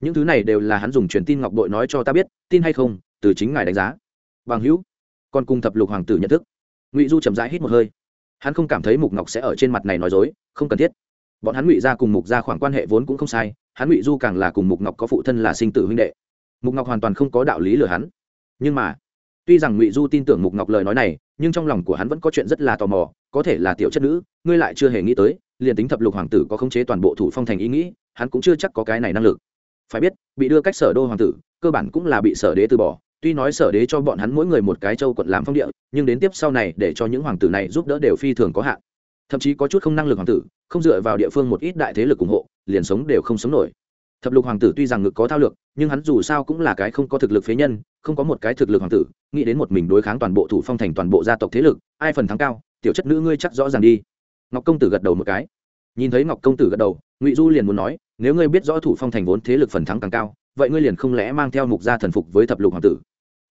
S1: Những thứ này đều là hắn dùng truyền tin ngọc bội nói cho ta biết, tin hay không, từ chính ngài đánh giá bằng hữu. Còn cùng thập lục hoàng tử nhận thức. Ngụy du chậm rãi hít một hơi. Hắn không cảm thấy mục ngọc sẽ ở trên mặt này nói dối, không cần thiết. Bọn hắn ngụy ra cùng mục ra khoảng quan hệ vốn cũng không sai, hắn ngụy du càng là cùng mục ngọc có phụ thân là sinh tử huynh đệ. Mục ngọc hoàn toàn không có đạo lý lừa hắn. Nhưng mà, tuy rằng ngụy du tin tưởng mục ngọc lời nói này, nhưng trong lòng của hắn vẫn có chuyện rất là tò mò, có thể là tiểu chất nữ, ngươi lại chưa hề nghĩ tới, liền tính thập lục hoàng tử có khống chế toàn bộ thủ phong thành ý nghĩ, hắn cũng chưa chắc có cái này năng lực. Phải biết, bị đưa cách sở đô hoàng tử, cơ bản cũng là bị sở đế từ bỏ tuy nói sở đế cho bọn hắn mỗi người một cái châu quận làm phong địa, nhưng đến tiếp sau này để cho những hoàng tử này giúp đỡ đều phi thường có hạn. Thậm chí có chút không năng lực hoàng tử, không dựa vào địa phương một ít đại thế lực ủng hộ, liền sống đều không sống nổi. Thập lục hoàng tử tuy rằng ngực có thao lược, nhưng hắn dù sao cũng là cái không có thực lực phế nhân, không có một cái thực lực hoàng tử, nghĩ đến một mình đối kháng toàn bộ thủ phong thành toàn bộ gia tộc thế lực, ai phần thắng cao, tiểu chất nữ ngươi chắc rõ ràng đi. Ngọc công tử gật đầu một cái. Nhìn thấy ngọc công tử gật đầu, ngụy du liền muốn nói, nếu ngươi biết rõ thủ phong thành vốn thế lực phần thắng càng cao vậy ngươi liền không lẽ mang theo mục gia thần phục với thập lục hoàng tử?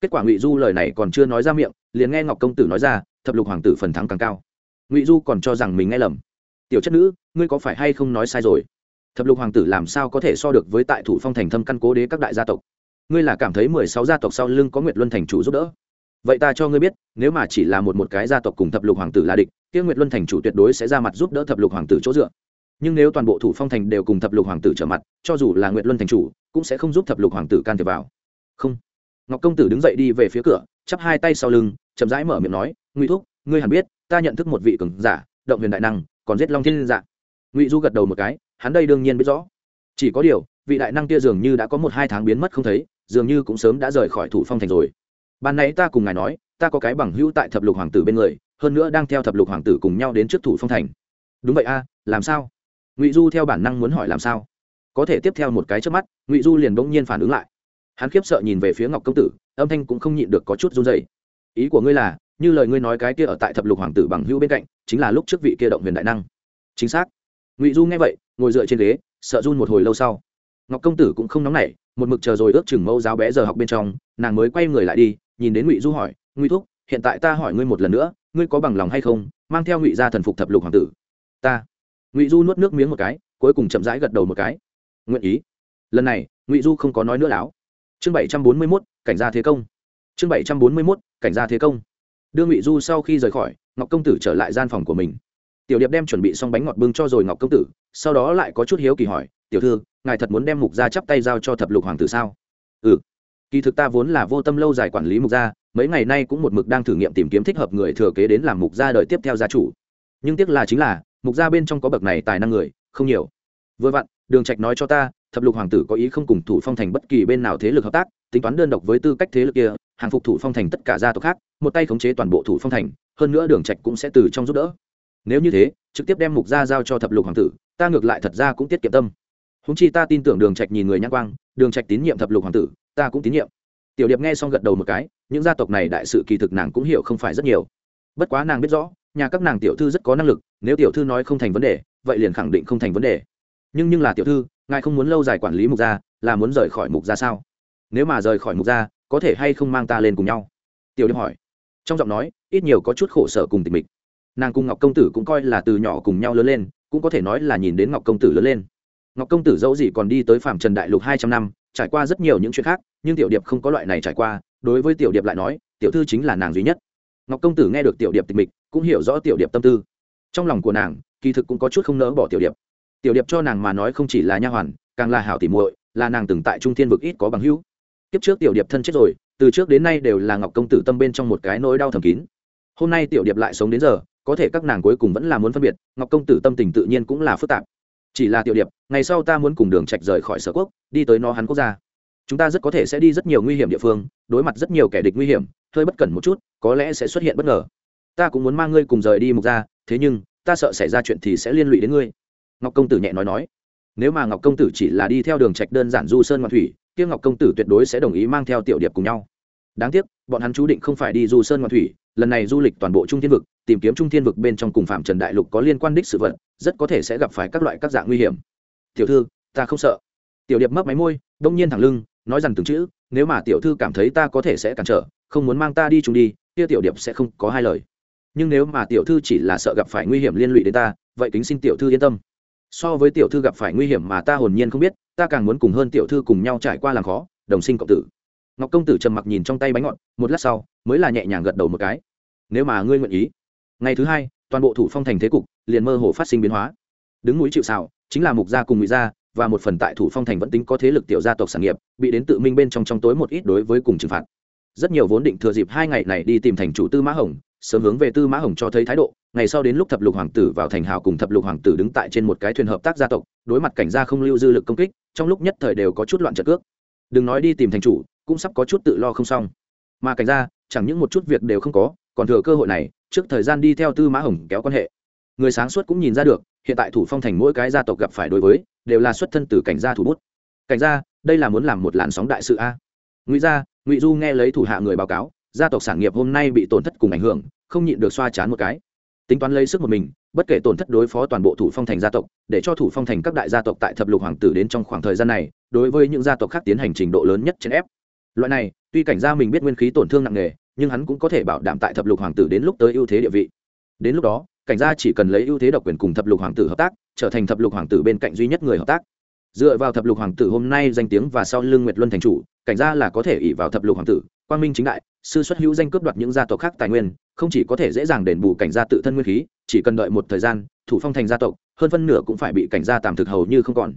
S1: Kết quả ngụy du lời này còn chưa nói ra miệng, liền nghe ngọc công tử nói ra, thập lục hoàng tử phần thắng càng cao. Ngụy du còn cho rằng mình nghe lầm. Tiểu chất nữ, ngươi có phải hay không nói sai rồi? Thập lục hoàng tử làm sao có thể so được với tại thủ phong thành thâm căn cố đế các đại gia tộc? Ngươi là cảm thấy mười sáu gia tộc sau lưng có nguyệt luân thành chủ giúp đỡ. Vậy ta cho ngươi biết, nếu mà chỉ là một một cái gia tộc cùng thập lục hoàng tử là địch, kia nguyệt luân thành chủ tuyệt đối sẽ ra mặt giúp đỡ thập lục hoàng tử chỗ dựa. Nhưng nếu toàn bộ thủ phong thành đều cùng thập lục hoàng tử trở mặt, cho dù là nguyệt luân thành chủ cũng sẽ không giúp thập lục hoàng tử can thiệp vào. Không. Ngọc công tử đứng dậy đi về phía cửa, chắp hai tay sau lưng, chậm rãi mở miệng nói, ngụy thúc, ngươi hẳn biết, ta nhận thức một vị cường giả, động huyền đại năng, còn giết long thiên liên dạng ngụy du gật đầu một cái, hắn đây đương nhiên biết rõ. Chỉ có điều, vị đại năng kia dường như đã có một hai tháng biến mất không thấy, dường như cũng sớm đã rời khỏi thủ phong thành rồi. Ban nãy ta cùng ngài nói, ta có cái bằng hữu tại thập lục hoàng tử bên người, hơn nữa đang theo thập lục hoàng tử cùng nhau đến trước thủ phong thành. Đúng vậy a, làm sao? Ngụy du theo bản năng muốn hỏi làm sao? Có thể tiếp theo một cái trước mắt, ngụy du liền bỗng nhiên phản ứng lại. Hắn khiếp sợ nhìn về phía ngọc công tử, âm thanh cũng không nhịn được có chút run dày ý của ngươi là, như lời ngươi nói cái kia ở tại thập lục hoàng tử bằng hữu bên cạnh, chính là lúc trước vị kia động huyền đại năng. Chính xác. Ngụy du nghe vậy, ngồi dựa trên ghế, sợ run một hồi lâu sau. Ngọc công tử cũng không nóng nảy, một mực chờ rồi ước chừng mẫu giáo bé giờ học bên trong, nàng mới quay người lại đi, nhìn đến ngụy du hỏi, ngụy thúc, hiện tại ta hỏi ngươi một lần nữa, ngươi có bằng lòng hay không, mang theo ngụy ra thần phục thập lục hoàng tử? Ta. Ngụy du nuốt nước miếng một cái, cuối cùng chậm rãi gật đầu một cái nguyện ý. Lần này, ngụy du không có nói nữa láo. Chương bảy trăm bốn mươi mốt, cảnh gia thế công. Chương bảy trăm bốn mươi mốt, cảnh gia thế công. Đưa ngụy du sau khi rời khỏi, ngọc công tử trở lại gian phòng của mình. Tiểu điệp đem chuẩn bị xong bánh ngọt bưng cho rồi ngọc công tử, sau đó lại có chút hiếu kỳ hỏi, tiểu thư, ngài thật muốn đem mục gia chắp tay giao cho thập lục hoàng tử sao? Ừ. Kỳ thực ta vốn là vô tâm lâu dài quản lý mục gia, mấy ngày nay cũng một mực đang thử nghiệm tìm kiếm thích hợp người thừa kế đến làm mục gia đời tiếp theo gia chủ. Nhưng tiếc là chính là, mục gia bên trong có bậc này tài năng người, không nhiều. Vừa vặn đường trạch nói cho ta, thập lục hoàng tử có ý không cùng thủ phong thành bất kỳ bên nào thế lực hợp tác, tính toán đơn độc với tư cách thế lực kia, hàng phục thủ phong thành tất cả gia tộc khác, một tay khống chế toàn bộ thủ phong thành, hơn nữa đường trạch cũng sẽ từ trong giúp đỡ. Nếu như thế, trực tiếp đem mục gia giao cho thập lục hoàng tử, ta ngược lại thật ra cũng tiết kiệm tâm. Húng chi ta tin tưởng đường trạch nhìn người nhãn quang, đường trạch tín nhiệm thập lục hoàng tử, ta cũng tín nhiệm. Tiểu điệp nghe xong gật đầu một cái, những gia tộc này đại sự kỳ thực nàng cũng hiểu không phải rất nhiều. Bất quá nàng biết rõ, nhà các nàng tiểu thư rất có năng lực, nếu tiểu thư nói không thành vấn đề, vậy liền khẳng định không thành vấn đề nhưng nhưng là tiểu thư, ngài không muốn lâu dài quản lý mục gia, là muốn rời khỏi mục gia sao? Nếu mà rời khỏi mục gia, có thể hay không mang ta lên cùng nhau? Tiểu điệp hỏi. Trong giọng nói, ít nhiều có chút khổ sở cùng tình mịch. Nàng cùng ngọc công tử cũng coi là từ nhỏ cùng nhau lớn lên, cũng có thể nói là nhìn đến ngọc công tử lớn lên. Ngọc công tử dẫu gì còn đi tới phạm trần đại lục hai trăm năm, trải qua rất nhiều những chuyện khác, nhưng tiểu điệp không có loại này trải qua. Đối với tiểu điệp lại nói, tiểu thư chính là nàng duy nhất. Ngọc công tử nghe được tiểu điệp tịch mịch, cũng hiểu rõ tiểu điệp tâm tư. Trong lòng của nàng, kỳ thực cũng có chút không nỡ bỏ tiểu điệp tiểu điệp cho nàng mà nói không chỉ là nha hoàn, càng là hảo tỉ muội, là nàng từng tại trung thiên vực ít có bằng hữu. Kiếp trước tiểu điệp thân chết rồi, từ trước đến nay đều là ngọc công tử tâm bên trong một cái nỗi đau thầm kín. Hôm nay tiểu điệp lại sống đến giờ, có thể các nàng cuối cùng vẫn là muốn phân biệt, ngọc công tử tâm tình tự nhiên cũng là phức tạp. Chỉ là tiểu điệp, ngày sau ta muốn cùng đường trạch rời khỏi sở quốc, đi tới nó hắn quốc gia. Chúng ta rất có thể sẽ đi rất nhiều nguy hiểm địa phương, đối mặt rất nhiều kẻ địch nguy hiểm, hơi bất cẩn một chút, có lẽ sẽ xuất hiện bất ngờ. Ta cũng muốn mang ngươi cùng rời đi mục gia, thế nhưng, ta sợ xảy ra chuyện thì sẽ liên lụy đến ngươi ngọc công tử nhẹ nói nói. Nếu mà ngọc công tử chỉ là đi theo đường trạch đơn giản du sơn ngoạn thủy, kia ngọc công tử tuyệt đối sẽ đồng ý mang theo tiểu điệp cùng nhau. Đáng tiếc, bọn hắn chú định không phải đi du sơn ngoạn thủy, lần này du lịch toàn bộ trung thiên vực, tìm kiếm trung thiên vực bên trong cùng phạm trần đại lục có liên quan đích sự vật, rất có thể sẽ gặp phải các loại các dạng nguy hiểm. Tiểu thư, ta không sợ. Tiểu điệp mấp máy môi, đông nhiên thẳng lưng, nói rằng từng chữ, nếu mà tiểu thư cảm thấy ta có thể sẽ cản trở, không muốn mang ta đi chung đi, kia tiểu điệp sẽ không có hai lời. Nhưng nếu mà tiểu thư chỉ là sợ gặp phải nguy hiểm liên lụy đến ta, vậy kính xin tiểu thư yên tâm so với tiểu thư gặp phải nguy hiểm mà ta hồn nhiên không biết, ta càng muốn cùng hơn tiểu thư cùng nhau trải qua làm khó, đồng sinh cộng tử. Ngọc công tử trầm mặc nhìn trong tay bánh ngọt, một lát sau, mới là nhẹ nhàng gật đầu một cái. Nếu mà ngươi nguyện ý. Ngày thứ hai, toàn bộ thủ phong thành thế cục liền mơ hồ phát sinh biến hóa. Đứng núi chịu xào chính là mục gia cùng ngụy gia, và một phần tại thủ phong thành vẫn tính có thế lực tiểu gia tộc sản nghiệp, bị đến tự minh bên trong trong tối một ít đối với cùng trừng phạt. Rất nhiều vốn định thừa dịp hai ngày này đi tìm thành chủ tư mã hồng sớm hướng về tư mã hồng cho thấy thái độ, ngày sau đến lúc thập lục hoàng tử vào thành hào cùng thập lục hoàng tử đứng tại trên một cái thuyền hợp tác gia tộc, đối mặt cảnh gia không lưu dư lực công kích, trong lúc nhất thời đều có chút loạn trận cước. Đừng nói đi tìm thành chủ, cũng sắp có chút tự lo không xong. Mà cảnh gia, chẳng những một chút việc đều không có, còn thừa cơ hội này, trước thời gian đi theo tư mã hồng kéo quan hệ. Người sáng suốt cũng nhìn ra được, hiện tại thủ phong thành mỗi cái gia tộc gặp phải đối với, đều là xuất thân từ cảnh gia thủ bút. Cảnh gia, đây là muốn làm một làn sóng đại sự a. Ngụy gia, ngụy du nghe lấy thủ hạ người báo cáo gia tộc sản nghiệp hôm nay bị tổn thất cùng ảnh hưởng, không nhịn được xoa chán một cái. Tính toán lấy sức một mình, bất kể tổn thất đối phó toàn bộ thủ phong thành gia tộc, để cho thủ phong thành các đại gia tộc tại thập lục hoàng tử đến trong khoảng thời gian này, đối với những gia tộc khác tiến hành trình độ lớn nhất trên ép. Loại này, tuy cảnh gia mình biết nguyên khí tổn thương nặng nề, nhưng hắn cũng có thể bảo đảm tại thập lục hoàng tử đến lúc tới ưu thế địa vị. Đến lúc đó, cảnh gia chỉ cần lấy ưu thế độc quyền cùng thập lục hoàng tử hợp tác, trở thành thập lục hoàng tử bên cạnh duy nhất người hợp tác. Dựa vào thập lục hoàng tử hôm nay danh tiếng và sau lưng nguyệt luân thành chủ, cảnh gia là có thể ỉ vào thập lục hoàng tử, quang minh chính đại sư xuất hữu danh cướp đoạt những gia tộc khác tài nguyên, không chỉ có thể dễ dàng đền bù cảnh gia tự thân nguyên khí, chỉ cần đợi một thời gian, thủ phong thành gia tộc, hơn phân nửa cũng phải bị cảnh gia tạm thực hầu như không còn.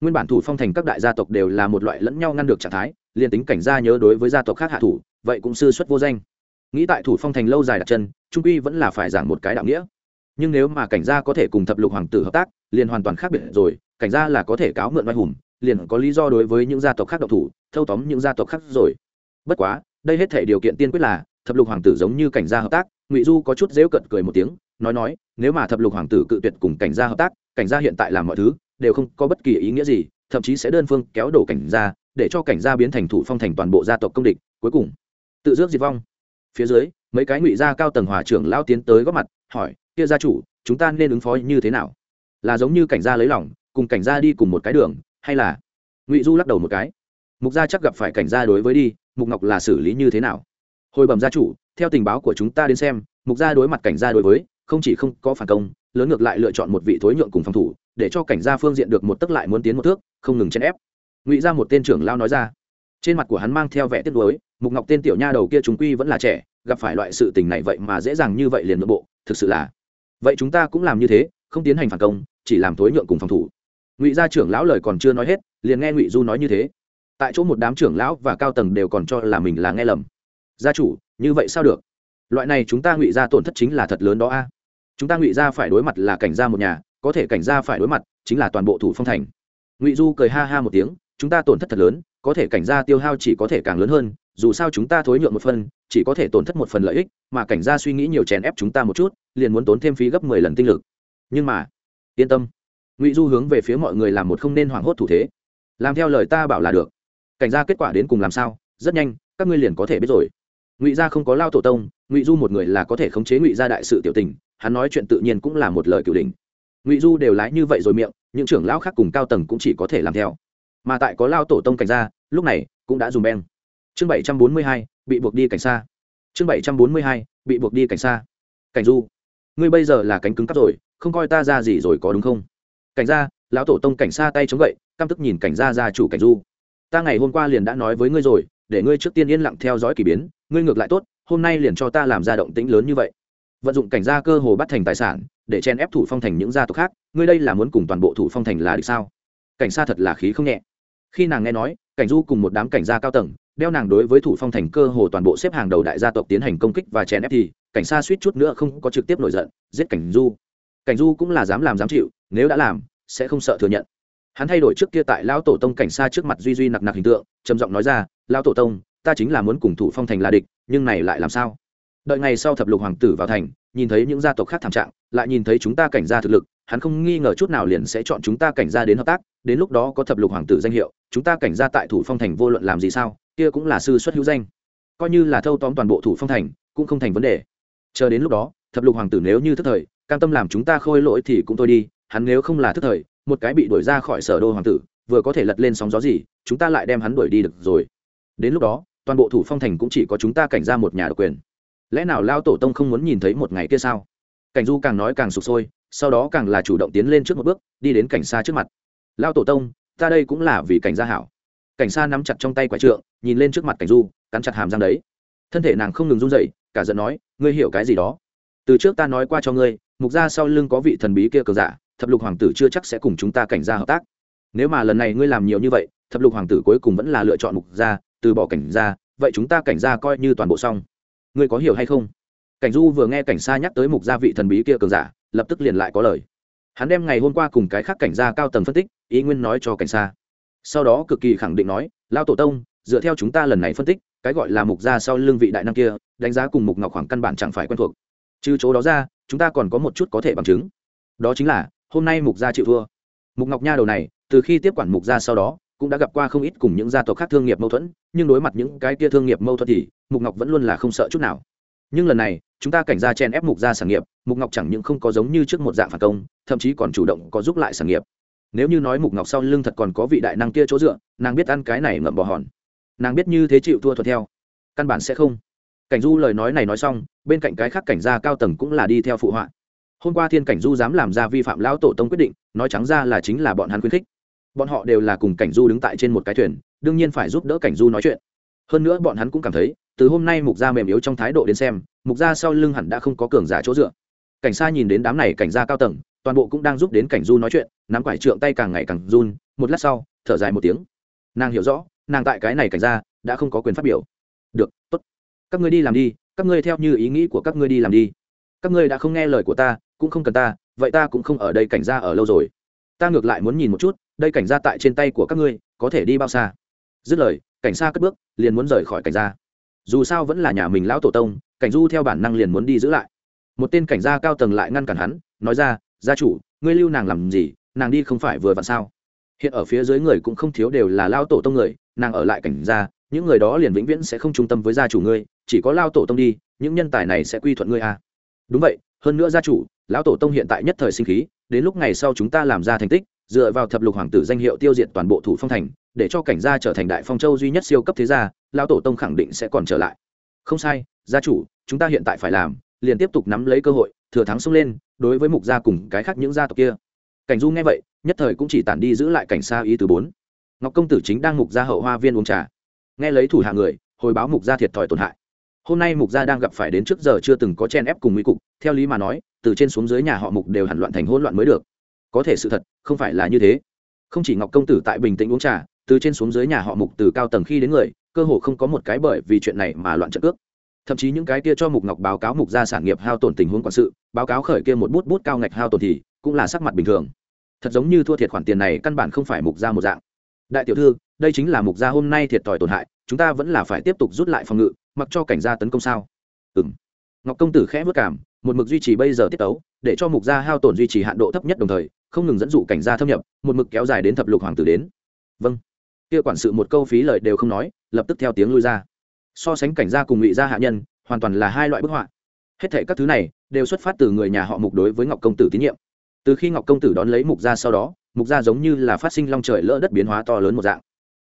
S1: Nguyên bản thủ phong thành các đại gia tộc đều là một loại lẫn nhau ngăn được trạng thái, liền tính cảnh gia nhớ đối với gia tộc khác hạ thủ, vậy cũng sư xuất vô danh. Nghĩ tại thủ phong thành lâu dài đặt chân, trung quy vẫn là phải giảng một cái đạo nghĩa. Nhưng nếu mà cảnh gia có thể cùng thập lục hoàng tử hợp tác, liền hoàn toàn khác biệt rồi, cảnh gia là có thể cáo mượn oai hùng, liền có lý do đối với những gia tộc khác độc thủ, thâu tóm những gia tộc khác rồi. Bất quá đây hết thể điều kiện tiên quyết là, thập lục hoàng tử giống như cảnh gia hợp tác, ngụy du có chút dễu cận cười một tiếng, nói nói, nếu mà thập lục hoàng tử cự tuyệt cùng cảnh gia hợp tác, cảnh gia hiện tại làm mọi thứ, đều không có bất kỳ ý nghĩa gì, thậm chí sẽ đơn phương kéo đổ cảnh gia, để cho cảnh gia biến thành thủ phong thành toàn bộ gia tộc công địch, cuối cùng, tự dước diệt vong. Phía dưới, mấy cái ngụy gia cao tầng hòa trưởng lao tiến tới góp mặt, hỏi, kia gia chủ, chúng ta nên ứng phó như thế nào? Là giống như cảnh gia lấy lòng, cùng cảnh gia đi cùng một cái đường, hay là ngụy du lắc đầu một cái mục gia chắc gặp phải cảnh gia đối với đi, mục ngọc là xử lý như thế nào? Hồi bẩm gia chủ, theo tình báo của chúng ta đến xem, mục gia đối mặt cảnh gia đối với, không chỉ không có phản công, lớn ngược lại lựa chọn một vị thối nhượng cùng phòng thủ, để cho cảnh gia phương diện được một tức lại muốn tiến một thước, không ngừng chèn ép. Ngụy ra một tên trưởng lao nói ra. Trên mặt của hắn mang theo vẻ tiếc nuối, mục ngọc tên tiểu nha đầu kia chúng quy vẫn là trẻ, gặp phải loại sự tình này vậy mà dễ dàng như vậy liền nội bộ, thực sự là. Vậy chúng ta cũng làm như thế, không tiến hành phản công, chỉ làm thối nhượng cùng phòng thủ. Ngụy gia trưởng lão lời còn chưa nói hết, liền nghe ngụy du nói như thế tại chỗ một đám trưởng lão và cao tầng đều còn cho là mình là nghe lầm. Gia chủ, như vậy sao được? Loại này chúng ta ngụy gia tổn thất chính là thật lớn đó a. Chúng ta ngụy gia phải đối mặt là cảnh gia một nhà, có thể cảnh gia phải đối mặt chính là toàn bộ thủ phong thành. Ngụy du cười ha ha một tiếng, chúng ta tổn thất thật lớn, có thể cảnh gia tiêu hao chỉ có thể càng lớn hơn, dù sao chúng ta thối nhượng một phần, chỉ có thể tổn thất một phần lợi ích, mà cảnh gia suy nghĩ nhiều chèn ép chúng ta một chút, liền muốn tốn thêm phí gấp mười lần tinh lực. Nhưng mà, yên tâm. Ngụy du hướng về phía mọi người làm một không nên hoảng hốt thủ thế. Làm theo lời ta bảo là được cảnh gia kết quả đến cùng làm sao? Rất nhanh, các ngươi liền có thể biết rồi. Ngụy gia không có lao tổ tông, ngụy du một người là có thể khống chế ngụy gia đại sự tiểu tình, hắn nói chuyện tự nhiên cũng là một lời cửu đình ngụy du đều lái như vậy rồi miệng, những trưởng lão khác cùng cao tầng cũng chỉ có thể làm theo. Mà tại có lao tổ tông cảnh gia lúc này cũng đã dùng beng. Chương bảy trăm bốn mươi hai, bị buộc đi cảnh xa. Chương bảy trăm bốn mươi hai, bị buộc đi cảnh xa. Cảnh du, ngươi bây giờ là cánh cứng cắp rồi, không coi ta ra gì rồi có đúng không? Cảnh gia, lão tổ tông cảnh xa tay chống gậy, căm tức nhìn cảnh gia gia chủ cảnh du ta ngày hôm qua liền đã nói với ngươi rồi, để ngươi trước tiên yên lặng theo dõi k ỳ biến, ngươi ngược lại tốt, hôm nay liền cho ta làm ra động tĩnh lớn như vậy. Vận dụng cảnh gia cơ hồ bắt thành tài sản, để chen ép thủ phong thành những gia tộc khác, ngươi đây là muốn cùng toàn bộ thủ phong thành là được sao? Cảnh xa thật là khí không nhẹ. Khi nàng nghe nói, cảnh du cùng một đám cảnh gia cao tầng, đeo nàng đối với thủ phong thành cơ hồ toàn bộ xếp hàng đầu đại gia tộc tiến hành công kích và chèn ép thì, cảnh xa suýt chút nữa không có trực tiếp nổi giận, giết cảnh du. Cảnh du cũng là dám làm dám chịu, nếu đã làm, sẽ không sợ thừa nhận hắn thay đổi trước kia tại lão tổ tông cảnh xa trước mặt duy duy nặc nặc hình tượng, trầm giọng nói ra, lão tổ tông, ta chính là muốn cùng thủ phong thành là địch, nhưng này lại làm sao? Đợi ngày sau thập lục hoàng tử vào thành, nhìn thấy những gia tộc khác thảm trạng, lại nhìn thấy chúng ta cảnh gia thực lực, hắn không nghi ngờ chút nào liền sẽ chọn chúng ta cảnh gia đến hợp tác, đến lúc đó có thập lục hoàng tử danh hiệu, chúng ta cảnh gia tại thủ phong thành vô luận làm gì sao, kia cũng là sư xuất hữu danh. Coi như là thâu tóm toàn bộ thủ phong thành, cũng không thành vấn đề. Chờ đến lúc đó, thập lục hoàng tử nếu như thức thời, cam tâm làm chúng ta khôi lỗi thì cũng thôi đi, hắn nếu không là thức thời một cái bị đuổi ra khỏi sở đô hoàng tử, vừa có thể lật lên sóng gió gì, chúng ta lại đem hắn đuổi đi được rồi. Đến lúc đó, toàn bộ thủ phong thành cũng chỉ có chúng ta cảnh ra một nhà độc quyền. Lẽ nào lao tổ tông không muốn nhìn thấy một ngày kia sao? Cảnh du càng nói càng sụp sôi, sau đó càng là chủ động tiến lên trước một bước, đi đến cảnh xa trước mặt. Lao tổ tông, ta đây cũng là vì cảnh gia hảo. Cảnh xa nắm chặt trong tay quả trượng, nhìn lên trước mặt cảnh du, cắn chặt hàm răng đấy. Thân thể nàng không ngừng run dậy cả giận nói, ngươi hiểu cái gì đó? Từ trước ta nói qua cho ngươi, mục gia sau lưng có vị thần bí kia cờ giả thập lục hoàng tử chưa chắc sẽ cùng chúng ta cảnh gia hợp tác. Nếu mà lần này ngươi làm nhiều như vậy, thập lục hoàng tử cuối cùng vẫn là lựa chọn mục gia, từ bỏ cảnh gia, vậy chúng ta cảnh gia coi như toàn bộ xong. Ngươi có hiểu hay không? Cảnh du vừa nghe cảnh sa nhắc tới mục gia vị thần bí kia cường giả, lập tức liền lại có lời. Hắn đem ngày hôm qua cùng cái khác cảnh gia cao tầng phân tích, ý nguyên nói cho cảnh sa. Sau đó cực kỳ khẳng định nói lao tổ tông, dựa theo chúng ta lần này phân tích, cái gọi là mục gia sau lưng vị đại năng kia, đánh giá cùng mục ngọc khoảng căn bản chẳng phải quen thuộc. Trừ chỗ đó ra, chúng ta còn có một chút có thể bằng chứng. Đó chính là hôm nay mục gia chịu thua. Mục ngọc nha đầu này, từ khi tiếp quản mục gia sau đó, cũng đã gặp qua không ít cùng những gia tộc khác thương nghiệp mâu thuẫn, nhưng đối mặt những cái kia thương nghiệp mâu thuẫn thì, mục ngọc vẫn luôn là không sợ chút nào. Nhưng lần này, chúng ta cảnh gia chen ép mục gia sản nghiệp, mục ngọc chẳng những không có giống như trước một dạng phản công, thậm chí còn chủ động có giúp lại sản nghiệp. Nếu như nói mục ngọc sau lưng thật còn có vị đại năng kia chỗ dựa, nàng biết ăn cái này ngậm bò hòn. Nàng biết như thế chịu thua thuận theo. Căn bản sẽ không. Cảnh du lời nói này nói xong, bên cạnh cái khác cảnh gia cao tầng cũng là đi theo phụ họa hôm qua thiên cảnh du dám làm ra vi phạm lão tổ tông quyết định, nói trắng ra là chính là bọn hắn khuyến khích. Bọn họ đều là cùng cảnh du đứng tại trên một cái thuyền, đương nhiên phải giúp đỡ cảnh du nói chuyện. Hơn nữa bọn hắn cũng cảm thấy, từ hôm nay mục gia mềm yếu trong thái độ đến xem, mục gia sau lưng hẳn đã không có cường giả chỗ dựa. Cảnh sa nhìn đến đám này cảnh gia cao tầng, toàn bộ cũng đang giúp đến cảnh du nói chuyện, nắm quải trượng tay càng ngày càng run, một lát sau, thở dài một tiếng. Nàng hiểu rõ, nàng tại cái này cảnh gia, đã không có quyền phát biểu. Được, tốt. Các ngươi đi làm đi, các ngươi theo như ý nghĩ của các ngươi đi làm đi. Các ngươi đã không nghe lời của ta cũng không cần ta, vậy ta cũng không ở đây cảnh gia ở lâu rồi. Ta ngược lại muốn nhìn một chút, đây cảnh gia tại trên tay của các ngươi, có thể đi bao xa? Dứt lời, cảnh xa cất bước, liền muốn rời khỏi cảnh gia. Dù sao vẫn là nhà mình lão tổ tông, cảnh du theo bản năng liền muốn đi giữ lại. Một tên cảnh gia cao tầng lại ngăn cản hắn, nói ra, gia chủ, ngươi lưu nàng làm gì? Nàng đi không phải vừa vặn sao? Hiện ở phía dưới người cũng không thiếu đều là lao tổ tông người, nàng ở lại cảnh gia, những người đó liền vĩnh viễn sẽ không trung tâm với gia chủ ngươi, chỉ có lao tổ tông đi, những nhân tài này sẽ quy thuận ngươi à. đúng vậy hơn nữa gia chủ, lão tổ tông hiện tại nhất thời sinh khí, đến lúc ngày sau chúng ta làm ra thành tích, dựa vào thập lục hoàng tử danh hiệu tiêu diệt toàn bộ thủ phong thành, để cho cảnh gia trở thành đại phong châu duy nhất siêu cấp thế gia, lão tổ tông khẳng định sẽ còn trở lại. Không sai, gia chủ, chúng ta hiện tại phải làm, liền tiếp tục nắm lấy cơ hội, thừa thắng xông lên, đối với mục gia cùng cái khác những gia tộc kia. Cảnh du nghe vậy, nhất thời cũng chỉ tản đi giữ lại cảnh xa ý từ bốn. Ngọc công tử chính đang mục gia hậu hoa viên uống trà. Nghe lấy thủ hạ người, hồi báo mục gia thiệt thòi tổn hại hôm nay mục gia đang gặp phải đến trước giờ chưa từng có chen ép cùng nguy cục, theo lý mà nói, từ trên xuống dưới nhà họ mục đều hẳn loạn thành hỗn loạn mới được. Có thể sự thật, không phải là như thế. Không chỉ ngọc công tử tại bình tĩnh uống trà, từ trên xuống dưới nhà họ mục từ cao tầng khi đến người, cơ hồ không có một cái bởi vì chuyện này mà loạn trận cước. Thậm chí những cái kia cho mục ngọc báo cáo mục gia sản nghiệp hao tổn tình huống quản sự, báo cáo khởi kia một bút bút cao ngạch hao tổn thì, cũng là sắc mặt bình thường. Thật giống như thua thiệt khoản tiền này căn bản không phải mục gia một dạng. Đại tiểu thư, đây chính là mục gia hôm nay thiệt thòi tổn hại, chúng ta vẫn là phải tiếp tục rút lại phòng ngự mặc cho cảnh gia tấn công sao? Ừ m ngọc công tử khẽ vất cảm, một mực duy trì bây giờ tiết tấu, để cho mục gia hao tổn duy trì hạn độ thấp nhất đồng thời, không ngừng dẫn dụ cảnh gia thâm nhập, một mực kéo dài đến thập lục hoàng tử đến. Vâng. Kia quản sự một câu phí lời đều không nói, lập tức theo tiếng lui ra. So sánh cảnh gia cùng ngụy gia hạ nhân, hoàn toàn là hai loại bức họa. Hết thể các thứ này, đều xuất phát từ người nhà họ mục đối với ngọc công tử tín nhiệm. Từ khi ngọc công tử đón lấy mục gia sau đó, mục gia giống như là phát sinh long trời lỡ đất biến hóa to lớn một dạng.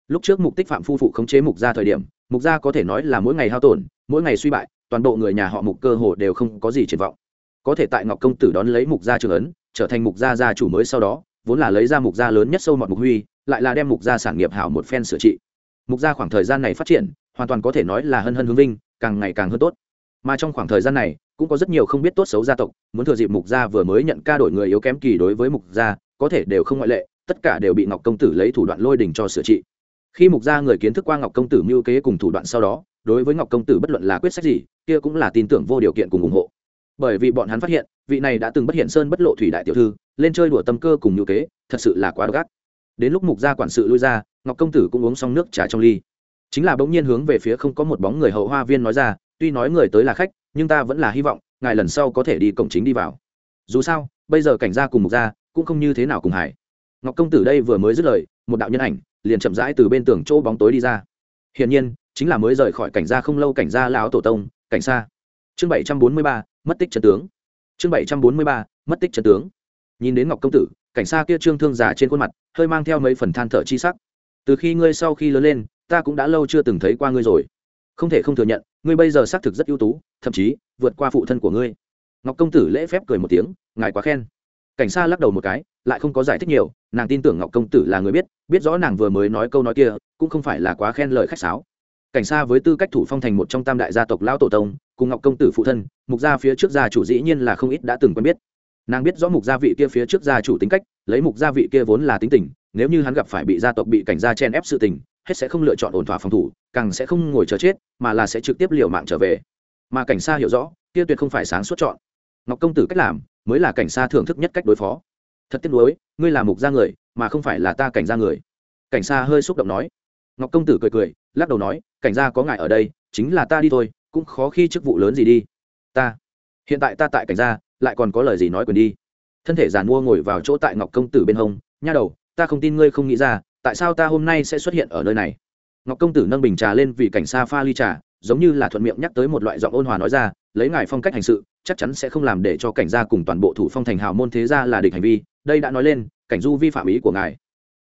S1: Lúc trước mục tích phạm phu phụ khống chế mục gia thời điểm mục gia có thể nói là mỗi ngày hao tổn, mỗi ngày suy bại, toàn bộ người nhà họ mục cơ hồ đều không có gì triển vọng. Có thể tại ngọc công tử đón lấy mục gia trường ấn, trở thành mục gia gia chủ mới sau đó, vốn là lấy ra mục gia lớn nhất sâu mọt mục huy, lại là đem mục gia sản nghiệp hảo một phen sửa trị. Mục gia khoảng thời gian này phát triển, hoàn toàn có thể nói là hân hân hướng vinh, càng ngày càng hơn tốt. Mà trong khoảng thời gian này, cũng có rất nhiều không biết tốt xấu gia tộc, muốn thừa dịp mục gia vừa mới nhận ca đổi người yếu kém kỳ đối với mục gia, có thể đều không ngoại lệ, tất cả đều bị ngọc công tử lấy thủ đoạn lôi đình cho sửa trị khi mục gia người kiến thức qua ngọc công tử mưu kế cùng thủ đoạn sau đó, đối với ngọc công tử bất luận là quyết sách gì, kia cũng là tin tưởng vô điều kiện cùng ủng hộ. Bởi vì bọn hắn phát hiện, vị này đã từng bất hiện sơn bất lộ thủy đại tiểu thư, lên chơi đùa tâm cơ cùng mưu kế, thật sự là quá gắt đến lúc mục gia quản sự lui ra, ngọc công tử cũng uống xong nước trà trong ly. Chính là bỗng nhiên hướng về phía không có một bóng người hậu hoa viên nói ra, tuy nói người tới là khách, nhưng ta vẫn là hy vọng, ngài lần sau có thể đi cổng chính đi vào. Dù sao, bây giờ cảnh gia cùng mục gia cũng không như thế nào cùng hải ngọc công tử đây vừa mới dứt lời, một đạo nhân ảnh liền chậm rãi từ bên tường chỗ bóng tối đi ra. Hiển nhiên, chính là mới rời khỏi cảnh gia không lâu cảnh gia lão tổ tông, cảnh xa. Chương bảy trăm bốn mươi ba, mất tích trần tướng. Chương bảy trăm bốn mươi ba, mất tích trần tướng. Nhìn đến ngọc công tử, cảnh xa kia trương thương giả trên khuôn mặt, hơi mang theo mấy phần than thở chi sắc. Từ khi ngươi sau khi lớn lên, ta cũng đã lâu chưa từng thấy qua ngươi rồi. Không thể không thừa nhận, ngươi bây giờ xác thực rất ưu tú, thậm chí vượt qua phụ thân của ngươi. Ngọc công tử lễ phép cười một tiếng, ngài quá khen. Cảnh xa lắc đầu một cái lại không có giải thích nhiều, nàng tin tưởng ngọc công tử là người biết biết rõ nàng vừa mới nói câu nói kia, cũng không phải là quá khen lời khách sáo. Cảnh sa với tư cách thủ phong thành một trong tam đại gia tộc lão tổ tông, cùng ngọc công tử phụ thân, mục gia phía trước gia chủ dĩ nhiên là không ít đã từng quen biết. Nàng biết rõ mục gia vị kia phía trước gia chủ tính cách, lấy mục gia vị kia vốn là tính tình, nếu như hắn gặp phải bị gia tộc bị cảnh gia chen ép sự tình, hết sẽ không lựa chọn ổn thỏa phòng thủ, càng sẽ không ngồi chờ chết, mà là sẽ trực tiếp liều mạng trở về. Mà cảnh sa hiểu rõ, kia tuyệt không phải sáng suốt chọn. Ngọc công tử cách làm, mới là cảnh sa thưởng thức nhất cách đối phó thật tiếc nuối, ngươi là mục gia người, mà không phải là ta cảnh gia người. Cảnh sa hơi xúc động nói. Ngọc công tử cười cười, lắc đầu nói, cảnh gia có ngại ở đây, chính là ta đi thôi, cũng khó khi chức vụ lớn gì đi. Ta, hiện tại ta tại cảnh gia, lại còn có lời gì nói quyền đi. Thân thể giàn mua ngồi vào chỗ tại ngọc công tử bên hông, nha đầu, ta không tin ngươi không nghĩ ra, tại sao ta hôm nay sẽ xuất hiện ở nơi này? Ngọc công tử nâng bình trà lên vì cảnh sa pha ly trà, giống như là thuận miệng nhắc tới một loại giọng ôn hòa nói ra, lấy ngài phong cách hành sự, chắc chắn sẽ không làm để cho cảnh gia cùng toàn bộ thủ phong thành hào môn thế gia là địch hành vi đây đã nói lên, cảnh du vi phạm ý của ngài.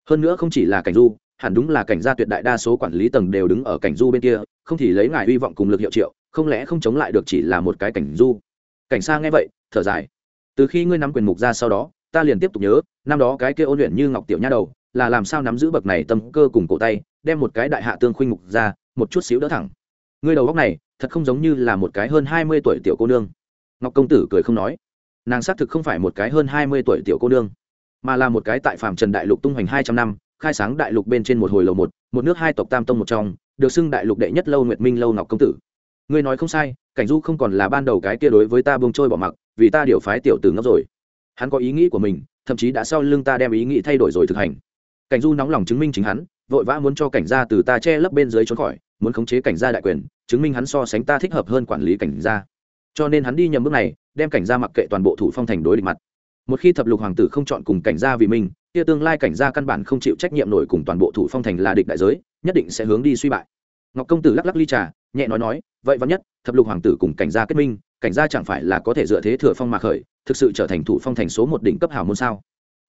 S1: Hơn nữa không chỉ là cảnh du, hẳn đúng là cảnh gia tuyệt đại đa số quản lý tầng đều đứng ở cảnh du bên kia, không thì lấy ngài hy vọng cùng lực hiệu triệu, không lẽ không chống lại được chỉ là một cái cảnh du. Cảnh xa nghe vậy, thở dài. Từ khi ngươi nắm quyền mục ra sau đó, ta liền tiếp tục nhớ, năm đó cái kia ôn luyện như ngọc tiểu nha đầu, là làm sao nắm giữ bậc này tâm cơ cùng cổ tay, đem một cái đại hạ tương khuynh mục ra, một chút xíu đỡ thẳng. Ngươi đầu góc này, thật không giống như là một cái hơn hai mươi tuổi tiểu cô nương. Ngọc công tử cười không nói nàng xác thực không phải một cái hơn hai mươi tuổi tiểu cô nương, mà là một cái tại phạm trần đại lục tung hoành hai trăm năm, khai sáng đại lục bên trên một hồi lầu một một nước hai tộc tam tông một trong, được xưng đại lục đệ nhất lâu nguyệt minh lâu ngọc công tử. Ngươi nói không sai, cảnh du không còn là ban đầu cái kia đối với ta bông trôi bỏ mặc, vì ta điều phái tiểu tử ngốc rồi. Hắn có ý nghĩ của mình, thậm chí đã sau lưng ta đem ý nghĩ thay đổi rồi thực hành. Cảnh du nóng lòng chứng minh chính hắn, vội vã muốn cho cảnh gia từ ta che lấp bên dưới trốn khỏi, muốn khống chế cảnh gia đại quyền, chứng minh hắn so sánh ta thích hợp hơn quản lý cảnh gia cho nên hắn đi nhầm bước này, đem cảnh gia mặc kệ toàn bộ thủ phong thành đối địch mặt. Một khi thập lục hoàng tử không chọn cùng cảnh gia vì mình, kia tương lai cảnh gia căn bản không chịu trách nhiệm nổi cùng toàn bộ thủ phong thành là địch đại giới, nhất định sẽ hướng đi suy bại. Ngọc công tử lắc lắc ly trà, nhẹ nói nói, vậy vắn nhất, thập lục hoàng tử cùng cảnh gia kết minh, cảnh gia chẳng phải là có thể dựa thế thừa phong mà khởi, thực sự trở thành thủ phong thành số một đỉnh cấp hào môn sao?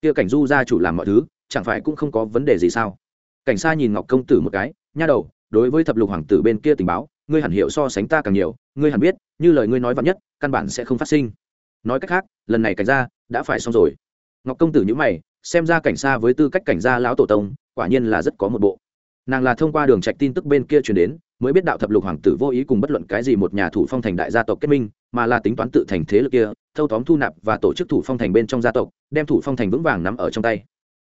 S1: Kia cảnh du gia chủ làm mọi thứ, chẳng phải cũng không có vấn đề gì sao? Cảnh sa nhìn ngọc công tử một cái, nha đầu, đối với thập lục hoàng tử bên kia tình báo ngươi hẳn hiểu so sánh ta càng nhiều, ngươi hẳn biết, như lời ngươi nói vắn nhất, căn bản sẽ không phát sinh. Nói cách khác, lần này cảnh gia đã phải xong rồi. Ngọc công tử nhữ mày, xem ra cảnh gia với tư cách cảnh gia lão tổ tông, quả nhiên là rất có một bộ. Nàng là thông qua đường trạch tin tức bên kia truyền đến, mới biết đạo thập lục hoàng tử vô ý cùng bất luận cái gì một nhà thủ phong thành đại gia tộc kết minh, mà là tính toán tự thành thế lực kia, thâu tóm thu nạp và tổ chức thủ phong thành bên trong gia tộc, đem thủ phong thành vững vàng nắm ở trong tay.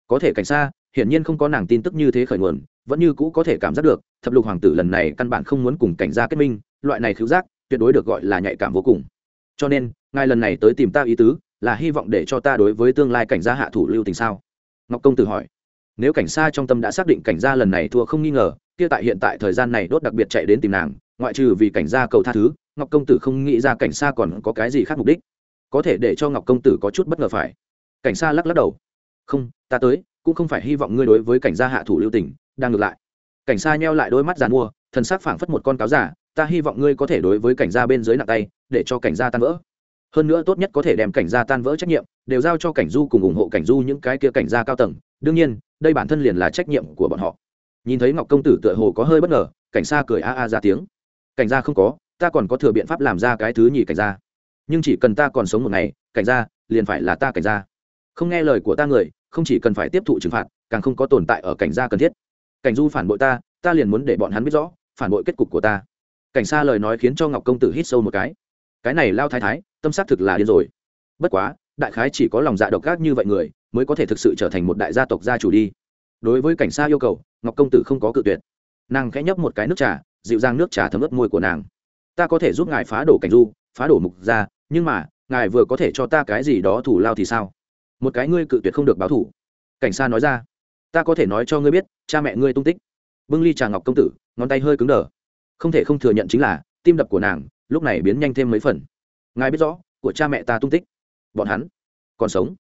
S1: Có thể cảnh xa, hiển nhiên không có nàng tin tức như thế khởi nguồn vẫn như cũ có thể cảm giác được, thập lục hoàng tử lần này căn bản không muốn cùng cảnh gia kết minh, loại này khiếu giác tuyệt đối được gọi là nhạy cảm vô cùng. Cho nên, ngài lần này tới tìm ta ý tứ là hy vọng để cho ta đối với tương lai cảnh gia hạ thủ lưu tình sao? Ngọc công tử hỏi. Nếu cảnh xa trong tâm đã xác định cảnh gia lần này thua không nghi ngờ, kia tại hiện tại thời gian này đốt đặc biệt chạy đến tìm nàng, ngoại trừ vì cảnh gia cầu tha thứ, ngọc công tử không nghĩ ra cảnh xa còn có cái gì khác mục đích. Có thể để cho ngọc công tử có chút bất ngờ phải. Cảnh xa lắc lắc đầu. Không, ta tới, cũng không phải hy vọng ngươi đối với cảnh gia hạ thủ lưu tình đang ngược lại. Cảnh sa nheo lại đôi mắt giàn mua, thần sắc phảng phất một con cáo giả, ta hy vọng ngươi có thể đối với cảnh gia bên dưới nặng tay, để cho cảnh gia tan vỡ. Hơn nữa tốt nhất có thể đem cảnh gia tan vỡ trách nhiệm, đều giao cho cảnh du cùng ủng hộ cảnh du những cái kia cảnh gia cao tầng. Đương nhiên, đây bản thân liền là trách nhiệm của bọn họ. Nhìn thấy ngọc công tử tựa hồ có hơi bất ngờ, cảnh sa cười a a ra tiếng. Cảnh gia không có, ta còn có thừa biện pháp làm ra cái thứ nhì cảnh gia. Nhưng chỉ cần ta còn sống một ngày, cảnh gia, liền phải là ta cảnh gia. Không nghe lời của ta người, không chỉ cần phải tiếp thụ trừng phạt, càng không có tồn tại ở cảnh gia cần thiết cảnh du phản bội ta ta liền muốn để bọn hắn biết rõ, phản bội kết cục của ta. Cảnh sa lời nói khiến cho ngọc công tử hít sâu một cái. Cái này lao thái thái, tâm xác thực là điên rồi. Bất quá, đại khái chỉ có lòng dạ độc ác như vậy người, mới có thể thực sự trở thành một đại gia tộc gia chủ đi. Đối với cảnh sa yêu cầu, ngọc công tử không có cự tuyệt. Nàng khẽ nhấp một cái nước trà, dịu dàng nước trà thấm ướt môi của nàng. Ta có thể giúp ngài phá đổ cảnh du, phá đổ mục ra nhưng mà, ngài vừa có thể cho ta cái gì đó thủ lao thì sao? Một cái ngươi cự tuyệt không được báo thủ. Cảnh sa nói ra. Ta có thể nói cho ngươi biết cha mẹ ngươi tung tích. Bưng ly trà ngọc công tử, ngón tay hơi cứng đờ. Không thể không thừa nhận chính là, tim đập của nàng, lúc này biến nhanh thêm mấy phần. Ngài biết rõ, của cha mẹ ta tung tích. Bọn hắn còn sống.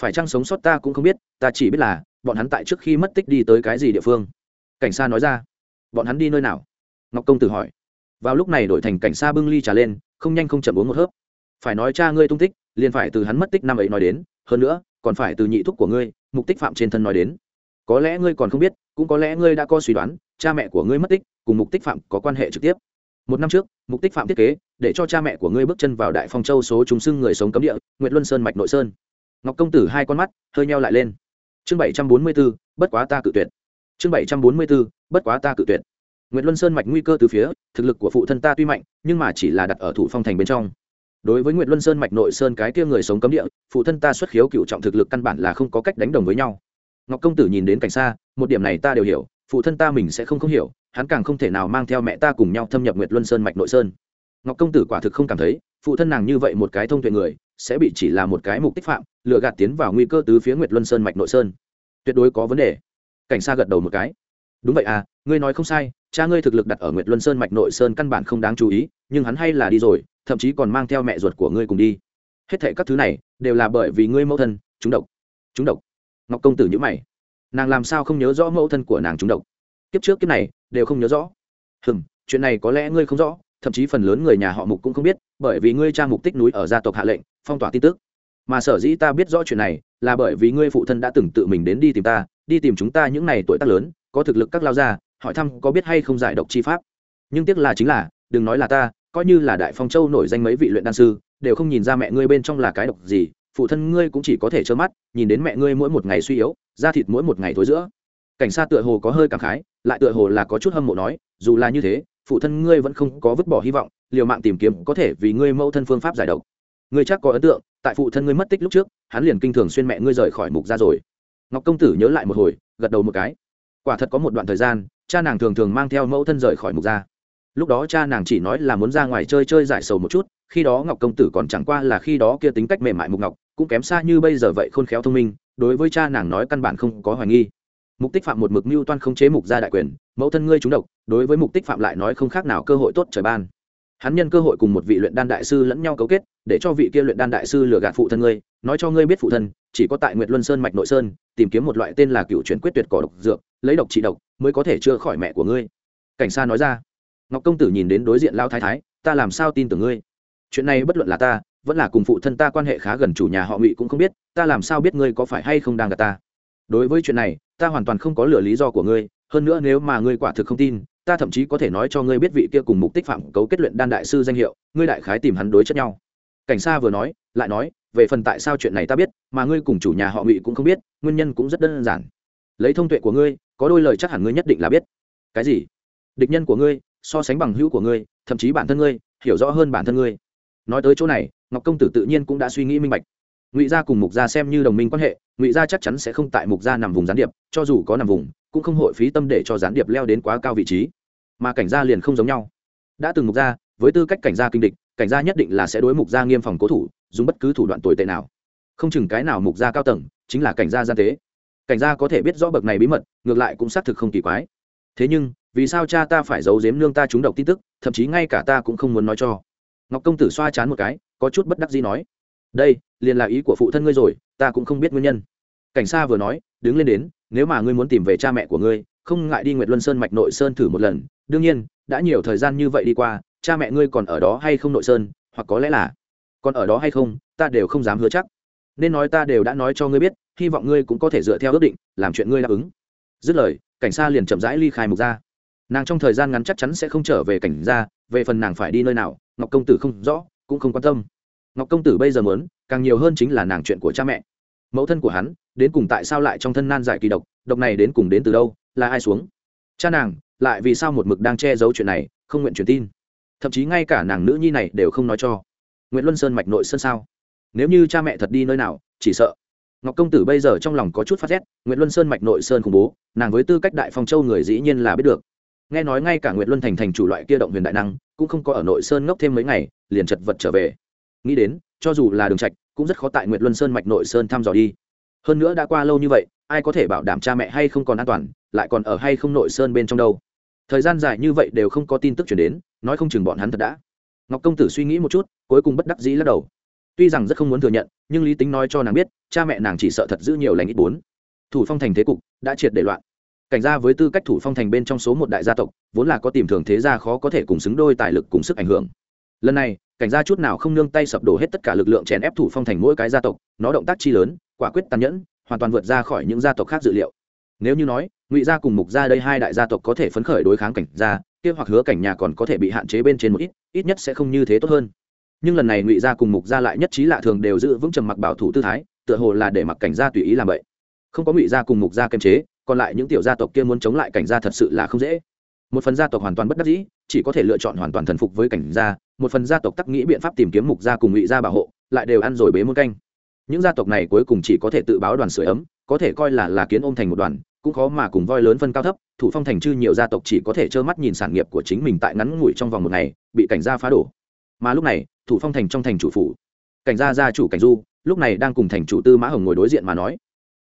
S1: Phải chăng sống sót ta cũng không biết, ta chỉ biết là, bọn hắn tại trước khi mất tích đi tới cái gì địa phương. Cảnh sa nói ra. Bọn hắn đi nơi nào? Ngọc công tử hỏi. Vào lúc này đổi thành cảnh sa bưng ly trà lên, không nhanh không chậm uống một hớp. Phải nói cha ngươi tung tích, liền phải từ hắn mất tích năm ấy nói đến, hơn nữa, còn phải từ nhị thúc của ngươi, mục tích phạm trên thân nói đến có lẽ ngươi còn không biết, cũng có lẽ ngươi đã có suy đoán, cha mẹ của ngươi mất tích, cùng mục tích phạm có quan hệ trực tiếp. Một năm trước, mục tích phạm thiết kế, để cho cha mẹ của ngươi bước chân vào đại phong châu số chúng xưng người sống cấm địa nguyễn luân sơn mạch nội sơn. Ngọc công tử hai con mắt, hơi nheo lại lên. Chương bảy trăm bốn mươi b ố bất quá ta cự tuyệt. Chương bảy trăm bốn mươi b ố bất quá ta cự tuyệt. Nguyễn luân sơn mạch nguy cơ từ phía, thực lực của phụ thân ta tuy mạnh, nhưng mà chỉ là đặt ở thủ phong thành bên trong. Đối với nguyễn luân sơn mạch nội sơn cái kia người sống cấm địa, phụ thân ta xuất khiếu cựu trọng thực lực căn bản là không có cách đánh đồng với nhau ngọc công tử nhìn đến cảnh xa, một điểm này ta đều hiểu, phụ thân ta mình sẽ không không hiểu, hắn càng không thể nào mang theo mẹ ta cùng nhau thâm nhập nguyệt luân sơn mạch nội sơn. Ngọc công tử quả thực không cảm thấy, phụ thân nàng như vậy một cái thông tuệ người, sẽ bị chỉ là một cái mục tích phạm lựa gạt tiến vào nguy cơ tứ phía nguyệt luân sơn mạch nội sơn. Tuyệt đối có vấn đề. Cảnh sa gật đầu một cái. Đúng vậy à ngươi nói không sai, cha ngươi thực lực đặt ở nguyệt luân sơn mạch nội sơn căn bản không đáng chú ý, nhưng hắn hay là đi rồi, thậm chí còn mang theo mẹ ruột của ngươi cùng đi. Hết thệ các thứ này đều là bởi vì ngươi mẫu thân, chúng độc. Chúng độc ngọc công tử nhữ mày. Nàng làm sao không nhớ rõ mẫu thân của nàng chúng độc? Kiếp trước kiếp này, đều không nhớ rõ. Hừm, chuyện này có lẽ ngươi không rõ, thậm chí phần lớn người nhà họ mục cũng không biết, bởi vì ngươi cha mục tích núi ở gia tộc hạ lệnh, phong tỏa tin tức. Mà sở dĩ ta biết rõ chuyện này, là bởi vì ngươi phụ thân đã từng tự mình đến đi tìm ta, đi tìm chúng ta những n à y tuổi tác lớn, có thực lực các lao gia, hỏi thăm có biết hay không giải độc chi pháp. Nhưng tiếc là chính là, đừng nói là ta, coi như là đại phong châu nổi danh mấy vị luyện đan sư, đều không nhìn ra mẹ ngươi bên trong là cái độc gì phụ thân ngươi cũng chỉ có thể trơ mắt, nhìn đến mẹ ngươi mỗi một ngày suy yếu, da thịt mỗi một ngày thối giữa. Cảnh sát tựa hồ có hơi cảm khái, lại tựa hồ là có chút hâm mộ nói, dù là như thế, phụ thân ngươi vẫn không có vứt bỏ hy vọng, liều mạng tìm kiếm có thể vì ngươi mẫu thân phương pháp giải độc. Ngươi chắc có ấn tượng, tại phụ thân ngươi mất tích lúc trước, hắn liền kinh thường xuyên mẹ ngươi rời khỏi mục ra rồi. Ngọc công tử nhớ lại một hồi, gật đầu một cái. Quả thật có một đoạn thời gian, cha nàng thường thường mang theo mẫu thân rời khỏi mục ra lúc đó cha nàng chỉ nói là muốn ra ngoài chơi chơi giải sầu một chút, khi đó ngọc công tử còn chẳng qua là khi đó kia tính cách mềm mại mục ngọc cũng kém xa như bây giờ vậy khôn khéo thông minh, đối với cha nàng nói căn bản không có hoài nghi. Mục tích phạm một mực mưu toan không chế mục gia đại quyền, mẫu thân ngươi trúng độc, đối với mục tích phạm lại nói không khác nào cơ hội tốt trời ban. Hắn nhân cơ hội cùng một vị luyện đan đại sư lẫn nhau cấu kết, để cho vị kia luyện đan đại sư lừa gạt phụ thân ngươi, nói cho ngươi biết phụ thân, chỉ có tại nguyệt luân sơn mạch nội sơn, tìm kiếm một loại tên là cựu chuyển quyết tuyệt cỏ độc dược, lấy độc trị độc, mới có thể chữa khỏi mẹ của ngươi. Cảnh sa nói ra. Ngọc công tử nhìn đến đối diện lao thái thái, ta làm sao tin tưởng ngươi? Chuyện này bất luận là ta vẫn là cùng phụ thân ta quan hệ khá gần chủ nhà họ ngụy cũng không biết ta làm sao biết ngươi có phải hay không đang gặp ta đối với chuyện này ta hoàn toàn không có lựa lý do của ngươi hơn nữa nếu mà ngươi quả thực không tin ta thậm chí có thể nói cho ngươi biết vị kia cùng mục tích phạm cấu kết luyện đan đại sư danh hiệu ngươi đại khái tìm hắn đối chất nhau cảnh sa vừa nói lại nói về phần tại sao chuyện này ta biết mà ngươi cùng chủ nhà họ ngụy cũng không biết nguyên nhân cũng rất đơn giản lấy thông tuệ của ngươi có đôi lời chắc hẳn ngươi nhất định là biết cái gì địch nhân của ngươi so sánh bằng hữu của ngươi thậm chí bản thân ngươi hiểu rõ hơn bản thân ngươi nói tới chỗ này ngọc công tử tự nhiên cũng đã suy nghĩ minh bạch. Ngụy gia cùng mục gia xem như đồng minh quan hệ, ngụy gia chắc chắn sẽ không tại mục gia nằm vùng gián điệp, cho dù có nằm vùng, cũng không hội phí tâm để cho gián điệp leo đến quá cao vị trí. Mà cảnh gia liền không giống nhau. Đã từng mục gia, với tư cách cảnh gia kinh địch, cảnh gia nhất định là sẽ đối mục gia nghiêm phòng cố thủ, dùng bất cứ thủ đoạn tồi tệ nào. Không chừng cái nào mục gia cao tầng, chính là cảnh gia gian tế. Cảnh gia có thể biết rõ bậc này bí mật, ngược lại cũng xác thực không kỳ quái. Thế nhưng, vì sao cha ta phải giấu giếm nương ta trúng độc tin tức, thậm chí ngay cả ta cũng không muốn nói cho. Ngọc công tử xoa chán một cái có chút bất đắc gì nói, đây, liền là ý của phụ thân ngươi rồi, ta cũng không biết nguyên nhân. Cảnh sa vừa nói, đứng lên đến, nếu mà ngươi muốn tìm về cha mẹ của ngươi, không ngại đi nguyệt luân sơn mạch nội sơn thử một lần. Đương nhiên, đã nhiều thời gian như vậy đi qua, cha mẹ ngươi còn ở đó hay không nội sơn, hoặc có lẽ là còn ở đó hay không, ta đều không dám hứa chắc. Nên nói ta đều đã nói cho ngươi biết, hy vọng ngươi cũng có thể dựa theo ước định, làm chuyện ngươi đáp ứng. Dứt lời, cảnh sa liền chậm rãi ly khai mục ra nàng trong thời gian ngắn chắc chắn sẽ không trở về cảnh ra về phần nàng phải đi nơi nào, ngọc công tử không rõ cũng không quan tâm. Ngọc công tử bây giờ muốn, càng nhiều hơn chính là nàng chuyện của cha mẹ. Mẫu thân của hắn, đến cùng tại sao lại trong thân nan giải kỳ độc độc này đến cùng đến từ đâu, là ai xuống? Cha nàng, lại vì sao một mực đang che giấu chuyện này, không nguyện truyền tin? Thậm chí ngay cả nàng nữ nhi này đều không nói cho. Nguyễn luân sơn mạch nội sơn sao? Nếu như cha mẹ thật đi nơi nào, chỉ sợ. Ngọc công tử bây giờ trong lòng có chút phát rét nguyễn luân sơn mạch nội sơn khủng bố, nàng với tư cách đại phong châu người dĩ nhiên là biết được. Nghe nói ngay cả nguyệt luân thành thành chủ loại kia động huyền đại năng, cũng không có ở nội sơn ngốc thêm mấy ngày liền chật vật trở về. Nghĩ đến, cho dù là đường trạch, cũng rất khó tại nguyệt luân sơn mạch nội sơn thăm dò đi. Hơn nữa đã qua lâu như vậy, ai có thể bảo đảm cha mẹ hay không còn an toàn, lại còn ở hay không nội sơn bên trong đâu? Thời gian dài như vậy đều không có tin tức chuyển đến, nói không chừng bọn hắn thật đã. Ngọc công tử suy nghĩ một chút, cuối cùng bất đắc dĩ lắc đầu. Tuy rằng rất không muốn thừa nhận, nhưng lý tính nói cho nàng biết, cha mẹ nàng chỉ sợ thật giữ nhiều lành ít bốn. Thủ phong thành thế cục đã triệt để loạn. Cảnh gia với tư cách thủ phong thành bên trong số một đại gia tộc, vốn là có tìm thường thế gia khó có thể cùng xứng đôi tài lực cùng sức ảnh hưởng. Lần này cảnh gia chút nào không nương tay sập đổ hết tất cả lực lượng chèn ép thủ phong thành mỗi cái gia tộc, nó động tác chi lớn, quả quyết tàn nhẫn, hoàn toàn vượt ra khỏi những gia tộc khác dự liệu. Nếu như nói, ngụy gia cùng mục gia đây hai đại gia tộc có thể phấn khởi đối kháng cảnh gia, kia hoặc hứa cảnh nhà còn có thể bị hạn chế bên trên một ít ít nhất sẽ không như thế tốt hơn. Nhưng lần này ngụy gia cùng mục gia lại nhất trí lạ thường đều giữ vững trầm mặc bảo thủ tư thái, tựa hồ là để mặc cảnh gia tùy ý làm vậy. Không có ngụy gia cùng mục gia kiềm chế, còn lại những tiểu gia tộc kia muốn chống lại cảnh gia thật sự là không dễ một phần gia tộc hoàn toàn bất đắc dĩ, chỉ có thể lựa chọn hoàn toàn thần phục với cảnh gia, một phần gia tộc tắc nghĩ biện pháp tìm kiếm mục gia cùng ngụy gia bảo hộ, lại đều ăn rồi bế muôn canh. Những gia tộc này cuối cùng chỉ có thể tự báo đoàn sửa ấm, có thể coi là là kiến ôm thành một đoàn, cũng khó mà cùng voi lớn phân cao thấp, thủ phong thành chư nhiều gia tộc chỉ có thể trơ mắt nhìn sản nghiệp của chính mình tại ngắn ngủi trong vòng một ngày, bị cảnh gia phá đổ. Mà lúc này, thủ phong thành trong thành chủ phủ, cảnh gia gia chủ cảnh du, lúc này đang cùng thành chủ tư mã hồng ngồi đối diện mà nói.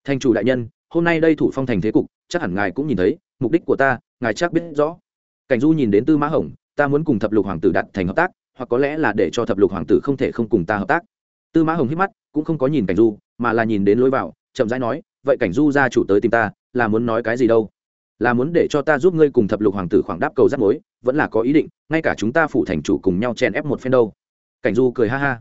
S1: Thành chủ đại nhân, hôm nay đây thủ phong thành thế cục, chắc hẳn ngài cũng nhìn thấy, mục đích của ta ngài chắc biết rõ. Cảnh du nhìn đến tư mã hồng, ta muốn cùng thập lục hoàng tử đặt thành hợp tác, hoặc có lẽ là để cho thập lục hoàng tử không thể không cùng ta hợp tác. Tư mã hồng hít mắt, cũng không có nhìn cảnh du, mà là nhìn đến lối vào, chậm rãi nói, vậy cảnh du gia chủ tới tìm ta, là muốn nói cái gì đâu? Là muốn để cho ta giúp ngươi cùng thập lục hoàng tử khoảng đáp cầu rắc mối, vẫn là có ý định, ngay cả chúng ta phủ thành chủ cùng nhau chèn ép một phen đâu. Cảnh du cười ha ha.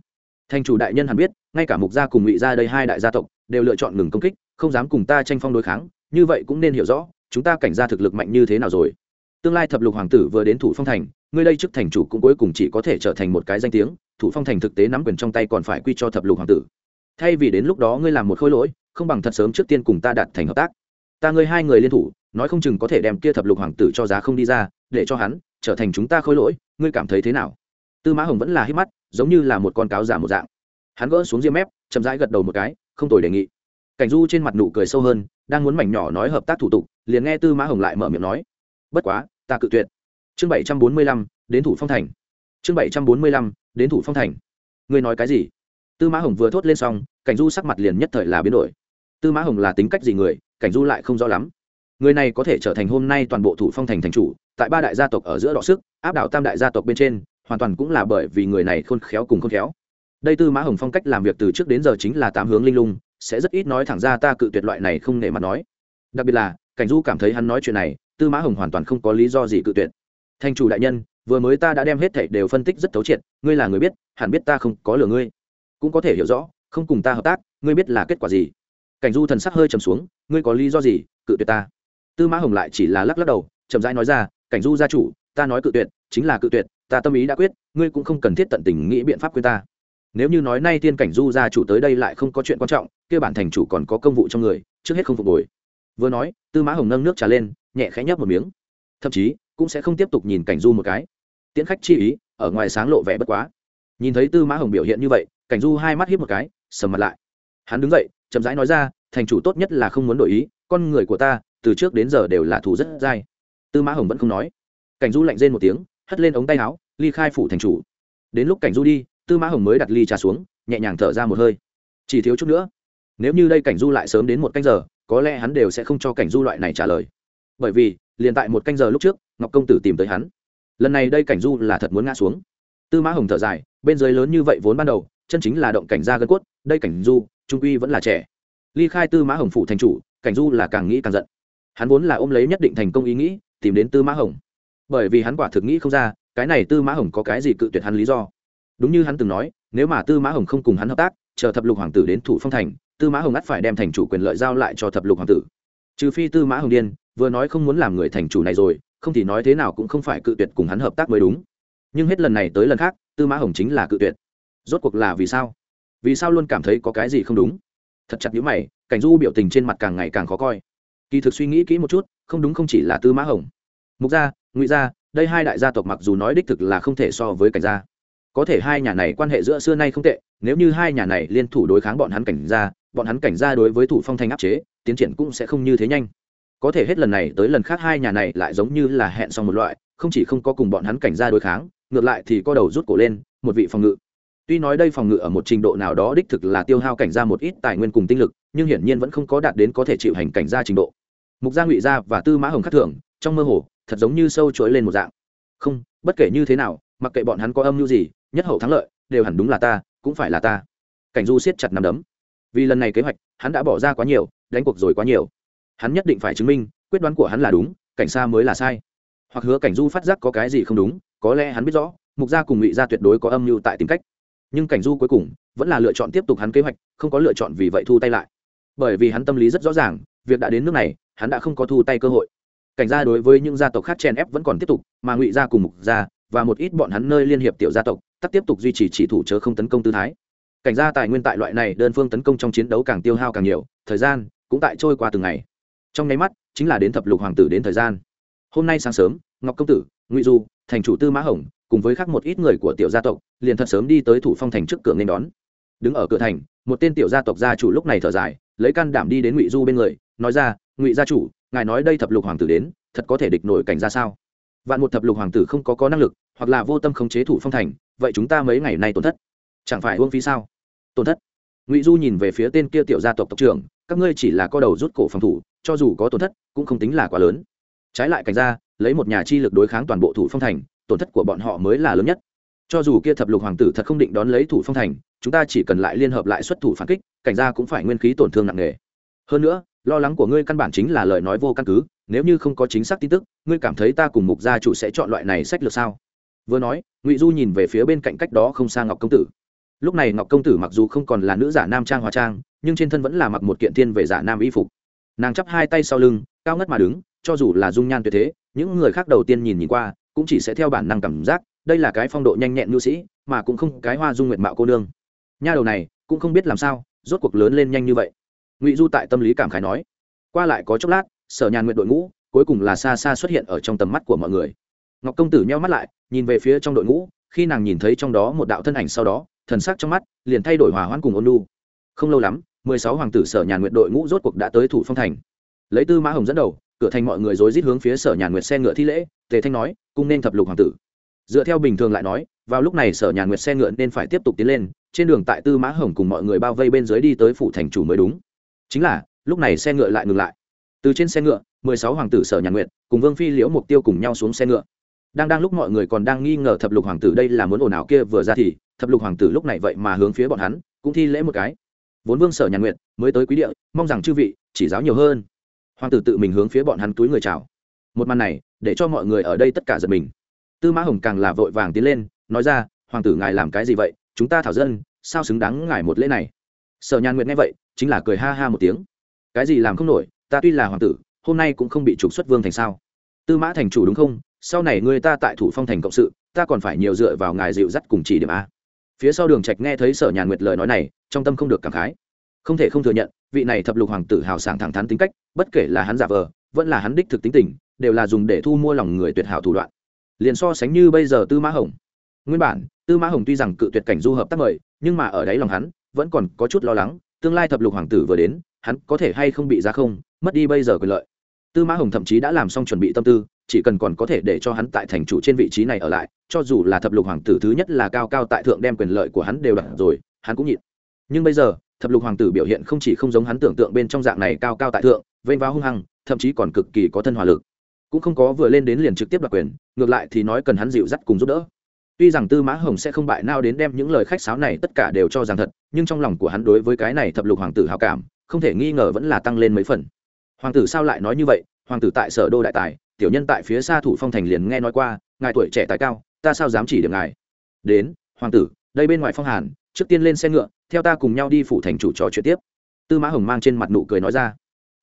S1: Thành chủ đại nhân hẳn biết, ngay cả mục gia cùng ngụy gia đây hai đại gia tộc, đều lựa chọn ngừng công kích, không dám cùng ta tranh phong đối kháng, như vậy cũng nên hiểu rõ chúng ta cảnh gia thực lực mạnh như thế nào rồi? Tương lai thập lục hoàng tử vừa đến thủ phong thành, ngươi đây chức thành chủ cũng cuối cùng chỉ có thể trở thành một cái danh tiếng, thủ phong thành thực tế nắm quyền trong tay còn phải quy cho thập lục hoàng tử. Thay vì đến lúc đó ngươi làm một khối lỗi, không bằng thật sớm trước tiên cùng ta đạt thành hợp tác. Ta ngươi hai người liên thủ, nói không chừng có thể đem kia thập lục hoàng tử cho giá không đi ra, để cho hắn trở thành chúng ta khối lỗi, ngươi cảm thấy thế nào? Tư mã hồng vẫn là hít mắt, giống như là một con cáo giả một dạng. Hắn gỡ xuống diêm mép, chậm rãi gật đầu một cái, không tồi đề nghị. Cảnh du trên mặt nụ cười sâu hơn, đang muốn mảnh nhỏ nói hợp tác thủ tục liền nghe tư mã hồng lại mở miệng nói, bất quá, ta cự tuyệt. Chương bảy trăm bốn mươi lăm, đến thủ phong thành. Chương bảy trăm bốn mươi lăm, đến thủ phong thành. Ngươi nói cái gì? Tư mã hồng vừa thốt lên xong, cảnh du sắc mặt liền nhất thời là biến đổi. Tư mã hồng là tính cách gì người, cảnh du lại không rõ lắm. Người này có thể trở thành hôm nay toàn bộ thủ phong thành thành chủ, tại ba đại gia tộc ở giữa đọ sức, áp đảo tam đại gia tộc bên trên, hoàn toàn cũng là bởi vì người này khôn khéo cùng khôn khéo. Đây tư mã hồng phong cách làm việc từ trước đến giờ chính là tám hướng linh lung, sẽ rất ít nói thẳng ra ta cự tuyệt loại này không nể mặt nói. Đặc biệt là cảnh du cảm thấy hắn nói chuyện này, tư mã hồng hoàn toàn không có lý do gì cự tuyệt. Thành chủ đại nhân, vừa mới ta đã đem hết thảy đều phân tích rất thấu triệt, ngươi là người biết, hẳn biết ta không có lừa ngươi. Cũng có thể hiểu rõ, không cùng ta hợp tác, ngươi biết là kết quả gì. Cảnh du thần sắc hơi trầm xuống, ngươi có lý do gì cự tuyệt ta? Tư mã hồng lại chỉ là lắc lắc đầu, chậm rãi nói ra, cảnh du gia chủ, ta nói cự tuyệt, chính là cự tuyệt, ta tâm ý đã quyết, ngươi cũng không cần thiết tận tình nghĩ biện pháp quên ta. Nếu như nói nay tiên cảnh du gia chủ tới đây lại không có chuyện quan trọng, kia bản thành chủ còn có công vụ trong người, trước hết không phục hồi vừa nói, tư mã hồng nâng nước trà lên, nhẹ khẽ nhấp một miếng. Thậm chí, cũng sẽ không tiếp tục nhìn cảnh du một cái. Tiễn khách chi ý, ở ngoài sáng lộ vẻ bất quá. Nhìn thấy tư mã hồng biểu hiện như vậy, cảnh du hai mắt hiếp một cái, sầm mặt lại. Hắn đứng dậy, chậm rãi nói ra, thành chủ tốt nhất là không muốn đổi ý, con người của ta, từ trước đến giờ đều là thù rất dai. Tư mã hồng vẫn không nói. Cảnh du lạnh rên một tiếng, hất lên ống tay áo, ly khai phủ thành chủ. Đến lúc cảnh du đi, tư mã hồng mới đặt ly trà xuống, nhẹ nhàng thở ra một hơi. Chỉ thiếu chút nữa. Nếu như đây cảnh du lại sớm đến một canh giờ có lẽ hắn đều sẽ không cho cảnh du loại này trả lời. Bởi vì, liền tại một canh giờ lúc trước, ngọc công tử tìm tới hắn. Lần này đây cảnh du là thật muốn ngã xuống. Tư mã hồng thở dài, bên dưới lớn như vậy vốn ban đầu, chân chính là động cảnh ra gân cốt, đây cảnh du, trung uy vẫn là trẻ. Ly khai tư mã hồng phủ thành chủ, cảnh du là càng nghĩ càng giận. Hắn vốn là ôm lấy nhất định thành công ý nghĩ, tìm đến tư mã hồng. Bởi vì hắn quả thực nghĩ không ra, cái này tư mã hồng có cái gì cự tuyệt hắn lý do. Đúng như hắn từng nói, nếu mà tư mã hồng không cùng hắn hợp tác, chờ thập lục hoàng tử đến thủ phong thành tư mã hồng ắt phải đem thành chủ quyền lợi giao lại cho thập lục hoàng tử. Trừ phi tư mã hồng điên, vừa nói không muốn làm người thành chủ này rồi, không thì nói thế nào cũng không phải cự tuyệt cùng hắn hợp tác mới đúng. Nhưng hết lần này tới lần khác, tư mã hồng chính là cự tuyệt. Rốt cuộc là vì sao? Vì sao luôn cảm thấy có cái gì không đúng? Thật chặt nhữ mày, cảnh du biểu tình trên mặt càng ngày càng khó coi. Kỳ thực suy nghĩ kỹ một chút, không đúng không chỉ là tư mã hồng. Mục gia, ngụy gia, đây hai đại gia tộc mặc dù nói đích thực là không thể so với cảnh gia. Có thể hai nhà này quan hệ giữa xưa nay không tệ, nếu như hai nhà này liên thủ đối kháng bọn hắn cảnh gia bọn hắn cảnh gia đối với thủ phong thanh áp chế, tiến triển cũng sẽ không như thế nhanh. Có thể hết lần này tới lần khác hai nhà này lại giống như là hẹn xong một loại, không chỉ không có cùng bọn hắn cảnh gia đối kháng, ngược lại thì có đầu rút cổ lên, một vị phòng ngự. Tuy nói đây phòng ngự ở một trình độ nào đó đích thực là tiêu hao cảnh gia một ít tài nguyên cùng tinh lực, nhưng hiển nhiên vẫn không có đạt đến có thể chịu hành cảnh gia trình độ. Mục gia ngụy gia và tư mã hồng khắc thưởng, trong mơ hồ, thật giống như sâu chuỗi lên một dạng. Không, bất kể như thế nào, mặc kệ bọn hắn có âm mưu gì, nhất hậu thắng lợi, đều hẳn đúng là ta, cũng phải là ta. Cảnh du siết chặt nằm đấm vì lần này kế hoạch, hắn đã bỏ ra quá nhiều, đánh cuộc rồi quá nhiều. Hắn nhất định phải chứng minh, quyết đoán của hắn là đúng, cảnh xa mới là sai. Hoặc hứa cảnh du phát giác có cái gì không đúng, có lẽ hắn biết rõ, mục gia cùng ngụy gia tuyệt đối có âm mưu tại tìm cách. Nhưng cảnh du cuối cùng, vẫn là lựa chọn tiếp tục hắn kế hoạch, không có lựa chọn vì vậy thu tay lại. Bởi vì hắn tâm lý rất rõ ràng, việc đã đến nước này, hắn đã không có thu tay cơ hội. Cảnh gia đối với những gia tộc khác chen ép vẫn còn tiếp tục, mà ngụy gia cùng mục gia và một ít bọn hắn nơi liên hiệp tiểu gia tộc tắt tiếp tục duy trì chỉ thủ chớ không tấn công tư thái cảnh gia tài nguyên tại loại này đơn phương tấn công trong chiến đấu càng tiêu hao càng nhiều, thời gian cũng tại trôi qua từng ngày. Trong nháy mắt, chính là đến thập lục hoàng tử đến thời gian. Hôm nay sáng sớm, ngọc công tử, ngụy du, thành chủ tư mã hồng, cùng với khác một ít người của tiểu gia tộc, liền thật sớm đi tới thủ phong thành trước cửa nên đón. Đứng ở cửa thành, một tên tiểu gia tộc gia chủ lúc này thở dài, lấy can đảm đi đến ngụy du bên người, nói ra, ngụy gia chủ, ngài nói đây thập lục hoàng tử đến, thật có thể địch nổi cảnh ra sao? Vạn một thập lục hoàng tử không có có năng lực, hoặc là vô tâm khống chế thủ phong thành, vậy chúng ta mấy ngày nay tổn thất? Chẳng phải uông phí sao? Tổn thất. Ngụy du nhìn về phía tên kia tiểu gia tộc tộc trưởng, các ngươi chỉ là co đầu rút cổ phòng thủ, cho dù có tổn thất, cũng không tính là quá lớn. Trái lại cảnh ra lấy một nhà chi lực đối kháng toàn bộ thủ phong thành, tổn thất của bọn họ mới là lớn nhất. Cho dù kia thập lục hoàng tử thật không định đón lấy thủ phong thành, chúng ta chỉ cần lại liên hợp lại xuất thủ phản kích, cảnh ra cũng phải nguyên khí tổn thương nặng nề. Hơn nữa, lo lắng của ngươi căn bản chính là lời nói vô căn cứ, nếu như không có chính xác tin tức, ngươi cảm thấy ta cùng mục gia chủ sẽ chọn loại này sách lược sao? Vừa nói, ngụy du nhìn về phía bên cạnh cách đó không xa ngọc công tử lúc này ngọc công tử mặc dù không còn là nữ giả nam trang hóa trang, nhưng trên thân vẫn là mặc một kiện thiên về giả nam y phục. Nàng chắp hai tay sau lưng, cao ngất mà đứng, cho dù là dung nhan tuyệt thế, những người khác đầu tiên nhìn nhìn qua, cũng chỉ sẽ theo bản năng cảm giác, đây là cái phong độ nhanh nhẹn nhu sĩ, mà cũng không cái hoa dung nguyện mạo cô nương. Nha đầu này, cũng không biết làm sao, rốt cuộc lớn lên nhanh như vậy. Ngụy du tại tâm lý cảm khái nói, qua lại có chốc lát, sở nhàn nguyện đội ngũ, cuối cùng là xa xa xuất hiện ở trong tầm mắt của mọi người. Ngọc công tử nheo mắt lại, nhìn về phía trong đội ngũ, khi nàng nhìn thấy trong đó một đạo thân ảnh sau đó thần sắc trong mắt liền thay đổi hòa hoãn cùng ôn lu không lâu lắm, mười sáu hoàng tử sở nhàn nguyện đội ngũ rốt cuộc đã tới thủ phong thành. Lấy tư mã hồng dẫn đầu, cửa thành mọi người rối rít hướng phía sở nhàn nguyệt xe ngựa thi lễ, tề thanh nói, cung nên thập lục hoàng tử. Dựa theo bình thường lại nói, vào lúc này sở nhàn nguyệt xe ngựa nên phải tiếp tục tiến lên, trên đường tại tư mã hồng cùng mọi người bao vây bên dưới đi tới phủ thành chủ mới đúng. Chính là, lúc này xe ngựa lại ngừng lại. Từ trên xe ngựa, mười sáu hoàng tử sở nhàn nguyệt cùng vương phi liễu mục tiêu cùng nhau xuống xe ngựa đang đang lúc mọi người còn đang nghi ngờ thập lục hoàng tử đây là muốn ồn ào kia vừa ra thì, thập lục hoàng tử lúc này vậy mà hướng phía bọn hắn, cũng thi lễ một cái. Vốn vương sở nhàn nguyện mới tới quý địa, mong rằng chư vị, chỉ giáo nhiều hơn. Hoàng tử tự mình hướng phía bọn hắn túi người chào. Một màn này, để cho mọi người ở đây tất cả giật mình. Tư mã hồng càng là vội vàng tiến lên, nói ra, hoàng tử ngài làm cái gì vậy? Chúng ta thảo dân, sao xứng đáng ngài một lễ này? Sở nhàn nguyện nghe vậy, chính là cười ha ha một tiếng. Cái gì làm không nổi, ta tuy là hoàng tử, hôm nay cũng không bị trục xuất vương thành sao? Tư mã thành chủ đúng không? Sau này người ta tại thủ phong thành cộng sự, ta còn phải nhiều dựa vào ngài dịu dắt cùng chỉ điểm a. Phía sau đường trạch nghe thấy sở nhàn nguyệt lời nói này, trong tâm không được cảm khái. Không thể không thừa nhận, vị này thập lục hoàng tử hào sảng thẳng thắn tính cách, bất kể là hắn giả vờ, vẫn là hắn đích thực tính tình, đều là dùng để thu mua lòng người tuyệt hảo thủ đoạn. Liền so sánh như bây giờ tư mã hồng. Nguyên bản, tư mã hồng tuy rằng cự tuyệt cảnh du hợp tác mời, nhưng mà ở đáy lòng hắn, vẫn còn có chút lo lắng, tương lai thập lục hoàng tử vừa đến, hắn có thể hay không bị ra không, mất đi bây giờ quyền lợi. Tư mã hồng thậm chí đã làm xong chuẩn bị tâm tư chỉ cần còn có thể để cho hắn tại thành chủ trên vị trí này ở lại, cho dù là thập lục hoàng tử thứ nhất là cao cao tại thượng đem quyền lợi của hắn đều đặt rồi, hắn cũng nhịn. Nhưng bây giờ, thập lục hoàng tử biểu hiện không chỉ không giống hắn tưởng tượng bên trong dạng này cao cao tại thượng, vênh váo hung hăng, thậm chí còn cực kỳ có thân hòa lực. Cũng không có vừa lên đến liền trực tiếp đoạt quyền, ngược lại thì nói cần hắn dịu dắt cùng giúp đỡ. Tuy rằng tư mã hồng sẽ không bại nao đến đem những lời khách sáo này tất cả đều cho rằng thật, nhưng trong lòng của hắn đối với cái này thập lục hoàng tử hào cảm, không thể nghi ngờ vẫn là tăng lên mấy phần. Hoàng tử sao lại nói như vậy? Hoàng tử tại sở đô đại tài tiểu nhân tại phía xa thủ phong thành liền nghe nói qua, ngài tuổi trẻ tài cao, ta sao dám chỉ được ngài? Đến, hoàng tử, đây bên ngoài phong hàn, trước tiên lên xe ngựa, theo ta cùng nhau đi phủ thành chủ trò chuyện tiếp. Tư mã hồng mang trên mặt nụ cười nói ra.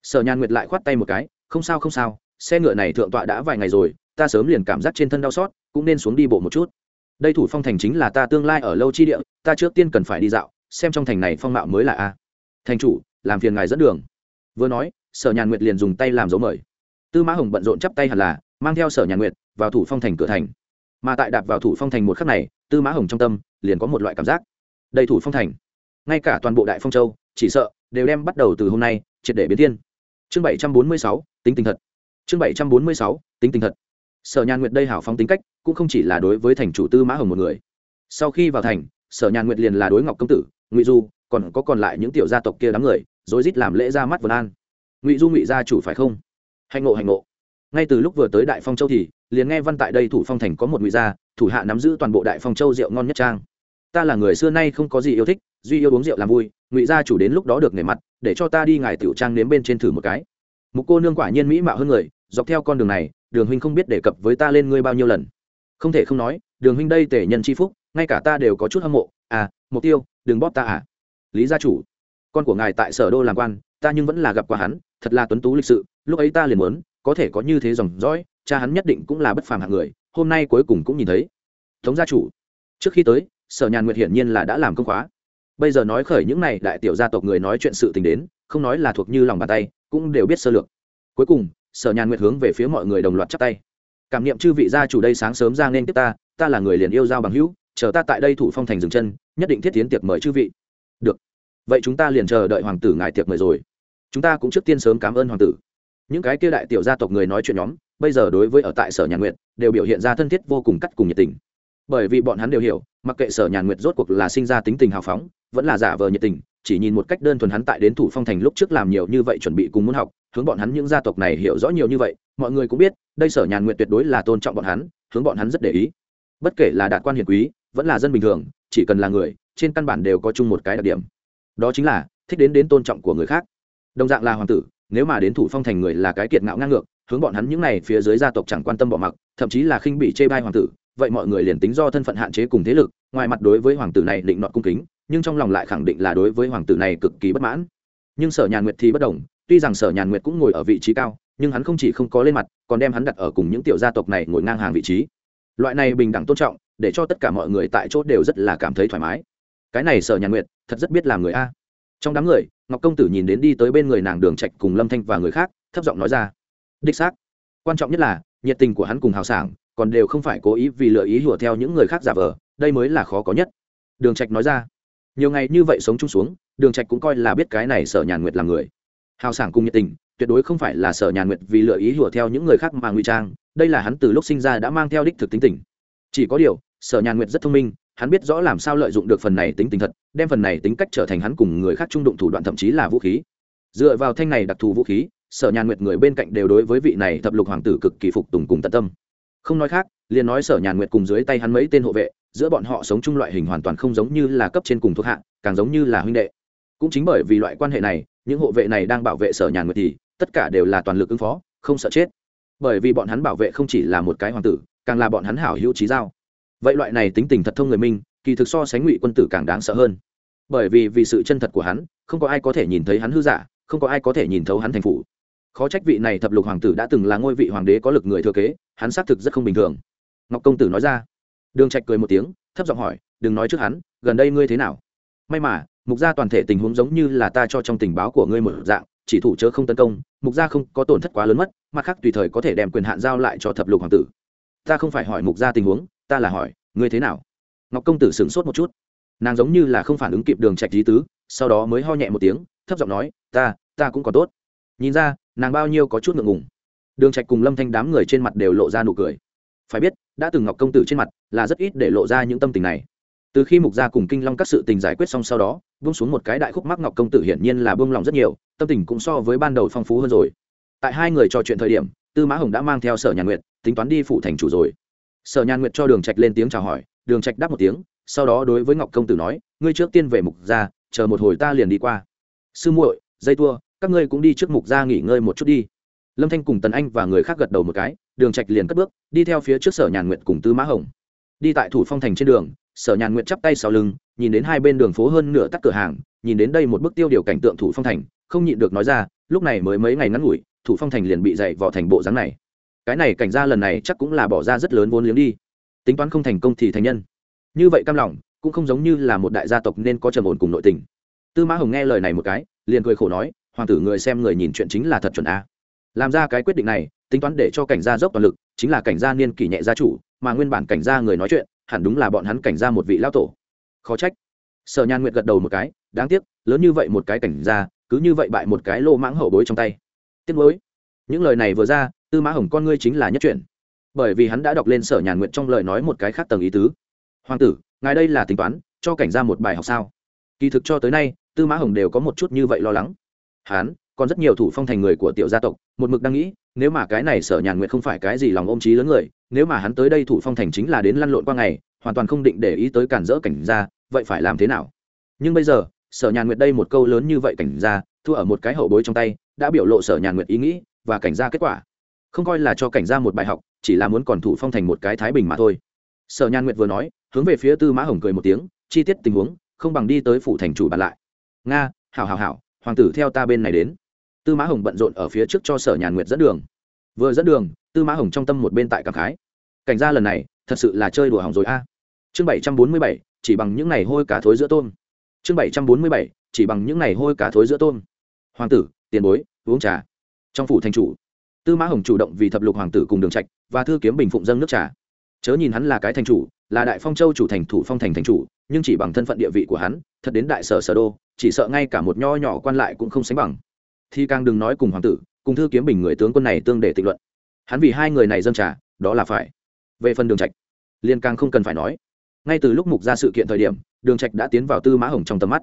S1: Sở nhàn nguyệt lại khoát tay một cái, không sao không sao, xe ngựa này thượng tọa đã vài ngày rồi, ta sớm liền cảm giác trên thân đau xót, cũng nên xuống đi bộ một chút. Đây thủ phong thành chính là ta tương lai ở lâu chi địa, ta trước tiên cần phải đi dạo, xem trong thành này phong mạo mới là a. Thành chủ, làm phiền ngài dẫn đường. Vừa nói, sở nhàn nguyệt liền dùng tay làm dấu mời tư mã hồng bận rộn chắp tay hẳn là, mang theo sở nhà nguyệt vào thủ phong thành cửa thành. Mà tại đạp vào thủ phong thành một khắc này, tư mã hồng trong tâm liền có một loại cảm giác. Đầy thủ phong thành. Ngay cả toàn bộ đại phong châu, chỉ sợ đều đem bắt đầu từ hôm nay triệt để biến thiên. Chương bảy trăm bốn mươi sáu, tính tình thật. Chương bảy trăm bốn mươi sáu, tính tình thật. Sở nhàn nguyệt đây hảo phóng tính cách, cũng không chỉ là đối với thành chủ tư mã hồng một người. Sau khi vào thành, sở nhàn nguyệt liền là đối ngọc công tử, ngụy du, còn có còn lại những tiểu gia tộc kia đám người, rối rít làm lễ ra mắt vân an. Ngụy du ngụy gia chủ phải không? Hành ngộ hành ngộ. Ngay từ lúc vừa tới đại phong châu thì, liền nghe văn tại đây thủ phong thành có một ngụy gia, thủ hạ nắm giữ toàn bộ đại phong châu rượu ngon nhất trang. Ta là người xưa nay không có gì yêu thích, duy yêu uống rượu làm vui, ngụy gia chủ đến lúc đó được nể mặt, để cho ta đi ngài tiểu trang nếm bên trên thử một cái. Một cô nương quả nhiên mỹ mạo hơn người, dọc theo con đường này, đường huynh không biết đề cập với ta lên ngươi bao nhiêu lần. Không thể không nói, đường huynh đây tể nhân c h i phúc, ngay cả ta đều có chút hâm mộ. À mục tiêu, đừng bóp ta à. Lý gia chủ, con của ngài tại sở đô làm quan, ta nhưng vẫn là gặp qua hắn, thật là tuấn tú lịch sự lúc ấy ta liền muốn, có thể có như thế dòng dõi, cha hắn nhất định cũng là bất phàm hạng người, hôm nay cuối cùng cũng nhìn thấy. Tống gia chủ, trước khi tới, sở nhàn nguyệt hiển nhiên là đã làm công khóa. Bây giờ nói khởi những này đại tiểu gia tộc người nói chuyện sự tình đến, không nói là thuộc như lòng bàn tay, cũng đều biết sơ lược. Cuối cùng, sở nhàn nguyệt hướng về phía mọi người đồng loạt chắp tay. Cảm niệm chư vị gia chủ đây sáng sớm ra nên tiếp ta ta là người liền yêu giao bằng hữu, chờ ta tại đây thủ phong thành dừng chân, nhất định thiết tiến tiệc mời chư vị. Được. Vậy chúng ta liền chờ đợi hoàng tử ngài tiệc mời rồi. Chúng ta cũng trước tiên sớm cảm ơn hoàng tử những cái kia đại tiểu gia tộc người nói chuyện nhóm, bây giờ đối với ở tại sở nhàn nguyệt, đều biểu hiện ra thân thiết vô cùng cắt cùng nhiệt tình. Bởi vì bọn hắn đều hiểu, mặc kệ sở nhàn nguyệt rốt cuộc là sinh ra tính tình hào phóng, vẫn là giả vờ nhiệt tình, chỉ nhìn một cách đơn thuần hắn tại đến thủ phong thành lúc trước làm nhiều như vậy chuẩn bị cùng muốn học, hướng bọn hắn những gia tộc này hiểu rõ nhiều như vậy, mọi người cũng biết, đây sở nhàn nguyện tuyệt đối là tôn trọng bọn hắn, hướng bọn hắn rất để ý. Bất kể là đạt quan hiền quý, vẫn là dân bình thường, chỉ cần là người, trên căn bản đều có chung một cái đặc điểm. Đó chính là thích đến đến tôn trọng của người khác. Đồng dạng là hoàng tử nếu mà đến thủ phong thành người là cái kiệt ngạo ngang ngược, hướng bọn hắn những này phía dưới gia tộc chẳng quan tâm bỏ mặc, thậm chí là khinh bị chê bai hoàng tử, vậy mọi người liền tính do thân phận hạn chế cùng thế lực, ngoài mặt đối với hoàng tử này định nọt cung kính, nhưng trong lòng lại khẳng định là đối với hoàng tử này cực kỳ bất mãn. Nhưng sở nhàn nguyệt thì bất đồng tuy rằng sở nhàn nguyệt cũng ngồi ở vị trí cao, nhưng hắn không chỉ không có lên mặt, còn đem hắn đặt ở cùng những tiểu gia tộc này ngồi ngang hàng vị trí. Loại này bình đẳng tôn trọng, để cho tất cả mọi người tại chỗ đều rất là cảm thấy thoải mái. Cái này sở nhàn nguyệt, thật rất biết làm người a. Trong đám người ngọc công tử nhìn đến đi tới bên người nàng đường trạch cùng lâm thanh và người khác, thấp giọng nói ra, đích xác. Quan trọng nhất là, nhiệt tình của hắn cùng hào sảng, còn đều không phải cố ý vì lựa ý hùa theo những người khác giả vờ, đây mới là khó có nhất. Đường trạch nói ra, nhiều ngày như vậy sống chung xuống, đường trạch cũng coi là biết cái này sở nhàn nguyệt là người. Hào sảng cùng nhiệt tình, tuyệt đối không phải là sở nhàn nguyệt vì lựa ý hùa theo những người khác mà ngụy trang, đây là hắn từ lúc sinh ra đã mang theo đích thực tính tình. Chỉ có điều, sở nhàn nguyệt rất thông minh hắn biết rõ làm sao lợi dụng được phần này tính tình thật, đem phần này tính cách trở thành hắn cùng người khác trung đụng thủ đoạn thậm chí là vũ khí. Dựa vào thanh này đặc thù vũ khí, sở nhàn nguyệt người bên cạnh đều đối với vị này thập lục hoàng tử cực kỳ phục tùng cùng tận tâm. Không nói khác, liền nói sở nhàn nguyệt cùng dưới tay hắn mấy tên hộ vệ, giữa bọn họ sống chung loại hình hoàn toàn không giống như là cấp trên cùng thuộc hạ, càng giống như là huynh đệ. Cũng chính bởi vì loại quan hệ này, những hộ vệ này đang bảo vệ sở nhàn nguyệt thì tất cả đều là toàn lực ứng phó, không sợ chết. Bởi vì bọn hắn bảo vệ không chỉ là một cái hoàng tử, càng là bọn hắn hảo hữu trí giao vậy loại này tính tình thật thông người minh, kỳ thực so sánh ngụy quân tử càng đáng sợ hơn. Bởi vì vì sự chân thật của hắn, không có ai có thể nhìn thấy hắn hư giả, không có ai có thể nhìn thấu hắn thành phủ. Khó trách vị này thập lục hoàng tử đã từng là ngôi vị hoàng đế có lực người thừa kế, hắn xác thực rất không bình thường. Ngọc công tử nói ra. Đường trạch cười một tiếng, thấp giọng hỏi, đừng nói trước hắn, gần đây ngươi thế nào? May mà, mục gia toàn thể tình huống giống như là ta cho trong tình báo của ngươi một dạng, chỉ thủ chớ không tấn công, mục gia không có tổn thất quá lớn mất, mặt khác tùy thời có thể đem quyền hạn giao lại cho thập lục hoàng tử. Ta không phải hỏi mục gia tình huống ta là hỏi, ngươi thế nào? Ngọc công tử sửng sốt một chút. Nàng giống như là không phản ứng kịp đường trạch lý tứ, sau đó mới ho nhẹ một tiếng, thấp giọng nói, ta ta cũng còn tốt. Nhìn ra, nàng bao nhiêu có chút ngượng ngùng. Đường trạch cùng lâm thanh đám người trên mặt đều lộ ra nụ cười. Phải biết, đã từng ngọc công tử trên mặt là rất ít để lộ ra những tâm tình này. Từ khi mục gia cùng kinh long các sự tình giải quyết xong sau đó, buông xuống một cái đại khúc mắc ngọc công tử hiển nhiên là buông lòng rất nhiều, tâm tình cũng so với ban đầu phong phú hơn rồi. Tại hai người trò chuyện thời điểm, tư mã hồng đã mang theo sở nhàn nguyệt, tính toán đi phụ thành chủ rồi sở nhàn nguyệt cho đường trạch lên tiếng chào hỏi, đường trạch đáp một tiếng, sau đó đối với ngọc công tử nói, ngươi trước tiên về mục gia, chờ một hồi ta liền đi qua. Sư muội, dây tua các ngươi cũng đi trước mục gia nghỉ ngơi một chút đi. Lâm thanh cùng tần anh và người khác gật đầu một cái, đường trạch liền cất bước, đi theo phía trước sở nhàn nguyệt cùng tư mã hồng. Đi tại thủ phong thành trên đường, sở nhàn nguyệt chắp tay sau lưng, nhìn đến hai bên đường phố hơn nửa tắt cửa hàng, nhìn đến đây một bức tiêu điều cảnh tượng thủ phong thành, không nhịn được nói ra, lúc này mới mấy ngày ngắn ngủi, thủ phong thành liền bị dậy vò thành bộ dáng này cái này cảnh gia lần này chắc cũng là bỏ ra rất lớn vốn liếng đi. Tính toán không thành công thì thành nhân. Như vậy cam lòng, cũng không giống như là một đại gia tộc nên có trầm ổn cùng nội tình. Tư mã hồng nghe lời này một cái, liền cười khổ nói, hoàng tử người xem người nhìn chuyện chính là thật chuẩn a. Làm ra cái quyết định này, tính toán để cho cảnh gia dốc toàn lực, chính là cảnh gia niên kỷ nhẹ gia chủ, mà nguyên bản cảnh gia người nói chuyện, hẳn đúng là bọn hắn cảnh gia một vị lao tổ. Khó trách. Sở nhan nguyệt gật đầu một cái, đáng tiếc, lớn như vậy một cái cảnh gia, cứ như vậy bại một cái lô mãng hậu bối trong tay. Tiếc nuối. Những lời này vừa ra tư mã hồng con ngươi chính là nhất chuyện bởi vì hắn đã đọc lên sở nhàn nguyện trong lời nói một cái khác tầng ý tứ. Hoàng tử, ngài đây là tính toán, cho cảnh ra một bài học sao? Kỳ thực cho tới nay, tư mã hồng đều có một chút như vậy lo lắng. Hắn, còn rất nhiều thủ phong thành người của tiểu gia tộc, một mực đang nghĩ, nếu mà cái này sở nhàn nguyện không phải cái gì lòng ôm trí lớn người, nếu mà hắn tới đây thủ phong thành chính là đến lăn lộn qua ngày, hoàn toàn không định để ý tới cản rỡ cảnh ra vậy phải làm thế nào? Nhưng bây giờ, sở nhàn nguyệt đây một câu lớn như vậy cảnh ra thua ở một cái hậu bối trong tay, đã biểu lộ sở nhàn nguyệt ý nghĩ và cảnh ra kết quả không coi là cho cảnh ra một bài học, chỉ là muốn còn thủ phong thành một cái thái bình mà thôi. Sở nhàn nguyệt vừa nói, hướng về phía tư mã hồng cười một tiếng, chi tiết tình huống, không bằng đi tới phủ thành chủ bàn lại. Nga, hảo hảo hảo, hoàng tử theo ta bên này đến. Tư mã hồng bận rộn ở phía trước cho sở nhàn nguyệt dẫn đường. Vừa dẫn đường, tư mã hồng trong tâm một bên tại cảm khái. Cảnh ra lần này, thật sự là chơi đùa hỏng rồi a. Chương bảy trăm bốn mươi bảy, chỉ bằng những ngày hôi cá thối giữa tôm. Chương bảy trăm bốn mươi bảy, chỉ bằng những ngày hôi cá thối giữa tôm. Hoàng tử, tiền bối, uống trà. Trong phủ thành chủ tư mã hồng chủ động vì thập lục hoàng tử cùng đường trạch và thư kiếm bình phụng dâng nước trà. Chớ nhìn hắn là cái thành chủ, là đại phong châu chủ thành thủ phong thành thành chủ, nhưng chỉ bằng thân phận địa vị của hắn, thật đến đại sở sở đô, chỉ sợ ngay cả một nho nhỏ quan lại cũng không sánh bằng. Thì càng đừng nói cùng hoàng tử, cùng thư kiếm bình người tướng quân này tương để tịnh luận. Hắn vì hai người này dâng trà, đó là phải. Về phần đường trạch liên càng không cần phải nói. Ngay từ lúc mục ra sự kiện thời điểm, đường trạch đã tiến vào tư mã hồng trong tầm mắt.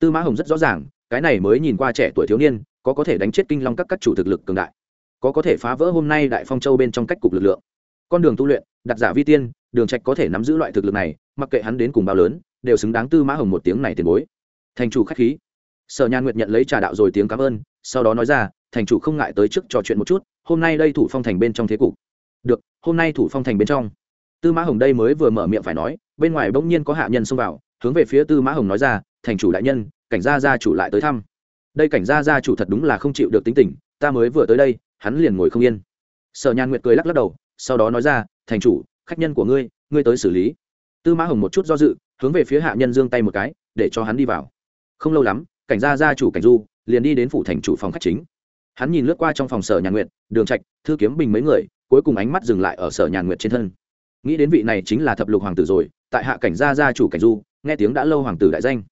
S1: Tư mã hồng rất rõ ràng, cái này mới nhìn qua trẻ tuổi thiếu niên, có có thể đánh chết kinh long các các chủ thực lực cường đại có có thể phá vỡ hôm nay đại phong châu bên trong cách cục lực lượng. Con đường tu luyện, đặt giả vi tiên, đường trạch có thể nắm giữ loại thực lực này, mặc kệ hắn đến cùng bao lớn, đều xứng đáng tư mã hồng một tiếng này tiền bối. Thành chủ khách khí. Sở nhan nguyệt nhận lấy trà đạo rồi tiếng cảm ơn, sau đó nói ra, thành chủ không ngại tới trước trò chuyện một chút, hôm nay đây thủ phong thành bên trong thế cục. Được, hôm nay thủ phong thành bên trong. Tư mã hồng đây mới vừa mở miệng phải nói, bên ngoài bỗng nhiên có hạ nhân xông vào, hướng về phía tư mã hồng nói ra, thành chủ đại nhân, cảnh gia gia chủ lại tới thăm. Đây cảnh gia gia chủ thật đúng là không chịu được tính tình ta mới vừa tới đây, hắn liền ngồi không yên. Sở nhàn nguyệt cười lắc lắc đầu, sau đó nói ra, thành chủ, khách nhân của ngươi ngươi tới xử lý. Tư mã hồng một chút do dự, hướng về phía hạ nhân giương tay một cái, để cho hắn đi vào. Không lâu lắm, cảnh gia gia chủ cảnh du, liền đi đến phủ thành chủ phòng khách chính. Hắn nhìn lướt qua trong phòng sở nhàn nguyệt, đường trạch, thư kiếm bình mấy người, cuối cùng ánh mắt dừng lại ở sở nhàn nguyệt trên thân. Nghĩ đến vị này chính là thập lục hoàng tử rồi, tại hạ cảnh gia gia chủ cảnh du, nghe tiếng đã lâu hoàng tử đại danh.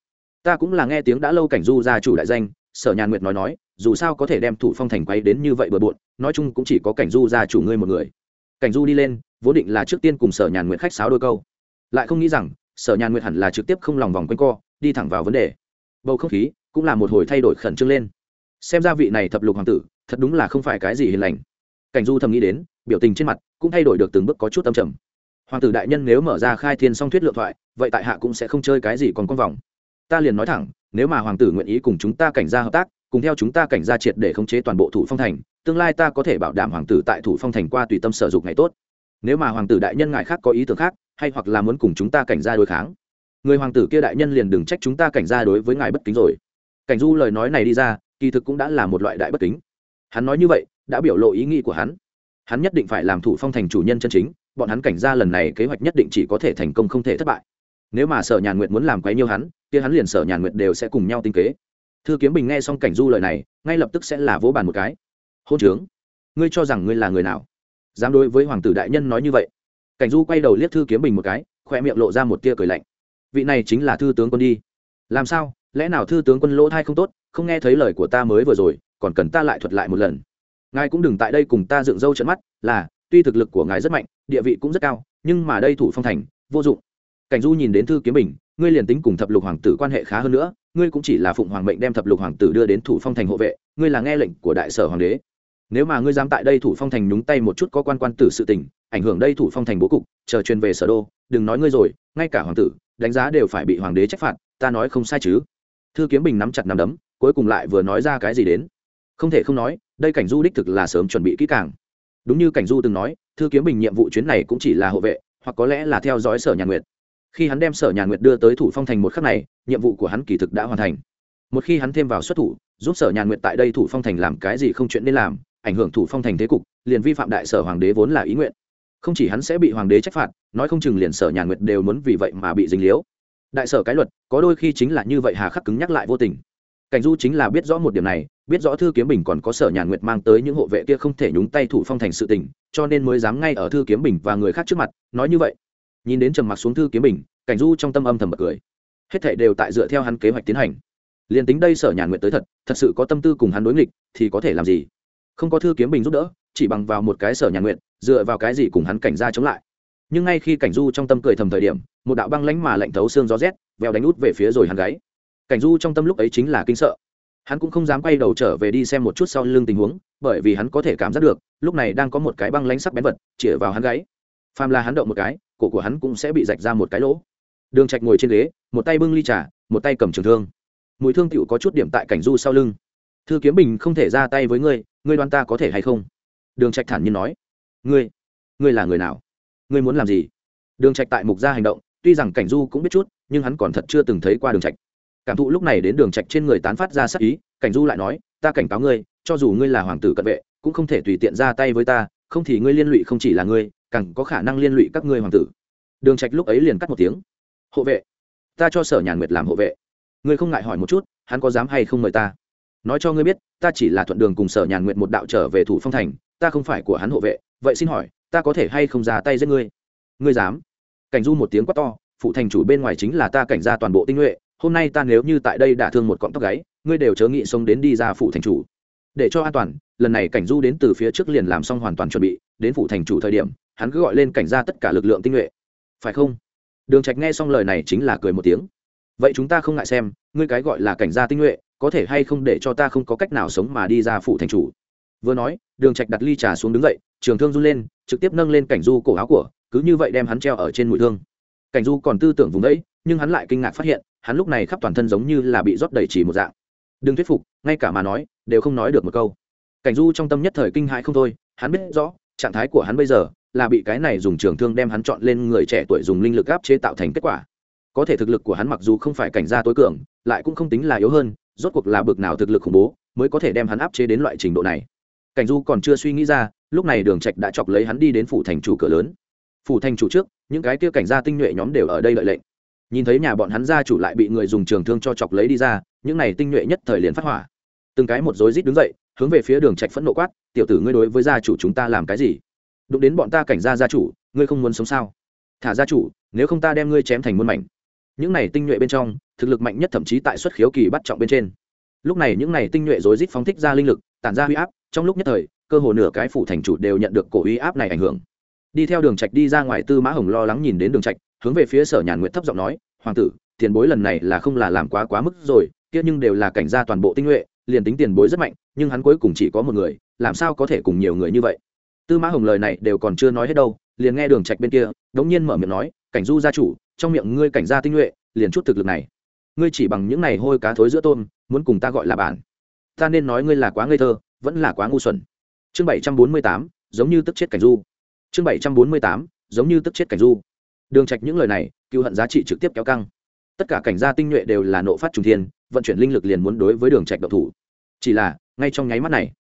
S1: Ta cũng là nghe tiếng đã lâu cảnh du gia chủ đại danh, sở nhàn nguyệt nói nói dù sao có thể đem thủ phong thành quay đến như vậy bừa bộn, nói chung cũng chỉ có cảnh du gia chủ ngươi một người. Cảnh du đi lên, vốn định là trước tiên cùng sở nhàn nguyện khách sáo đôi câu. Lại không nghĩ rằng, sở nhàn nguyện hẳn là trực tiếp không lòng vòng quanh co, đi thẳng vào vấn đề. Bầu không khí cũng là một hồi thay đổi khẩn trương lên. Xem ra vị này thập lục hoàng tử, thật đúng là không phải cái gì hiền lành. Cảnh du thầm nghĩ đến, biểu tình trên mặt cũng thay đổi được từng bước có chút âm trầm. Hoàng tử đại nhân nếu mở ra khai thiên song thuyết lượng thoại, vậy tại hạ cũng sẽ không chơi cái gì còn con vòng. Ta liền nói thẳng, nếu mà hoàng tử nguyện ý cùng chúng ta cảnh gia hợp tác cùng theo chúng ta cảnh gia triệt để khống chế toàn bộ thủ phong thành, tương lai ta có thể bảo đảm hoàng tử tại thủ phong thành qua tùy tâm sở dục ngày tốt. Nếu mà hoàng tử đại nhân ngài khác có ý tưởng khác, hay hoặc là muốn cùng chúng ta cảnh gia đối kháng, người hoàng tử kia đại nhân liền đừng trách chúng ta cảnh gia đối với ngài bất kính rồi. Cảnh du lời nói này đi ra, kỳ thực cũng đã là một loại đại bất kính. Hắn nói như vậy, đã biểu lộ ý nghĩ của hắn. Hắn nhất định phải làm thủ phong thành chủ nhân chân chính, bọn hắn cảnh gia lần này kế hoạch nhất định chỉ có thể thành công không thể thất bại. Nếu mà sở nhàn nguyệt muốn làm quấy nhiêu hắn, kia hắn liền sở nhàn nguyệt đều sẽ cùng nhau tinh kế thư kiếm bình nghe xong cảnh du lời này, ngay lập tức sẽ là vỗ bàn một cái. Hôn trướng, ngươi cho rằng ngươi là người nào? Dám đối với hoàng tử đại nhân nói như vậy? Cảnh du quay đầu liếc thư kiếm bình một cái khoe miệng lộ ra một tia cười lạnh. Vị này chính là thư tướng quân đi. Làm sao? Lẽ nào thư tướng quân lỗ thai không tốt? Không nghe thấy lời của ta mới vừa rồi, còn cần ta lại thuật lại một lần? Ngài cũng đừng tại đây cùng ta dựng râu trận mắt, là, tuy thực lực của ngài rất mạnh, địa vị cũng rất cao, nhưng mà đây thủ phong thành, vô dụng. Cảnh du nhìn đến thư kiếm bình ngươi liền tính cùng thập lục hoàng tử quan hệ khá hơn nữa, ngươi cũng chỉ là phụng hoàng mệnh đem thập lục hoàng tử đưa đến thủ phong thành hộ vệ, ngươi là nghe lệnh của đại sở hoàng đế. Nếu mà ngươi dám tại đây thủ phong thành nhúng tay một chút có quan quan tử sự tình, ảnh hưởng đây thủ phong thành bố cục, chờ truyền về sở đô, đừng nói ngươi rồi, ngay cả hoàng tử, đánh giá đều phải bị hoàng đế trách phạt, ta nói không sai chứ. Thư kiếm bình nắm chặt nắm đấm, cuối cùng lại vừa nói ra cái gì đến. Không thể không nói, đây cảnh du đích thực là sớm chuẩn bị kỹ càng. Đúng như cảnh du từng nói, thư kiếm bình nhiệm vụ chuyến này cũng chỉ là hộ vệ, hoặc có lẽ là theo dõi sở nhàn nguyệt khi hắn đem sở nhàn nguyệt đưa tới thủ phong thành một khắc này, nhiệm vụ của hắn kỳ thực đã hoàn thành. Một khi hắn thêm vào xuất thủ, giúp sở nhàn nguyệt tại đây thủ phong thành làm cái gì không chuyện nên làm, ảnh hưởng thủ phong thành thế cục, liền vi phạm đại sở hoàng đế vốn là ý nguyện. Không chỉ hắn sẽ bị hoàng đế trách phạt, nói không chừng liền sở nhàn nguyệt đều muốn vì vậy mà bị dính liếu đại sở cái luật, có đôi khi chính là như vậy hà khắc cứng nhắc lại vô tình. Cảnh du chính là biết rõ một điểm này, biết rõ thư kiếm bình còn có sở nhàn nguyệt mang tới những hộ vệ kia không thể nhúng tay thủ phong thành sự tình, cho nên mới dám ngay ở thư kiếm bình và người khác trước mặt, nói như vậy nhìn đến trầm mặc xuống thư kiếm bình cảnh du trong tâm âm thầm bật cười. Hết thảy đều tại dựa theo hắn kế hoạch tiến hành. Liền tính đây sở nhàn nguyện tới thật thật sự có tâm tư cùng hắn đối nghịch thì có thể làm gì? Không có thư kiếm bình giúp đỡ chỉ bằng vào một cái sở nhàn nguyện, dựa vào cái gì cùng hắn cảnh ra chống lại. Nhưng ngay khi cảnh du trong tâm cười thầm thời điểm một đạo băng lánh mà lạnh thấu xương gió rét vèo đánh út về phía rồi hắn gáy. Cảnh du trong tâm lúc ấy chính là kinh sợ. Hắn cũng không dám quay đầu trở về đi xem một chút sau lưng tình huống bởi vì hắn có thể cảm giác được lúc này đang có một cái băng lánh sắc bén vật chĩa vào hắn gáy phàm là hắn động một cái, cổ của hắn cũng sẽ bị rạch ra một cái lỗ. Đường trạch ngồi trên ghế, một tay bưng ly trà, một tay cầm trường thương. Mùi thương tiểu có chút điểm tại cảnh du sau lưng. Thư kiếm bình không thể ra tay với ngươi ngươi đoan ta có thể hay không? Đường trạch thản nhiên nói. Ngươi ngươi là người nào? Ngươi muốn làm gì? Đường trạch tại mục gia hành động, tuy rằng cảnh du cũng biết chút, nhưng hắn còn thật chưa từng thấy qua đường trạch. Cảm thụ lúc này đến đường trạch trên người tán phát ra sắc ý, cảnh du lại nói, ta cảnh cáo ngươi, cho dù ngươi là hoàng tử cận vệ, cũng không thể tùy tiện ra tay với ta, không thì ngươi liên lụy không chỉ là ngươi càng có khả năng liên lụy các ngươi hoàng tử. Đường trạch lúc ấy liền cắt một tiếng. Hộ vệ, ta cho sở nhàn nguyệt làm hộ vệ. Ngươi không ngại hỏi một chút, hắn có dám hay không mời ta? Nói cho ngươi biết, ta chỉ là thuận đường cùng sở nhàn nguyệt một đạo trở về thủ phong thành, ta không phải của hắn hộ vệ. Vậy xin hỏi, ta có thể hay không ra tay giết ngươi? Ngươi dám? Cảnh du một tiếng quát to, phụ thành chủ bên ngoài chính là ta cảnh ra toàn bộ tinh nhuệ, hôm nay ta nếu như tại đây đả thương một cọng tóc gáy, ngươi đều chớ nghị sống đến đi ra phụ thành chủ. Để cho an toàn lần này cảnh du đến từ phía trước liền làm xong hoàn toàn chuẩn bị, đến phủ thành chủ thời điểm, hắn cứ gọi lên cảnh ra tất cả lực lượng tinh nhuệ. Phải không? Đường trạch nghe xong lời này chính là cười một tiếng. Vậy chúng ta không ngại xem, ngươi cái gọi là cảnh gia tinh nhuệ, có thể hay không để cho ta không có cách nào sống mà đi ra phủ thành chủ? Vừa nói, đường trạch đặt ly trà xuống đứng dậy, trường thương run lên, trực tiếp nâng lên cảnh du cổ áo của, cứ như vậy đem hắn treo ở trên mũi thương. Cảnh du còn tư tưởng vùng đấy, nhưng hắn lại kinh ngạc phát hiện, hắn lúc này khắp toàn thân giống như là bị rót đầy chỉ một dạng. Đừng thuyết phục, ngay cả mà nói, đều không nói được một câu cảnh du trong tâm nhất thời kinh hãi không thôi, hắn biết rõ, trạng thái của hắn bây giờ là bị cái này dùng trường thương đem hắn chọn lên người trẻ tuổi dùng linh lực áp chế tạo thành kết quả. Có thể thực lực của hắn mặc dù không phải cảnh gia tối cường, lại cũng không tính là yếu hơn, rốt cuộc là bực nào thực lực khủng bố mới có thể đem hắn áp chế đến loại trình độ này. Cảnh du còn chưa suy nghĩ ra, lúc này đường trạch đã chọc lấy hắn đi đến phủ thành chủ cửa lớn. Phủ thành chủ trước, những cái kia cảnh gia tinh nhuệ nhóm đều ở đây lợi lệnh. Nhìn thấy nhà bọn hắn gia chủ lại bị người dùng trường thương cho chọc lấy đi ra, những này tinh nhuệ nhất thời liền phát hỏa. Từng cái một rối rít đứng dậy hướng về phía đường trạch phẫn nộ quát, tiểu tử ngươi đối với gia chủ chúng ta làm cái gì? Đụng đến bọn ta cảnh gia gia chủ, ngươi không muốn sống sao? Thả gia chủ, nếu không ta đem ngươi chém thành muôn mảnh. Những này tinh nhuệ bên trong, thực lực mạnh nhất thậm chí tại xuất khiếu kỳ bắt trọng bên trên. Lúc này những này tinh nhuệ rối rít phóng thích ra linh lực, tản ra huy áp, trong lúc nhất thời, cơ hồ nửa cái phủ thành chủ đều nhận được cổ uy áp này ảnh hưởng. Đi theo đường trạch đi ra ngoài tư mã hồng lo lắng nhìn đến đường trạch, hướng về phía sở nhàn nguyệt thấp giọng nói, hoàng tử, tiền bối lần này là không là làm quá quá mức rồi, kia nhưng đều là cảnh gia toàn bộ tinh nhuệ liền tính tiền bối rất mạnh, nhưng hắn cuối cùng chỉ có một người, làm sao có thể cùng nhiều người như vậy? Tư mã hồng lời này đều còn chưa nói hết đâu, liền nghe đường trạch bên kia, đống nhiên mở miệng nói, cảnh du gia chủ, trong miệng ngươi cảnh gia tinh nhuệ, liền chút thực lực này. Ngươi chỉ bằng những này hôi cá thối giữa tôm, muốn cùng ta gọi là bản ta nên nói ngươi là quá ngây thơ, vẫn là quá ngu xuẩn. Chương bảy trăm bốn mươi tám, giống như tức chết cảnh du. Chương bảy trăm bốn mươi tám, giống như tức chết cảnh du. Đường trạch những lời này, cựu hận giá trị trực tiếp kéo căng. Tất cả cảnh gia tinh nhuệ đều là nộ phát trùng thiên vận chuyển linh lực liền muốn đối với đường trạch độc thủ. Chỉ là, ngay trong nháy mắt này,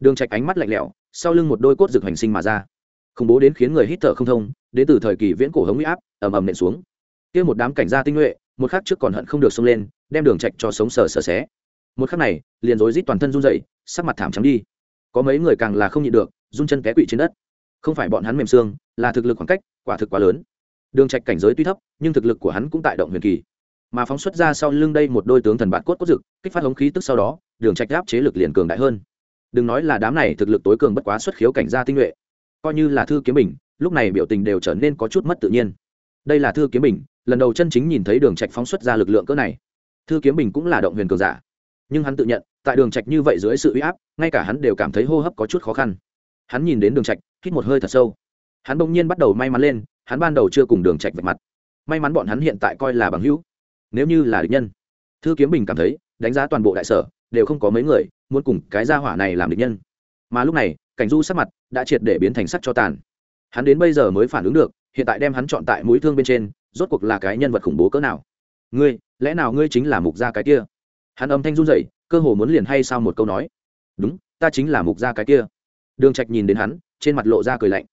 S1: đường trạch ánh mắt lạnh lẽo, sau lưng một đôi cốt rực hành sinh mà ra. Khủng bố đến khiến người hít thở không thông, đến từ thời kỳ viễn cổ hống uy áp, ầm ầm nện xuống. Kia một đám cảnh gia tinh nhuệ, một khắc trước còn hận không được xông lên, đem đường trạch cho sống sờ sờ xé. Một khắc này, liền rối rít toàn thân run rẩy, sắc mặt thảm trắng đi. Có mấy người càng là không nhịn được, run chân té quỵ trên đất. Không phải bọn hắn mềm xương, là thực lực khoảng cách, quả thực quá lớn. Đường trạch cảnh giới tuy thấp, nhưng thực lực của hắn cũng tại động huyền kỳ mà phóng xuất ra sau lưng đây một đôi tướng thần bạt cốt cốt dực kích phát hống khí tức sau đó, đường trạch áp chế lực liền cường đại hơn. Đừng nói là đám này thực lực tối cường bất quá xuất khiếu cảnh gia tinh nhuệ, coi như là thư kiếm bình, lúc này biểu tình đều trở nên có chút mất tự nhiên. Đây là thư kiếm bình, lần đầu chân chính nhìn thấy đường trạch phóng xuất ra lực lượng cỡ này. Thư kiếm bình cũng là động huyền cường giả. Nhưng hắn tự nhận, tại đường trạch như vậy dưới sự uy áp, ngay cả hắn đều cảm thấy hô hấp có chút khó khăn. Hắn nhìn đến đường trạch, hít một hơi thật sâu. Hắn bỗng nhiên bắt đầu may mắn lên, hắn ban đầu chưa cùng đường trạch vạch mặt. May mắn bọn hắn hiện tại coi là bằng hữu nếu như là địch nhân. Thư kiếm bình cảm thấy, đánh giá toàn bộ đại sở, đều không có mấy người, muốn cùng cái gia hỏa này làm địch nhân. Mà lúc này, cảnh du sắc mặt đã triệt để biến thành sắc cho tàn. Hắn đến bây giờ mới phản ứng được, hiện tại đem hắn chọn tại mũi thương bên trên, rốt cuộc là cái nhân vật khủng bố cỡ nào? Ngươi, lẽ nào ngươi chính là mục gia cái kia? Hắn âm thanh run rẩy, cơ hồ muốn liền hay sao một câu nói. Đúng, ta chính là mục gia cái kia. Đường trạch nhìn đến hắn, trên mặt lộ ra cười lạnh.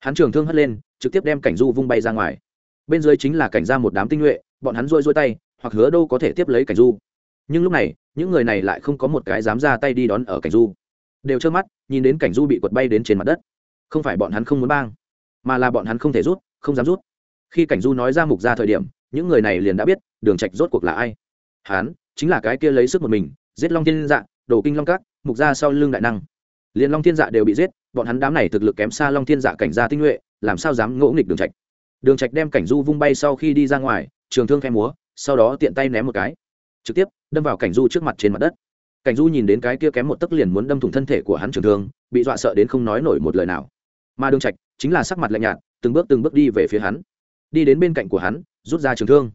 S1: Hắn trường thương hất lên, trực tiếp đem cảnh du vung bay ra ngoài. Bên dưới chính là cảnh ra một đám tinh nhuệ, bọn hắn rôi rôi tay hoặc hứa đâu có thể tiếp lấy cảnh du. Nhưng lúc này, những người này lại không có một cái dám ra tay đi đón ở cảnh du. Đều trơ mắt, nhìn đến cảnh du bị quật bay đến trên mặt đất. Không phải bọn hắn không muốn bang, mà là bọn hắn không thể rút, không dám rút. Khi cảnh du nói ra mục ra thời điểm, những người này liền đã biết, đường trạch rốt cuộc là ai. Hắn, chính là cái kia lấy sức một mình, giết long thiên dạ đổ kinh long cát mục ra sau lưng đại năng. Liền long thiên dạ đều bị giết, bọn hắn đám này thực lực kém xa long thiên dạ cảnh gia tinh nhuệ, làm sao dám ngỗ nghịch đường trạch. Đường trạch đem cảnh du vung bay sau khi đi ra ngoài, trường thương khe múa sau đó tiện tay ném một cái. Trực tiếp, đâm vào cảnh du trước mặt trên mặt đất. Cảnh du nhìn đến cái kia kém một tấc liền muốn đâm thủng thân thể của hắn trường thương, bị dọa sợ đến không nói nổi một lời nào. Mà đường trạch, chính là sắc mặt lạnh nhạt, từng bước từng bước đi về phía hắn. Đi đến bên cạnh của hắn, rút ra trường thương.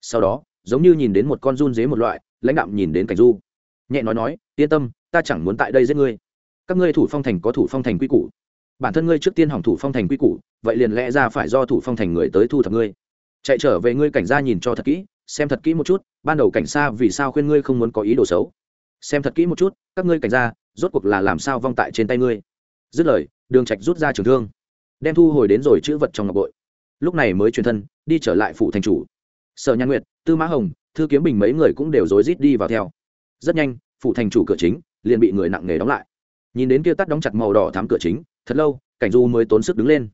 S1: Sau đó, giống như nhìn đến một con run dế một loại, lãnh đạm nhìn đến cảnh du. Nhẹ nói nói, yên tâm, ta chẳng muốn tại đây giết ngươi. Các ngươi thủ phong thành có thủ phong thành quy củ. Bản thân ngươi trước tiên hỏng thủ phong thành quy củ, vậy liền lẽ ra phải do thủ phong thành người tới thu thập ngươi. Chạy trở về ngươi cảnh gia nhìn cho thật kỹ xem thật kỹ một chút, ban đầu cảnh xa vì sao khuyên ngươi không muốn có ý đồ xấu. Xem thật kỹ một chút, các ngươi cảnh gia rốt cuộc là làm sao vong tại trên tay ngươi. Dứt lời, đường trạch rút ra trường thương, đem thu hồi đến rồi chữ vật trong ngọc bội. Lúc này mới truyền thân, đi trở lại phủ thành chủ. Sở nhan nguyệt, tư mã hồng, thư kiếm bình mấy người cũng đều rối rít đi vào theo. Rất nhanh, phủ thành chủ cửa chính liền bị người nặng nề đóng lại. Nhìn đến kia tắt đóng chặt màu đỏ thắm cửa chính, thật lâu, cảnh du mới tốn sức đứng lên.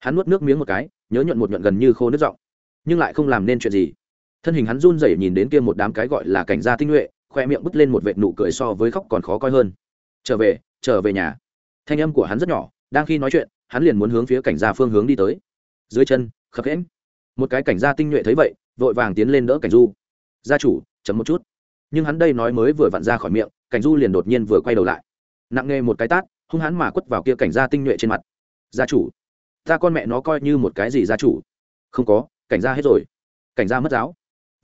S1: Hắn nuốt nước miếng một cái, nhớ nhuận một nhuận gần như khô nước giọng. Nhưng lại không làm nên chuyện gì thân hình hắn run rẩy nhìn đến kia một đám cái gọi là cảnh gia tinh nhuệ, khoe miệng bứt lên một vệt nụ cười so với khóc còn khó coi hơn. Trở về trở về nhà. Thanh âm của hắn rất nhỏ, đang khi nói chuyện, hắn liền muốn hướng phía cảnh gia phương hướng đi tới. Dưới chân, khập hễm một cái cảnh gia tinh nhuệ thấy vậy, vội vàng tiến lên đỡ cảnh du. Gia chủ chấm một chút. Nhưng hắn đây nói mới vừa vặn ra khỏi miệng, cảnh du liền đột nhiên vừa quay đầu lại. Nặng nề một cái tát, hung hắn mà quất vào kia cảnh gia tinh nhuệ trên mặt. Gia chủ, ta con mẹ nó coi như một cái gì gia chủ? Không có, cảnh gia hết rồi. Cảnh gia mất giáo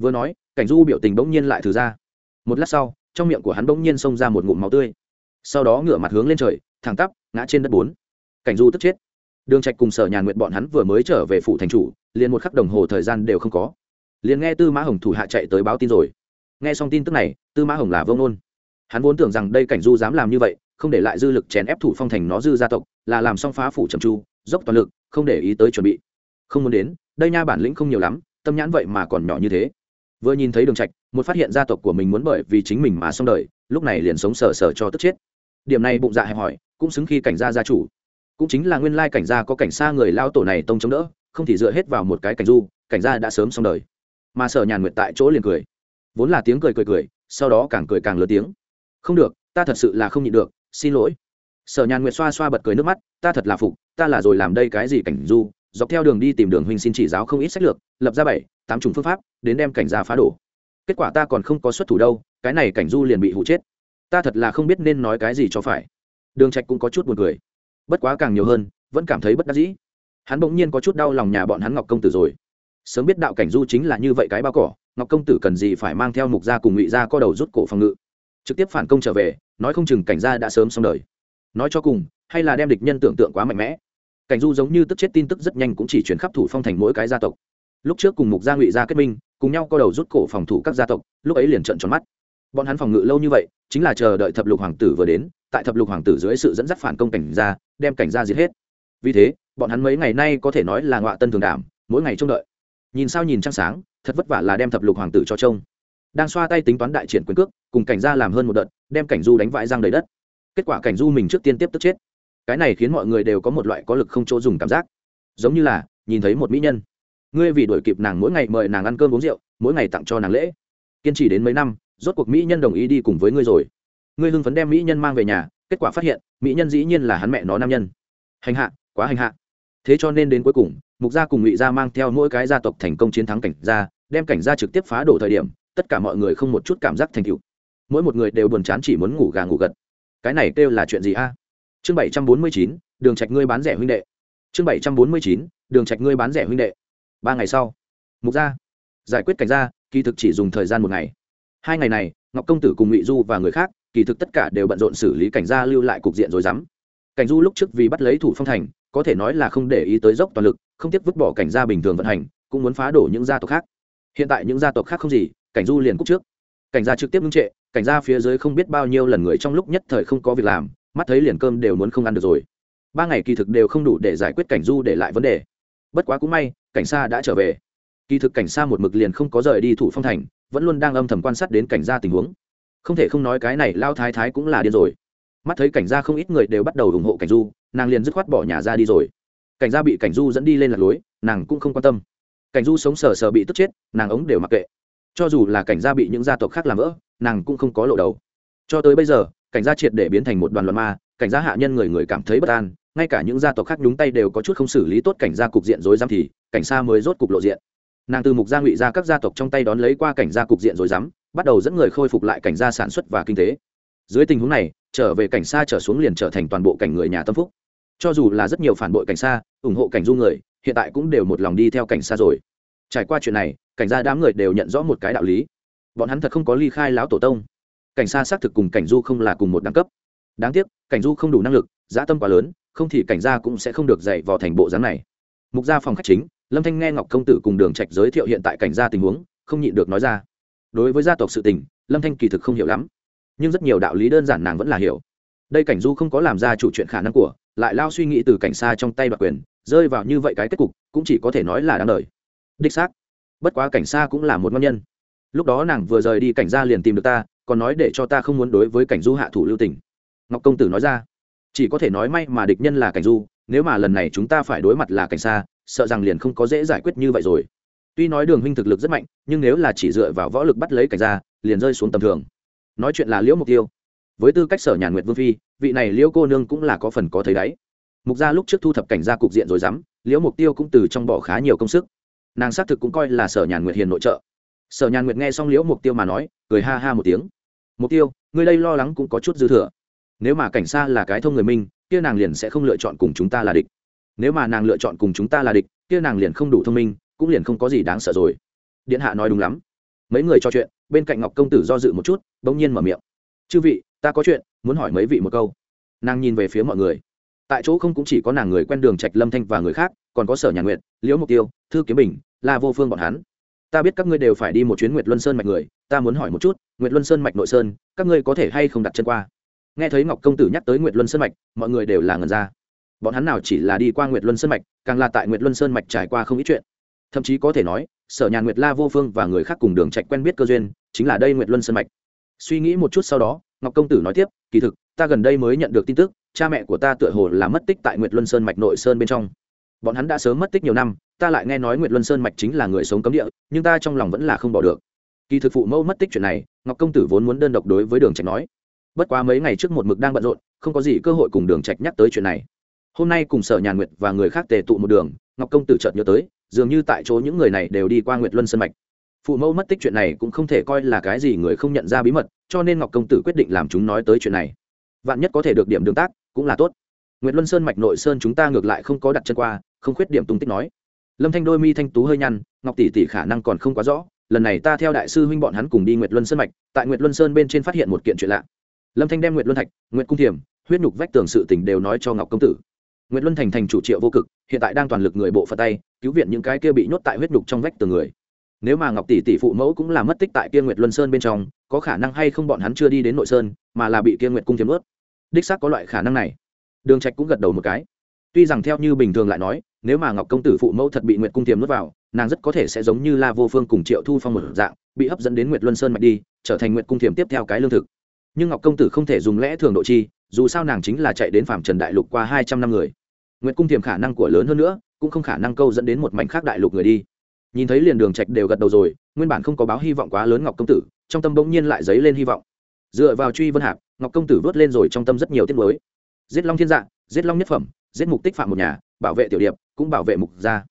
S1: vừa nói, cảnh du biểu tình bỗng nhiên lại thử ra. Một lát sau, trong miệng của hắn bỗng nhiên xông ra một ngụm máu tươi. Sau đó ngửa mặt hướng lên trời, thẳng tắp, ngã trên đất bốn. Cảnh du tức chết. Đường trạch cùng sở nhàn nguyện bọn hắn vừa mới trở về phủ thành chủ, liền một khắc đồng hồ thời gian đều không có. Liền nghe tư mã hồng thủ hạ chạy tới báo tin rồi. Nghe xong tin tức này, tư mã hồng là vông nôn hắn vốn tưởng rằng đây cảnh du dám làm như vậy, không để lại dư lực chèn ép thủ phong thành nó dư gia tộc, là làm xong phá phủ trầm chu dốc toàn lực, không để ý tới chuẩn bị. Không muốn đến, đây nha bản lĩnh không nhiều lắm, tâm nhãn vậy mà còn nhỏ như thế vừa nhìn thấy đường trạch, một phát hiện gia tộc của mình muốn bởi vì chính mình mà xong đời, lúc này liền sống sờ sờ cho tức chết. Điểm này bụng dạ hẹp hỏi, cũng xứng khi cảnh gia gia chủ. Cũng chính là nguyên lai cảnh gia có cảnh xa người lao tổ này tông chống đỡ, không thì dựa hết vào một cái cảnh du, cảnh gia đã sớm xong đời. Mà sở nhàn nguyệt tại chỗ liền cười. Vốn là tiếng cười cười cười, sau đó càng cười càng lớn tiếng. Không được, ta thật sự là không nhịn được, xin lỗi. Sở nhàn nguyệt xoa xoa bật cười nước mắt, ta thật là phục, ta là rồi làm đây cái gì cảnh du? Dọc theo đường đi tìm đường huynh xin chỉ giáo không ít sách lược, lập ra bảy, tám chủng phương pháp đến đem cảnh gia phá đổ. Kết quả ta còn không có xuất thủ đâu, cái này cảnh du liền bị hụ chết. Ta thật là không biết nên nói cái gì cho phải. Đường trạch cũng có chút buồn cười. Bất quá càng nhiều hơn, vẫn cảm thấy bất đắc dĩ. Hắn bỗng nhiên có chút đau lòng nhà bọn hắn ngọc công tử rồi. Sớm biết đạo cảnh du chính là như vậy cái bao cỏ, ngọc công tử cần gì phải mang theo mục gia cùng ngụy gia co đầu rút cổ phòng ngự. Trực tiếp phản công trở về, nói không chừng cảnh gia đã sớm xong đời. Nói cho cùng, hay là đem địch nhân tưởng tượng quá mạnh mẽ cảnh du giống như tức chết tin tức rất nhanh cũng chỉ chuyển khắp thủ phong thành mỗi cái gia tộc. Lúc trước cùng mục gia ngụy gia kết minh, cùng nhau co đầu rút cổ phòng thủ các gia tộc, lúc ấy liền trận tròn mắt. Bọn hắn phòng ngự lâu như vậy, chính là chờ đợi thập lục hoàng tử vừa đến, tại thập lục hoàng tử dưới sự dẫn dắt phản công cảnh gia, đem cảnh gia giết hết. Vì thế, bọn hắn mấy ngày nay có thể nói là ngọa tân thường đảm, mỗi ngày trông đợi. Nhìn sao nhìn trăng sáng, thật vất vả là đem thập lục hoàng tử cho trông. Đang xoa tay tính toán đại triển quyền cước, cùng cảnh gia làm hơn một đợt, đem cảnh du đánh vãi răng đầy đất. Kết quả cảnh du mình trước tiên tiếp tức chết cái này khiến mọi người đều có một loại có lực không chỗ dùng cảm giác. Giống như là, nhìn thấy một mỹ nhân. Ngươi vì đuổi kịp nàng mỗi ngày mời nàng ăn cơm uống rượu, mỗi ngày tặng cho nàng lễ. Kiên trì đến mấy năm, rốt cuộc mỹ nhân đồng ý đi cùng với ngươi rồi. Ngươi hưng phấn đem mỹ nhân mang về nhà, kết quả phát hiện, mỹ nhân dĩ nhiên là hắn mẹ nó nam nhân. Hành hạ, quá hành hạ. Thế cho nên đến cuối cùng, mục gia cùng ngụy gia mang theo mỗi cái gia tộc thành công chiến thắng cảnh gia, đem cảnh gia trực tiếp phá đổ thời điểm, tất cả mọi người không một chút cảm giác thành tựu. Mỗi một người đều buồn chán chỉ muốn ngủ gà ngủ gật. Cái này kêu là chuyện gì a? Chương bảy trăm bốn mươi chín, đường trạch ngươi bán rẻ huynh đệ. Chương bảy trăm bốn mươi chín, đường trạch ngươi bán rẻ huynh đệ. Ba ngày sau, mục gia giải quyết cảnh gia, kỳ thực chỉ dùng thời gian một ngày. Hai ngày này, ngọc công tử cùng ngụy du và người khác, kỳ thực tất cả đều bận rộn xử lý cảnh gia lưu lại cục diện rồi dám cảnh du lúc trước vì bắt lấy thủ phong thành, có thể nói là không để ý tới dốc toàn lực, không tiếc vứt bỏ cảnh gia bình thường vận hành, cũng muốn phá đổ những gia tộc khác. Hiện tại những gia tộc khác không gì, cảnh du liền cúc trước. Cảnh gia trực tiếp ngưng trệ, cảnh gia phía dưới không biết bao nhiêu lần người trong lúc nhất thời không có việc làm mắt thấy liền cơm đều muốn không ăn được rồi. Ba ngày kỳ thực đều không đủ để giải quyết cảnh du để lại vấn đề. Bất quá cũng may, cảnh xa đã trở về. Kỳ thực cảnh xa một mực liền không có rời đi thủ phong thành, vẫn luôn đang âm thầm quan sát đến cảnh gia tình huống. Không thể không nói cái này lao thái thái cũng là điên rồi. Mắt thấy cảnh gia không ít người đều bắt đầu ủng hộ cảnh du, nàng liền dứt khoát bỏ nhà ra đi rồi. Cảnh gia bị cảnh du dẫn đi lên lạc lối, nàng cũng không quan tâm. Cảnh du sống sờ sờ bị tức chết, nàng ống đều mặc kệ. Cho dù là cảnh gia bị những gia tộc khác làm vỡ, nàng cũng không có lộ đầu. Cho tới bây giờ cảnh gia triệt để biến thành một đoàn loạn ma, cảnh gia hạ nhân người người cảm thấy bất an, ngay cả những gia tộc khác nhúng tay đều có chút không xử lý tốt cảnh gia cục diện rối rắm thì, cảnh sa mới rốt cục lộ diện. Nàng từ mục gia ngụy ra các gia tộc trong tay đón lấy qua cảnh gia cục diện rối rắm, bắt đầu dẫn người khôi phục lại cảnh gia sản xuất và kinh tế. Dưới tình huống này, trở về cảnh xa trở xuống liền trở thành toàn bộ cảnh người nhà tâm phúc. Cho dù là rất nhiều phản bội cảnh xa ủng hộ cảnh du người, hiện tại cũng đều một lòng đi theo cảnh xa rồi. Trải qua chuyện này, cảnh gia đám người đều nhận rõ một cái đạo lý. Bọn hắn thật không có ly khai lão tổ tông cảnh xa xác thực cùng cảnh du không là cùng một đẳng cấp. Đáng tiếc, cảnh du không đủ năng lực, dã tâm quá lớn, không thì cảnh gia cũng sẽ không được dạy vào thành bộ dáng này. Mục gia phòng khách chính, lâm thanh nghe ngọc công tử cùng đường trạch giới thiệu hiện tại cảnh gia tình huống, không nhịn được nói ra. Đối với gia tộc sự tình, lâm thanh kỳ thực không hiểu lắm, nhưng rất nhiều đạo lý đơn giản nàng vẫn là hiểu. Đây cảnh du không có làm ra chủ chuyện khả năng của, lại lao suy nghĩ từ cảnh xa trong tay đoạt quyền, rơi vào như vậy cái kết cục, cũng chỉ có thể nói là đáng đời. Đích xác, bất quá cảnh xa cũng là một ngon nhân. Lúc đó nàng vừa rời đi, cảnh Gia liền tìm được ta còn nói để cho ta không muốn đối với cảnh du hạ thủ lưu tình. Ngọc công tử nói ra, chỉ có thể nói may mà địch nhân là cảnh du, nếu mà lần này chúng ta phải đối mặt là cảnh xa sợ rằng liền không có dễ giải quyết như vậy rồi. Tuy nói đường huynh thực lực rất mạnh, nhưng nếu là chỉ dựa vào võ lực bắt lấy cảnh ra liền rơi xuống tầm thường. Nói chuyện là liễu mục tiêu. Với tư cách sở nhàn nguyệt vương phi, vị này liễu cô nương cũng là có phần có thấy đấy. Mục gia lúc trước thu thập cảnh gia cục diện rồi dám, liễu mục tiêu cũng từ trong bỏ khá nhiều công sức. Nàng xác thực cũng coi là sở nhàn nguyệt hiền nội trợ. Sở nhàn nguyệt nghe xong liễu mục tiêu mà nói, cười ha ha một tiếng mục tiêu người đây lo lắng cũng có chút dư thừa. Nếu mà cảnh xa là cái thông người minh kia nàng liền sẽ không lựa chọn cùng chúng ta là địch. Nếu mà nàng lựa chọn cùng chúng ta là địch, kia nàng liền không đủ thông minh, cũng liền không có gì đáng sợ rồi. Điện hạ nói đúng lắm. Mấy người trò chuyện, bên cạnh ngọc công tử do dự một chút, bỗng nhiên mở miệng. Chư vị, ta có chuyện, muốn hỏi mấy vị một câu. Nàng nhìn về phía mọi người. Tại chỗ không cũng chỉ có nàng người quen đường trạch lâm thanh và người khác, còn có sở nhà nguyện liễu mục tiêu, thư kiếm bình, la vô phương bọn hắn ta biết các ngươi đều phải đi một chuyến nguyệt luân sơn mạch người, ta muốn hỏi một chút, nguyệt luân sơn mạch nội sơn, các ngươi có thể hay không đặt chân qua? Nghe thấy ngọc công tử nhắc tới nguyệt luân sơn mạch, mọi người đều là ngần ra. Bọn hắn nào chỉ là đi qua nguyệt luân sơn mạch, càng là tại nguyệt luân sơn mạch trải qua không ít chuyện. Thậm chí có thể nói, sở nhà nguyệt la vô phương và người khác cùng đường trạch quen biết cơ duyên, chính là đây nguyệt luân sơn mạch. Suy nghĩ một chút sau đó, ngọc công tử nói tiếp, kỳ thực, ta gần đây mới nhận được tin tức, cha mẹ của ta tựa hồ là mất tích tại nguyệt luân sơn mạch nội sơn bên trong. Bọn hắn đã sớm mất tích nhiều năm ta lại nghe nói nguyệt luân sơn mạch chính là người sống cấm địa, nhưng ta trong lòng vẫn là không bỏ được. Kỳ thực phụ mẫu mất tích chuyện này, ngọc công tử vốn muốn đơn độc đối với đường trạch nói. Bất quá mấy ngày trước một mực đang bận rộn, không có gì cơ hội cùng đường trạch nhắc tới chuyện này. Hôm nay cùng sở nhàn nguyệt và người khác tề tụ một đường, ngọc công tử chợt nhớ tới, dường như tại chỗ những người này đều đi qua nguyệt luân sơn mạch. Phụ mẫu mất tích chuyện này cũng không thể coi là cái gì người không nhận ra bí mật, cho nên ngọc công tử quyết định làm chúng nói tới chuyện này. Vạn nhất có thể được điểm đường tác, cũng là tốt. Nguyệt luân sơn mạch nội sơn chúng ta ngược lại không có đặt chân qua, không khuyết điểm tung tích nói lâm thanh đôi mi thanh tú hơi nhăn, ngọc tỷ tỷ khả năng còn không quá rõ, lần này ta theo đại sư huynh bọn hắn cùng đi nguyệt luân sơn mạch, tại nguyệt luân sơn bên trên phát hiện một kiện chuyện lạ. Lâm thanh đem nguyệt luân thạch, nguyệt cung thiềm huyết nhục vách tường sự tình đều nói cho ngọc công tử. Nguyệt luân thành thành chủ triệu vô cực, hiện tại đang toàn lực người bộ phật tay, cứu viện những cái kia bị nhốt tại huyết nhục trong vách tường người. Nếu mà ngọc tỷ tỷ phụ mẫu cũng là mất tích tại kia nguyệt luân sơn bên trong, có khả năng hay không bọn hắn chưa đi đến nội sơn, mà là bị kia nguyệt cung thiềm ướt đích xác có loại khả năng này. Đường trạch cũng gật đầu một cái tuy rằng theo như bình thường lại nói, nếu mà ngọc công tử phụ mẫu thật bị nguyệt cung tiềm nuốt vào, nàng rất có thể sẽ giống như la vô phương cùng triệu thu phong một dạng, bị hấp dẫn đến nguyệt luân sơn mạch đi, trở thành nguyệt cung tiềm tiếp theo cái lương thực. Nhưng ngọc công tử không thể dùng lẽ thường độ chi, dù sao nàng chính là chạy đến phạm trần đại lục qua hai trăm năm người. Nguyệt cung tiềm khả năng của lớn hơn nữa, cũng không khả năng câu dẫn đến một mảnh khác đại lục người đi. Nhìn thấy liền đường trạch đều gật đầu rồi, nguyên bản không có báo hy vọng quá lớn ngọc công tử, trong tâm bỗng nhiên lại dấy lên hy vọng. Dựa vào truy vân hạp, ngọc công tử vớt lên rồi trong tâm rất nhiều tiết mới giết long thiên dạ giết long nhất phẩm giết mục tích phạm một nhà, bảo vệ tiểu điệp, cũng bảo vệ mục gia.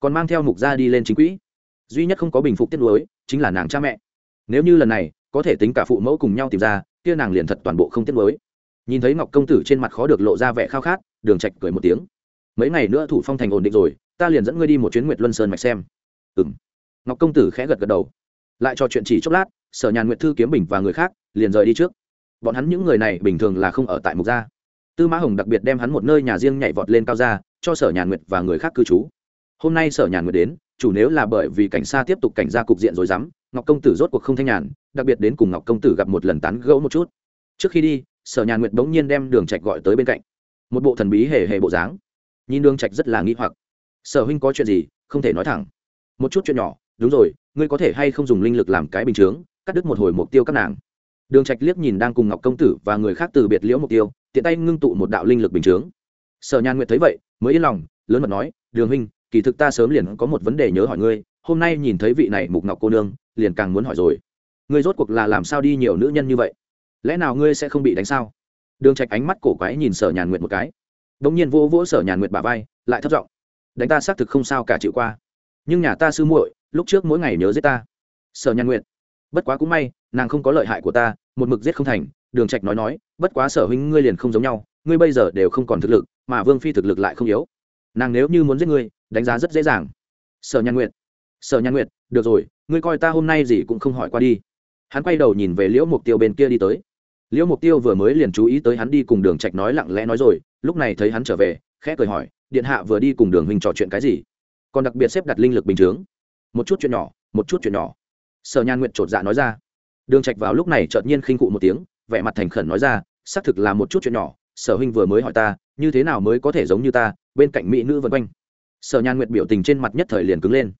S1: Còn mang theo mục gia đi lên chính quỹ. Duy nhất không có bình phục tiết lối chính là nàng cha mẹ. Nếu như lần này, có thể tính cả phụ mẫu cùng nhau tìm ra, kia nàng liền thật toàn bộ không tiết lối nhìn thấy ngọc công tử trên mặt khó được lộ ra vẻ khao khát, đường trạch cười một tiếng. Mấy ngày nữa thủ phong thành ổn định rồi, ta liền dẫn ngươi đi một chuyến nguyệt luân sơn mạch xem. Ừm. Ngọc công tử khẽ gật gật đầu. Lại cho chuyện chỉ chốc lát, sở nhàn nguyệt thư kiếm bình và người khác liền rời đi trước. Bọn hắn những người này bình thường là không ở tại mục gia tư mã hồng đặc biệt đem hắn một nơi nhà riêng nhảy vọt lên cao ra, cho sở nhàn nguyệt và người khác cư trú. Hôm nay sở nhàn nguyệt đến, chủ nếu là bởi vì cảnh xa tiếp tục cảnh ra cục diện rồi dám ngọc công tử rốt cuộc không thanh nhàn, đặc biệt đến cùng ngọc công tử gặp một lần tán gẫu một chút. Trước khi đi, sở nhàn nguyệt bỗng nhiên đem đường trạch gọi tới bên cạnh. Một bộ thần bí hề hề bộ dáng. Nhìn đường trạch rất là nghi hoặc. Sở huynh có chuyện gì, không thể nói thẳng. Một chút chuyện nhỏ, đúng rồi, ngươi có thể hay không dùng linh lực làm cái bình chướng, cắt đứt một hồi mục tiêu các nàng. Đường trạch liếc nhìn đang cùng ngọc công tử và người khác từ biệt liễu mục tiêu tiện tay ngưng tụ một đạo linh lực bình chướng. Sở nhàn nguyệt thấy vậy, mới yên lòng, lớn mật nói, đường huynh, kỳ thực ta sớm liền có một vấn đề nhớ hỏi ngươi, hôm nay nhìn thấy vị này mục ngọc cô nương, liền càng muốn hỏi rồi. Ngươi rốt cuộc là làm sao đi nhiều nữ nhân như vậy? Lẽ nào ngươi sẽ không bị đánh sao? Đường trạch ánh mắt cổ quái nhìn sở nhàn nguyệt một cái. Đống nhiên vỗ vỗ sở nhàn nguyệt bả vai, lại thấp giọng, đánh ta xác thực không sao cả chịu qua. Nhưng nhà ta sư muội, lúc trước mỗi ngày nhớ giết ta. Sở nhàn nguyệt, bất quá cũng may nàng không có lợi hại của ta, một mực giết không thành, đường trạch nói nói, bất quá sở huynh ngươi liền không giống nhau, ngươi bây giờ đều không còn thực lực, mà vương phi thực lực lại không yếu. Nàng nếu như muốn giết ngươi, đánh giá rất dễ dàng. Sở nhan nguyệt, sở nhan nguyệt, được rồi, ngươi coi ta hôm nay gì cũng không hỏi qua đi. Hắn quay đầu nhìn về liễu mục tiêu bên kia đi tới. Liễu mục tiêu vừa mới liền chú ý tới hắn đi cùng đường trạch nói lặng lẽ nói rồi, lúc này thấy hắn trở về, khẽ cười hỏi, điện hạ vừa đi cùng đường huynh trò chuyện cái gì? Còn đặc biệt xếp đặt linh lực bình thường. Một chút chuyện nhỏ, một chút chuyện nhỏ. Sở nhan nguyệt trột dạ nói ra đường trạch vào lúc này chợt nhiên khinh cụ một tiếng, vẻ mặt thành khẩn nói ra, xác thực là một chút chuyện nhỏ, sở huynh vừa mới hỏi ta, như thế nào mới có thể giống như ta, bên cạnh mỹ nữ vân quanh. Sở nhan nguyệt biểu tình trên mặt nhất thời liền cứng lên.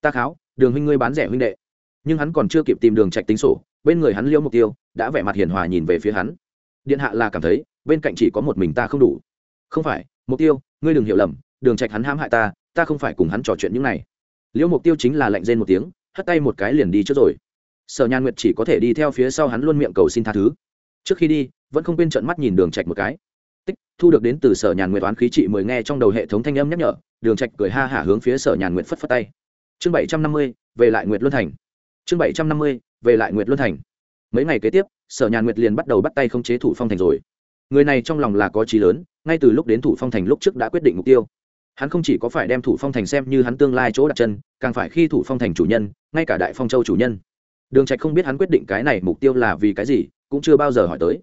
S1: Ta kháo, đường huynh ngươi bán rẻ huynh đệ. Nhưng hắn còn chưa kịp tìm đường trạch tính sổ, bên người hắn liêu mục tiêu đã vẻ mặt hiền hòa nhìn về phía hắn. Điện hạ là cảm thấy, bên cạnh chỉ có một mình ta không đủ. Không phải mục tiêu, ngươi đừng hiểu lầm, đường trạch hắn hãm hại ta ta không phải cùng hắn trò chuyện những này. Liễu mục tiêu chính là lạnh rên một tiếng, hất tay một cái liền đi trước rồi sở Nhàn nguyệt chỉ có thể đi theo phía sau hắn luôn miệng cầu xin tha thứ. Trước khi đi, vẫn không quên trợn mắt nhìn đường trạch một cái. Tích, thu được đến từ sở nhàn nguyệt toán khí trị mười nghe trong đầu hệ thống thanh âm nhắc nhở, đường trạch cười ha hả hướng phía sở nhàn nguyệt phất phất tay. Chương bảy trăm năm mươi, về lại nguyệt luân thành. Chương bảy trăm năm mươi, về lại nguyệt luân thành. Mấy ngày kế tiếp, sở nhàn nguyệt liền bắt đầu bắt tay không chế thủ phong thành rồi. Người này trong lòng là có trí lớn, ngay từ lúc đến thủ phong thành lúc trước đã quyết định mục tiêu. Hắn không chỉ có phải đem thủ phong thành xem như hắn tương lai chỗ đặt chân, càng phải khi thủ phong thành chủ nhân, ngay cả đại phong châu chủ nhân đường trạch không biết hắn quyết định cái này mục tiêu là vì cái gì, cũng chưa bao giờ hỏi tới.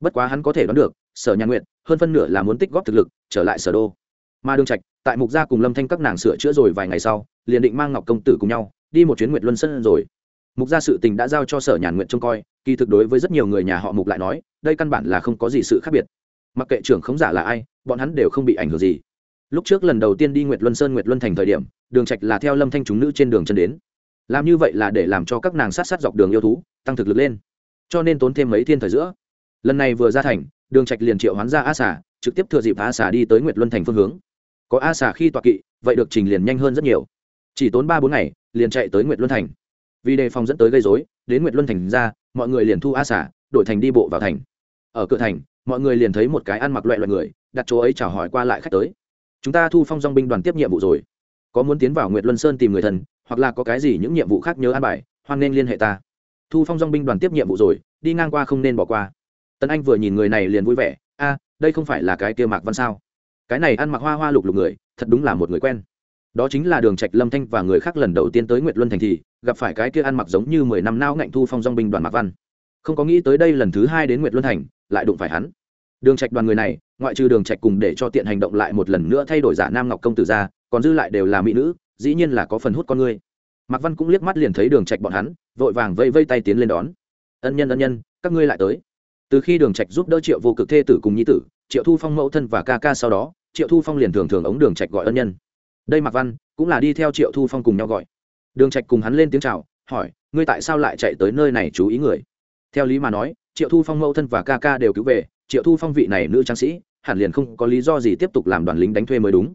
S1: Bất quá hắn có thể đoán được, sở nhàn nguyện hơn phân nửa là muốn tích góp thực lực, trở lại sở đô. Mà đường trạch, tại mục gia cùng lâm thanh các nàng sửa chữa rồi vài ngày sau, liền định mang ngọc công tử cùng nhau, đi một chuyến nguyệt luân sân rồi. Mục gia sự tình đã giao cho sở nhàn nguyện trông coi, kỳ thực đối với rất nhiều người nhà họ mục lại nói, đây căn bản là không có gì sự khác biệt. Mặc kệ trưởng khống giả là ai, bọn hắn đều không bị ảnh hưởng gì. Lúc trước lần đầu tiên đi nguyệt luân sơn nguyệt luân thành thời điểm, đường trạch là theo lâm thanh chúng nữ trên đường chân đến làm như vậy là để làm cho các nàng sát sát dọc đường yêu thú, tăng thực lực lên. Cho nên tốn thêm mấy thiên thời giữa. Lần này vừa ra thành, đường trạch liền triệu hoán ra a xà, trực tiếp thừa dịp a xà đi tới nguyệt luân thành phương hướng. Có a xà khi tọa kỵ, vậy được trình liền nhanh hơn rất nhiều. Chỉ tốn ba bốn ngày, liền chạy tới nguyệt luân thành. Vì đề phòng dẫn tới gây rối, đến nguyệt luân thành ra, mọi người liền thu a xà, đổi thành đi bộ vào thành. Ở cửa thành, mọi người liền thấy một cái ăn mặc loại loại người, đặt chỗ ấy chào hỏi qua lại khách tới. Chúng ta thu phong dong binh đoàn tiếp nhiệm vụ rồi. Có muốn tiến vào nguyệt luân sơn tìm người thân hoặc là có cái gì những nhiệm vụ khác nhớ an bài, hoan nên liên hệ ta. Thu phong dong binh đoàn tiếp nhiệm vụ rồi, đi ngang qua không nên bỏ qua. Tần anh vừa nhìn người này liền vui vẻ, a, đây không phải là cái kia mạc văn sao? Cái này ăn mặc hoa hoa lục lục người, thật đúng là một người quen. Đó chính là đường trạch, lâm thanh và người khác lần đầu tiên tới nguyệt luân thành thì, gặp phải cái kia ăn mặc giống như mười năm nao ngạnh thu phong dong binh đoàn mạc văn. Không có nghĩ tới đây lần thứ hai đến nguyệt luân thành, lại đụng phải hắn. Đường trạch đoàn người này, ngoại trừ đường trạch cùng để cho tiện hành động lại một lần nữa thay đổi giả nam ngọc công tử ra, còn dư lại đều là mỹ nữ dĩ nhiên là có phần hút con người mạc văn cũng liếc mắt liền thấy đường trạch bọn hắn, vội vàng vây vây tay tiến lên đón. Ân nhân ân nhân, các ngươi lại tới. Từ khi đường trạch giúp đỡ triệu vô cực thê tử cùng nhi tử, triệu thu phong mẫu thân và ca ca sau đó, triệu thu phong liền thường thường ống đường trạch gọi ân nhân. Đây mạc văn cũng là đi theo triệu thu phong cùng nhau gọi. Đường trạch cùng hắn lên tiếng chào, hỏi, ngươi tại sao lại chạy tới nơi này chú ý người? Theo lý mà nói, triệu thu phong mẫu thân và ca ca đều cứu về, triệu thu phong vị này nữ tráng sĩ, hẳn liền không có lý do gì tiếp tục làm đoàn lính đánh thuê mới đúng.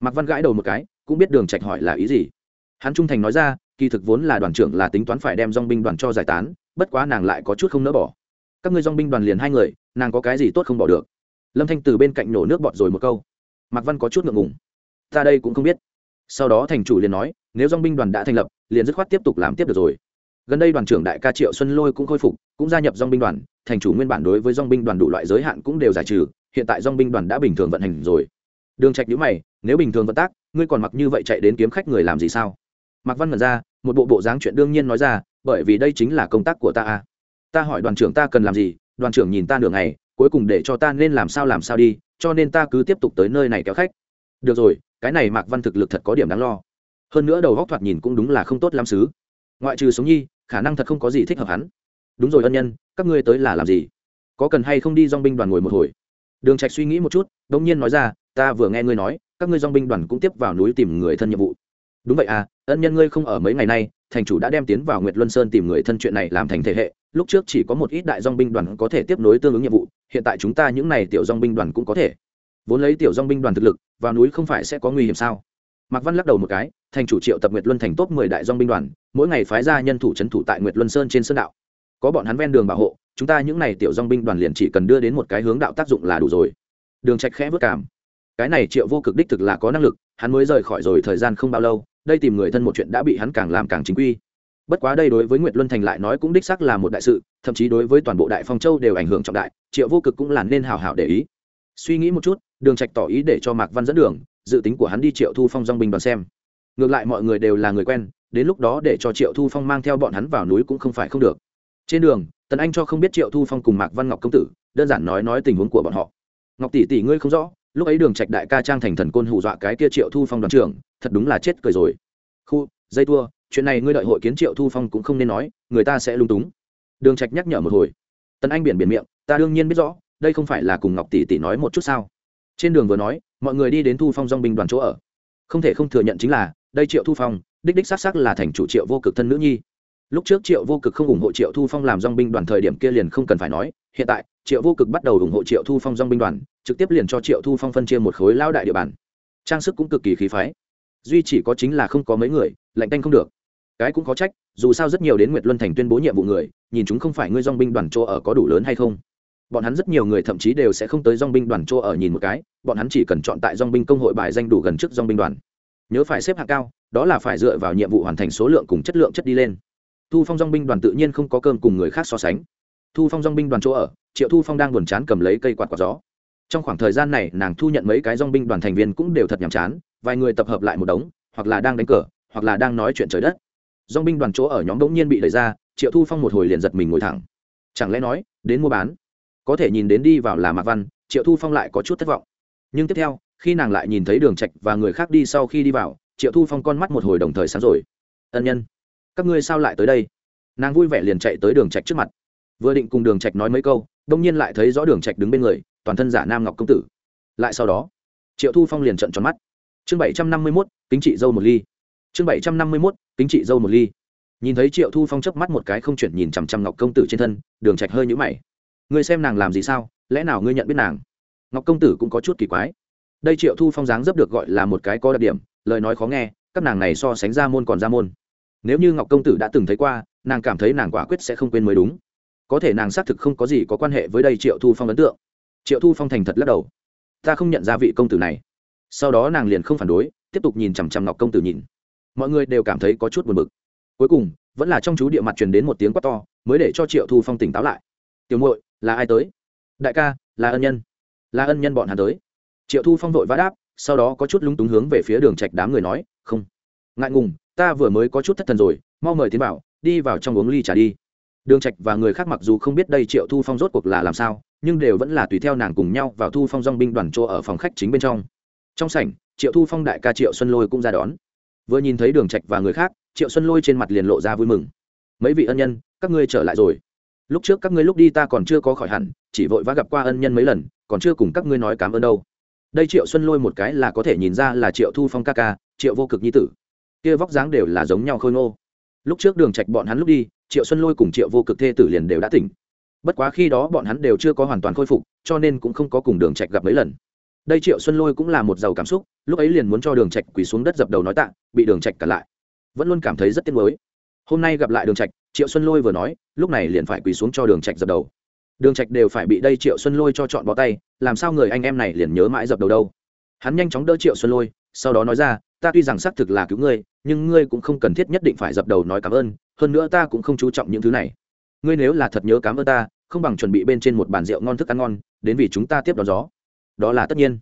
S1: Mạc văn gãi đầu một cái cũng biết đường trạch hỏi là ý gì. Hắn trung thành nói ra, kỳ thực vốn là đoàn trưởng là tính toán phải đem dong binh đoàn cho giải tán, bất quá nàng lại có chút không nỡ bỏ. Các ngươi dong binh đoàn liền hai người, nàng có cái gì tốt không bỏ được? Lâm thanh từ bên cạnh nổ nước bọt rồi một câu. Mạc văn có chút ngượng ngùng. Ta đây cũng không biết. Sau đó thành chủ liền nói, nếu dong binh đoàn đã thành lập, liền dứt khoát tiếp tục làm tiếp được rồi. Gần đây đoàn trưởng đại ca triệu xuân lôi cũng khôi phục, cũng gia nhập dong binh đoàn, thành chủ nguyên bản đối với dong binh đoàn đủ loại giới hạn cũng đều giải trừ, hiện tại dong binh đoàn đã bình thường vận hành rồi. Đường trạch nhíu mày, nếu bình thường vận tác ngươi còn mặc như vậy chạy đến kiếm khách người làm gì sao? Mạc văn ngẩn ra, một bộ bộ dáng chuyện đương nhiên nói ra, bởi vì đây chính là công tác của ta à? ta hỏi đoàn trưởng ta cần làm gì, đoàn trưởng nhìn ta nửa ngày, cuối cùng để cho ta nên làm sao làm sao đi, cho nên ta cứ tiếp tục tới nơi này kéo khách. Được rồi, cái này mạc văn thực lực thật có điểm đáng lo. Hơn nữa đầu góc thoạt nhìn cũng đúng là không tốt lắm xứ. Ngoại trừ sống nhi, khả năng thật không có gì thích hợp hắn. Đúng rồi ân nhân, các ngươi tới là làm gì? Có cần hay không đi dong binh đoàn ngồi một hồi? Đường trạch suy nghĩ một chút, đống nhiên nói ra, ta vừa nghe ngươi nói các ngươi dong binh đoàn cũng tiếp vào núi tìm người thân nhiệm vụ. Đúng vậy à ân nhân ngươi không ở mấy ngày nay, thành chủ đã đem tiến vào nguyệt luân sơn tìm người thân chuyện này làm thành thể hệ, lúc trước chỉ có một ít đại dong binh đoàn có thể tiếp nối tương ứng nhiệm vụ, hiện tại chúng ta những này tiểu dong binh đoàn cũng có thể. Vốn lấy tiểu dong binh đoàn thực lực, vào núi không phải sẽ có nguy hiểm sao? Mạc văn lắc đầu một cái, thành chủ triệu tập nguyệt luân thành top mười đại dong binh đoàn, mỗi ngày phái ra nhân thủ c thủ tại nguyệt luân sơn trên sơn đạo. Có bọn hắn ven đường bảo hộ, chúng ta những này tiểu dong binh đoàn liền chỉ cần đưa đến một cái hướng đạo tác dụng là đủ rồi. Đường trạch khẽ vất cảm cái này triệu vô cực đích thực là có năng lực, hắn mới rời khỏi rồi thời gian không bao lâu, đây tìm người thân một chuyện đã bị hắn càng làm càng chính quy. Bất quá đây đối với nguyệt luân thành lại nói cũng đích xác là một đại sự, thậm chí đối với toàn bộ đại phong châu đều ảnh hưởng trọng đại, triệu vô cực cũng là nên hào hào để ý. Suy nghĩ một chút, đường trạch tỏ ý để cho mạc văn dẫn đường, dự tính của hắn đi triệu thu phong dong binh đoàn xem. Ngược lại mọi người đều là người quen, đến lúc đó để cho triệu thu phong mang theo bọn hắn vào núi cũng không phải không được. Trên đường, tần anh cho không biết triệu thu phong cùng mạc văn ngọc công tử, đơn giản nói nói tình huống của bọn họ. Ngọc tỷ tỷ ngươi không rõ lúc ấy đường trạch đại ca trang thành thần côn hù dọa cái kia triệu thu phong đoàn trưởng, thật đúng là chết cười rồi. Khu, dây tua chuyện này ngươi đợi hội kiến triệu thu phong cũng không nên nói, người ta sẽ lung túng. Đường trạch nhắc nhở một hồi. Tần anh biển biển miệng, ta đương nhiên biết rõ, đây không phải là cùng ngọc tỷ tỷ nói một chút sao? Trên đường vừa nói, mọi người đi đến thu phong dong binh đoàn chỗ ở. Không thể không thừa nhận chính là, đây triệu thu phong, đích đích xác xác là thành chủ triệu vô cực thân nữ nhi. Lúc trước triệu vô cực không ủng hộ triệu thu phong làm dong binh đoàn thời điểm kia liền không cần phải nói, hiện tại triệu vô cực bắt đầu ủng hộ triệu thu phong dong binh đoàn, trực tiếp liền cho triệu thu phong phân chia một khối lao đại địa bàn. Trang sức cũng cực kỳ khí phái. Duy chỉ có chính là không có mấy người, lạnh tanh không được. Cái cũng có trách, dù sao rất nhiều đến nguyệt luân thành tuyên bố nhiệm vụ người, nhìn chúng không phải ngươi dong binh đoàn chỗ ở có đủ lớn hay không. Bọn hắn rất nhiều người thậm chí đều sẽ không tới dong binh đoàn chỗ ở nhìn một cái, bọn hắn chỉ cần chọn tại dong binh công hội bài danh đủ gần trước dong binh đoàn. Nhớ phải xếp hạng cao, đó là phải dựa vào nhiệm vụ hoàn thành số lượng cùng chất lượng chất đi lên. Thu phong dong binh đoàn tự nhiên không có cơm cùng người khác so sánh thu phong dong binh đoàn chỗ ở, triệu thu phong đang buồn chán cầm lấy cây quạt quạt gió. Trong khoảng thời gian này, nàng thu nhận mấy cái dong binh đoàn thành viên cũng đều thật nhàm chán, vài người tập hợp lại một đống, hoặc là đang đánh cờ, hoặc là đang nói chuyện trời đất. Dong binh đoàn chỗ ở nhóm đống nhiên bị đẩy ra, triệu thu phong một hồi liền giật mình ngồi thẳng. Chẳng lẽ nói, đến mua bán? Có thể nhìn đến đi vào là mạc văn, triệu thu phong lại có chút thất vọng. Nhưng tiếp theo, khi nàng lại nhìn thấy đường trạch và người khác đi sau khi đi vào, triệu thu phong con mắt một hồi đồng thời sáng rồi. Ân nhân, các ngươi sao lại tới đây? Nàng vui vẻ liền chạy tới đường trạch trước mặt vừa định cùng đường trạch nói mấy câu đông nhiên lại thấy rõ đường trạch đứng bên người toàn thân giả nam ngọc công tử. Lại sau đó triệu thu phong liền trợn tròn mắt. Chương bảy trăm năm mươi 751, kính trị dâu một ly. Chương bảy trăm năm mươi 751, kính trị dâu một ly. Nhìn thấy triệu thu phong chớp mắt một cái không chuyển nhìn chằm chằm ngọc công tử trên thân đường trạch hơi nhũ mày. Ngươi xem nàng làm gì sao? Lẽ nào ngươi nhận biết nàng? Ngọc công tử cũng có chút kỳ quái. Đây triệu thu phong dáng dấp được gọi là một cái có đặc điểm lời nói khó nghe các nàng này so sánh ra môn còn ra môn. Nếu như ngọc công tử đã từng thấy qua nàng cảm thấy nàng quả quyết sẽ không quên mới đúng có thể nàng xác thực không có gì có quan hệ với đây triệu thu phong ấn tượng triệu thu phong thành thật lắc đầu ta không nhận ra vị công tử này sau đó nàng liền không phản đối tiếp tục nhìn chằm chằm ngọc công tử nhìn mọi người đều cảm thấy có chút buồn bực cuối cùng vẫn là trong chú địa mặt truyền đến một tiếng quát to mới để cho triệu thu phong tỉnh táo lại tiểu muội là ai tới đại ca là ân nhân là ân nhân bọn hắn tới triệu thu phong vội vã đáp sau đó có chút lúng túng hướng về phía đường trạch đám người nói không ngại ngùng ta vừa mới có chút thất thần rồi mau mời tiến bảo đi vào trong uống ly trà đi đường trạch và người khác mặc dù không biết đây triệu thu phong rốt cuộc là làm sao, nhưng đều vẫn là tùy theo nàng cùng nhau vào thu phong dong binh đoàn chỗ ở phòng khách chính bên trong. Trong sảnh, triệu thu phong đại ca triệu xuân lôi cũng ra đón. Vừa nhìn thấy đường trạch và người khác, triệu xuân lôi trên mặt liền lộ ra vui mừng. Mấy vị ân nhân, các ngươi trở lại rồi. Lúc trước các ngươi lúc đi ta còn chưa có khỏi hẳn, chỉ vội vã gặp qua ân nhân mấy lần, còn chưa cùng các ngươi nói cảm ơn đâu. Đây triệu xuân lôi một cái là có thể nhìn ra là triệu thu phong ca ca, triệu vô cực nhi tử. Kia vóc dáng đều là giống nhau khôi ngô lúc trước đường trạch bọn hắn lúc đi, triệu xuân lôi cùng triệu vô cực thê tử liền đều đã tỉnh. Bất quá khi đó bọn hắn đều chưa có hoàn toàn khôi phục, cho nên cũng không có cùng đường trạch gặp mấy lần. Đây triệu xuân lôi cũng là một giàu cảm xúc, lúc ấy liền muốn cho đường trạch quỳ xuống đất dập đầu nói tạ, bị đường trạch cả lại. Vẫn luôn cảm thấy rất tiếc nuối. Hôm nay gặp lại đường trạch, triệu xuân lôi vừa nói, lúc này liền phải quỳ xuống cho đường trạch dập đầu. Đường trạch đều phải bị đây triệu xuân lôi cho chọn bỏ tay, làm sao người anh em này liền nhớ mãi dập đầu đâu. Hắn nhanh chóng đỡ triệu xuân lôi sau đó nói ra, ta tuy rằng xác thực là cứu ngươi, nhưng ngươi cũng không cần thiết nhất định phải dập đầu nói cảm ơn, hơn nữa ta cũng không chú trọng những thứ này. Ngươi nếu là thật nhớ cảm ơn ta, không bằng chuẩn bị bên trên một bàn rượu ngon thức ăn ngon, đến vì chúng ta tiếp đón gió. Đó là tất nhiên.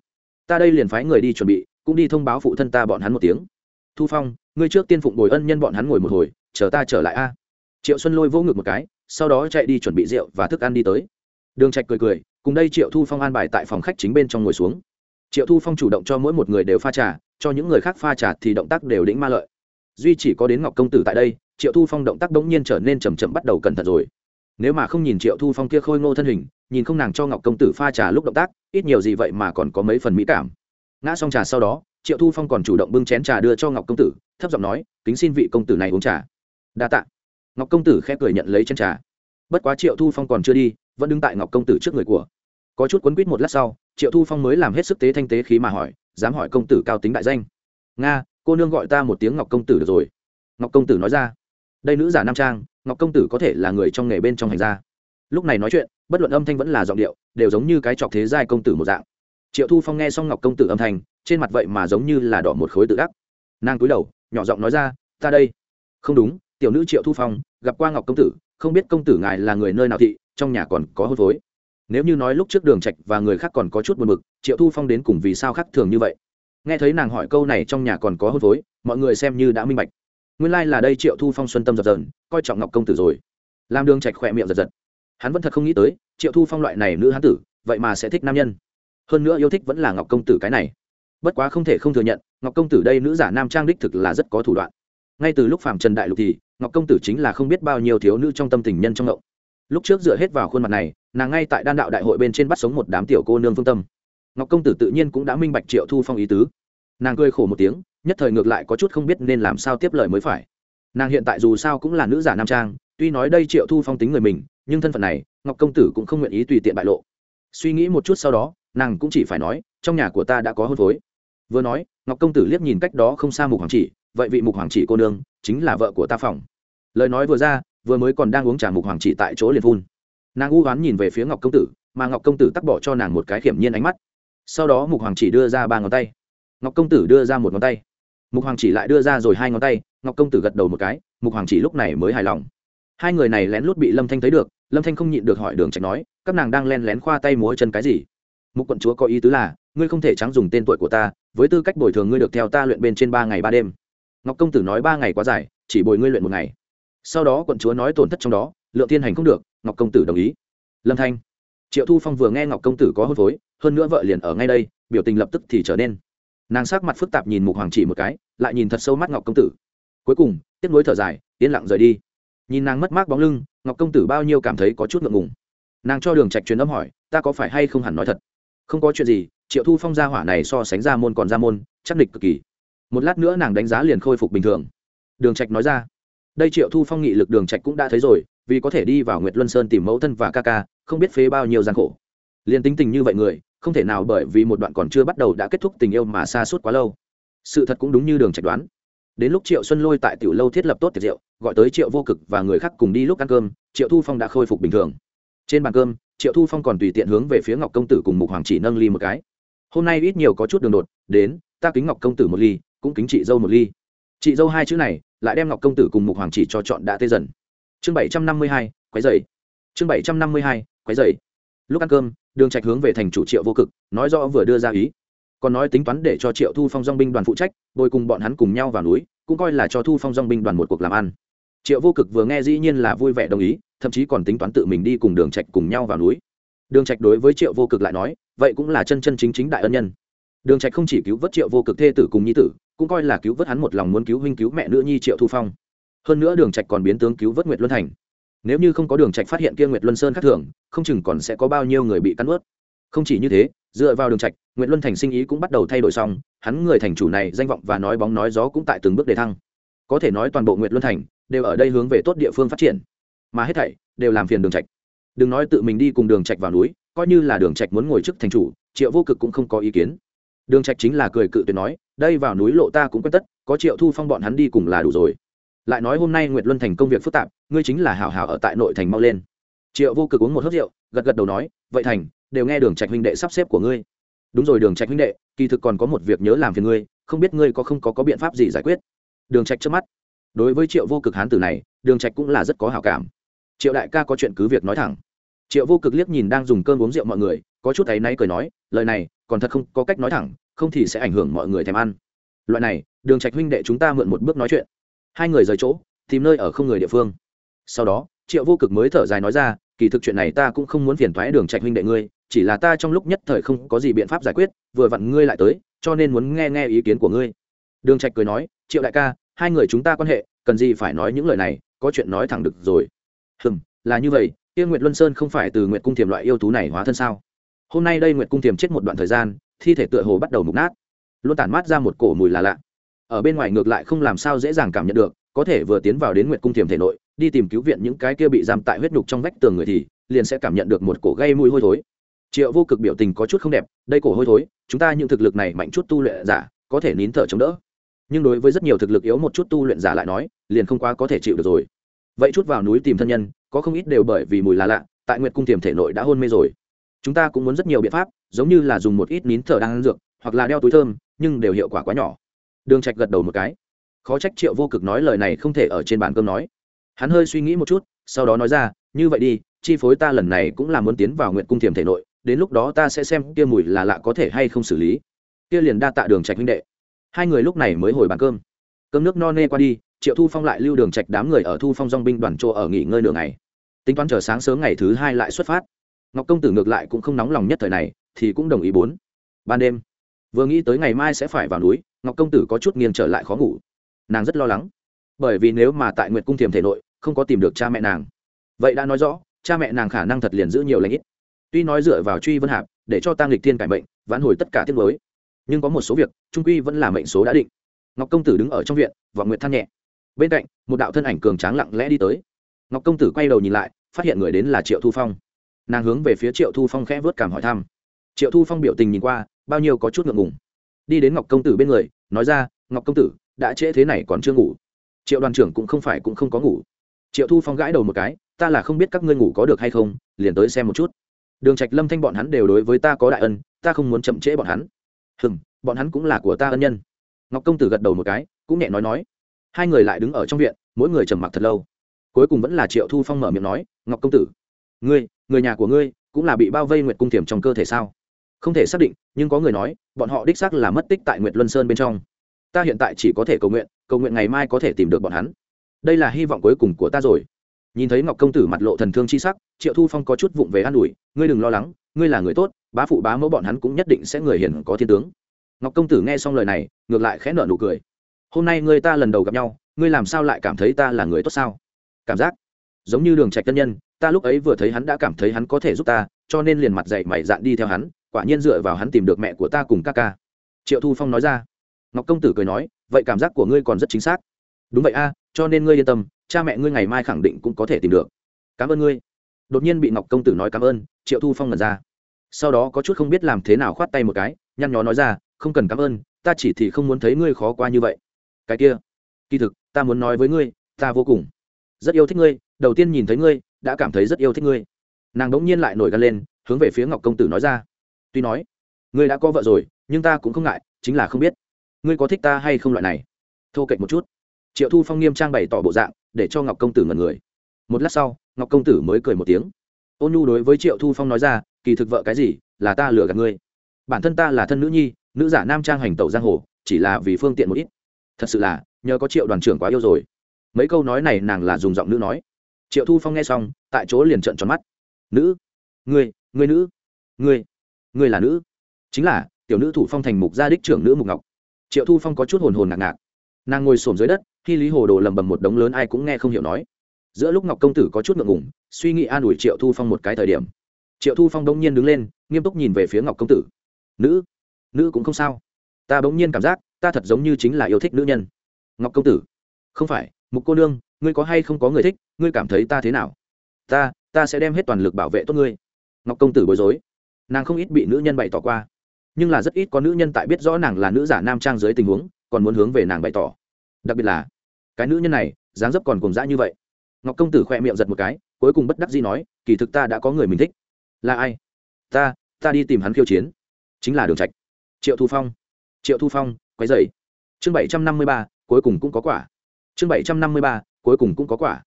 S1: Ta đây liền phái người đi chuẩn bị, cũng đi thông báo phụ thân ta bọn hắn một tiếng. Thu phong, ngươi trước tiên phụng bồi ân nhân bọn hắn ngồi một hồi, chờ ta trở lại a. Triệu xuân lôi vỗ ngực một cái, sau đó chạy đi chuẩn bị rượu và thức ăn đi tới. Đường trạch cười cười, cùng đây triệu thu phong an bài tại phòng khách chính bên trong ngồi xuống triệu thu phong chủ động cho mỗi một người đều pha trà, cho những người khác pha trà thì động tác đều đĩnh ma lợi. Duy chỉ có đến ngọc công tử tại đây, triệu thu phong động tác đống nhiên trở nên chầm chậm bắt đầu cẩn thận rồi. Nếu mà không nhìn triệu thu phong kia khôi ngô thân hình, nhìn không nàng cho ngọc công tử pha trà lúc động tác, ít nhiều gì vậy mà còn có mấy phần mỹ cảm. Ngã xong trà sau đó, triệu thu phong còn chủ động bưng chén trà đưa cho ngọc công tử, thấp giọng nói, kính xin vị công tử này uống trà. Đa tạ. Ngọc công tử khẽ cười nhận lấy chén trà. Bất quá triệu thu phong còn chưa đi, vẫn đứng tại ngọc công tử trước người của có chút quấn quýt một lát sau, triệu thu phong mới làm hết sức tế thanh tế khí mà hỏi, dám hỏi công tử cao tính đại danh? Nga, cô nương gọi ta một tiếng ngọc công tử được rồi. Ngọc công tử nói ra, đây nữ giả nam trang, ngọc công tử có thể là người trong nghề bên trong hành gia. Lúc này nói chuyện, bất luận âm thanh vẫn là giọng điệu, đều giống như cái trọc thế giai công tử một dạng. Triệu thu phong nghe xong ngọc công tử âm thanh, trên mặt vậy mà giống như là đỏ một khối tự đắc. Nàng cúi đầu, nhỏ giọng nói ra, ta đây. Không đúng, tiểu nữ triệu thu phong, gặp qua ngọc công tử, không biết công tử ngài là người nơi nào thị, trong nhà còn có hôn phối nếu như nói lúc trước đường trạch và người khác còn có chút buồn bực triệu thu phong đến cùng vì sao khác thường như vậy? Nghe thấy nàng hỏi câu này trong nhà còn có hôn phối mọi người xem như đã minh bạch. Nguyên lai là đây triệu thu phong xuân tâm giật dờn, coi trọng ngọc công tử rồi. Làm đường trạch khỏe miệng giật giật. Hắn vẫn thật không nghĩ tới triệu thu phong loại này nữ hán tử vậy mà sẽ thích nam nhân. Hơn nữa yêu thích vẫn là ngọc công tử cái này. Bất quá không thể không thừa nhận ngọc công tử đây nữ giả nam trang đích thực là rất có thủ đoạn. Ngay từ lúc phạm trần đại lục thì ngọc công tử chính là không biết bao nhiêu thiếu nữ trong tâm tình nhân trong ngộng. Lúc trước dựa hết vào khuôn mặt này nàng ngay tại đan đạo đại hội bên trên bắt sống một đám tiểu cô nương phương tâm. Ngọc công tử tự nhiên cũng đã minh bạch triệu thu phong ý tứ. Nàng cười khổ một tiếng, nhất thời ngược lại có chút không biết nên làm sao tiếp lời mới phải. Nàng hiện tại dù sao cũng là nữ giả nam trang, tuy nói đây triệu thu phong tính người mình, nhưng thân phận này, ngọc công tử cũng không nguyện ý tùy tiện bại lộ. Suy nghĩ một chút sau đó, nàng cũng chỉ phải nói, trong nhà của ta đã có hôn phối. Vừa nói, ngọc công tử liếc nhìn cách đó không xa mục hoàng chỉ, vậy vị mục hoàng chỉ cô nương, chính là vợ của ta phòng. Lời nói vừa ra, vừa mới còn đang uống trà mục hoàng chỉ tại chỗ liền phun nàng u oán nhìn về phía ngọc công tử, mà ngọc công tử tắc bỏ cho nàng một cái hiểm nhiên ánh mắt. Sau đó mục hoàng chỉ đưa ra ba ngón tay. Ngọc công tử đưa ra một ngón tay. Mục hoàng chỉ lại đưa ra rồi hai ngón tay, ngọc công tử gật đầu một cái, mục hoàng chỉ lúc này mới hài lòng. Hai người này lén lút bị lâm thanh thấy được, lâm thanh không nhịn được hỏi đường trạch nói, các nàng đang len lén khoa tay múa chân cái gì? Mục quận chúa có ý tứ là, ngươi không thể trắng dùng tên tuổi của ta, với tư cách bồi thường ngươi được theo ta luyện bên trên ba ngày ba đêm. Ngọc công tử nói, ba ngày quá dài, chỉ bồi ngươi luyện một ngày. Sau đó quận chúa nói tổn thất trong đó, lượng thiên hành không được ngọc công tử đồng ý. Lâm thanh. Triệu thu phong vừa nghe ngọc công tử có hôn phối, hơn nữa vợ liền ở ngay đây, biểu tình lập tức thì trở nên. Nàng sắc mặt phức tạp nhìn mục hoàng chỉ một cái, lại nhìn thật sâu mắt ngọc công tử. Cuối cùng tiếc nối thở dài, yên lặng rời đi. Nhìn nàng mất mát bóng lưng, ngọc công tử bao nhiêu cảm thấy có chút ngượng ngùng. Nàng cho đường trạch truyền âm hỏi, ta có phải hay không hẳn nói thật? Không có chuyện gì, triệu thu phong gia hỏa này so sánh ra môn còn ra môn, chắc địch cực kỳ. Một lát nữa nàng đánh giá liền khôi phục bình thường. Đường trạch nói ra, đây triệu thu phong nghị lực đường trạch cũng đã thấy rồi vì có thể đi vào nguyệt luân sơn tìm mẫu thân và ca ca, không biết phế bao nhiêu gian khổ. Liền tính tình như vậy người, không thể nào bởi vì một đoạn còn chưa bắt đầu đã kết thúc tình yêu mà xa suốt quá lâu. Sự thật cũng đúng như đường trạch đoán. Đến lúc triệu xuân lôi tại tiểu lâu thiết lập tốt tiệc rượu, gọi tới triệu vô cực và người khác cùng đi lúc ăn cơm, triệu thu phong đã khôi phục bình thường. Trên bàn cơm, triệu thu phong còn tùy tiện hướng về phía ngọc công tử cùng mục hoàng chỉ nâng ly một cái. Hôm nay ít nhiều có chút đường đột, đến, ta kính ngọc công tử một ly, cũng kính chị dâu một ly. Chị dâu hai chữ này, lại đem ngọc công tử cùng mục hoàng chỉ cho chọn đã tê dần chương bảy trăm năm mươi hai quái dày chương bảy trăm năm mươi hai quái dày lúc ăn cơm, đường trạch hướng về thành chủ triệu vô cực, nói rõ vừa đưa ra ý. Còn nói tính toán để cho triệu thu phong dong binh đoàn phụ trách, bồi cùng bọn hắn cùng nhau vào núi, cũng coi là cho thu phong dong binh đoàn một cuộc làm ăn. Triệu vô cực vừa nghe dĩ nhiên là vui vẻ đồng ý, thậm chí còn tính toán tự mình đi cùng đường trạch cùng nhau vào núi. Đường trạch đối với triệu vô cực lại nói, vậy cũng là chân chân chính chính đại ân nhân. Đường trạch không chỉ cứu vớt triệu vô cực thê tử cùng nhi tử, cũng coi là cứu vớt hắn một lòng muốn cứu huynh cứu mẹ nữ nhi triệu thu phong hơn nữa đường trạch còn biến tướng cứu vớt nguyệt luân thành. Nếu như không có đường trạch phát hiện kia nguyệt luân sơn khác thường, không chừng còn sẽ có bao nhiêu người bị cắn ướt không chỉ như thế, dựa vào đường trạch, nguyệt luân thành sinh ý cũng bắt đầu thay đổi xong, hắn người thành chủ này danh vọng và nói bóng nói gió cũng tại từng bước đề thăng. Có thể nói toàn bộ nguyệt luân thành đều ở đây hướng về tốt địa phương phát triển. Mà hết thảy đều làm phiền đường trạch. Đừng nói tự mình đi cùng đường trạch vào núi, coi như là đường trạch muốn ngồi trước thành chủ, triệu vô cực cũng không có ý kiến. Đường trạch chính là cười cự tuyệt nói, đây vào núi lộ ta cũng quen tất, có triệu thu phong bọn hắn đi cùng là đủ rồi lại nói hôm nay nguyệt luân thành công việc phức tạp, ngươi chính là hảo hảo ở tại nội thành mau lên. Triệu vô cực uống một hớt rượu, gật gật đầu nói, vậy thành, đều nghe đường trạch huynh đệ sắp xếp của ngươi. Đúng rồi đường trạch huynh đệ, kỳ thực còn có một việc nhớ làm phiền ngươi, không biết ngươi có không có có biện pháp gì giải quyết? Đường trạch trước mắt. Đối với triệu vô cực hán tử này, đường trạch cũng là rất có hảo cảm. Triệu đại ca có chuyện cứ việc nói thẳng. Triệu vô cực liếc nhìn đang dùng cơm uống rượu mọi người, có chút ấy nay cười nói, lời này, còn thật không có cách nói thẳng, không thì sẽ ảnh hưởng mọi người thèm ăn. Loại này, đường trạch huynh đệ chúng ta mượn một bước nói chuyện hai người rời chỗ, tìm nơi ở không người địa phương. Sau đó, triệu vô cực mới thở dài nói ra, kỳ thực chuyện này ta cũng không muốn phiền thoái đường trạch huynh đệ ngươi, chỉ là ta trong lúc nhất thời không có gì biện pháp giải quyết, vừa vặn ngươi lại tới, cho nên muốn nghe nghe ý kiến của ngươi. Đường trạch cười nói, triệu đại ca, hai người chúng ta quan hệ, cần gì phải nói những lời này, có chuyện nói thẳng được rồi. Hừm, là như vậy, kia nguyệt luân sơn không phải từ nguyệt cung Thiềm loại yêu thú này hóa thân sao? Hôm nay đây nguyệt cung Thiềm chết một đoạn thời gian, thi thể tựa hồ bắt đầu mục nát. Luôn tản mát ra một cổ mùi là lạ ở bên ngoài ngược lại không làm sao dễ dàng cảm nhận được, có thể vừa tiến vào đến nguyệt cung tiềm thể nội, đi tìm cứu viện những cái kia bị giam tại huyết nhục trong vách tường người thì, liền sẽ cảm nhận được một cổ gây mùi hôi thối. Triệu vô cực biểu tình có chút không đẹp, đây cổ hôi thối, chúng ta những thực lực này mạnh chút tu luyện giả, có thể nín thở chống đỡ. Nhưng đối với rất nhiều thực lực yếu một chút tu luyện giả lại nói, liền không quá có thể chịu được rồi. Vậy chút vào núi tìm thân nhân, có không ít đều bởi vì mùi là lạ, tại nguyệt cung tiềm thể nội đã hôn mê rồi. Chúng ta cũng muốn rất nhiều biện pháp, giống như là dùng một ít nín thở đang dược, hoặc là đeo túi thơm, nhưng đều hiệu quả quá nhỏ đường trạch gật đầu một cái. Khó trách triệu vô cực nói lời này không thể ở trên bàn cơm nói. Hắn hơi suy nghĩ một chút, sau đó nói ra, như vậy đi, chi phối ta lần này cũng là muốn tiến vào nguyện cung thiềm thể nội, đến lúc đó ta sẽ xem kia mùi là lạ có thể hay không xử lý. Kia liền đa tạ đường trạch huynh đệ. Hai người lúc này mới hồi bàn cơm. Cơm nước no nê qua đi, triệu thu phong lại lưu đường trạch đám người ở thu phong dong binh đoàn chỗ ở nghỉ ngơi nửa ngày. Tính toán chờ sáng sớm ngày thứ hai lại xuất phát. Ngọc công tử ngược lại cũng không nóng lòng nhất thời này, thì cũng đồng ý bốn. Ban đêm, vừa nghĩ tới ngày mai sẽ phải vào núi ngọc công tử có chút nghiêng trở lại khó ngủ. Nàng rất lo lắng, bởi vì nếu mà tại nguyệt cung thiềm thể nội, không có tìm được cha mẹ nàng, vậy đã nói rõ, cha mẹ nàng khả năng thật liền giữ nhiều lãnh ít. Tuy nói dựa vào truy vân hạp để cho tăng lịch thiên cải mệnh, vãn hồi tất cả tiết mới nhưng có một số việc, trung quy vẫn là mệnh số đã định. Ngọc công tử đứng ở trong viện và nguyệt than nhẹ. Bên cạnh, một đạo thân ảnh cường tráng lặng lẽ đi tới. Ngọc công tử quay đầu nhìn lại, phát hiện người đến là triệu thu phong. Nàng hướng về phía triệu thu phong khẽ vớt cảm hỏi thăm. Triệu thu phong biểu tình nhìn qua, bao nhiêu có chút ngượng ngùng đi đến ngọc công tử bên người, nói ra, ngọc công tử, đã trễ thế này còn chưa ngủ. Triệu đoàn trưởng cũng không phải cũng không có ngủ. Triệu thu phong gãi đầu một cái, ta là không biết các ngươi ngủ có được hay không, liền tới xem một chút. Đường trạch lâm thanh bọn hắn đều đối với ta có đại ân, ta không muốn chậm trễ bọn hắn. Hừm, bọn hắn cũng là của ta ân nhân. Ngọc công tử gật đầu một cái, cũng nhẹ nói nói. Hai người lại đứng ở trong viện, mỗi người trầm mặc thật lâu. Cuối cùng vẫn là triệu thu phong mở miệng nói, ngọc công tử, ngươi, người nhà của ngươi cũng là bị bao vây nguyệt cung tiềm trong cơ thể sao? Không thể xác định, nhưng có người nói, bọn họ đích xác là mất tích tại nguyệt luân sơn bên trong. Ta hiện tại chỉ có thể cầu nguyện cầu nguyện ngày mai có thể tìm được bọn hắn. Đây là hy vọng cuối cùng của ta rồi. Nhìn thấy ngọc công tử mặt lộ thần thương chi sắc, triệu thu phong có chút vụng về an ủi, ngươi đừng lo lắng, ngươi là người tốt, bá phụ bá mẫu bọn hắn cũng nhất định sẽ người hiền có thiên tướng. Ngọc công tử nghe xong lời này, ngược lại khẽ nợ nụ cười. Hôm nay ngươi ta lần đầu gặp nhau, ngươi làm sao lại cảm thấy ta là người tốt sao? Cảm giác giống như đường trạch tân nhân, ta lúc ấy vừa thấy hắn đã cảm thấy hắn có thể giúp ta, cho nên liền mặt dậy mày dạn đi theo hắn quả nhiên dựa vào hắn tìm được mẹ của ta cùng ca ca. Triệu thu phong nói ra. Ngọc công tử cười nói, vậy cảm giác của ngươi còn rất chính xác. Đúng vậy a, cho nên ngươi yên tâm, cha mẹ ngươi ngày mai khẳng định cũng có thể tìm được. Cảm ơn ngươi. Đột nhiên bị ngọc công tử nói cảm ơn, triệu thu phong ngẩn ra. Sau đó có chút không biết làm thế nào khoát tay một cái, nhăn nhó nói ra, không cần cảm ơn, ta chỉ thì không muốn thấy ngươi khó qua như vậy. Cái kia, kỳ thực, ta muốn nói với ngươi, ta vô cùng rất yêu thích ngươi, đầu tiên nhìn thấy ngươi, đã cảm thấy rất yêu thích ngươi. Nàng đống nhiên lại nổi gan lên, hướng về phía ngọc công tử nói ra tuy nói, ngươi đã có vợ rồi, nhưng ta cũng không ngại, chính là không biết, ngươi có thích ta hay không loại này. Thô kệch một chút. Triệu thu phong nghiêm trang bày tỏ bộ dạng, để cho ngọc công tử ngần người. Một lát sau, ngọc công tử mới cười một tiếng. Ôn nhu đối với triệu thu phong nói ra, kỳ thực vợ cái gì, là ta lừa gạt ngươi. Bản thân ta là thân nữ nhi, nữ giả nam trang hành tẩu giang hồ, chỉ là vì phương tiện một ít. Thật sự là, nhờ có triệu đoàn trưởng quá yêu rồi. Mấy câu nói này nàng là dùng giọng nữ nói. Triệu thu phong nghe xong, tại chỗ liền trợn tròn mắt. Nữ, ngươi ngươi nữ, ngươi ngươi là nữ. Chính là, tiểu nữ thủ phong thành mục gia đích trưởng nữ mục ngọc. Triệu thu phong có chút hồn hồn ngạc ngạc. Nàng ngồi xổm dưới đất, khi lý hồ đồ lầm bầm một đống lớn ai cũng nghe không hiểu nói. Giữa lúc ngọc công tử có chút ngượng ngủng suy nghĩ an ủi triệu thu phong một cái thời điểm. Triệu thu phong đông nhiên đứng lên, nghiêm túc nhìn về phía ngọc công tử. Nữ nữ cũng không sao. Ta bỗng nhiên cảm giác, ta thật giống như chính là yêu thích nữ nhân. Ngọc công tử, không phải, mục cô nương, ngươi có hay không có người thích, ngươi cảm thấy ta thế nào? Ta ta sẽ đem hết toàn lực bảo vệ tốt ngươi. Ngọc công tử bối rối nàng không ít bị nữ nhân bày tỏ qua nhưng là rất ít có nữ nhân tại biết rõ nàng là nữ giả nam trang dưới tình huống còn muốn hướng về nàng bày tỏ đặc biệt là cái nữ nhân này dáng dấp còn cùng dã như vậy ngọc công tử khoe miệng giật một cái cuối cùng bất đắc dĩ nói kỳ thực ta đã có người mình thích là ai ta ta đi tìm hắn khiêu chiến chính là đường trạch triệu thu phong triệu thu phong quấy dậy chương bảy trăm năm mươi ba cuối cùng cũng có quả chương bảy trăm năm mươi ba cuối cùng cũng có quả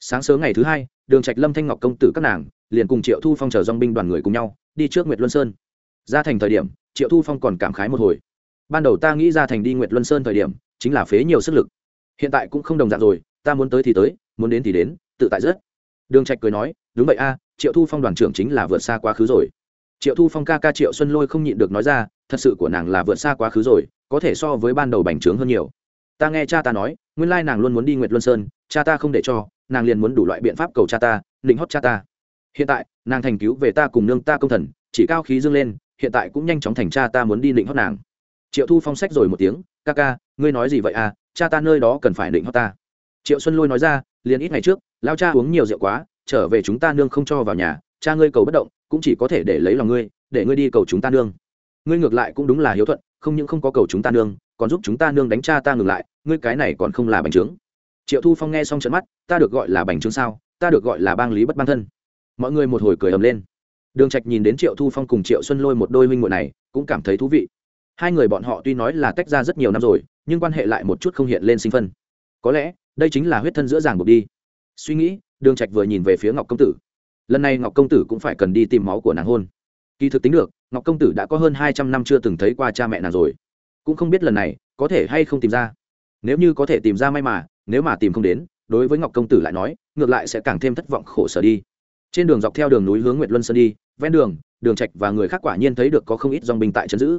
S1: sáng sớm ngày thứ hai đường trạch lâm thanh ngọc công tử các nàng liền cùng triệu thu phong chờ dong binh đoàn người cùng nhau đi trước nguyệt luân sơn. Ra thành thời điểm, triệu thu phong còn cảm khái một hồi. Ban đầu ta nghĩ ra thành đi nguyệt luân sơn thời điểm, chính là phế nhiều sức lực. Hiện tại cũng không đồng dạng rồi, ta muốn tới thì tới, muốn đến thì đến, tự tại rất. Đường trạch cười nói, đúng vậy a, triệu thu phong đoàn trưởng chính là vượt xa quá khứ rồi. Triệu thu phong ca ca triệu xuân lôi không nhịn được nói ra, thật sự của nàng là vượt xa quá khứ rồi, có thể so với ban đầu bành trướng hơn nhiều. Ta nghe cha ta nói, nguyên lai nàng luôn muốn đi nguyệt luân sơn, cha ta không để cho, nàng liền muốn đủ loại biện pháp cầu cha ta, định hót cha ta hiện tại, nàng thành cứu về ta cùng nương ta công thần, chỉ cao khí dâng lên, hiện tại cũng nhanh chóng thành cha ta muốn đi định hót nàng. Triệu thu phong sách rồi một tiếng, ca ca, ngươi nói gì vậy à? Cha ta nơi đó cần phải định hót ta. Triệu xuân lôi nói ra, liền ít ngày trước, lao cha uống nhiều rượu quá, trở về chúng ta nương không cho vào nhà, cha ngươi cầu bất động, cũng chỉ có thể để lấy lòng ngươi, để ngươi đi cầu chúng ta nương. Ngươi ngược lại cũng đúng là hiếu thuận, không những không có cầu chúng ta nương, còn giúp chúng ta nương đánh cha ta ngược lại, ngươi cái này còn không là bành trướng. Triệu thu phong nghe xong trận mắt, ta được gọi là bành trướng sao? Ta được gọi là bang lý bất bang thân mọi người một hồi cười ầm lên. Đường trạch nhìn đến triệu thu phong cùng triệu xuân lôi một đôi huynh muội này, cũng cảm thấy thú vị. Hai người bọn họ tuy nói là tách ra rất nhiều năm rồi, nhưng quan hệ lại một chút không hiện lên sinh phân. Có lẽ, đây chính là huyết thân giữa ràng buộc đi. Suy nghĩ, đường trạch vừa nhìn về phía ngọc công tử. Lần này ngọc công tử cũng phải cần đi tìm máu của nàng hôn. Kỳ thực tính được, ngọc công tử đã có hơn hai trăm năm chưa từng thấy qua cha mẹ nàng rồi. Cũng không biết lần này, có thể hay không tìm ra. Nếu như có thể tìm ra may mà, nếu mà tìm không đến, đối với ngọc công tử lại nói, ngược lại sẽ càng thêm thất vọng khổ sở đi trên đường dọc theo đường núi hướng nguyệt luân sơn đi, ven đường đường trạch và người khác quả nhiên thấy được có không ít dòng binh tại trấn giữ.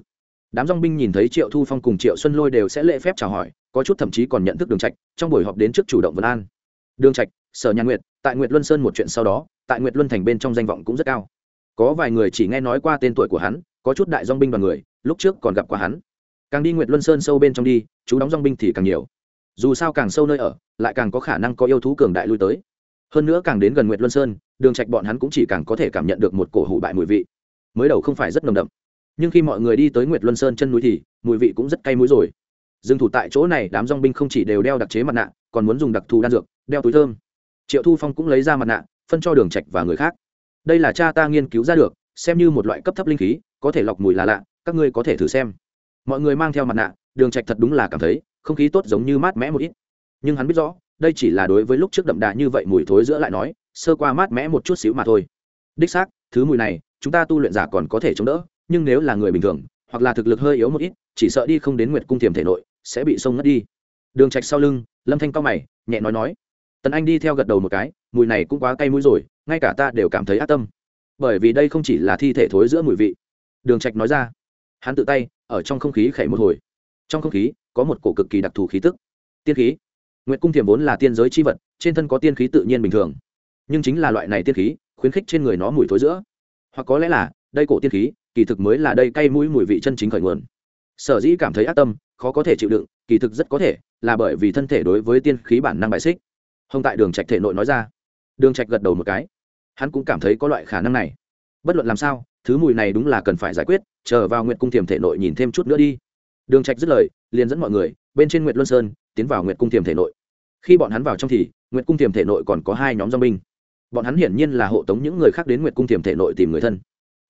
S1: Đám dòng binh nhìn thấy triệu thu phong cùng triệu xuân lôi đều sẽ lễ phép chào hỏi, có chút thậm chí còn nhận thức đường trạch, trong buổi họp đến trước chủ động vân an. Đường trạch, sở nhà nguyệt, tại nguyệt luân sơn một chuyện sau đó, tại nguyệt luân thành bên trong danh vọng cũng rất cao. Có vài người chỉ nghe nói qua tên tuổi của hắn, có chút đại dòng binh đoàn người, lúc trước còn gặp qua hắn. Càng đi nguyệt luân sơn sâu bên trong đi, chú đóng dòng binh thì càng nhiều. Dù sao càng sâu nơi ở, lại càng có khả năng có yêu thú cường đại lui tới hơn nữa càng đến gần nguyệt luân sơn, đường trạch bọn hắn cũng chỉ càng có thể cảm nhận được một cổ hủ bại mùi vị. Mới đầu không phải rất nồng đậm, nhưng khi mọi người đi tới nguyệt luân sơn chân núi thì, mùi vị cũng rất cay mũi rồi. Dừng thủ tại chỗ này, đám dong binh không chỉ đều đeo đặc chế mặt nạ, còn muốn dùng đặc thù đan dược, đeo túi thơm. Triệu thu phong cũng lấy ra mặt nạ, phân cho đường trạch và người khác. Đây là cha ta nghiên cứu ra được, xem như một loại cấp thấp linh khí, có thể lọc mùi là lạ, các ngươi có thể thử xem. Mọi người mang theo mặt nạ, đường trạch thật đúng là cảm thấy, không khí tốt giống như mát mẽ một ít. Nhưng hắn biết rõ đây chỉ là đối với lúc trước đậm đà như vậy mùi thối giữa lại nói, sơ qua mát mẽ một chút xíu mà thôi. Đích xác, thứ mùi này, chúng ta tu luyện giả còn có thể chống đỡ, nhưng nếu là người bình thường, hoặc là thực lực hơi yếu một ít, chỉ sợ đi không đến nguyệt cung tiềm thể nội, sẽ bị sông ngất đi. Đường trạch sau lưng, lâm thanh cao mày, nhẹ nói nói. Tần anh đi theo gật đầu một cái, mùi này cũng quá cay mũi rồi, ngay cả ta đều cảm thấy ác tâm. Bởi vì đây không chỉ là thi thể thối giữa mùi vị. Đường trạch nói ra. Hắn tự tay, ở trong không khí khẩy một hồi. Trong không khí, có một cổ cực kỳ đặc thù khí tức. Tiên khí nguyệt cung thiềm vốn là tiên giới chi vật, trên thân có tiên khí tự nhiên bình thường. Nhưng chính là loại này tiên khí, khuyến khích trên người nó mùi thối giữa. Hoặc có lẽ là, đây cổ tiên khí, kỳ thực mới là đây cay mũi mùi vị chân chính khởi nguồn. Sở dĩ cảm thấy ác tâm, khó có thể chịu đựng, kỳ thực rất có thể là bởi vì thân thể đối với tiên khí bản năng bại xích. Hồng tại đường trạch thể nội nói ra. Đường trạch gật đầu một cái. Hắn cũng cảm thấy có loại khả năng này. Bất luận làm sao, thứ mùi này đúng là cần phải giải quyết, chờ vào nguyệt cung Thiềm thể nội nhìn thêm chút nữa đi. Đường trạch dứt lời, liền dẫn mọi người, bên trên nguyệt luân sơn, tiến vào nguyệt cung Thiềm thể nội khi bọn hắn vào trong thì nguyệt cung tiềm thể nội còn có hai nhóm dòng binh bọn hắn hiển nhiên là hộ tống những người khác đến nguyệt cung tiềm thể nội tìm người thân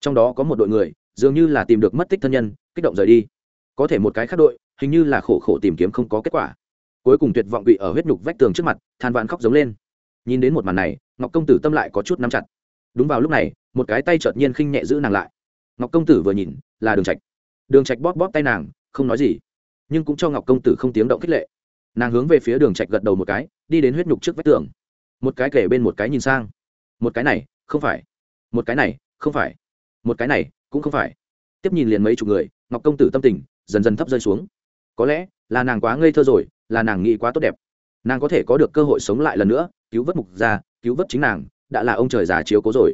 S1: trong đó có một đội người dường như là tìm được mất tích thân nhân kích động rời đi có thể một cái khác đội hình như là khổ khổ tìm kiếm không có kết quả cuối cùng tuyệt vọng bị ở huyết nhục vách tường trước mặt than vãn khóc giống lên nhìn đến một màn này ngọc công tử tâm lại có chút nắm chặt đúng vào lúc này một cái tay chợt nhiên khinh nhẹ giữ nàng lại ngọc công tử vừa nhìn là đường trạch đường trạch bóp bóp tay nàng không nói gì nhưng cũng cho ngọc công tử không tiếng động khích lệ nàng hướng về phía đường trạch gật đầu một cái, đi đến huyết nhục trước vách tường. Một cái kể bên một cái nhìn sang. Một cái này, không phải. Một cái này, không phải. Một cái này, cũng không phải. Tiếp nhìn liền mấy chục người, ngọc công tử tâm tình dần dần thấp rơi xuống. Có lẽ là nàng quá ngây thơ rồi, là nàng nghĩ quá tốt đẹp. Nàng có thể có được cơ hội sống lại lần nữa, cứu vớt mục gia, cứu vớt chính nàng, đã là ông trời già chiếu cố rồi.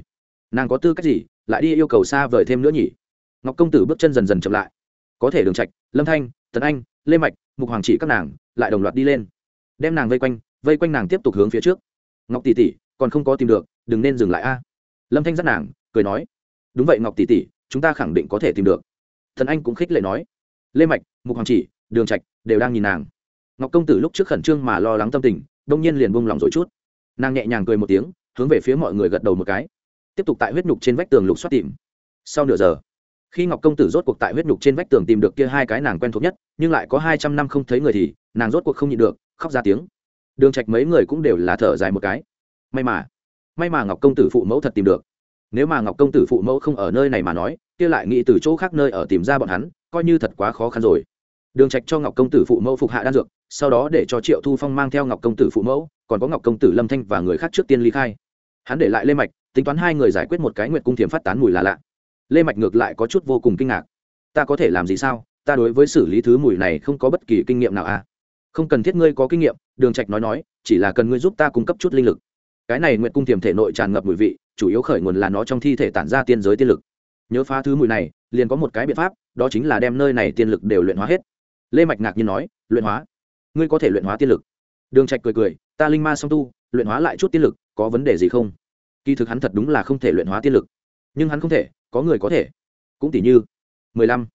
S1: Nàng có tư cách gì, lại đi yêu cầu xa vời thêm nữa nhỉ? Ngọc công tử bước chân dần dần chậm lại. Có thể đường trạch, lâm thanh tấn anh lê mạch, mục hoàng chỉ các nàng, lại đồng loạt đi lên. Đem nàng vây quanh vây quanh nàng tiếp tục hướng phía trước. Ngọc tỷ tỷ, còn không có tìm được, đừng nên dừng lại a. Lâm thanh dắt nàng, cười nói, đúng vậy ngọc tỷ tỷ, chúng ta khẳng định có thể tìm được. Thần anh cũng khích lệ nói, lê mạch, mục hoàng chỉ, đường trạch, đều đang nhìn nàng. Ngọc công tử lúc trước khẩn trương mà lo lắng tâm tình, đông nhiên liền buông lòng rồi chút. Nàng nhẹ nhàng cười một tiếng, hướng về phía mọi người gật đầu một cái. Tiếp tục tại huyết nhục trên vách tường lục xoát tìm. Sau nửa giờ khi ngọc công tử rốt cuộc tại huyết nhục trên vách tường tìm được kia hai cái nàng quen thuộc nhất, nhưng lại có hai trăm năm không thấy người thì, nàng rốt cuộc không nhịn được, khóc ra tiếng. Đường trạch mấy người cũng đều là thở dài một cái. May mà may mà ngọc công tử phụ mẫu thật tìm được. Nếu mà ngọc công tử phụ mẫu không ở nơi này mà nói, kia lại nghĩ từ chỗ khác nơi ở tìm ra bọn hắn, coi như thật quá khó khăn rồi. Đường trạch cho ngọc công tử phụ mẫu phục hạ đan dược, sau đó để cho triệu thu phong mang theo ngọc công tử phụ mẫu, còn có ngọc công tử lâm thanh và người khác trước tiên ly khai. Hắn để lại lê mạch, tính toán hai người giải quyết một cái nguyệt cung thiểm phát tán mùi là lạ lê mạch ngược lại có chút vô cùng kinh ngạc. Ta có thể làm gì sao? Ta đối với xử lý thứ mùi này không có bất kỳ kinh nghiệm nào à? Không cần thiết ngươi có kinh nghiệm, đường trạch nói nói, chỉ là cần ngươi giúp ta cung cấp chút linh lực. Cái này nguyệt cung tiềm thể nội tràn ngập mùi vị, chủ yếu khởi nguồn là nó trong thi thể tản ra tiên giới tiên lực. Nhớ phá thứ mùi này, liền có một cái biện pháp, đó chính là đem nơi này tiên lực đều luyện hóa hết. Lê mạch ngạc nhiên nói, luyện hóa? Ngươi có thể luyện hóa tiên lực. Đường trạch cười cười, ta linh ma song tu, luyện hóa lại chút tiên lực, có vấn đề gì không? Kỳ thực hắn thật đúng là không thể luyện hóa tiên lực. Nhưng hắn không thể có người có thể. Cũng tỷ như mười lăm.